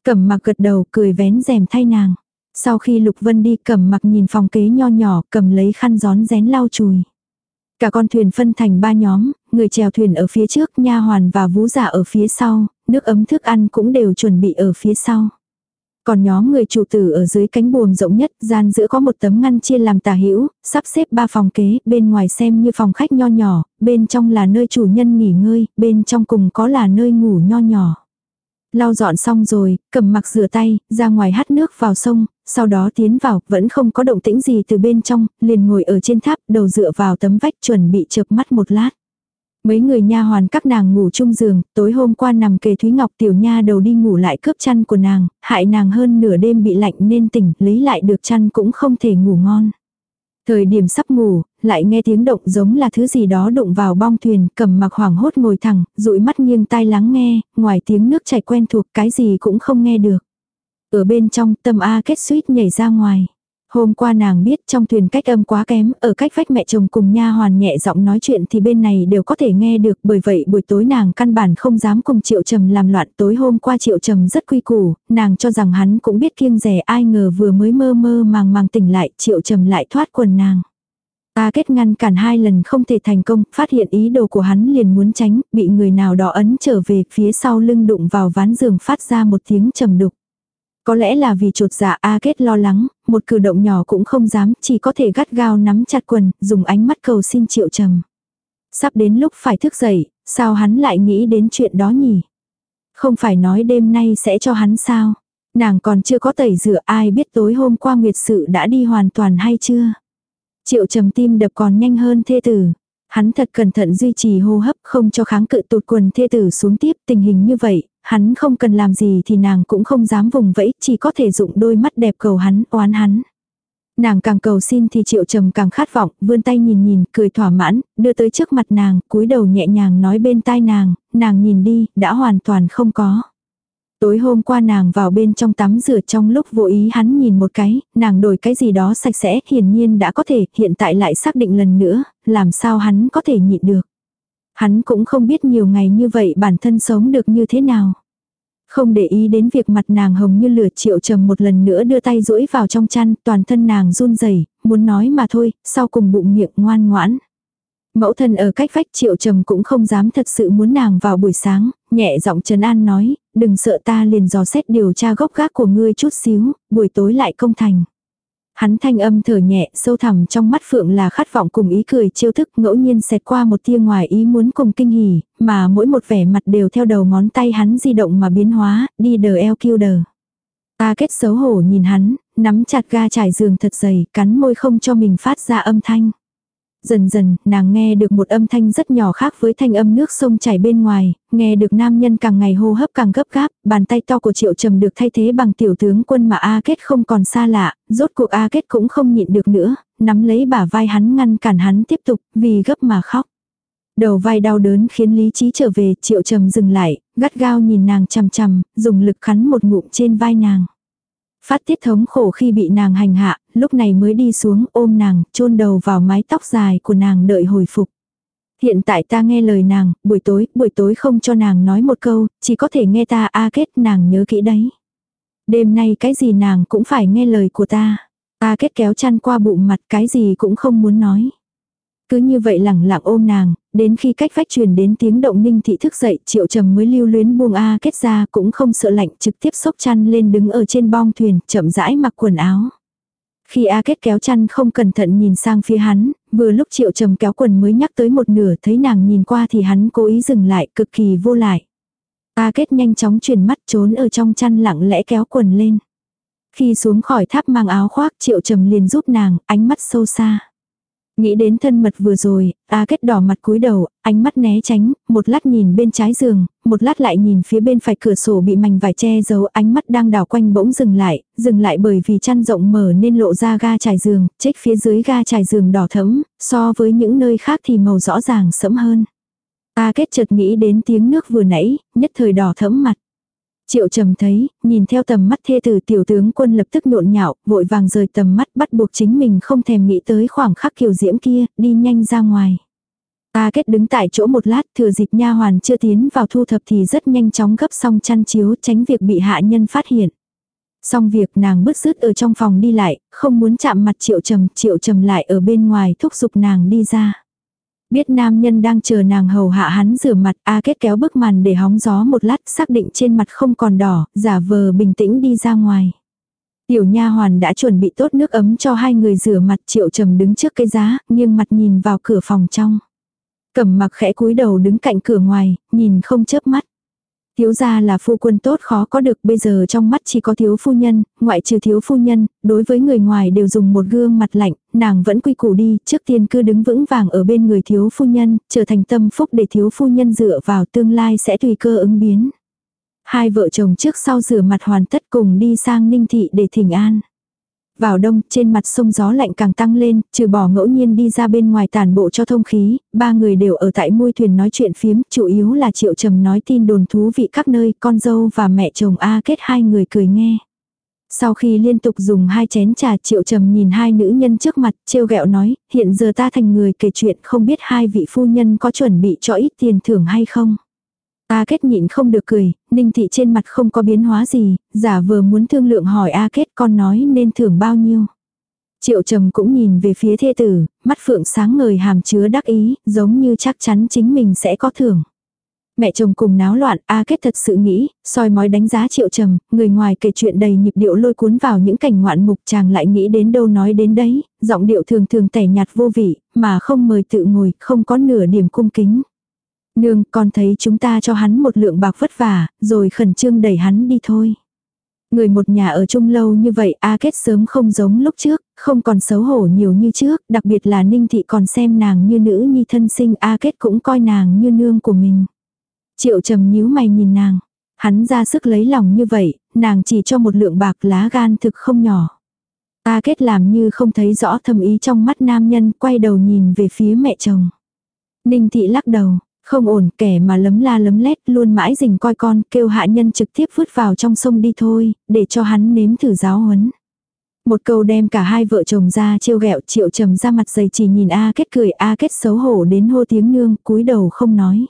A: Cẩm mặc gật đầu cười vén rèm thay nàng. Sau khi Lục Vân đi cẩm mặc nhìn phòng kế nho nhỏ cầm lấy khăn gión rén lau chùi. Cả con thuyền phân thành ba nhóm, người chèo thuyền ở phía trước, nha hoàn và vú giả ở phía sau, nước ấm thức ăn cũng đều chuẩn bị ở phía sau. Còn nhóm người chủ tử ở dưới cánh buồm rộng nhất, gian giữa có một tấm ngăn chia làm tà hữu sắp xếp ba phòng kế, bên ngoài xem như phòng khách nho nhỏ, bên trong là nơi chủ nhân nghỉ ngơi, bên trong cùng có là nơi ngủ nho nhỏ. Lau dọn xong rồi, cầm mặc rửa tay, ra ngoài hắt nước vào sông, sau đó tiến vào, vẫn không có động tĩnh gì từ bên trong, liền ngồi ở trên tháp, đầu dựa vào tấm vách chuẩn bị chợp mắt một lát. Mấy người nha hoàn các nàng ngủ chung giường, tối hôm qua nằm kề Thúy Ngọc tiểu nha đầu đi ngủ lại cướp chăn của nàng, hại nàng hơn nửa đêm bị lạnh nên tỉnh, lấy lại được chăn cũng không thể ngủ ngon. Thời điểm sắp ngủ, lại nghe tiếng động giống là thứ gì đó đụng vào bong thuyền, cầm mặc hoảng hốt ngồi thẳng, dụi mắt nghiêng tai lắng nghe, ngoài tiếng nước chảy quen thuộc cái gì cũng không nghe được. Ở bên trong tâm A kết suýt nhảy ra ngoài. Hôm qua nàng biết trong thuyền cách âm quá kém, ở cách vách mẹ chồng cùng nha hoàn nhẹ giọng nói chuyện thì bên này đều có thể nghe được, bởi vậy buổi tối nàng căn bản không dám cùng Triệu Trầm làm loạn. Tối hôm qua Triệu Trầm rất quy củ, nàng cho rằng hắn cũng biết kiêng rẻ ai ngờ vừa mới mơ mơ màng màng tỉnh lại, Triệu Trầm lại thoát quần nàng. ta kết ngăn cản hai lần không thể thành công, phát hiện ý đồ của hắn liền muốn tránh, bị người nào đó ấn trở về phía sau lưng đụng vào ván giường phát ra một tiếng trầm đục. Có lẽ là vì trột dạ A kết lo lắng, một cử động nhỏ cũng không dám, chỉ có thể gắt gao nắm chặt quần, dùng ánh mắt cầu xin triệu trầm. Sắp đến lúc phải thức dậy, sao hắn lại nghĩ đến chuyện đó nhỉ? Không phải nói đêm nay sẽ cho hắn sao? Nàng còn chưa có tẩy rửa ai biết tối hôm qua nguyệt sự đã đi hoàn toàn hay chưa? Triệu trầm tim đập còn nhanh hơn thê tử. Hắn thật cẩn thận duy trì hô hấp không cho kháng cự tụt quần thê tử xuống tiếp tình hình như vậy, hắn không cần làm gì thì nàng cũng không dám vùng vẫy, chỉ có thể dụng đôi mắt đẹp cầu hắn, oán hắn. Nàng càng cầu xin thì triệu trầm càng khát vọng, vươn tay nhìn nhìn, cười thỏa mãn, đưa tới trước mặt nàng, cúi đầu nhẹ nhàng nói bên tai nàng, nàng nhìn đi, đã hoàn toàn không có. Tối hôm qua nàng vào bên trong tắm rửa trong lúc vô ý hắn nhìn một cái, nàng đổi cái gì đó sạch sẽ, hiển nhiên đã có thể, hiện tại lại xác định lần nữa, làm sao hắn có thể nhịn được. Hắn cũng không biết nhiều ngày như vậy bản thân sống được như thế nào. Không để ý đến việc mặt nàng hồng như lửa triệu trầm một lần nữa đưa tay duỗi vào trong chăn, toàn thân nàng run rẩy muốn nói mà thôi, sau cùng bụng miệng ngoan ngoãn. Mẫu thân ở cách vách triệu trầm cũng không dám thật sự muốn nàng vào buổi sáng, nhẹ giọng trấn an nói, đừng sợ ta liền dò xét điều tra gốc gác của ngươi chút xíu, buổi tối lại công thành. Hắn thanh âm thở nhẹ, sâu thẳm trong mắt Phượng là khát vọng cùng ý cười chiêu thức ngẫu nhiên xẹt qua một tia ngoài ý muốn cùng kinh hỉ, mà mỗi một vẻ mặt đều theo đầu ngón tay hắn di động mà biến hóa, đi đờ eo kêu đờ. Ta kết xấu hổ nhìn hắn, nắm chặt ga trải giường thật dày, cắn môi không cho mình phát ra âm thanh. Dần dần, nàng nghe được một âm thanh rất nhỏ khác với thanh âm nước sông chảy bên ngoài, nghe được nam nhân càng ngày hô hấp càng gấp gáp, bàn tay to của triệu trầm được thay thế bằng tiểu tướng quân mà A Kết không còn xa lạ, rốt cuộc A Kết cũng không nhịn được nữa, nắm lấy bả vai hắn ngăn cản hắn tiếp tục, vì gấp mà khóc. Đầu vai đau đớn khiến lý trí trở về, triệu trầm dừng lại, gắt gao nhìn nàng chằm chằm, dùng lực khắn một ngụm trên vai nàng. Phát tiết thống khổ khi bị nàng hành hạ, lúc này mới đi xuống ôm nàng, chôn đầu vào mái tóc dài của nàng đợi hồi phục. Hiện tại ta nghe lời nàng, buổi tối, buổi tối không cho nàng nói một câu, chỉ có thể nghe ta a kết nàng nhớ kỹ đấy. Đêm nay cái gì nàng cũng phải nghe lời của ta. A kết kéo chăn qua bụng mặt cái gì cũng không muốn nói. Cứ như vậy lẳng lặng ôm nàng, đến khi cách vách truyền đến tiếng động ninh thị thức dậy triệu trầm mới lưu luyến buông A kết ra cũng không sợ lạnh trực tiếp xốc chăn lên đứng ở trên bong thuyền chậm rãi mặc quần áo. Khi A kết kéo chăn không cẩn thận nhìn sang phía hắn, vừa lúc triệu trầm kéo quần mới nhắc tới một nửa thấy nàng nhìn qua thì hắn cố ý dừng lại cực kỳ vô lại. A kết nhanh chóng chuyển mắt trốn ở trong chăn lặng lẽ kéo quần lên. Khi xuống khỏi tháp mang áo khoác triệu trầm liền giúp nàng, ánh mắt sâu xa. Nghĩ đến thân mật vừa rồi, A kết đỏ mặt cúi đầu, ánh mắt né tránh, một lát nhìn bên trái giường, một lát lại nhìn phía bên phải cửa sổ bị mảnh vải che giấu ánh mắt đang đảo quanh bỗng dừng lại, dừng lại bởi vì chăn rộng mở nên lộ ra ga trải giường, chết phía dưới ga trải giường đỏ thẫm, so với những nơi khác thì màu rõ ràng sẫm hơn. A kết chợt nghĩ đến tiếng nước vừa nãy, nhất thời đỏ thẫm mặt. Triệu trầm thấy, nhìn theo tầm mắt thê tử tiểu tướng quân lập tức nhộn nhạo, vội vàng rời tầm mắt bắt buộc chính mình không thèm nghĩ tới khoảng khắc kiều diễm kia, đi nhanh ra ngoài. Ta kết đứng tại chỗ một lát thừa dịp nha hoàn chưa tiến vào thu thập thì rất nhanh chóng gấp xong chăn chiếu tránh việc bị hạ nhân phát hiện. Xong việc nàng bứt rứt ở trong phòng đi lại, không muốn chạm mặt triệu trầm, triệu trầm lại ở bên ngoài thúc giục nàng đi ra. Biết nam nhân đang chờ nàng hầu hạ hắn rửa mặt, A kết kéo bức màn để hóng gió một lát xác định trên mặt không còn đỏ, giả vờ bình tĩnh đi ra ngoài. Tiểu nha hoàn đã chuẩn bị tốt nước ấm cho hai người rửa mặt triệu trầm đứng trước cái giá, nghiêng mặt nhìn vào cửa phòng trong. Cẩm mặc khẽ cúi đầu đứng cạnh cửa ngoài, nhìn không chớp mắt. Thiếu gia là phu quân tốt khó có được bây giờ trong mắt chỉ có thiếu phu nhân, ngoại trừ thiếu phu nhân, đối với người ngoài đều dùng một gương mặt lạnh, nàng vẫn quy củ đi, trước tiên cứ đứng vững vàng ở bên người thiếu phu nhân, trở thành tâm phúc để thiếu phu nhân dựa vào tương lai sẽ tùy cơ ứng biến. Hai vợ chồng trước sau rửa mặt hoàn tất cùng đi sang ninh thị để thỉnh an. Vào đông, trên mặt sông gió lạnh càng tăng lên, trừ bỏ ngẫu nhiên đi ra bên ngoài tàn bộ cho thông khí, ba người đều ở tại môi thuyền nói chuyện phiếm, chủ yếu là triệu trầm nói tin đồn thú vị các nơi, con dâu và mẹ chồng A kết hai người cười nghe. Sau khi liên tục dùng hai chén trà triệu trầm nhìn hai nữ nhân trước mặt, trêu ghẹo nói, hiện giờ ta thành người kể chuyện không biết hai vị phu nhân có chuẩn bị cho ít tiền thưởng hay không. A Kết nhịn không được cười, Ninh Thị trên mặt không có biến hóa gì, giả vừa muốn thương lượng hỏi A Kết con nói nên thưởng bao nhiêu. Triệu Trầm cũng nhìn về phía thê tử, mắt mắt phượng sáng ngời hàm chứa đắc ý, giống như chắc chắn chính mình sẽ có thưởng. Mẹ chồng cùng náo loạn, A Kết thật sự nghĩ, soi mói đánh giá triệu trầm, người ngoài kể chuyện đầy nhịp điệu lôi cuốn vào những cảnh ngoạn mục chàng lại nghĩ đến đâu nói đến đấy, giọng điệu thường thường tẻ nhạt vô vị, mà không mời tự ngồi, không có nửa điểm cung kính. Nương, con thấy chúng ta cho hắn một lượng bạc vất vả, rồi khẩn trương đẩy hắn đi thôi. Người một nhà ở chung lâu như vậy A Kết sớm không giống lúc trước, không còn xấu hổ nhiều như trước, đặc biệt là Ninh Thị còn xem nàng như nữ nhi thân sinh A Kết cũng coi nàng như nương của mình. Triệu trầm nhíu mày nhìn nàng. Hắn ra sức lấy lòng như vậy, nàng chỉ cho một lượng bạc lá gan thực không nhỏ. A kết làm như không thấy rõ thâm ý trong mắt nam nhân, quay đầu nhìn về phía mẹ chồng. Ninh thị lắc đầu, không ổn kẻ mà lấm la lấm lét luôn mãi rình coi con, kêu hạ nhân trực tiếp vứt vào trong sông đi thôi, để cho hắn nếm thử giáo huấn. Một câu đem cả hai vợ chồng ra trêu ghẹo triệu trầm ra mặt dày chỉ nhìn A kết cười A kết xấu hổ đến hô tiếng nương cúi đầu không nói.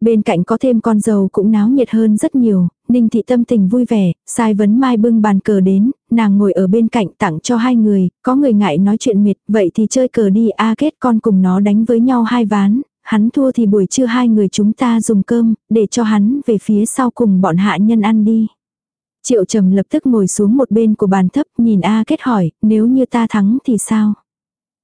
A: Bên cạnh có thêm con dâu cũng náo nhiệt hơn rất nhiều, Ninh thị tâm tình vui vẻ, sai vấn mai bưng bàn cờ đến, nàng ngồi ở bên cạnh tặng cho hai người, có người ngại nói chuyện mệt, vậy thì chơi cờ đi a kết con cùng nó đánh với nhau hai ván, hắn thua thì buổi trưa hai người chúng ta dùng cơm, để cho hắn về phía sau cùng bọn hạ nhân ăn đi. Triệu trầm lập tức ngồi xuống một bên của bàn thấp nhìn A kết hỏi, nếu như ta thắng thì sao?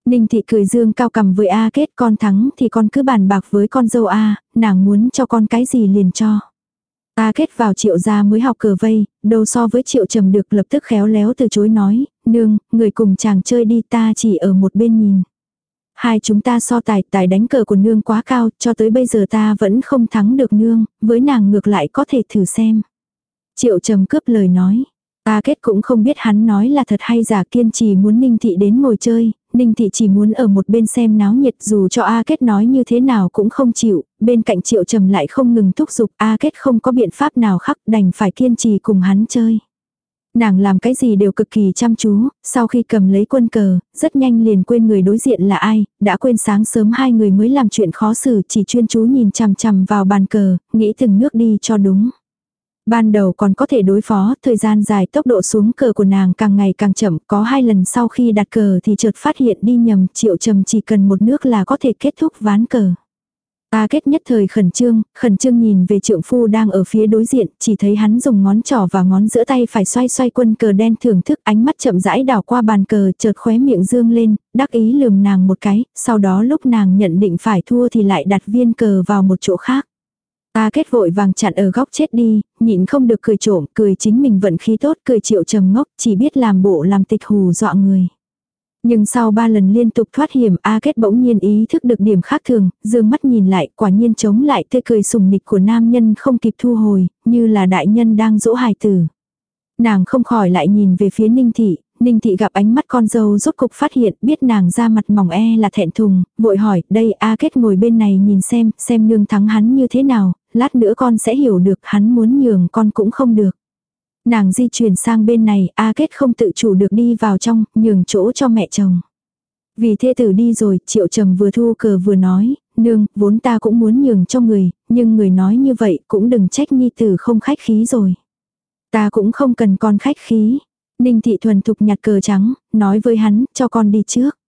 A: Ninh thị cười dương cao cầm với A kết con thắng thì con cứ bàn bạc với con dâu A, nàng muốn cho con cái gì liền cho. A kết vào triệu gia mới học cờ vây, đâu so với triệu trầm được lập tức khéo léo từ chối nói, nương, người cùng chàng chơi đi ta chỉ ở một bên nhìn. Hai chúng ta so tài, tài đánh cờ của nương quá cao, cho tới bây giờ ta vẫn không thắng được nương, với nàng ngược lại có thể thử xem. Triệu trầm cướp lời nói. A kết cũng không biết hắn nói là thật hay giả kiên trì muốn ninh thị đến ngồi chơi, Ninh Thị chỉ muốn ở một bên xem náo nhiệt dù cho A Kết nói như thế nào cũng không chịu, bên cạnh Triệu Trầm lại không ngừng thúc giục A Kết không có biện pháp nào khác đành phải kiên trì cùng hắn chơi. Nàng làm cái gì đều cực kỳ chăm chú, sau khi cầm lấy quân cờ, rất nhanh liền quên người đối diện là ai, đã quên sáng sớm hai người mới làm chuyện khó xử chỉ chuyên chú nhìn chằm chằm vào bàn cờ, nghĩ từng nước đi cho đúng. Ban đầu còn có thể đối phó, thời gian dài tốc độ xuống cờ của nàng càng ngày càng chậm, có hai lần sau khi đặt cờ thì chợt phát hiện đi nhầm, triệu trầm chỉ cần một nước là có thể kết thúc ván cờ. Ta kết nhất thời khẩn trương, khẩn trương nhìn về trượng phu đang ở phía đối diện, chỉ thấy hắn dùng ngón trỏ và ngón giữa tay phải xoay xoay quân cờ đen thưởng thức ánh mắt chậm rãi đảo qua bàn cờ chợt khóe miệng dương lên, đắc ý lườm nàng một cái, sau đó lúc nàng nhận định phải thua thì lại đặt viên cờ vào một chỗ khác. Ta kết vội vàng chặn ở góc chết đi, nhịn không được cười trộm, cười chính mình vận khí tốt, cười triệu trầm ngốc, chỉ biết làm bộ làm tịch hù dọa người. Nhưng sau ba lần liên tục thoát hiểm A Kết bỗng nhiên ý thức được điểm khác thường, dương mắt nhìn lại, quả nhiên chống lại tươi cười sùng nịch của nam nhân không kịp thu hồi, như là đại nhân đang dỗ hài tử. Nàng không khỏi lại nhìn về phía ninh thị, ninh thị gặp ánh mắt con dâu rốt cục phát hiện biết nàng ra mặt mỏng e là thẹn thùng, vội hỏi, đây A Kết ngồi bên này nhìn xem, xem nương thắng hắn như thế nào, lát nữa con sẽ hiểu được hắn muốn nhường con cũng không được. Nàng di chuyển sang bên này, A Kết không tự chủ được đi vào trong, nhường chỗ cho mẹ chồng. Vì thê tử đi rồi, triệu trầm vừa thu cờ vừa nói, nương, vốn ta cũng muốn nhường cho người, nhưng người nói như vậy cũng đừng trách nhi tử không khách khí rồi. Ta cũng không cần con khách khí. Ninh thị thuần thục nhặt cờ trắng, nói với hắn, cho con đi trước.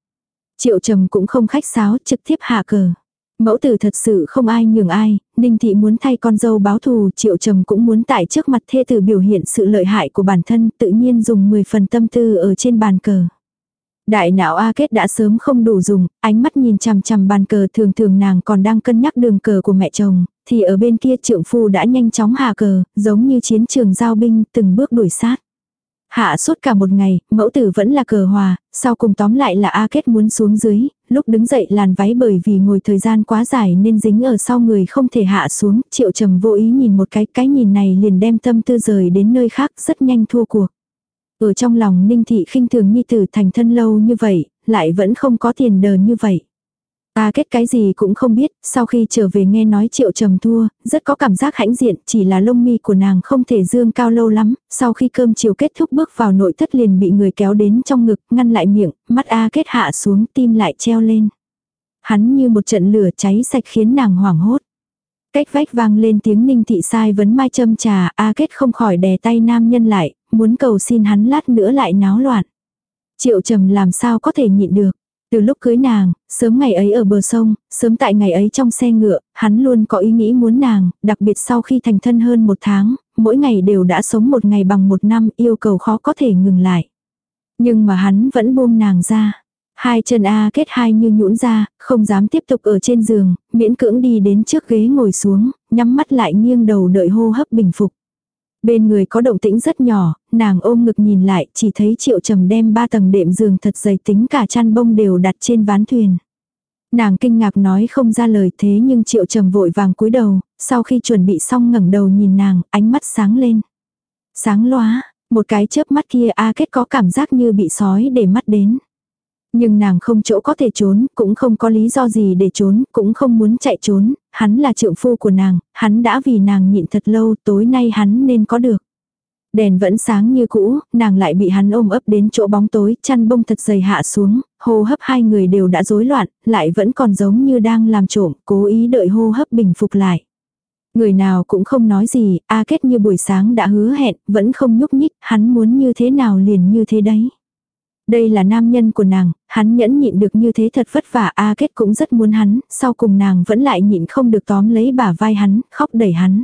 A: Triệu trầm cũng không khách sáo, trực tiếp hạ cờ. Mẫu tử thật sự không ai nhường ai, Ninh Thị muốn thay con dâu báo thù, Triệu Trầm cũng muốn tại trước mặt thê tử biểu hiện sự lợi hại của bản thân, tự nhiên dùng 10 phần tâm tư ở trên bàn cờ. Đại não A Kết đã sớm không đủ dùng, ánh mắt nhìn chằm chằm bàn cờ thường thường nàng còn đang cân nhắc đường cờ của mẹ chồng, thì ở bên kia trượng phu đã nhanh chóng hạ cờ, giống như chiến trường giao binh từng bước đuổi sát. Hạ suốt cả một ngày, mẫu tử vẫn là cờ hòa, sau cùng tóm lại là A Kết muốn xuống dưới, lúc đứng dậy làn váy bởi vì ngồi thời gian quá dài nên dính ở sau người không thể hạ xuống, triệu trầm vô ý nhìn một cái, cái nhìn này liền đem tâm tư rời đến nơi khác rất nhanh thua cuộc. Ở trong lòng ninh thị khinh thường nhi tử thành thân lâu như vậy, lại vẫn không có tiền đờ như vậy. Ta kết cái gì cũng không biết, sau khi trở về nghe nói triệu trầm thua, rất có cảm giác hãnh diện, chỉ là lông mi của nàng không thể dương cao lâu lắm, sau khi cơm chiều kết thúc bước vào nội thất liền bị người kéo đến trong ngực, ngăn lại miệng, mắt A kết hạ xuống, tim lại treo lên. Hắn như một trận lửa cháy sạch khiến nàng hoảng hốt. Cách vách vang lên tiếng ninh thị sai vấn mai châm trà, A kết không khỏi đè tay nam nhân lại, muốn cầu xin hắn lát nữa lại náo loạn. Triệu trầm làm sao có thể nhịn được. Từ lúc cưới nàng, sớm ngày ấy ở bờ sông, sớm tại ngày ấy trong xe ngựa, hắn luôn có ý nghĩ muốn nàng, đặc biệt sau khi thành thân hơn một tháng, mỗi ngày đều đã sống một ngày bằng một năm yêu cầu khó có thể ngừng lại. Nhưng mà hắn vẫn buông nàng ra. Hai chân A kết hai như nhũn ra, không dám tiếp tục ở trên giường, miễn cưỡng đi đến trước ghế ngồi xuống, nhắm mắt lại nghiêng đầu đợi hô hấp bình phục. Bên người có động tĩnh rất nhỏ, nàng ôm ngực nhìn lại, chỉ thấy triệu trầm đem ba tầng đệm giường thật dày tính cả chăn bông đều đặt trên ván thuyền. Nàng kinh ngạc nói không ra lời thế nhưng triệu trầm vội vàng cúi đầu, sau khi chuẩn bị xong ngẩng đầu nhìn nàng, ánh mắt sáng lên. Sáng loá, một cái chớp mắt kia A kết có cảm giác như bị sói để mắt đến. Nhưng nàng không chỗ có thể trốn, cũng không có lý do gì để trốn, cũng không muốn chạy trốn, hắn là trượng phu của nàng, hắn đã vì nàng nhịn thật lâu, tối nay hắn nên có được. Đèn vẫn sáng như cũ, nàng lại bị hắn ôm ấp đến chỗ bóng tối, chăn bông thật dày hạ xuống, hô hấp hai người đều đã rối loạn, lại vẫn còn giống như đang làm trộm, cố ý đợi hô hấp bình phục lại. Người nào cũng không nói gì, A Kết như buổi sáng đã hứa hẹn, vẫn không nhúc nhích, hắn muốn như thế nào liền như thế đấy. Đây là nam nhân của nàng, hắn nhẫn nhịn được như thế thật vất vả A Kết cũng rất muốn hắn, sau cùng nàng vẫn lại nhịn không được tóm lấy bả vai hắn, khóc đẩy hắn.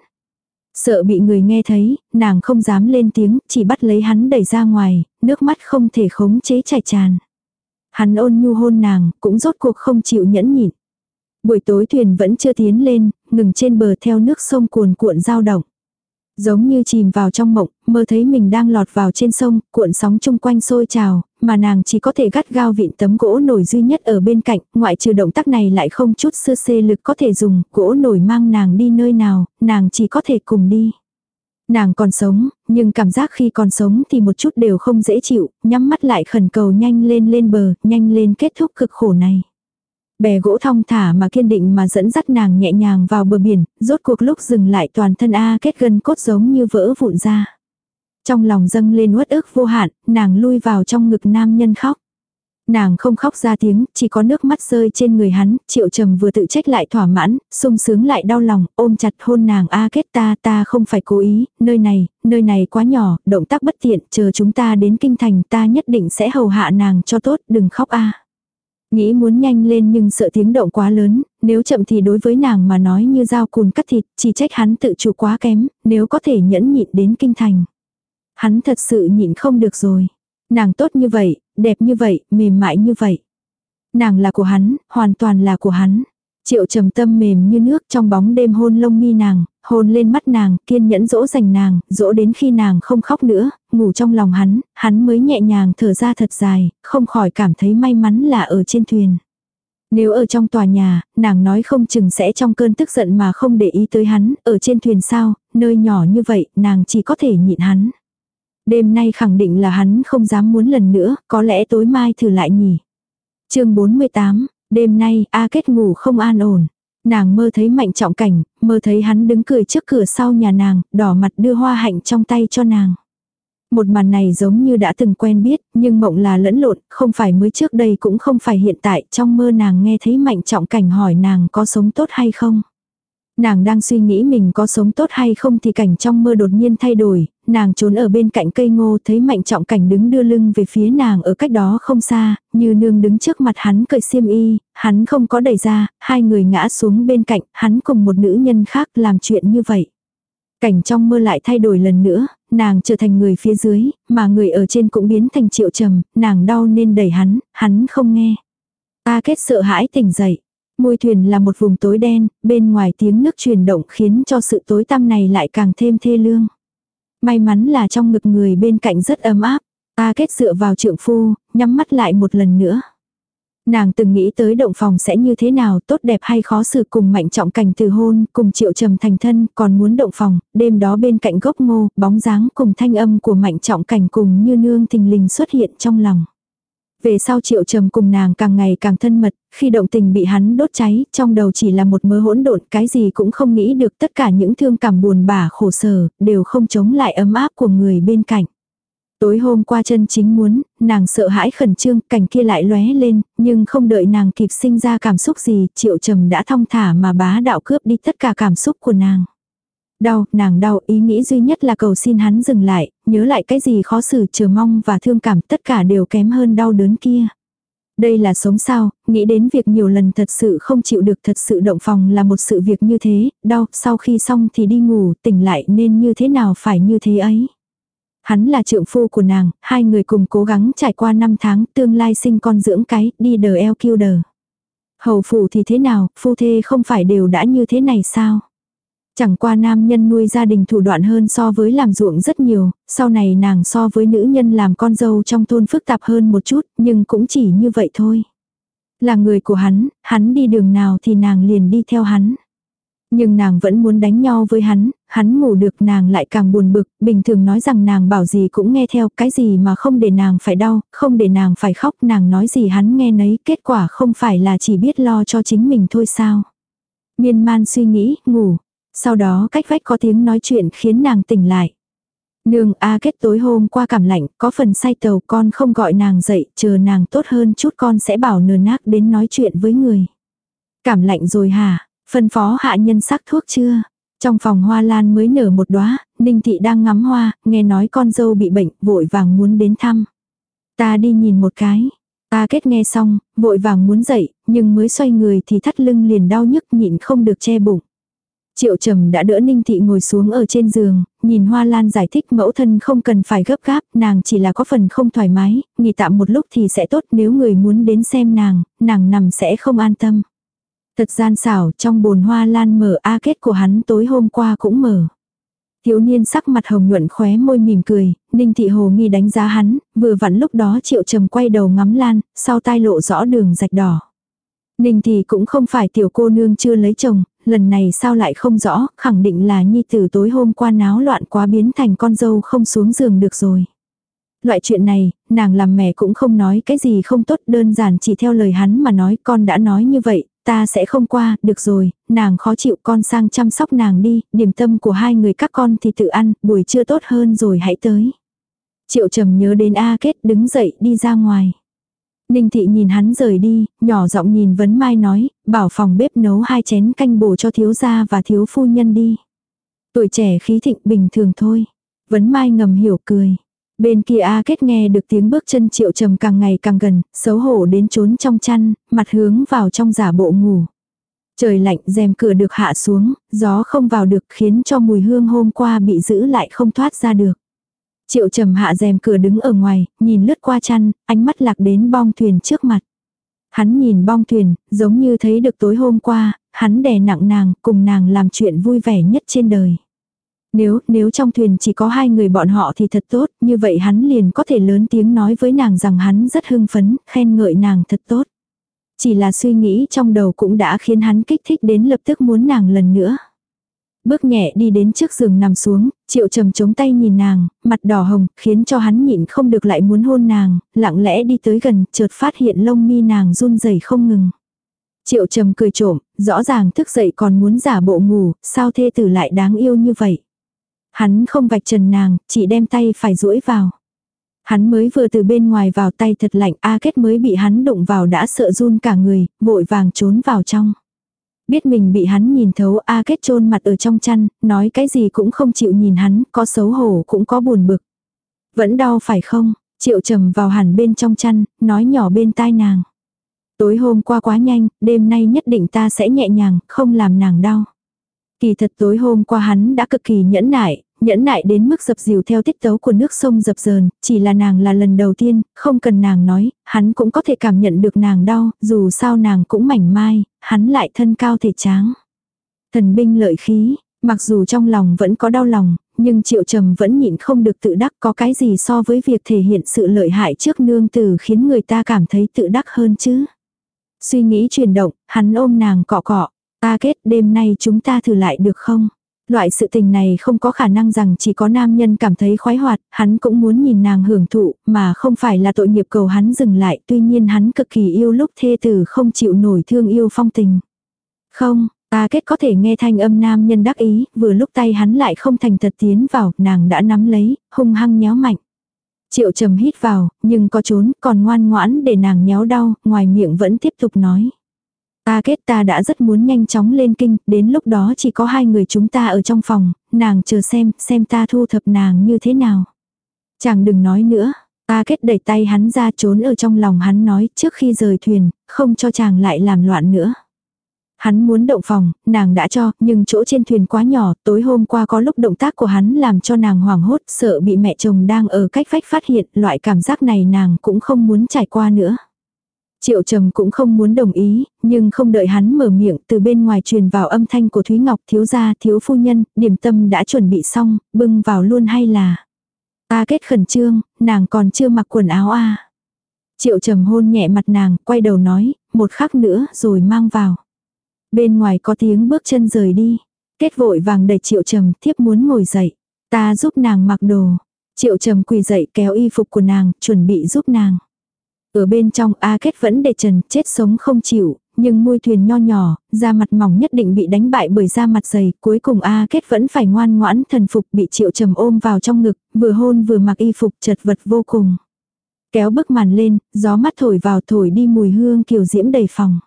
A: Sợ bị người nghe thấy, nàng không dám lên tiếng, chỉ bắt lấy hắn đẩy ra ngoài, nước mắt không thể khống chế chảy tràn. Hắn ôn nhu hôn nàng, cũng rốt cuộc không chịu nhẫn nhịn. Buổi tối thuyền vẫn chưa tiến lên, ngừng trên bờ theo nước sông cuồn cuộn giao động. Giống như chìm vào trong mộng, mơ thấy mình đang lọt vào trên sông, cuộn sóng chung quanh sôi trào, mà nàng chỉ có thể gắt gao vịn tấm gỗ nổi duy nhất ở bên cạnh, ngoại trừ động tác này lại không chút sơ xê lực có thể dùng, gỗ nổi mang nàng đi nơi nào, nàng chỉ có thể cùng đi. Nàng còn sống, nhưng cảm giác khi còn sống thì một chút đều không dễ chịu, nhắm mắt lại khẩn cầu nhanh lên lên bờ, nhanh lên kết thúc cực khổ này. Bè gỗ thong thả mà kiên định mà dẫn dắt nàng nhẹ nhàng vào bờ biển, rốt cuộc lúc dừng lại toàn thân A kết gân cốt giống như vỡ vụn ra. Trong lòng dâng lên uất ức vô hạn, nàng lui vào trong ngực nam nhân khóc. Nàng không khóc ra tiếng, chỉ có nước mắt rơi trên người hắn, triệu trầm vừa tự trách lại thỏa mãn, sung sướng lại đau lòng, ôm chặt hôn nàng a kết ta ta không phải cố ý, nơi này, nơi này quá nhỏ, động tác bất tiện, chờ chúng ta đến kinh thành ta nhất định sẽ hầu hạ nàng cho tốt, đừng khóc a Nghĩ muốn nhanh lên nhưng sợ tiếng động quá lớn, nếu chậm thì đối với nàng mà nói như dao cùn cắt thịt, chỉ trách hắn tự chủ quá kém, nếu có thể nhẫn nhịn đến kinh thành. Hắn thật sự nhịn không được rồi. Nàng tốt như vậy, đẹp như vậy, mềm mại như vậy. Nàng là của hắn, hoàn toàn là của hắn. Triệu trầm tâm mềm như nước trong bóng đêm hôn lông mi nàng, hôn lên mắt nàng, kiên nhẫn dỗ dành nàng, dỗ đến khi nàng không khóc nữa, ngủ trong lòng hắn, hắn mới nhẹ nhàng thở ra thật dài, không khỏi cảm thấy may mắn là ở trên thuyền. Nếu ở trong tòa nhà, nàng nói không chừng sẽ trong cơn tức giận mà không để ý tới hắn, ở trên thuyền sao, nơi nhỏ như vậy, nàng chỉ có thể nhịn hắn. Đêm nay khẳng định là hắn không dám muốn lần nữa, có lẽ tối mai thử lại nhỉ. chương 48, đêm nay A Kết ngủ không an ổn. Nàng mơ thấy mạnh trọng cảnh, mơ thấy hắn đứng cười trước cửa sau nhà nàng, đỏ mặt đưa hoa hạnh trong tay cho nàng. Một màn này giống như đã từng quen biết, nhưng mộng là lẫn lộn, không phải mới trước đây cũng không phải hiện tại, trong mơ nàng nghe thấy mạnh trọng cảnh hỏi nàng có sống tốt hay không. Nàng đang suy nghĩ mình có sống tốt hay không thì cảnh trong mơ đột nhiên thay đổi, nàng trốn ở bên cạnh cây ngô thấy mạnh trọng cảnh đứng đưa lưng về phía nàng ở cách đó không xa, như nương đứng trước mặt hắn cởi xiêm y, hắn không có đẩy ra, hai người ngã xuống bên cạnh, hắn cùng một nữ nhân khác làm chuyện như vậy. Cảnh trong mơ lại thay đổi lần nữa, nàng trở thành người phía dưới, mà người ở trên cũng biến thành triệu trầm, nàng đau nên đẩy hắn, hắn không nghe. Ta kết sợ hãi tỉnh dậy. Môi thuyền là một vùng tối đen, bên ngoài tiếng nước truyền động khiến cho sự tối tăm này lại càng thêm thê lương. May mắn là trong ngực người bên cạnh rất ấm áp. Ta kết dựa vào trượng phu, nhắm mắt lại một lần nữa. Nàng từng nghĩ tới động phòng sẽ như thế nào, tốt đẹp hay khó xử cùng mạnh trọng cảnh từ hôn, cùng triệu trầm thành thân, còn muốn động phòng, đêm đó bên cạnh gốc ngô, bóng dáng cùng thanh âm của mạnh trọng cảnh cùng như nương thình lình xuất hiện trong lòng. Về sau triệu trầm cùng nàng càng ngày càng thân mật, khi động tình bị hắn đốt cháy, trong đầu chỉ là một mớ hỗn độn, cái gì cũng không nghĩ được tất cả những thương cảm buồn bã khổ sở, đều không chống lại ấm áp của người bên cạnh. Tối hôm qua chân chính muốn, nàng sợ hãi khẩn trương, cảnh kia lại lóe lên, nhưng không đợi nàng kịp sinh ra cảm xúc gì, triệu trầm đã thong thả mà bá đạo cướp đi tất cả cảm xúc của nàng. Đau, nàng đau, ý nghĩ duy nhất là cầu xin hắn dừng lại, nhớ lại cái gì khó xử, chờ mong và thương cảm tất cả đều kém hơn đau đớn kia. Đây là sống sao, nghĩ đến việc nhiều lần thật sự không chịu được thật sự động phòng là một sự việc như thế, đau, sau khi xong thì đi ngủ, tỉnh lại nên như thế nào phải như thế ấy. Hắn là trượng phu của nàng, hai người cùng cố gắng trải qua năm tháng, tương lai sinh con dưỡng cái, đi đờ eo kiêu đờ. Hầu phủ thì thế nào, phu thê không phải đều đã như thế này sao? Chẳng qua nam nhân nuôi gia đình thủ đoạn hơn so với làm ruộng rất nhiều, sau này nàng so với nữ nhân làm con dâu trong thôn phức tạp hơn một chút, nhưng cũng chỉ như vậy thôi. Là người của hắn, hắn đi đường nào thì nàng liền đi theo hắn. Nhưng nàng vẫn muốn đánh nhau với hắn, hắn ngủ được nàng lại càng buồn bực, bình thường nói rằng nàng bảo gì cũng nghe theo, cái gì mà không để nàng phải đau, không để nàng phải khóc, nàng nói gì hắn nghe nấy, kết quả không phải là chỉ biết lo cho chính mình thôi sao. Miên man suy nghĩ, ngủ. Sau đó cách vách có tiếng nói chuyện khiến nàng tỉnh lại. Nương A kết tối hôm qua cảm lạnh, có phần say tàu con không gọi nàng dậy, chờ nàng tốt hơn chút con sẽ bảo nờ nác đến nói chuyện với người. Cảm lạnh rồi hả? Phân phó hạ nhân sắc thuốc chưa? Trong phòng hoa lan mới nở một đóa, Ninh Thị đang ngắm hoa, nghe nói con dâu bị bệnh, vội vàng muốn đến thăm. Ta đi nhìn một cái. Ta kết nghe xong, vội vàng muốn dậy, nhưng mới xoay người thì thắt lưng liền đau nhức nhịn không được che bụng. Triệu trầm đã đỡ Ninh Thị ngồi xuống ở trên giường, nhìn Hoa Lan giải thích mẫu thân không cần phải gấp gáp, nàng chỉ là có phần không thoải mái, nghỉ tạm một lúc thì sẽ tốt nếu người muốn đến xem nàng, nàng nằm sẽ không an tâm. Thật gian xảo trong bồn hoa lan mở a kết của hắn tối hôm qua cũng mở. Thiếu niên sắc mặt hồng nhuận khóe môi mỉm cười, Ninh Thị Hồ nghi đánh giá hắn, vừa vặn lúc đó Triệu Trầm quay đầu ngắm Lan, sau tai lộ rõ đường rạch đỏ. Ninh Thị cũng không phải tiểu cô nương chưa lấy chồng, lần này sao lại không rõ, khẳng định là nhi tử tối hôm qua náo loạn quá biến thành con dâu không xuống giường được rồi. Loại chuyện này, nàng làm mẹ cũng không nói cái gì không tốt đơn giản chỉ theo lời hắn mà nói con đã nói như vậy, Ta sẽ không qua, được rồi, nàng khó chịu con sang chăm sóc nàng đi, điểm tâm của hai người các con thì tự ăn, buổi trưa tốt hơn rồi hãy tới. Triệu trầm nhớ đến A Kết đứng dậy đi ra ngoài. Ninh thị nhìn hắn rời đi, nhỏ giọng nhìn vấn mai nói, bảo phòng bếp nấu hai chén canh bổ cho thiếu gia và thiếu phu nhân đi. Tuổi trẻ khí thịnh bình thường thôi. Vấn mai ngầm hiểu cười. Bên kia A Kết nghe được tiếng bước chân triệu trầm càng ngày càng gần, xấu hổ đến trốn trong chăn, mặt hướng vào trong giả bộ ngủ. Trời lạnh rèm cửa được hạ xuống, gió không vào được khiến cho mùi hương hôm qua bị giữ lại không thoát ra được. Triệu trầm hạ rèm cửa đứng ở ngoài, nhìn lướt qua chăn, ánh mắt lạc đến bong thuyền trước mặt. Hắn nhìn bong thuyền, giống như thấy được tối hôm qua, hắn đè nặng nàng, cùng nàng làm chuyện vui vẻ nhất trên đời. Nếu, nếu trong thuyền chỉ có hai người bọn họ thì thật tốt, như vậy hắn liền có thể lớn tiếng nói với nàng rằng hắn rất hưng phấn, khen ngợi nàng thật tốt. Chỉ là suy nghĩ trong đầu cũng đã khiến hắn kích thích đến lập tức muốn nàng lần nữa. Bước nhẹ đi đến trước giường nằm xuống, triệu trầm chống tay nhìn nàng, mặt đỏ hồng, khiến cho hắn nhịn không được lại muốn hôn nàng, lặng lẽ đi tới gần, chợt phát hiện lông mi nàng run rẩy không ngừng. Triệu trầm cười trộm, rõ ràng thức dậy còn muốn giả bộ ngủ, sao thê tử lại đáng yêu như vậy. Hắn không vạch trần nàng, chỉ đem tay phải duỗi vào. Hắn mới vừa từ bên ngoài vào tay thật lạnh, A Kết mới bị hắn đụng vào đã sợ run cả người, vội vàng trốn vào trong. Biết mình bị hắn nhìn thấu A Kết chôn mặt ở trong chăn, nói cái gì cũng không chịu nhìn hắn, có xấu hổ cũng có buồn bực. Vẫn đau phải không? Triệu trầm vào hẳn bên trong chăn, nói nhỏ bên tai nàng. Tối hôm qua quá nhanh, đêm nay nhất định ta sẽ nhẹ nhàng, không làm nàng đau. Kỳ thật tối hôm qua hắn đã cực kỳ nhẫn nại, nhẫn nại đến mức dập dìu theo tiết tấu của nước sông dập dờn, chỉ là nàng là lần đầu tiên, không cần nàng nói, hắn cũng có thể cảm nhận được nàng đau, dù sao nàng cũng mảnh mai, hắn lại thân cao thể tráng. Thần binh lợi khí, mặc dù trong lòng vẫn có đau lòng, nhưng triệu trầm vẫn nhịn không được tự đắc có cái gì so với việc thể hiện sự lợi hại trước nương tử khiến người ta cảm thấy tự đắc hơn chứ. Suy nghĩ chuyển động, hắn ôm nàng cọ cọ, Ta kết đêm nay chúng ta thử lại được không? Loại sự tình này không có khả năng rằng chỉ có nam nhân cảm thấy khoái hoạt, hắn cũng muốn nhìn nàng hưởng thụ, mà không phải là tội nghiệp cầu hắn dừng lại, tuy nhiên hắn cực kỳ yêu lúc thê tử không chịu nổi thương yêu phong tình. Không, ta kết có thể nghe thanh âm nam nhân đắc ý, vừa lúc tay hắn lại không thành thật tiến vào, nàng đã nắm lấy, hung hăng nhéo mạnh. Triệu trầm hít vào, nhưng có trốn, còn ngoan ngoãn để nàng nhéo đau, ngoài miệng vẫn tiếp tục nói. Ta kết ta đã rất muốn nhanh chóng lên kinh, đến lúc đó chỉ có hai người chúng ta ở trong phòng, nàng chờ xem, xem ta thu thập nàng như thế nào. Chàng đừng nói nữa, Ta kết đẩy tay hắn ra trốn ở trong lòng hắn nói trước khi rời thuyền, không cho chàng lại làm loạn nữa. Hắn muốn động phòng, nàng đã cho, nhưng chỗ trên thuyền quá nhỏ, tối hôm qua có lúc động tác của hắn làm cho nàng hoảng hốt, sợ bị mẹ chồng đang ở cách vách phát hiện, loại cảm giác này nàng cũng không muốn trải qua nữa. Triệu trầm cũng không muốn đồng ý, nhưng không đợi hắn mở miệng từ bên ngoài truyền vào âm thanh của Thúy Ngọc thiếu gia thiếu phu nhân, điểm tâm đã chuẩn bị xong, bưng vào luôn hay là. Ta kết khẩn trương, nàng còn chưa mặc quần áo à Triệu trầm hôn nhẹ mặt nàng, quay đầu nói, một khắc nữa rồi mang vào. Bên ngoài có tiếng bước chân rời đi. Kết vội vàng đẩy triệu trầm thiếp muốn ngồi dậy. Ta giúp nàng mặc đồ. Triệu trầm quỳ dậy kéo y phục của nàng, chuẩn bị giúp nàng. Ở bên trong A Kết vẫn để trần, chết sống không chịu, nhưng môi thuyền nho nhỏ, da mặt mỏng nhất định bị đánh bại bởi da mặt dày, cuối cùng A Kết vẫn phải ngoan ngoãn thần phục bị triệu trầm ôm vào trong ngực, vừa hôn vừa mặc y phục chật vật vô cùng. Kéo bức màn lên, gió mắt thổi vào thổi đi mùi hương kiều diễm đầy phòng.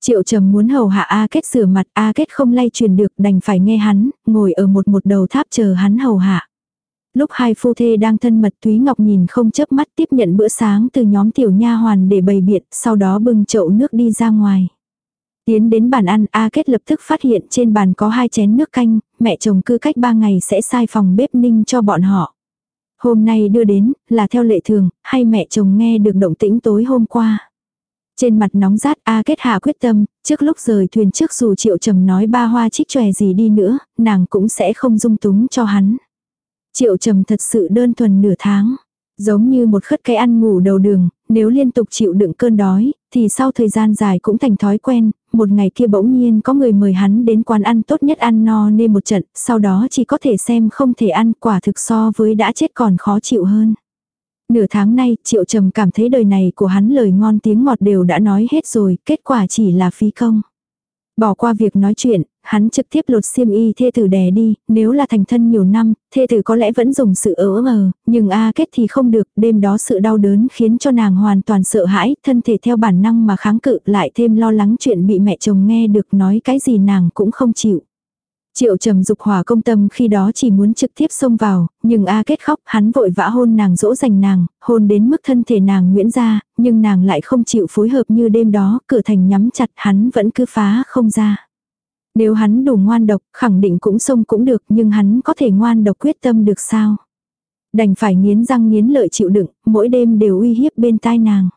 A: Triệu trầm muốn hầu hạ A Kết rửa mặt, A Kết không lay truyền được đành phải nghe hắn, ngồi ở một một đầu tháp chờ hắn hầu hạ. Lúc hai phu thê đang thân mật Thúy Ngọc nhìn không chớp mắt tiếp nhận bữa sáng từ nhóm tiểu nha hoàn để bày biện, sau đó bưng chậu nước đi ra ngoài. Tiến đến bàn ăn, A Kết lập tức phát hiện trên bàn có hai chén nước canh, mẹ chồng cứ cách ba ngày sẽ sai phòng bếp ninh cho bọn họ. Hôm nay đưa đến, là theo lệ thường, hay mẹ chồng nghe được động tĩnh tối hôm qua. Trên mặt nóng rát A Kết hạ quyết tâm, trước lúc rời thuyền trước dù triệu trầm nói ba hoa trích chòe gì đi nữa, nàng cũng sẽ không dung túng cho hắn. Triệu trầm thật sự đơn thuần nửa tháng. Giống như một khất cái ăn ngủ đầu đường, nếu liên tục chịu đựng cơn đói, thì sau thời gian dài cũng thành thói quen, một ngày kia bỗng nhiên có người mời hắn đến quán ăn tốt nhất ăn no nên một trận, sau đó chỉ có thể xem không thể ăn quả thực so với đã chết còn khó chịu hơn. Nửa tháng nay, Triệu Trầm cảm thấy đời này của hắn lời ngon tiếng ngọt đều đã nói hết rồi, kết quả chỉ là phí công. Bỏ qua việc nói chuyện, hắn trực tiếp lột xiêm y thê tử đè đi, nếu là thành thân nhiều năm, thê tử có lẽ vẫn dùng sự ớ mờ, nhưng A kết thì không được, đêm đó sự đau đớn khiến cho nàng hoàn toàn sợ hãi, thân thể theo bản năng mà kháng cự lại thêm lo lắng chuyện bị mẹ chồng nghe được nói cái gì nàng cũng không chịu. Triệu trầm dục hỏa công tâm khi đó chỉ muốn trực tiếp xông vào, nhưng A kết khóc, hắn vội vã hôn nàng dỗ dành nàng, hôn đến mức thân thể nàng nguyễn ra, nhưng nàng lại không chịu phối hợp như đêm đó, cửa thành nhắm chặt hắn vẫn cứ phá không ra. Nếu hắn đủ ngoan độc, khẳng định cũng xông cũng được, nhưng hắn có thể ngoan độc quyết tâm được sao? Đành phải nghiến răng nghiến lợi chịu đựng, mỗi đêm đều uy hiếp bên tai nàng.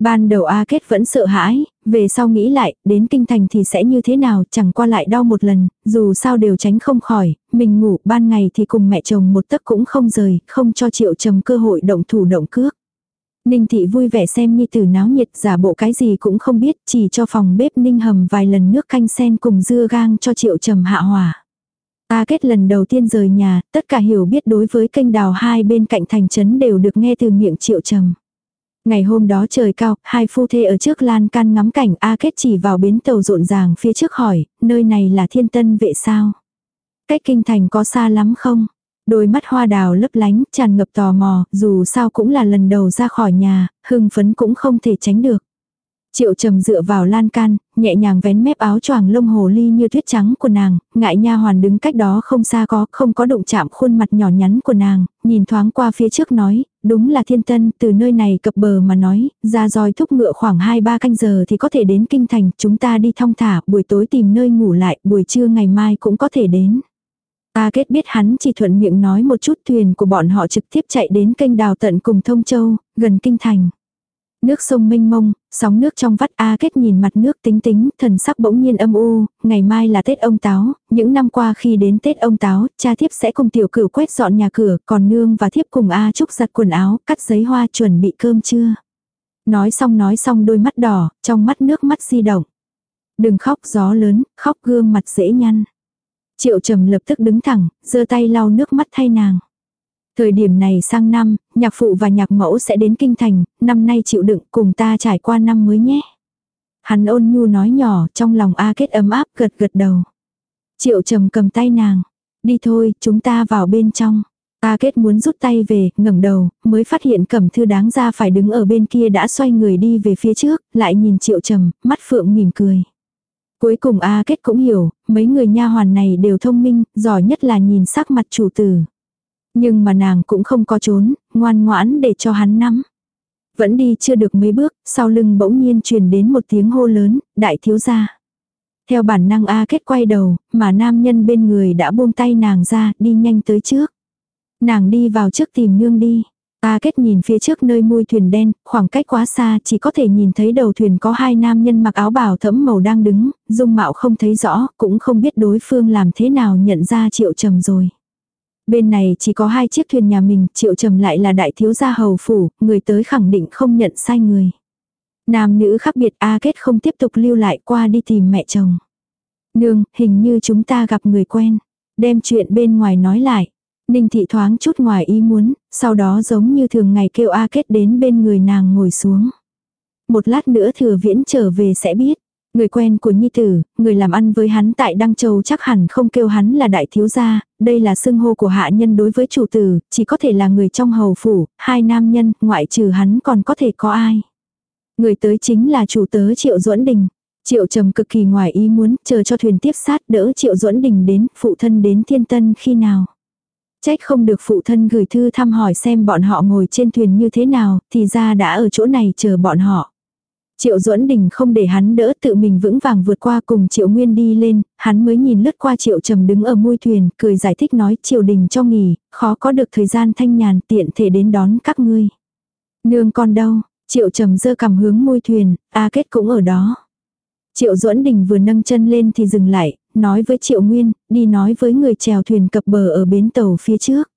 A: Ban đầu A Kết vẫn sợ hãi, về sau nghĩ lại, đến kinh thành thì sẽ như thế nào, chẳng qua lại đau một lần, dù sao đều tránh không khỏi, mình ngủ ban ngày thì cùng mẹ chồng một tấc cũng không rời, không cho triệu trầm cơ hội động thủ động cước. Ninh thị vui vẻ xem nhi tử náo nhiệt giả bộ cái gì cũng không biết, chỉ cho phòng bếp ninh hầm vài lần nước canh sen cùng dưa gang cho triệu trầm hạ hỏa. A kết lần đầu tiên rời nhà, tất cả hiểu biết đối với kênh đào hai bên cạnh thành trấn đều được nghe từ miệng triệu trầm. Ngày hôm đó trời cao, hai phu thê ở trước lan can ngắm cảnh A Kết chỉ vào bến tàu rộn ràng phía trước hỏi, nơi này là thiên tân vệ sao? Cách kinh thành có xa lắm không? Đôi mắt hoa đào lấp lánh, tràn ngập tò mò, dù sao cũng là lần đầu ra khỏi nhà, hưng phấn cũng không thể tránh được. Triệu trầm dựa vào lan can, nhẹ nhàng vén mép áo choàng lông hồ ly như tuyết trắng của nàng, ngại nha hoàn đứng cách đó không xa có, không có đụng chạm khuôn mặt nhỏ nhắn của nàng, nhìn thoáng qua phía trước nói, đúng là thiên tân, từ nơi này cập bờ mà nói, ra roi thúc ngựa khoảng 2-3 canh giờ thì có thể đến kinh thành, chúng ta đi thong thả, buổi tối tìm nơi ngủ lại, buổi trưa ngày mai cũng có thể đến. Ta kết biết hắn chỉ thuận miệng nói một chút thuyền của bọn họ trực tiếp chạy đến kênh đào tận cùng Thông Châu, gần kinh thành. Nước sông mênh mông, sóng nước trong vắt A kết nhìn mặt nước tính tính, thần sắc bỗng nhiên âm u, ngày mai là Tết ông Táo, những năm qua khi đến Tết ông Táo, cha thiếp sẽ cùng tiểu cửu quét dọn nhà cửa, còn nương và thiếp cùng A trúc giặt quần áo, cắt giấy hoa chuẩn bị cơm trưa. Nói xong nói xong đôi mắt đỏ, trong mắt nước mắt di động. Đừng khóc gió lớn, khóc gương mặt dễ nhăn. Triệu trầm lập tức đứng thẳng, giơ tay lau nước mắt thay nàng. Thời điểm này sang năm, nhạc phụ và nhạc mẫu sẽ đến kinh thành, năm nay chịu đựng cùng ta trải qua năm mới nhé. Hắn ôn nhu nói nhỏ, trong lòng A kết ấm áp gật gật đầu. Triệu trầm cầm tay nàng. Đi thôi, chúng ta vào bên trong. A kết muốn rút tay về, ngẩng đầu, mới phát hiện cẩm thư đáng ra phải đứng ở bên kia đã xoay người đi về phía trước, lại nhìn triệu trầm, mắt phượng mỉm cười. Cuối cùng A kết cũng hiểu, mấy người nha hoàn này đều thông minh, giỏi nhất là nhìn sắc mặt chủ tử. Nhưng mà nàng cũng không có trốn, ngoan ngoãn để cho hắn nắm. Vẫn đi chưa được mấy bước, sau lưng bỗng nhiên truyền đến một tiếng hô lớn, đại thiếu gia. Theo bản năng A kết quay đầu, mà nam nhân bên người đã buông tay nàng ra, đi nhanh tới trước. Nàng đi vào trước tìm nương đi. A kết nhìn phía trước nơi mui thuyền đen, khoảng cách quá xa chỉ có thể nhìn thấy đầu thuyền có hai nam nhân mặc áo bào thẫm màu đang đứng, dung mạo không thấy rõ, cũng không biết đối phương làm thế nào nhận ra triệu trầm rồi. Bên này chỉ có hai chiếc thuyền nhà mình, triệu trầm lại là đại thiếu gia hầu phủ, người tới khẳng định không nhận sai người. Nam nữ khác biệt A kết không tiếp tục lưu lại qua đi tìm mẹ chồng. Nương, hình như chúng ta gặp người quen. Đem chuyện bên ngoài nói lại. Ninh thị thoáng chút ngoài ý muốn, sau đó giống như thường ngày kêu A kết đến bên người nàng ngồi xuống. Một lát nữa thừa viễn trở về sẽ biết. Người quen của Nhi Tử, người làm ăn với hắn tại Đăng Châu chắc hẳn không kêu hắn là đại thiếu gia, đây là xưng hô của hạ nhân đối với chủ tử, chỉ có thể là người trong hầu phủ, hai nam nhân, ngoại trừ hắn còn có thể có ai. Người tới chính là chủ tớ Triệu Duẫn Đình. Triệu Trầm cực kỳ ngoài ý muốn, chờ cho thuyền tiếp sát đỡ Triệu Duẫn Đình đến, phụ thân đến Thiên Tân khi nào. Trách không được phụ thân gửi thư thăm hỏi xem bọn họ ngồi trên thuyền như thế nào, thì ra đã ở chỗ này chờ bọn họ. Triệu Duẫn Đình không để hắn đỡ tự mình vững vàng vượt qua cùng Triệu Nguyên đi lên, hắn mới nhìn lướt qua Triệu Trầm đứng ở môi thuyền, cười giải thích nói Triệu Đình cho nghỉ, khó có được thời gian thanh nhàn tiện thể đến đón các ngươi. Nương con đâu, Triệu Trầm dơ cầm hướng môi thuyền, A Kết cũng ở đó. Triệu Duẫn Đình vừa nâng chân lên thì dừng lại, nói với Triệu Nguyên, đi nói với người chèo thuyền cập bờ ở bến tàu phía trước.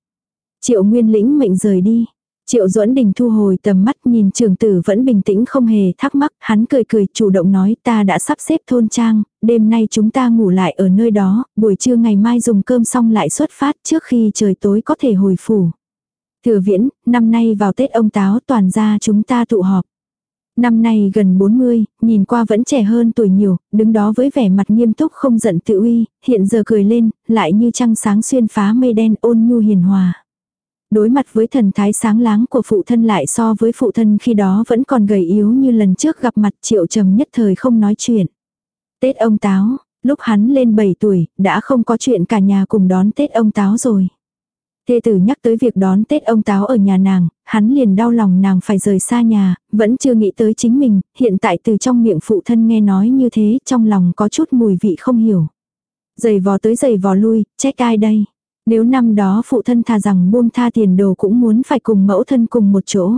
A: Triệu Nguyên lĩnh mệnh rời đi. Triệu Duẫn Đình thu hồi tầm mắt nhìn trường tử vẫn bình tĩnh không hề thắc mắc, hắn cười cười chủ động nói ta đã sắp xếp thôn trang, đêm nay chúng ta ngủ lại ở nơi đó, buổi trưa ngày mai dùng cơm xong lại xuất phát trước khi trời tối có thể hồi phủ. Thừa viễn, năm nay vào Tết ông Táo toàn ra chúng ta tụ họp. Năm nay gần 40, nhìn qua vẫn trẻ hơn tuổi nhiều, đứng đó với vẻ mặt nghiêm túc không giận tự uy, hiện giờ cười lên, lại như trăng sáng xuyên phá mây đen ôn nhu hiền hòa. Đối mặt với thần thái sáng láng của phụ thân lại so với phụ thân khi đó vẫn còn gầy yếu như lần trước gặp mặt triệu trầm nhất thời không nói chuyện. Tết ông Táo, lúc hắn lên 7 tuổi, đã không có chuyện cả nhà cùng đón Tết ông Táo rồi. Thê tử nhắc tới việc đón Tết ông Táo ở nhà nàng, hắn liền đau lòng nàng phải rời xa nhà, vẫn chưa nghĩ tới chính mình, hiện tại từ trong miệng phụ thân nghe nói như thế, trong lòng có chút mùi vị không hiểu. Giày vò tới giày vò lui, trách ai đây? Nếu năm đó phụ thân thà rằng buông tha tiền đồ cũng muốn phải cùng mẫu thân cùng một chỗ.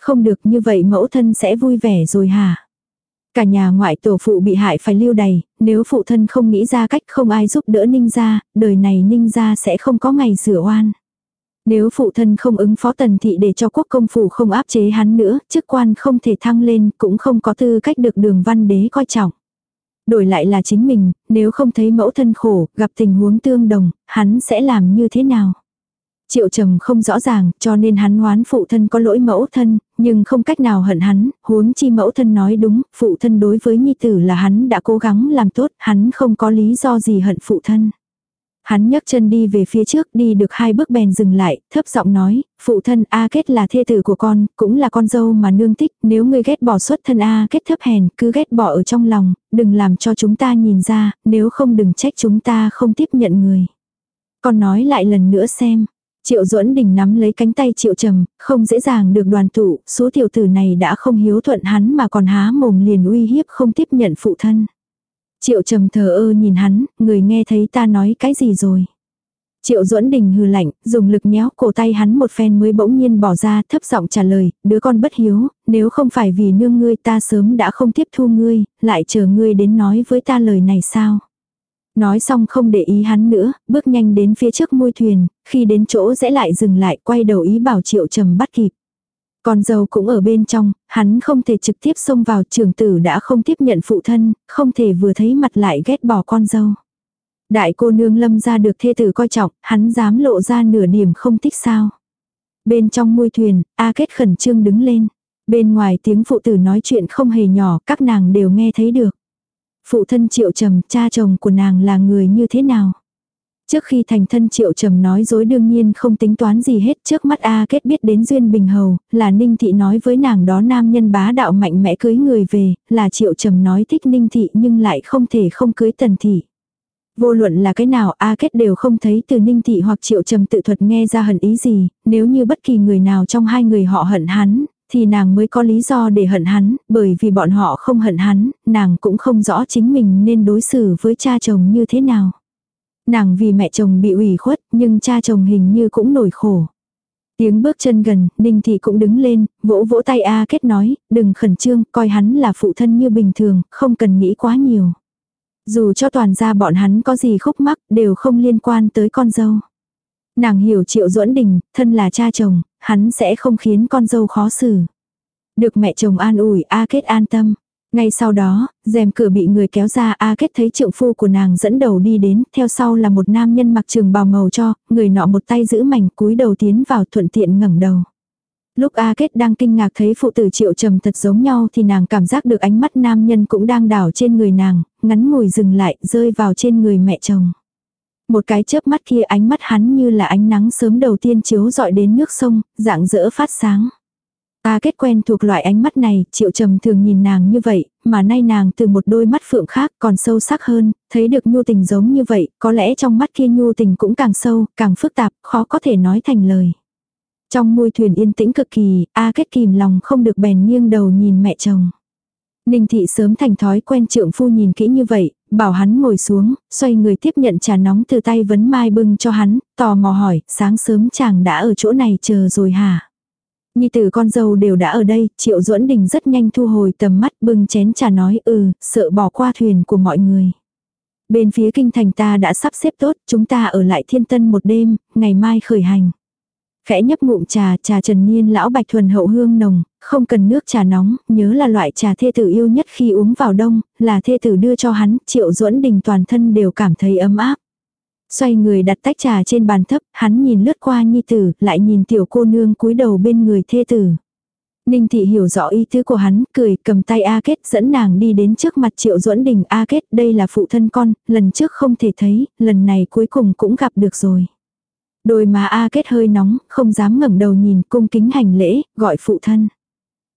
A: Không được như vậy mẫu thân sẽ vui vẻ rồi hả? Cả nhà ngoại tổ phụ bị hại phải lưu đầy, nếu phụ thân không nghĩ ra cách không ai giúp đỡ ninh gia, đời này ninh gia sẽ không có ngày rửa oan. Nếu phụ thân không ứng phó tần thị để cho quốc công phủ không áp chế hắn nữa, chức quan không thể thăng lên, cũng không có tư cách được đường văn đế coi trọng. Đổi lại là chính mình, nếu không thấy mẫu thân khổ, gặp tình huống tương đồng, hắn sẽ làm như thế nào? Triệu trầm không rõ ràng, cho nên hắn hoán phụ thân có lỗi mẫu thân, nhưng không cách nào hận hắn, huống chi mẫu thân nói đúng, phụ thân đối với nhi tử là hắn đã cố gắng làm tốt, hắn không có lý do gì hận phụ thân. Hắn nhấc chân đi về phía trước đi được hai bước bèn dừng lại, thấp giọng nói, phụ thân A kết là thê tử của con, cũng là con dâu mà nương thích, nếu ngươi ghét bỏ xuất thân A kết thấp hèn, cứ ghét bỏ ở trong lòng, đừng làm cho chúng ta nhìn ra, nếu không đừng trách chúng ta không tiếp nhận người. Con nói lại lần nữa xem. Triệu duẫn đình nắm lấy cánh tay triệu trầm, không dễ dàng được đoàn tụ, số tiểu tử này đã không hiếu thuận hắn mà còn há mồm liền uy hiếp không tiếp nhận phụ thân. Triệu trầm thờ ơ nhìn hắn, người nghe thấy ta nói cái gì rồi. Triệu duẫn đình hừ lạnh, dùng lực nhéo cổ tay hắn một phen mới bỗng nhiên bỏ ra thấp giọng trả lời, đứa con bất hiếu, nếu không phải vì nương ngươi ta sớm đã không tiếp thu ngươi, lại chờ ngươi đến nói với ta lời này sao. Nói xong không để ý hắn nữa, bước nhanh đến phía trước môi thuyền, khi đến chỗ rẽ lại dừng lại quay đầu ý bảo triệu trầm bắt kịp. Con dâu cũng ở bên trong, hắn không thể trực tiếp xông vào trường tử đã không tiếp nhận phụ thân, không thể vừa thấy mặt lại ghét bỏ con dâu. Đại cô nương lâm ra được thê tử coi trọng, hắn dám lộ ra nửa điểm không thích sao. Bên trong môi thuyền, A kết khẩn trương đứng lên. Bên ngoài tiếng phụ tử nói chuyện không hề nhỏ, các nàng đều nghe thấy được. Phụ thân triệu trầm, cha chồng của nàng là người như thế nào? Trước khi thành thân triệu trầm nói dối đương nhiên không tính toán gì hết trước mắt A kết biết đến Duyên Bình Hầu, là Ninh Thị nói với nàng đó nam nhân bá đạo mạnh mẽ cưới người về, là triệu trầm nói thích Ninh Thị nhưng lại không thể không cưới Tần Thị. Vô luận là cái nào A Kết đều không thấy từ Ninh Thị hoặc Triệu Trầm tự thuật nghe ra hận ý gì, nếu như bất kỳ người nào trong hai người họ hận hắn, thì nàng mới có lý do để hận hắn, bởi vì bọn họ không hận hắn, nàng cũng không rõ chính mình nên đối xử với cha chồng như thế nào. Nàng vì mẹ chồng bị ủy khuất, nhưng cha chồng hình như cũng nổi khổ. Tiếng bước chân gần, Ninh Thị cũng đứng lên, vỗ vỗ tay A Kết nói, đừng khẩn trương, coi hắn là phụ thân như bình thường, không cần nghĩ quá nhiều. Dù cho toàn gia bọn hắn có gì khúc mắc, đều không liên quan tới con dâu. Nàng hiểu Triệu Duẫn Đình, thân là cha chồng, hắn sẽ không khiến con dâu khó xử. Được mẹ chồng an ủi A Kết an tâm. Ngay sau đó, rèm cửa bị người kéo ra A Kết thấy trượng phu của nàng dẫn đầu đi đến, theo sau là một nam nhân mặc trường bào màu cho, người nọ một tay giữ mảnh cúi đầu tiến vào thuận tiện ngẩng đầu. Lúc A Kết đang kinh ngạc thấy phụ tử triệu trầm thật giống nhau thì nàng cảm giác được ánh mắt nam nhân cũng đang đảo trên người nàng, ngắn ngồi dừng lại, rơi vào trên người mẹ chồng. Một cái chớp mắt kia ánh mắt hắn như là ánh nắng sớm đầu tiên chiếu dọi đến nước sông, dạng dỡ phát sáng. A kết quen thuộc loại ánh mắt này, triệu trầm thường nhìn nàng như vậy, mà nay nàng từ một đôi mắt phượng khác còn sâu sắc hơn, thấy được nhu tình giống như vậy, có lẽ trong mắt kia nhu tình cũng càng sâu, càng phức tạp, khó có thể nói thành lời. Trong môi thuyền yên tĩnh cực kỳ, A kết kìm lòng không được bèn nghiêng đầu nhìn mẹ chồng. Ninh thị sớm thành thói quen trượng phu nhìn kỹ như vậy, bảo hắn ngồi xuống, xoay người tiếp nhận trà nóng từ tay vấn mai bưng cho hắn, tò mò hỏi, sáng sớm chàng đã ở chỗ này chờ rồi hả? Nhi tử con dâu đều đã ở đây, triệu duẫn đình rất nhanh thu hồi tầm mắt bưng chén trà nói ừ, sợ bỏ qua thuyền của mọi người. Bên phía kinh thành ta đã sắp xếp tốt, chúng ta ở lại thiên tân một đêm, ngày mai khởi hành. Khẽ nhấp ngụm trà, trà trần niên lão bạch thuần hậu hương nồng, không cần nước trà nóng, nhớ là loại trà thê tử yêu nhất khi uống vào đông, là thê tử đưa cho hắn, triệu duẫn đình toàn thân đều cảm thấy ấm áp. Xoay người đặt tách trà trên bàn thấp, hắn nhìn lướt qua nhi tử, lại nhìn tiểu cô nương cúi đầu bên người thê tử. Ninh thị hiểu rõ ý tứ của hắn, cười cầm tay A Kết dẫn nàng đi đến trước mặt triệu duẫn đình A Kết đây là phụ thân con, lần trước không thể thấy, lần này cuối cùng cũng gặp được rồi. Đôi má A Kết hơi nóng, không dám ngẩng đầu nhìn cung kính hành lễ, gọi phụ thân.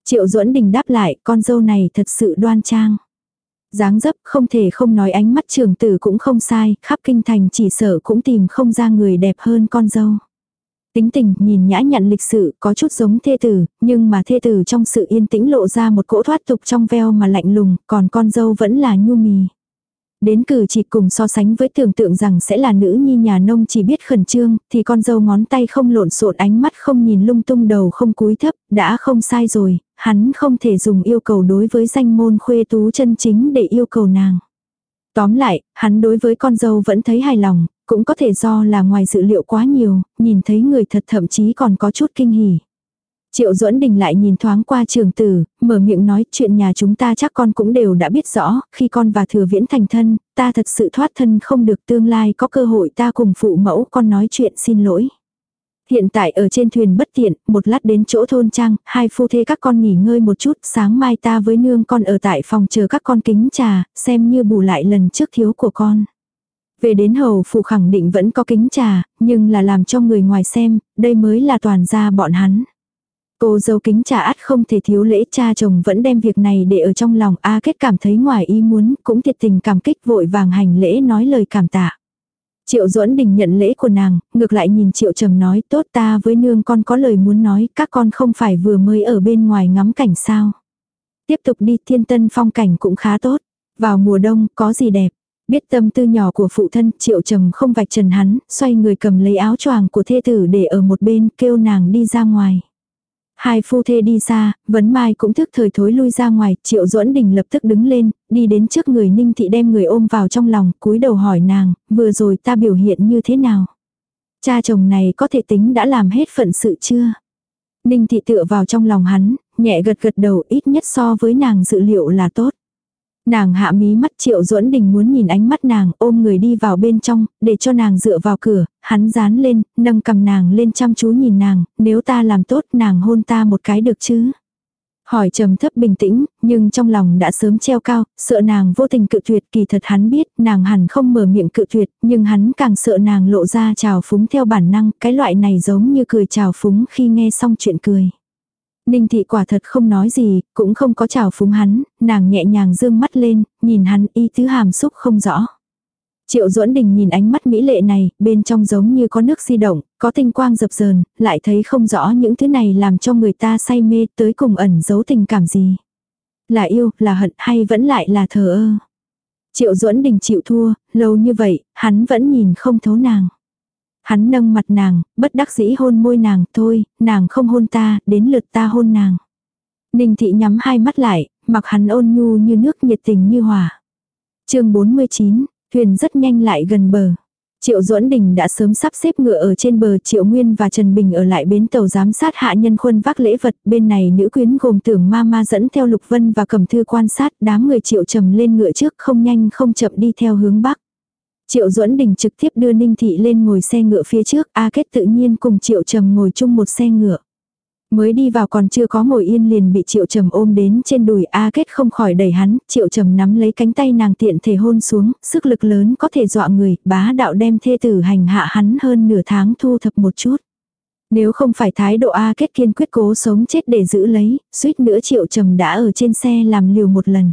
A: Triệu duẫn đình đáp lại, con dâu này thật sự đoan trang dáng dấp không thể không nói ánh mắt trường tử cũng không sai, khắp kinh thành chỉ sợ cũng tìm không ra người đẹp hơn con dâu. Tính tình nhìn nhã nhặn lịch sự có chút giống thê tử, nhưng mà thê tử trong sự yên tĩnh lộ ra một cỗ thoát tục trong veo mà lạnh lùng, còn con dâu vẫn là nhu mì. Đến cử chỉ cùng so sánh với tưởng tượng rằng sẽ là nữ nhi nhà nông chỉ biết khẩn trương, thì con dâu ngón tay không lộn xộn ánh mắt không nhìn lung tung đầu không cúi thấp, đã không sai rồi, hắn không thể dùng yêu cầu đối với danh môn khuê tú chân chính để yêu cầu nàng. Tóm lại, hắn đối với con dâu vẫn thấy hài lòng, cũng có thể do là ngoài dự liệu quá nhiều, nhìn thấy người thật thậm chí còn có chút kinh hỉ. Triệu duẫn đình lại nhìn thoáng qua trường tử, mở miệng nói chuyện nhà chúng ta chắc con cũng đều đã biết rõ, khi con và thừa viễn thành thân, ta thật sự thoát thân không được tương lai có cơ hội ta cùng phụ mẫu con nói chuyện xin lỗi. Hiện tại ở trên thuyền bất tiện, một lát đến chỗ thôn trang, hai phu thê các con nghỉ ngơi một chút, sáng mai ta với nương con ở tại phòng chờ các con kính trà, xem như bù lại lần trước thiếu của con. Về đến hầu phụ khẳng định vẫn có kính trà, nhưng là làm cho người ngoài xem, đây mới là toàn gia bọn hắn. Cô dâu kính trà ắt không thể thiếu lễ cha chồng vẫn đem việc này để ở trong lòng A kết cảm thấy ngoài ý muốn, cũng thiệt tình cảm kích vội vàng hành lễ nói lời cảm tạ. Triệu duẫn đình nhận lễ của nàng, ngược lại nhìn triệu trầm nói tốt ta với nương con có lời muốn nói, các con không phải vừa mới ở bên ngoài ngắm cảnh sao. Tiếp tục đi thiên tân phong cảnh cũng khá tốt. Vào mùa đông có gì đẹp. Biết tâm tư nhỏ của phụ thân, triệu trầm không vạch trần hắn, xoay người cầm lấy áo choàng của thê tử để ở một bên, kêu nàng đi ra ngoài. Hai phu thê đi xa, vấn mai cũng thức thời thối lui ra ngoài, triệu duẫn đình lập tức đứng lên, đi đến trước người ninh thị đem người ôm vào trong lòng, cúi đầu hỏi nàng, vừa rồi ta biểu hiện như thế nào? Cha chồng này có thể tính đã làm hết phận sự chưa? Ninh thị tựa vào trong lòng hắn, nhẹ gật gật đầu ít nhất so với nàng dự liệu là tốt. Nàng hạ mí mắt triệu duẫn đình muốn nhìn ánh mắt nàng ôm người đi vào bên trong, để cho nàng dựa vào cửa, hắn dán lên, nâng cầm nàng lên chăm chú nhìn nàng, nếu ta làm tốt nàng hôn ta một cái được chứ. Hỏi trầm thấp bình tĩnh, nhưng trong lòng đã sớm treo cao, sợ nàng vô tình cự tuyệt kỳ thật hắn biết nàng hẳn không mở miệng cự tuyệt, nhưng hắn càng sợ nàng lộ ra trào phúng theo bản năng, cái loại này giống như cười trào phúng khi nghe xong chuyện cười. Ninh thị quả thật không nói gì, cũng không có chào phúng hắn, nàng nhẹ nhàng dương mắt lên, nhìn hắn y tứ hàm xúc không rõ. Triệu Duẫn Đình nhìn ánh mắt mỹ lệ này, bên trong giống như có nước di động, có tinh quang dập dờn, lại thấy không rõ những thứ này làm cho người ta say mê tới cùng ẩn giấu tình cảm gì. Là yêu, là hận hay vẫn lại là thờ ơ. Triệu Duẫn Đình chịu thua, lâu như vậy, hắn vẫn nhìn không thấu nàng. Hắn nâng mặt nàng, bất đắc dĩ hôn môi nàng, thôi, nàng không hôn ta, đến lượt ta hôn nàng. Ninh thị nhắm hai mắt lại, mặc hắn ôn nhu như nước nhiệt tình như hỏa. chương 49, thuyền rất nhanh lại gần bờ. Triệu Duẫn Đình đã sớm sắp xếp ngựa ở trên bờ Triệu Nguyên và Trần Bình ở lại bến tàu giám sát hạ nhân khuân vác lễ vật. Bên này nữ quyến gồm tưởng ma ma dẫn theo Lục Vân và cầm thư quan sát đám người Triệu trầm lên ngựa trước không nhanh không chậm đi theo hướng Bắc. Triệu Duẫn Đình trực tiếp đưa Ninh Thị lên ngồi xe ngựa phía trước, A Kết tự nhiên cùng Triệu Trầm ngồi chung một xe ngựa. Mới đi vào còn chưa có ngồi yên liền bị Triệu Trầm ôm đến trên đùi A Kết không khỏi đẩy hắn, Triệu Trầm nắm lấy cánh tay nàng tiện thể hôn xuống, sức lực lớn có thể dọa người, bá đạo đem thê tử hành hạ hắn hơn nửa tháng thu thập một chút. Nếu không phải thái độ A Kết kiên quyết cố sống chết để giữ lấy, suýt nữa Triệu Trầm đã ở trên xe làm liều một lần.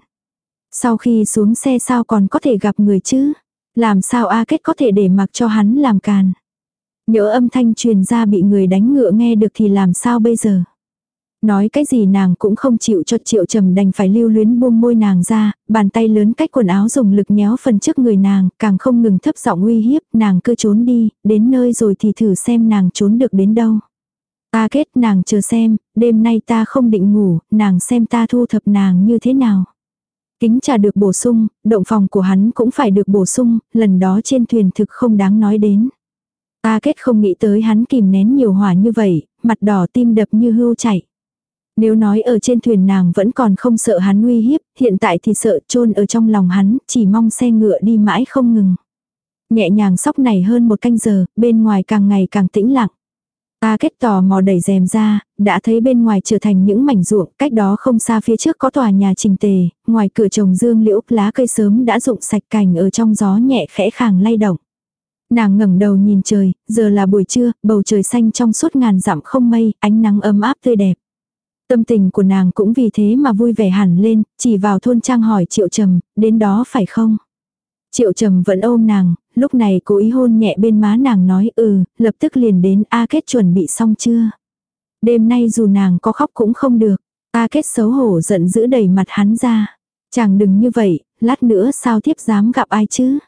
A: Sau khi xuống xe sao còn có thể gặp người chứ? Làm sao A Kết có thể để mặc cho hắn làm càn. Nhớ âm thanh truyền ra bị người đánh ngựa nghe được thì làm sao bây giờ. Nói cái gì nàng cũng không chịu cho triệu trầm đành phải lưu luyến buông môi nàng ra, bàn tay lớn cách quần áo dùng lực nhéo phần trước người nàng, càng không ngừng thấp giọng uy hiếp, nàng cứ trốn đi, đến nơi rồi thì thử xem nàng trốn được đến đâu. Ta kết nàng chờ xem, đêm nay ta không định ngủ, nàng xem ta thu thập nàng như thế nào. Kính trà được bổ sung, động phòng của hắn cũng phải được bổ sung, lần đó trên thuyền thực không đáng nói đến. Ta kết không nghĩ tới hắn kìm nén nhiều hỏa như vậy, mặt đỏ tim đập như hưu chảy. Nếu nói ở trên thuyền nàng vẫn còn không sợ hắn uy hiếp, hiện tại thì sợ chôn ở trong lòng hắn, chỉ mong xe ngựa đi mãi không ngừng. Nhẹ nhàng sóc này hơn một canh giờ, bên ngoài càng ngày càng tĩnh lặng. Ta kết tò mò đẩy rèm ra, đã thấy bên ngoài trở thành những mảnh ruộng, cách đó không xa phía trước có tòa nhà trình tề, ngoài cửa trồng dương liễu, lá cây sớm đã rụng sạch cành ở trong gió nhẹ khẽ khàng lay động. Nàng ngẩng đầu nhìn trời, giờ là buổi trưa, bầu trời xanh trong suốt ngàn dặm không mây, ánh nắng ấm áp tươi đẹp. Tâm tình của nàng cũng vì thế mà vui vẻ hẳn lên, chỉ vào thôn trang hỏi Triệu Trầm, đến đó phải không? Triệu Trầm vẫn ôm nàng, lúc này cố ý hôn nhẹ bên má nàng nói ừ, lập tức liền đến A Kết chuẩn bị xong chưa? Đêm nay dù nàng có khóc cũng không được, A Kết xấu hổ giận dữ đẩy mặt hắn ra. Chàng đừng như vậy, lát nữa sao tiếp dám gặp ai chứ?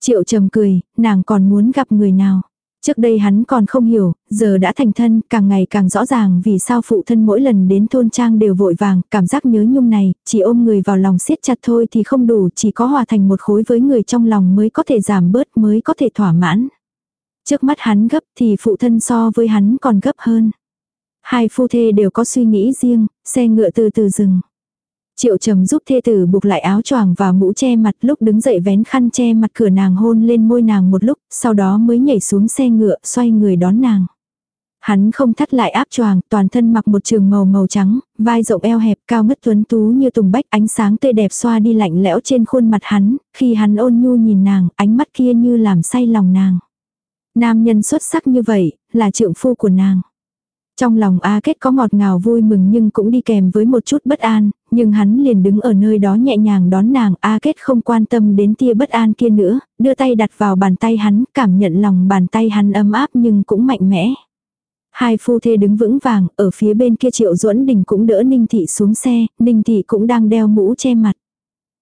A: Triệu trầm cười, nàng còn muốn gặp người nào. Trước đây hắn còn không hiểu, giờ đã thành thân, càng ngày càng rõ ràng vì sao phụ thân mỗi lần đến thôn trang đều vội vàng, cảm giác nhớ nhung này, chỉ ôm người vào lòng siết chặt thôi thì không đủ, chỉ có hòa thành một khối với người trong lòng mới có thể giảm bớt, mới có thể thỏa mãn. Trước mắt hắn gấp thì phụ thân so với hắn còn gấp hơn. Hai phu thê đều có suy nghĩ riêng, xe ngựa từ từ dừng. Triệu trầm giúp thê tử buộc lại áo choàng và mũ che mặt lúc đứng dậy vén khăn che mặt cửa nàng hôn lên môi nàng một lúc, sau đó mới nhảy xuống xe ngựa xoay người đón nàng. Hắn không thắt lại áp choàng, toàn thân mặc một trường màu màu trắng, vai rộng eo hẹp cao ngất tuấn tú như tùng bách ánh sáng tươi đẹp xoa đi lạnh lẽo trên khuôn mặt hắn, khi hắn ôn nhu nhìn nàng, ánh mắt kia như làm say lòng nàng. Nam nhân xuất sắc như vậy, là trượng phu của nàng. Trong lòng A Kết có ngọt ngào vui mừng nhưng cũng đi kèm với một chút bất an, nhưng hắn liền đứng ở nơi đó nhẹ nhàng đón nàng. A Kết không quan tâm đến tia bất an kia nữa, đưa tay đặt vào bàn tay hắn, cảm nhận lòng bàn tay hắn ấm áp nhưng cũng mạnh mẽ. Hai phu thê đứng vững vàng, ở phía bên kia Triệu Duẫn Đình cũng đỡ Ninh Thị xuống xe, Ninh Thị cũng đang đeo mũ che mặt.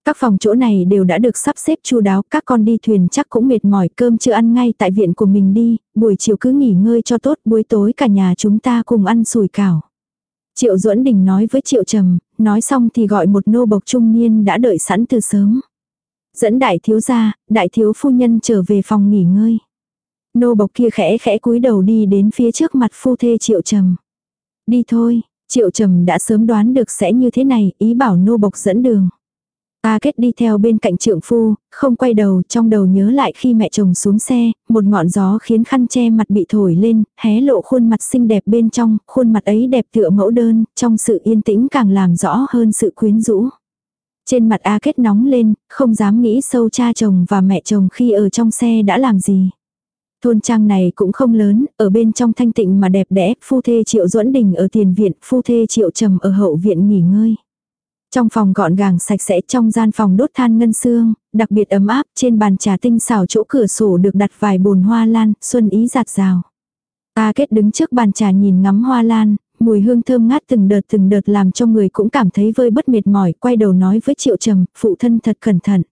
A: Các phòng chỗ này đều đã được sắp xếp chu đáo, các con đi thuyền chắc cũng mệt mỏi cơm chưa ăn ngay tại viện của mình đi, buổi chiều cứ nghỉ ngơi cho tốt, buổi tối cả nhà chúng ta cùng ăn sủi cảo. Triệu Duẫn Đình nói với Triệu Trầm, nói xong thì gọi một nô bộc trung niên đã đợi sẵn từ sớm. Dẫn đại thiếu gia, đại thiếu phu nhân trở về phòng nghỉ ngơi. Nô bộc kia khẽ khẽ cúi đầu đi đến phía trước mặt phu thê Triệu Trầm. Đi thôi, Triệu Trầm đã sớm đoán được sẽ như thế này, ý bảo nô bộc dẫn đường. A kết đi theo bên cạnh trượng phu, không quay đầu, trong đầu nhớ lại khi mẹ chồng xuống xe, một ngọn gió khiến khăn che mặt bị thổi lên, hé lộ khuôn mặt xinh đẹp bên trong, khuôn mặt ấy đẹp tựa mẫu đơn, trong sự yên tĩnh càng làm rõ hơn sự quyến rũ. Trên mặt A kết nóng lên, không dám nghĩ sâu cha chồng và mẹ chồng khi ở trong xe đã làm gì. Thôn trang này cũng không lớn, ở bên trong thanh tịnh mà đẹp đẽ, phu thê triệu duẫn đình ở tiền viện, phu thê triệu trầm ở hậu viện nghỉ ngơi. Trong phòng gọn gàng sạch sẽ trong gian phòng đốt than ngân xương, đặc biệt ấm áp trên bàn trà tinh xảo chỗ cửa sổ được đặt vài bồn hoa lan, xuân ý giạt rào. Ta kết đứng trước bàn trà nhìn ngắm hoa lan, mùi hương thơm ngát từng đợt từng đợt làm cho người cũng cảm thấy vơi bất mệt mỏi, quay đầu nói với Triệu Trầm, phụ thân thật cẩn thận.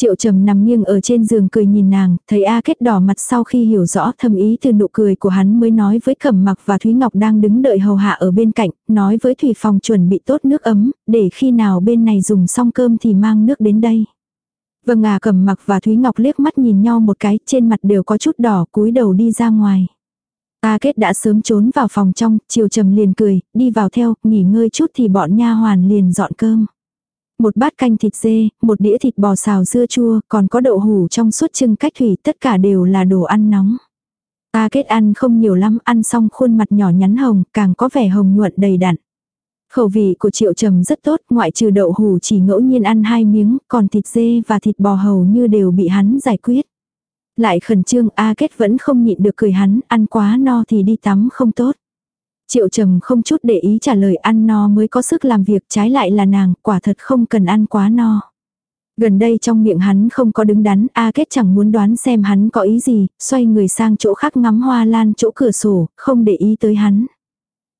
A: Triệu Trầm nằm nghiêng ở trên giường cười nhìn nàng, thấy A Kết đỏ mặt sau khi hiểu rõ thâm ý từ nụ cười của hắn mới nói với Cẩm Mặc và Thúy Ngọc đang đứng đợi hầu hạ ở bên cạnh, nói với Thủy Phòng chuẩn bị tốt nước ấm, để khi nào bên này dùng xong cơm thì mang nước đến đây. Vâng à Cẩm Mặc và Thúy Ngọc liếc mắt nhìn nhau một cái, trên mặt đều có chút đỏ, cúi đầu đi ra ngoài. A Kết đã sớm trốn vào phòng trong, triệu Trầm liền cười, đi vào theo, nghỉ ngơi chút thì bọn nha hoàn liền dọn cơm. Một bát canh thịt dê, một đĩa thịt bò xào dưa chua, còn có đậu hủ trong suốt trưng cách thủy, tất cả đều là đồ ăn nóng. A Kết ăn không nhiều lắm, ăn xong khuôn mặt nhỏ nhắn hồng, càng có vẻ hồng nhuận đầy đặn. Khẩu vị của Triệu Trầm rất tốt, ngoại trừ đậu hủ chỉ ngẫu nhiên ăn hai miếng, còn thịt dê và thịt bò hầu như đều bị hắn giải quyết. Lại khẩn trương A Kết vẫn không nhịn được cười hắn, ăn quá no thì đi tắm không tốt. Triệu trầm không chút để ý trả lời ăn no mới có sức làm việc trái lại là nàng, quả thật không cần ăn quá no. Gần đây trong miệng hắn không có đứng đắn, A Kết chẳng muốn đoán xem hắn có ý gì, xoay người sang chỗ khác ngắm hoa lan chỗ cửa sổ, không để ý tới hắn.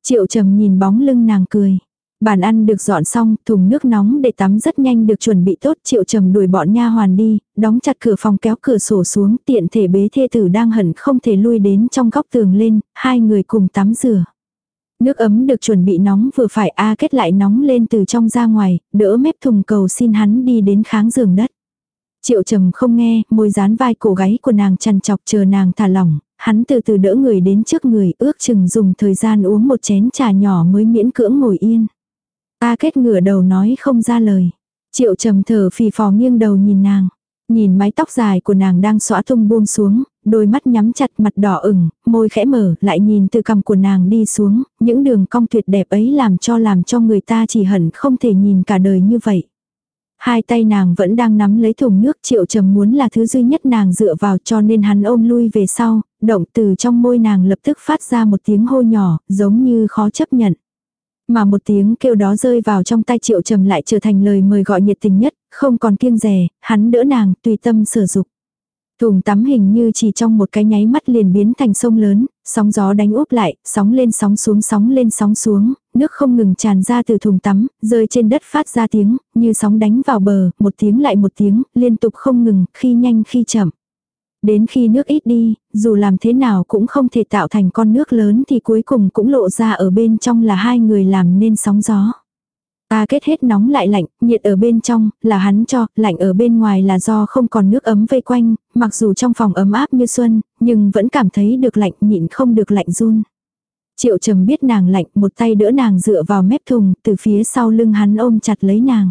A: Triệu trầm nhìn bóng lưng nàng cười. Bàn ăn được dọn xong, thùng nước nóng để tắm rất nhanh được chuẩn bị tốt, Triệu Trầm đuổi bọn nha hoàn đi, đóng chặt cửa phòng kéo cửa sổ xuống, tiện thể bế thê tử đang hận không thể lui đến trong góc tường lên, hai người cùng tắm rửa. Nước ấm được chuẩn bị nóng vừa phải A kết lại nóng lên từ trong ra ngoài, đỡ mép thùng cầu xin hắn đi đến kháng giường đất. Triệu trầm không nghe, môi dán vai cổ gáy của nàng chăn chọc chờ nàng thả lỏng, hắn từ từ đỡ người đến trước người ước chừng dùng thời gian uống một chén trà nhỏ mới miễn cưỡng ngồi yên. A kết ngửa đầu nói không ra lời. Triệu trầm thở phì phò nghiêng đầu nhìn nàng. Nhìn mái tóc dài của nàng đang xõa tung buông xuống, đôi mắt nhắm chặt mặt đỏ ửng, môi khẽ mở, lại nhìn từ cằm của nàng đi xuống, những đường cong tuyệt đẹp ấy làm cho làm cho người ta chỉ hận không thể nhìn cả đời như vậy. Hai tay nàng vẫn đang nắm lấy thùng nước triệu trầm muốn là thứ duy nhất nàng dựa vào cho nên hắn ôm lui về sau, động từ trong môi nàng lập tức phát ra một tiếng hô nhỏ, giống như khó chấp nhận. Mà một tiếng kêu đó rơi vào trong tay triệu trầm lại trở thành lời mời gọi nhiệt tình nhất, không còn kiêng rè, hắn đỡ nàng tùy tâm sử dụng. Thùng tắm hình như chỉ trong một cái nháy mắt liền biến thành sông lớn, sóng gió đánh úp lại, sóng lên sóng xuống sóng lên sóng xuống, nước không ngừng tràn ra từ thùng tắm, rơi trên đất phát ra tiếng, như sóng đánh vào bờ, một tiếng lại một tiếng, liên tục không ngừng, khi nhanh khi chậm. Đến khi nước ít đi, dù làm thế nào cũng không thể tạo thành con nước lớn thì cuối cùng cũng lộ ra ở bên trong là hai người làm nên sóng gió. Ta kết hết nóng lại lạnh, nhiệt ở bên trong, là hắn cho, lạnh ở bên ngoài là do không còn nước ấm vây quanh, mặc dù trong phòng ấm áp như xuân, nhưng vẫn cảm thấy được lạnh nhịn không được lạnh run. Triệu trầm biết nàng lạnh, một tay đỡ nàng dựa vào mép thùng, từ phía sau lưng hắn ôm chặt lấy nàng.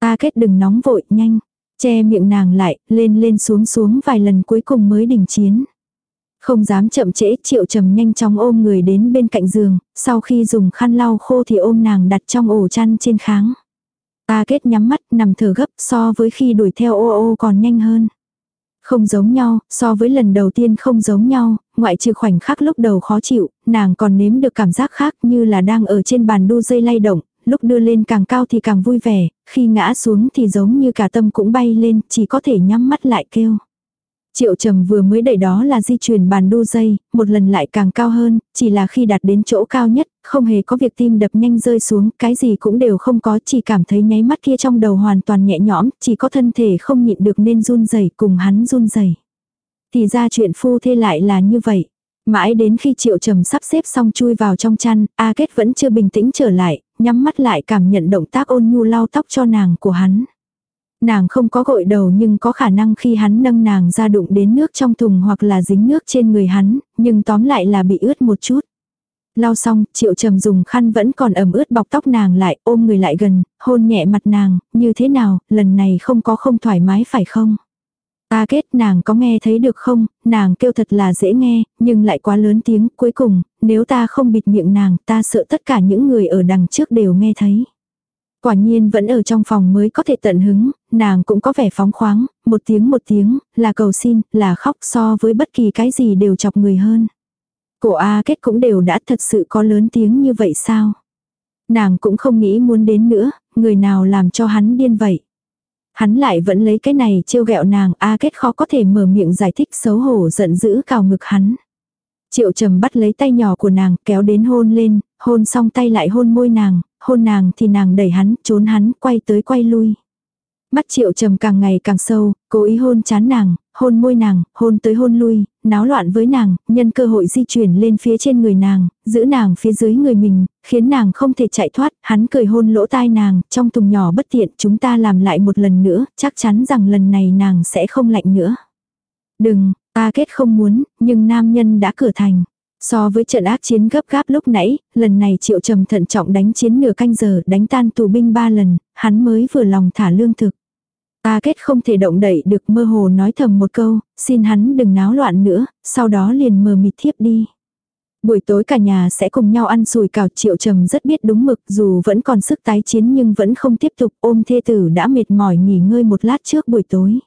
A: Ta kết đừng nóng vội, nhanh. Che miệng nàng lại, lên lên xuống xuống vài lần cuối cùng mới đình chiến. Không dám chậm trễ, triệu trầm nhanh chóng ôm người đến bên cạnh giường, sau khi dùng khăn lau khô thì ôm nàng đặt trong ổ chăn trên kháng. Ta kết nhắm mắt nằm thở gấp so với khi đuổi theo ô ô còn nhanh hơn. Không giống nhau, so với lần đầu tiên không giống nhau, ngoại trừ khoảnh khắc lúc đầu khó chịu, nàng còn nếm được cảm giác khác như là đang ở trên bàn đu dây lay động, lúc đưa lên càng cao thì càng vui vẻ, khi ngã xuống thì giống như cả tâm cũng bay lên, chỉ có thể nhắm mắt lại kêu. Triệu trầm vừa mới đẩy đó là di chuyển bàn đu dây, một lần lại càng cao hơn, chỉ là khi đạt đến chỗ cao nhất, không hề có việc tim đập nhanh rơi xuống, cái gì cũng đều không có, chỉ cảm thấy nháy mắt kia trong đầu hoàn toàn nhẹ nhõm, chỉ có thân thể không nhịn được nên run rẩy cùng hắn run rẩy. Thì ra chuyện phu thê lại là như vậy. Mãi đến khi triệu trầm sắp xếp xong chui vào trong chăn, A Kết vẫn chưa bình tĩnh trở lại, nhắm mắt lại cảm nhận động tác ôn nhu lau tóc cho nàng của hắn. Nàng không có gội đầu nhưng có khả năng khi hắn nâng nàng ra đụng đến nước trong thùng hoặc là dính nước trên người hắn, nhưng tóm lại là bị ướt một chút. Lau xong, triệu trầm dùng khăn vẫn còn ẩm ướt bọc tóc nàng lại, ôm người lại gần, hôn nhẹ mặt nàng, như thế nào, lần này không có không thoải mái phải không? Ta kết nàng có nghe thấy được không, nàng kêu thật là dễ nghe, nhưng lại quá lớn tiếng, cuối cùng, nếu ta không bịt miệng nàng, ta sợ tất cả những người ở đằng trước đều nghe thấy. Quả nhiên vẫn ở trong phòng mới có thể tận hứng, nàng cũng có vẻ phóng khoáng, một tiếng một tiếng, là cầu xin, là khóc so với bất kỳ cái gì đều chọc người hơn. Cổ A kết cũng đều đã thật sự có lớn tiếng như vậy sao? Nàng cũng không nghĩ muốn đến nữa, người nào làm cho hắn điên vậy. Hắn lại vẫn lấy cái này trêu ghẹo nàng, A Kết khó có thể mở miệng giải thích xấu hổ giận dữ cào ngực hắn. Triệu trầm bắt lấy tay nhỏ của nàng, kéo đến hôn lên, hôn xong tay lại hôn môi nàng, hôn nàng thì nàng đẩy hắn, trốn hắn, quay tới quay lui. Mắt triệu trầm càng ngày càng sâu, cố ý hôn chán nàng, hôn môi nàng, hôn tới hôn lui, náo loạn với nàng, nhân cơ hội di chuyển lên phía trên người nàng, giữ nàng phía dưới người mình, khiến nàng không thể chạy thoát, hắn cười hôn lỗ tai nàng, trong thùng nhỏ bất tiện chúng ta làm lại một lần nữa, chắc chắn rằng lần này nàng sẽ không lạnh nữa. Đừng, ta kết không muốn, nhưng nam nhân đã cửa thành. So với trận ác chiến gấp gáp lúc nãy, lần này triệu trầm thận trọng đánh chiến nửa canh giờ đánh tan tù binh ba lần, hắn mới vừa lòng thả lương thực. Ta kết không thể động đậy được mơ hồ nói thầm một câu, xin hắn đừng náo loạn nữa, sau đó liền mờ mịt thiếp đi. Buổi tối cả nhà sẽ cùng nhau ăn sùi cào triệu trầm rất biết đúng mực dù vẫn còn sức tái chiến nhưng vẫn không tiếp tục ôm thê tử đã mệt mỏi nghỉ ngơi một lát trước buổi tối.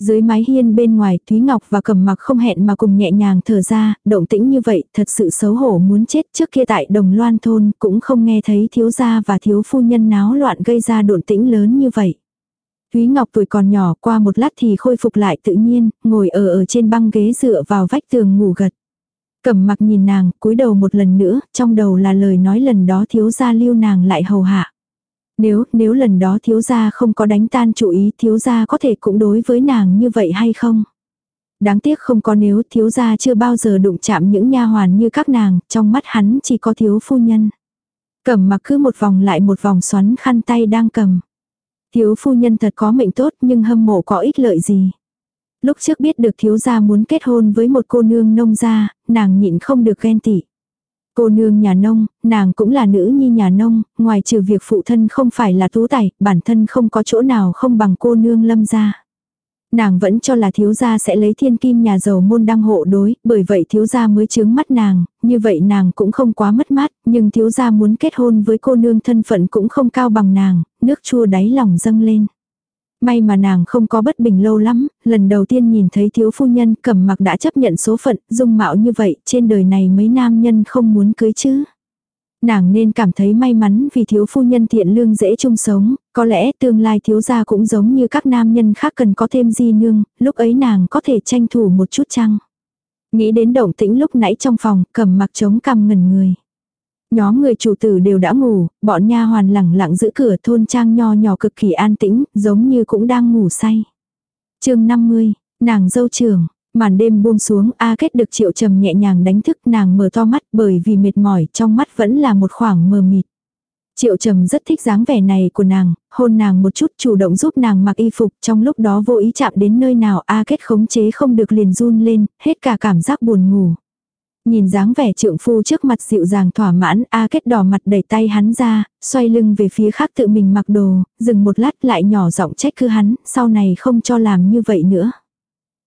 A: Dưới mái hiên bên ngoài Thúy Ngọc và Cầm mặc không hẹn mà cùng nhẹ nhàng thở ra, động tĩnh như vậy thật sự xấu hổ muốn chết trước kia tại đồng loan thôn cũng không nghe thấy thiếu gia và thiếu phu nhân náo loạn gây ra độn tĩnh lớn như vậy. Thúy Ngọc tuổi còn nhỏ qua một lát thì khôi phục lại tự nhiên, ngồi ở ở trên băng ghế dựa vào vách tường ngủ gật. Cẩm mặc nhìn nàng, cúi đầu một lần nữa, trong đầu là lời nói lần đó thiếu gia lưu nàng lại hầu hạ. Nếu, nếu lần đó thiếu gia không có đánh tan chủ ý thiếu gia có thể cũng đối với nàng như vậy hay không? Đáng tiếc không có nếu thiếu gia chưa bao giờ đụng chạm những nha hoàn như các nàng, trong mắt hắn chỉ có thiếu phu nhân. Cẩm mặc cứ một vòng lại một vòng xoắn khăn tay đang cầm. Thiếu phu nhân thật có mệnh tốt nhưng hâm mộ có ích lợi gì. Lúc trước biết được thiếu gia muốn kết hôn với một cô nương nông gia, nàng nhịn không được ghen tị. Cô nương nhà nông, nàng cũng là nữ nhi nhà nông, ngoài trừ việc phụ thân không phải là tú tài, bản thân không có chỗ nào không bằng cô nương lâm gia. Nàng vẫn cho là thiếu gia sẽ lấy thiên kim nhà giàu môn đăng hộ đối, bởi vậy thiếu gia mới chướng mắt nàng, như vậy nàng cũng không quá mất mát, nhưng thiếu gia muốn kết hôn với cô nương thân phận cũng không cao bằng nàng, nước chua đáy lòng dâng lên. May mà nàng không có bất bình lâu lắm, lần đầu tiên nhìn thấy thiếu phu nhân cầm mặc đã chấp nhận số phận, dung mạo như vậy, trên đời này mấy nam nhân không muốn cưới chứ. Nàng nên cảm thấy may mắn vì thiếu phu nhân thiện lương dễ chung sống, có lẽ tương lai thiếu gia cũng giống như các nam nhân khác cần có thêm di nương, lúc ấy nàng có thể tranh thủ một chút chăng. Nghĩ đến động tĩnh lúc nãy trong phòng, cầm mặc trống cằm ngẩn người. Nhóm người chủ tử đều đã ngủ, bọn nha hoàn lẳng lặng giữ cửa thôn trang nho nhỏ cực kỳ an tĩnh, giống như cũng đang ngủ say. chương 50, nàng dâu trưởng, màn đêm buông xuống A kết được triệu trầm nhẹ nhàng đánh thức nàng mở to mắt bởi vì mệt mỏi trong mắt vẫn là một khoảng mờ mịt. Triệu trầm rất thích dáng vẻ này của nàng, hôn nàng một chút chủ động giúp nàng mặc y phục trong lúc đó vô ý chạm đến nơi nào A kết khống chế không được liền run lên, hết cả cảm giác buồn ngủ. Nhìn dáng vẻ trượng phu trước mặt dịu dàng thỏa mãn, A kết đỏ mặt đẩy tay hắn ra, xoay lưng về phía khác tự mình mặc đồ, dừng một lát lại nhỏ giọng trách cứ hắn, sau này không cho làm như vậy nữa.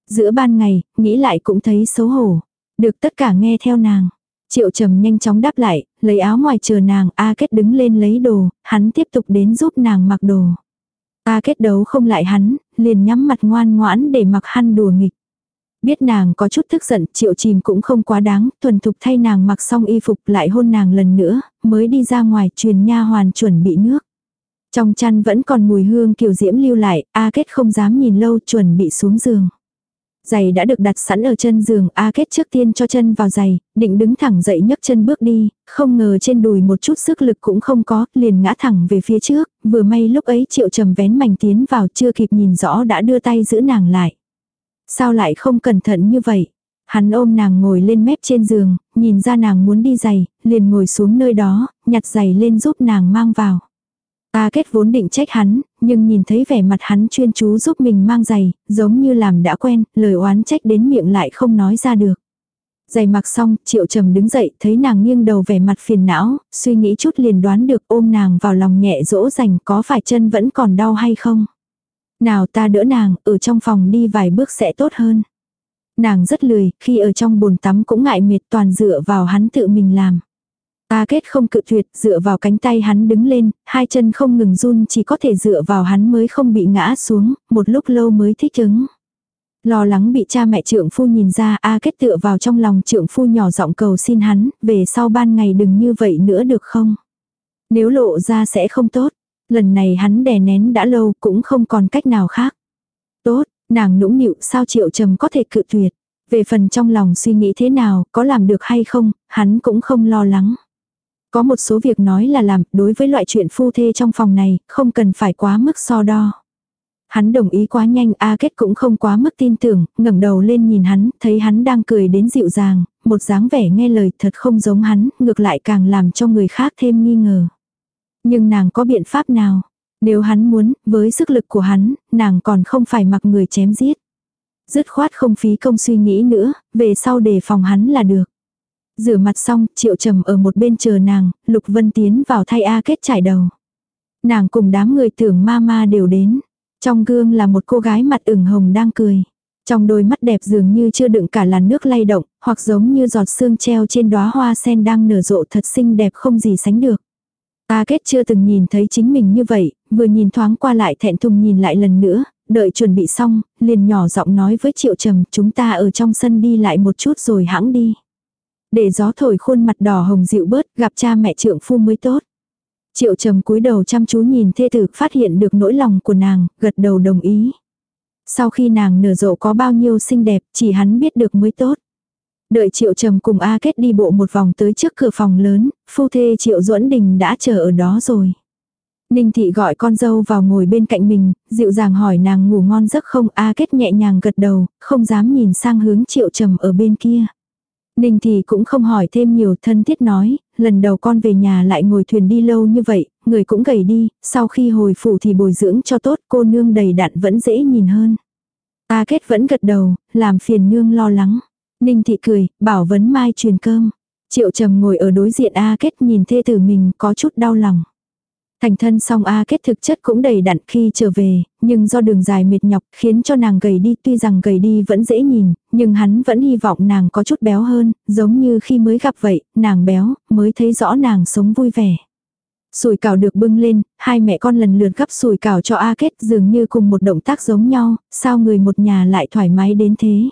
A: Giữa ban ngày, nghĩ lại cũng thấy xấu hổ. Được tất cả nghe theo nàng. Triệu trầm nhanh chóng đáp lại, lấy áo ngoài chờ nàng, A kết đứng lên lấy đồ, hắn tiếp tục đến giúp nàng mặc đồ. A kết đấu không lại hắn, liền nhắm mặt ngoan ngoãn để mặc hắn đùa nghịch. Biết nàng có chút tức giận, triệu chìm cũng không quá đáng, thuần thục thay nàng mặc xong y phục lại hôn nàng lần nữa, mới đi ra ngoài truyền nha hoàn chuẩn bị nước. Trong chăn vẫn còn mùi hương kiều diễm lưu lại, A kết không dám nhìn lâu chuẩn bị xuống giường. Giày đã được đặt sẵn ở chân giường, A Kết trước tiên cho chân vào giày, định đứng thẳng dậy nhấc chân bước đi, không ngờ trên đùi một chút sức lực cũng không có, liền ngã thẳng về phía trước, vừa may lúc ấy triệu trầm vén mảnh tiến vào chưa kịp nhìn rõ đã đưa tay giữ nàng lại. Sao lại không cẩn thận như vậy? Hắn ôm nàng ngồi lên mép trên giường, nhìn ra nàng muốn đi giày, liền ngồi xuống nơi đó, nhặt giày lên giúp nàng mang vào. A kết vốn định trách hắn, nhưng nhìn thấy vẻ mặt hắn chuyên chú giúp mình mang giày, giống như làm đã quen, lời oán trách đến miệng lại không nói ra được. Giày mặc xong, triệu trầm đứng dậy, thấy nàng nghiêng đầu vẻ mặt phiền não, suy nghĩ chút liền đoán được ôm nàng vào lòng nhẹ dỗ dành có phải chân vẫn còn đau hay không. Nào ta đỡ nàng, ở trong phòng đi vài bước sẽ tốt hơn. Nàng rất lười, khi ở trong bồn tắm cũng ngại mệt toàn dựa vào hắn tự mình làm. A kết không cự tuyệt, dựa vào cánh tay hắn đứng lên, hai chân không ngừng run chỉ có thể dựa vào hắn mới không bị ngã xuống, một lúc lâu mới thích ứng. Lo lắng bị cha mẹ trượng phu nhìn ra A kết tựa vào trong lòng trượng phu nhỏ giọng cầu xin hắn, về sau ban ngày đừng như vậy nữa được không? Nếu lộ ra sẽ không tốt. Lần này hắn đè nén đã lâu cũng không còn cách nào khác. Tốt, nàng nũng nịu sao triệu trầm có thể cự tuyệt. Về phần trong lòng suy nghĩ thế nào, có làm được hay không, hắn cũng không lo lắng. Có một số việc nói là làm, đối với loại chuyện phu thê trong phòng này, không cần phải quá mức so đo. Hắn đồng ý quá nhanh, A Kết cũng không quá mức tin tưởng, ngẩng đầu lên nhìn hắn, thấy hắn đang cười đến dịu dàng, một dáng vẻ nghe lời thật không giống hắn, ngược lại càng làm cho người khác thêm nghi ngờ. Nhưng nàng có biện pháp nào? Nếu hắn muốn, với sức lực của hắn, nàng còn không phải mặc người chém giết. Dứt khoát không phí công suy nghĩ nữa, về sau đề phòng hắn là được. Rửa mặt xong, triệu trầm ở một bên chờ nàng, Lục Vân tiến vào thay A kết trải đầu. Nàng cùng đám người tưởng ma ma đều đến. Trong gương là một cô gái mặt ửng hồng đang cười. Trong đôi mắt đẹp dường như chưa đựng cả làn nước lay động, hoặc giống như giọt sương treo trên đóa hoa sen đang nở rộ thật xinh đẹp không gì sánh được. A kết chưa từng nhìn thấy chính mình như vậy, vừa nhìn thoáng qua lại thẹn thùng nhìn lại lần nữa, đợi chuẩn bị xong, liền nhỏ giọng nói với triệu trầm chúng ta ở trong sân đi lại một chút rồi hãng đi. Để gió thổi khuôn mặt đỏ hồng dịu bớt, gặp cha mẹ trượng phu mới tốt. Triệu trầm cúi đầu chăm chú nhìn thê tử phát hiện được nỗi lòng của nàng, gật đầu đồng ý. Sau khi nàng nở rộ có bao nhiêu xinh đẹp, chỉ hắn biết được mới tốt. Đợi Triệu Trầm cùng A Kết đi bộ một vòng tới trước cửa phòng lớn, phu thê Triệu Duẫn Đình đã chờ ở đó rồi. Ninh Thị gọi con dâu vào ngồi bên cạnh mình, dịu dàng hỏi nàng ngủ ngon giấc không A Kết nhẹ nhàng gật đầu, không dám nhìn sang hướng Triệu Trầm ở bên kia. Ninh thì cũng không hỏi thêm nhiều thân thiết nói, lần đầu con về nhà lại ngồi thuyền đi lâu như vậy, người cũng gầy đi, sau khi hồi phủ thì bồi dưỡng cho tốt cô nương đầy đặn vẫn dễ nhìn hơn. A kết vẫn gật đầu, làm phiền nương lo lắng. Ninh thị cười, bảo vấn mai truyền cơm. Triệu trầm ngồi ở đối diện A kết nhìn thê tử mình có chút đau lòng. Thành thân song A kết thực chất cũng đầy đặn khi trở về, nhưng do đường dài mệt nhọc khiến cho nàng gầy đi tuy rằng gầy đi vẫn dễ nhìn, nhưng hắn vẫn hy vọng nàng có chút béo hơn, giống như khi mới gặp vậy, nàng béo, mới thấy rõ nàng sống vui vẻ. Sùi cảo được bưng lên, hai mẹ con lần lượt gấp sùi cảo cho A kết dường như cùng một động tác giống nhau, sao người một nhà lại thoải mái đến thế.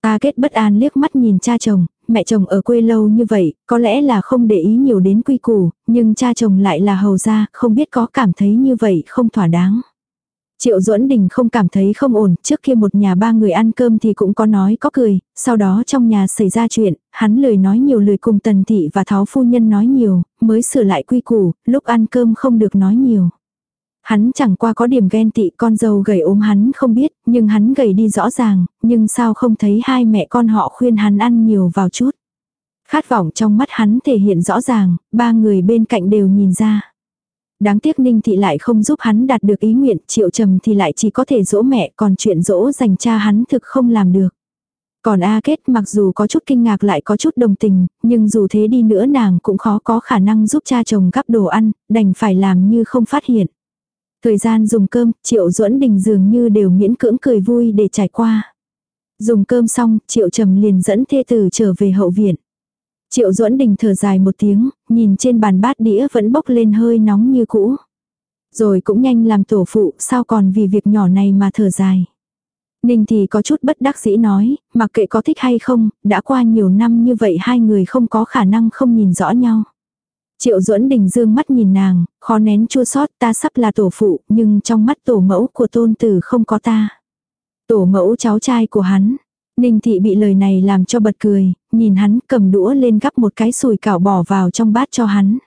A: A kết bất an liếc mắt nhìn cha chồng, mẹ chồng ở quê lâu như vậy, có lẽ là không để ý nhiều đến quy củ, nhưng cha chồng lại là hầu gia, không biết có cảm thấy như vậy không thỏa đáng. Triệu Duẫn Đình không cảm thấy không ổn, trước kia một nhà ba người ăn cơm thì cũng có nói có cười, sau đó trong nhà xảy ra chuyện, hắn lời nói nhiều lời cùng Tần Thị và Tháo Phu Nhân nói nhiều, mới sửa lại quy củ, lúc ăn cơm không được nói nhiều. Hắn chẳng qua có điểm ghen tị con dâu gầy ốm hắn không biết, nhưng hắn gầy đi rõ ràng, nhưng sao không thấy hai mẹ con họ khuyên hắn ăn nhiều vào chút. Khát vọng trong mắt hắn thể hiện rõ ràng, ba người bên cạnh đều nhìn ra. Đáng tiếc Ninh Thị lại không giúp hắn đạt được ý nguyện, Triệu Trầm thì lại chỉ có thể dỗ mẹ, còn chuyện dỗ dành cha hắn thực không làm được. Còn A Kết mặc dù có chút kinh ngạc lại có chút đồng tình, nhưng dù thế đi nữa nàng cũng khó có khả năng giúp cha chồng gắp đồ ăn, đành phải làm như không phát hiện. Thời gian dùng cơm, Triệu Duẫn Đình dường như đều miễn cưỡng cười vui để trải qua. Dùng cơm xong, Triệu Trầm liền dẫn thê tử trở về hậu viện. Triệu Duẫn Đình thở dài một tiếng, nhìn trên bàn bát đĩa vẫn bốc lên hơi nóng như cũ. Rồi cũng nhanh làm tổ phụ, sao còn vì việc nhỏ này mà thở dài. Ninh thì có chút bất đắc dĩ nói, mặc kệ có thích hay không, đã qua nhiều năm như vậy hai người không có khả năng không nhìn rõ nhau. Triệu duẫn đình dương mắt nhìn nàng, khó nén chua sót ta sắp là tổ phụ, nhưng trong mắt tổ mẫu của tôn tử không có ta. Tổ mẫu cháu trai của hắn. Ninh thị bị lời này làm cho bật cười, nhìn hắn cầm đũa lên gắp một cái sùi cảo bỏ vào trong bát cho hắn.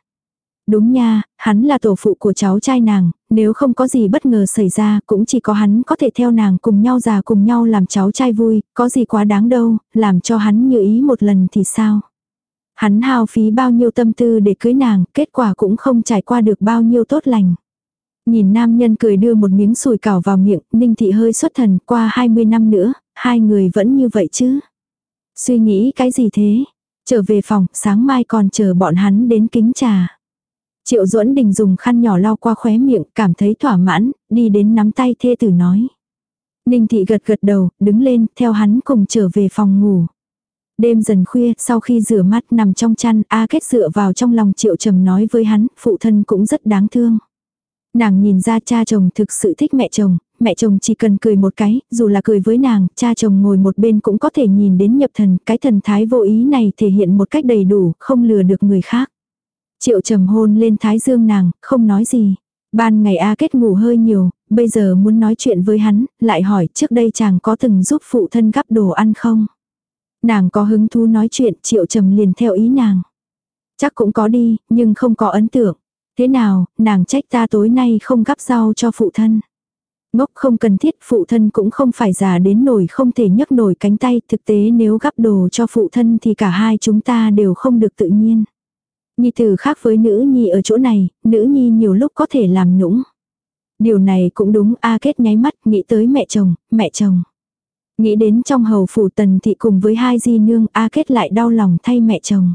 A: Đúng nha, hắn là tổ phụ của cháu trai nàng, nếu không có gì bất ngờ xảy ra cũng chỉ có hắn có thể theo nàng cùng nhau già cùng nhau làm cháu trai vui, có gì quá đáng đâu, làm cho hắn như ý một lần thì sao. Hắn hao phí bao nhiêu tâm tư để cưới nàng, kết quả cũng không trải qua được bao nhiêu tốt lành. Nhìn nam nhân cười đưa một miếng sùi cảo vào miệng, ninh thị hơi xuất thần, qua 20 năm nữa, hai người vẫn như vậy chứ. Suy nghĩ cái gì thế? Trở về phòng, sáng mai còn chờ bọn hắn đến kính trà. Triệu duẫn đình dùng khăn nhỏ lau qua khóe miệng, cảm thấy thỏa mãn, đi đến nắm tay thê tử nói. Ninh thị gật gật đầu, đứng lên, theo hắn cùng trở về phòng ngủ. Đêm dần khuya, sau khi rửa mắt nằm trong chăn, A Kết dựa vào trong lòng Triệu Trầm nói với hắn, phụ thân cũng rất đáng thương. Nàng nhìn ra cha chồng thực sự thích mẹ chồng, mẹ chồng chỉ cần cười một cái, dù là cười với nàng, cha chồng ngồi một bên cũng có thể nhìn đến nhập thần, cái thần thái vô ý này thể hiện một cách đầy đủ, không lừa được người khác. Triệu trầm hôn lên thái dương nàng, không nói gì. Ban ngày A Kết ngủ hơi nhiều, bây giờ muốn nói chuyện với hắn, lại hỏi trước đây chàng có từng giúp phụ thân gắp đồ ăn không? Nàng có hứng thú nói chuyện, triệu trầm liền theo ý nàng. Chắc cũng có đi, nhưng không có ấn tượng. Thế nào, nàng trách ta tối nay không gắp rau cho phụ thân. Ngốc không cần thiết, phụ thân cũng không phải già đến nổi không thể nhấc nổi cánh tay, thực tế nếu gắp đồ cho phụ thân thì cả hai chúng ta đều không được tự nhiên. Nhi tử khác với nữ nhi ở chỗ này, nữ nhi nhiều lúc có thể làm nũng. Điều này cũng đúng, A Kết nháy mắt, nghĩ tới mẹ chồng, mẹ chồng. Nghĩ đến trong hầu phủ tần thị cùng với hai di nương, A Kết lại đau lòng thay mẹ chồng.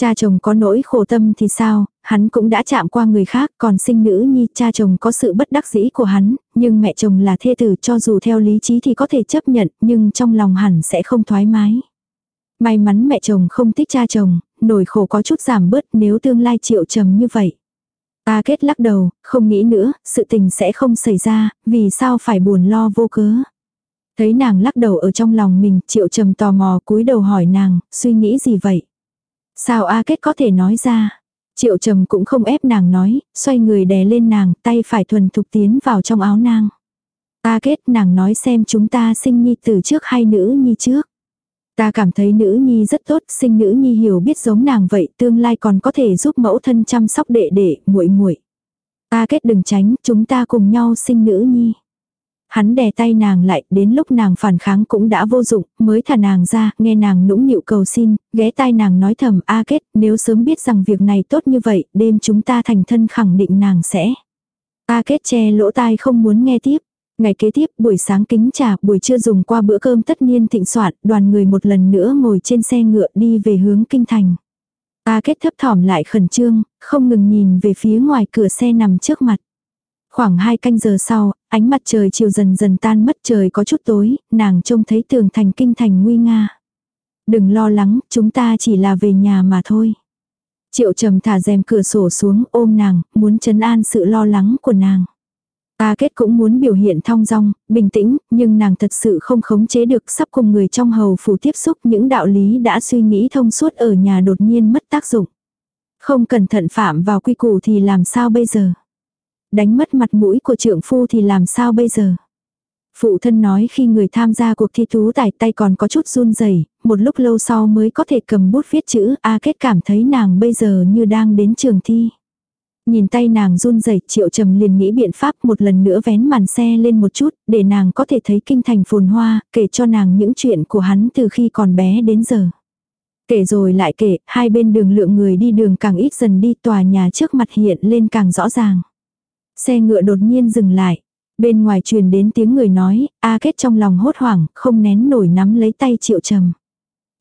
A: Cha chồng có nỗi khổ tâm thì sao, hắn cũng đã chạm qua người khác, còn sinh nữ nhi cha chồng có sự bất đắc dĩ của hắn, nhưng mẹ chồng là thê tử cho dù theo lý trí thì có thể chấp nhận, nhưng trong lòng hẳn sẽ không thoải mái. May mắn mẹ chồng không thích cha chồng, nỗi khổ có chút giảm bớt nếu tương lai chịu trầm như vậy. Ta kết lắc đầu, không nghĩ nữa, sự tình sẽ không xảy ra, vì sao phải buồn lo vô cớ. Thấy nàng lắc đầu ở trong lòng mình, triệu trầm tò mò cúi đầu hỏi nàng, suy nghĩ gì vậy? Sao A Kết có thể nói ra? Triệu trầm cũng không ép nàng nói, xoay người đè lên nàng, tay phải thuần thục tiến vào trong áo nàng. A Kết nàng nói xem chúng ta sinh nhi từ trước hay nữ nhi trước. Ta cảm thấy nữ nhi rất tốt, sinh nữ nhi hiểu biết giống nàng vậy, tương lai còn có thể giúp mẫu thân chăm sóc đệ đệ, muội muội. Ta kết đừng tránh, chúng ta cùng nhau sinh nữ nhi. Hắn đè tay nàng lại, đến lúc nàng phản kháng cũng đã vô dụng, mới thả nàng ra, nghe nàng nũng nịu cầu xin, ghé tai nàng nói thầm a kết, nếu sớm biết rằng việc này tốt như vậy, đêm chúng ta thành thân khẳng định nàng sẽ. A kết che lỗ tai không muốn nghe tiếp. Ngày kế tiếp, buổi sáng kính trà, buổi trưa dùng qua bữa cơm tất niên thịnh soạn, đoàn người một lần nữa ngồi trên xe ngựa đi về hướng kinh thành. A kết thấp thỏm lại khẩn trương, không ngừng nhìn về phía ngoài cửa xe nằm trước mặt. Khoảng hai canh giờ sau, ánh mặt trời chiều dần dần tan mất trời có chút tối, nàng trông thấy tường thành kinh thành nguy nga. Đừng lo lắng, chúng ta chỉ là về nhà mà thôi. Triệu trầm thả rèm cửa sổ xuống ôm nàng, muốn chấn an sự lo lắng của nàng. Ta kết cũng muốn biểu hiện thong dong, bình tĩnh, nhưng nàng thật sự không khống chế được sắp cùng người trong hầu phủ tiếp xúc những đạo lý đã suy nghĩ thông suốt ở nhà đột nhiên mất tác dụng. Không cẩn thận phạm vào quy củ thì làm sao bây giờ? Đánh mất mặt mũi của trượng phu thì làm sao bây giờ? Phụ thân nói khi người tham gia cuộc thi tú tài tay còn có chút run rẩy một lúc lâu sau mới có thể cầm bút viết chữ A kết cảm thấy nàng bây giờ như đang đến trường thi. Nhìn tay nàng run rẩy triệu trầm liền nghĩ biện pháp một lần nữa vén màn xe lên một chút, để nàng có thể thấy kinh thành phồn hoa, kể cho nàng những chuyện của hắn từ khi còn bé đến giờ. Kể rồi lại kể, hai bên đường lượng người đi đường càng ít dần đi tòa nhà trước mặt hiện lên càng rõ ràng. Xe ngựa đột nhiên dừng lại. Bên ngoài truyền đến tiếng người nói, A kết trong lòng hốt hoảng, không nén nổi nắm lấy tay triệu trầm.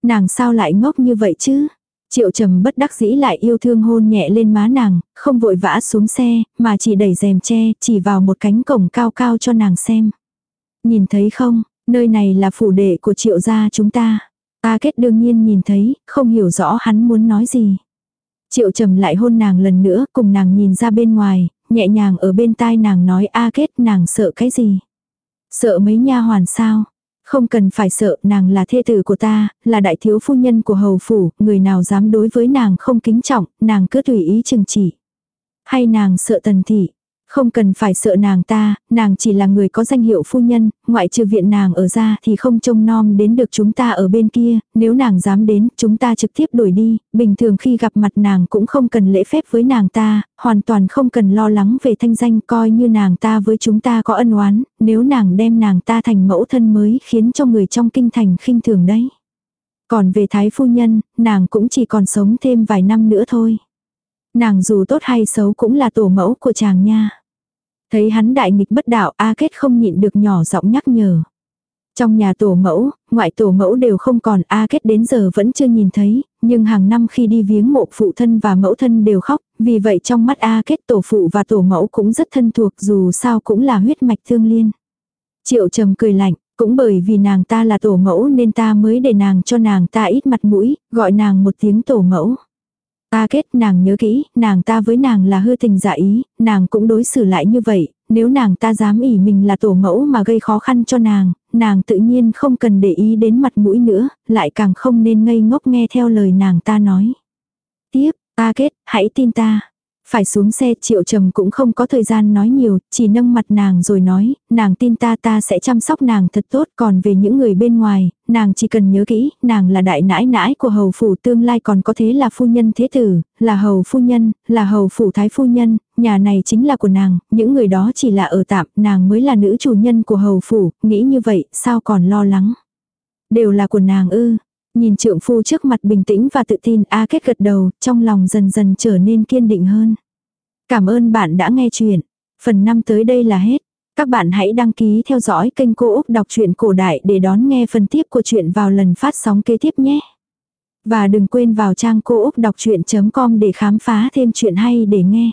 A: Nàng sao lại ngốc như vậy chứ? Triệu trầm bất đắc dĩ lại yêu thương hôn nhẹ lên má nàng, không vội vã xuống xe, mà chỉ đẩy rèm che, chỉ vào một cánh cổng cao cao cho nàng xem. Nhìn thấy không, nơi này là phủ đệ của triệu gia chúng ta. A kết đương nhiên nhìn thấy, không hiểu rõ hắn muốn nói gì. Triệu trầm lại hôn nàng lần nữa, cùng nàng nhìn ra bên ngoài, nhẹ nhàng ở bên tai nàng nói A kết nàng sợ cái gì. Sợ mấy nha hoàn sao, không cần phải sợ, nàng là thê tử của ta, là đại thiếu phu nhân của hầu phủ, người nào dám đối với nàng không kính trọng, nàng cứ tùy ý chừng chỉ. Hay nàng sợ tần thị, không cần phải sợ nàng ta, nàng chỉ là người có danh hiệu phu nhân, ngoại trừ viện nàng ở ra thì không trông nom đến được chúng ta ở bên kia, nếu nàng dám đến, chúng ta trực tiếp đuổi đi, bình thường khi gặp mặt nàng cũng không cần lễ phép với nàng ta, hoàn toàn không cần lo lắng về thanh danh coi như nàng ta với chúng ta có ân oán, nếu nàng đem nàng ta thành mẫu thân mới khiến cho người trong kinh thành khinh thường đấy. Còn về thái phu nhân, nàng cũng chỉ còn sống thêm vài năm nữa thôi. Nàng dù tốt hay xấu cũng là tổ mẫu của chàng nha. Thấy hắn đại nghịch bất đạo A Kết không nhịn được nhỏ giọng nhắc nhở. Trong nhà tổ mẫu, ngoại tổ mẫu đều không còn A Kết đến giờ vẫn chưa nhìn thấy, nhưng hàng năm khi đi viếng mộ phụ thân và mẫu thân đều khóc, vì vậy trong mắt A Kết tổ phụ và tổ mẫu cũng rất thân thuộc dù sao cũng là huyết mạch thương liên. Triệu trầm cười lạnh, cũng bởi vì nàng ta là tổ mẫu nên ta mới để nàng cho nàng ta ít mặt mũi, gọi nàng một tiếng tổ mẫu. Ta kết nàng nhớ kỹ, nàng ta với nàng là hư tình giả ý, nàng cũng đối xử lại như vậy, nếu nàng ta dám ỉ mình là tổ mẫu mà gây khó khăn cho nàng, nàng tự nhiên không cần để ý đến mặt mũi nữa, lại càng không nên ngây ngốc nghe theo lời nàng ta nói. Tiếp, ta kết, hãy tin ta. Phải xuống xe triệu trầm cũng không có thời gian nói nhiều, chỉ nâng mặt nàng rồi nói, nàng tin ta ta sẽ chăm sóc nàng thật tốt, còn về những người bên ngoài, nàng chỉ cần nhớ kỹ, nàng là đại nãi nãi của hầu phủ tương lai còn có thế là phu nhân thế tử, là hầu phu nhân, là hầu phủ thái phu nhân, nhà này chính là của nàng, những người đó chỉ là ở tạm, nàng mới là nữ chủ nhân của hầu phủ, nghĩ như vậy, sao còn lo lắng. Đều là của nàng ư, Nhìn trượng phu trước mặt bình tĩnh và tự tin A kết gật đầu, trong lòng dần dần trở nên kiên định hơn. Cảm ơn bạn đã nghe chuyện. Phần 5 tới đây là hết. Các bạn hãy đăng ký theo dõi kênh Cô Úc Đọc truyện Cổ Đại để đón nghe phần tiếp của chuyện vào lần phát sóng kế tiếp nhé. Và đừng quên vào trang cô úc đọc chuyện.com để khám phá thêm chuyện hay để nghe.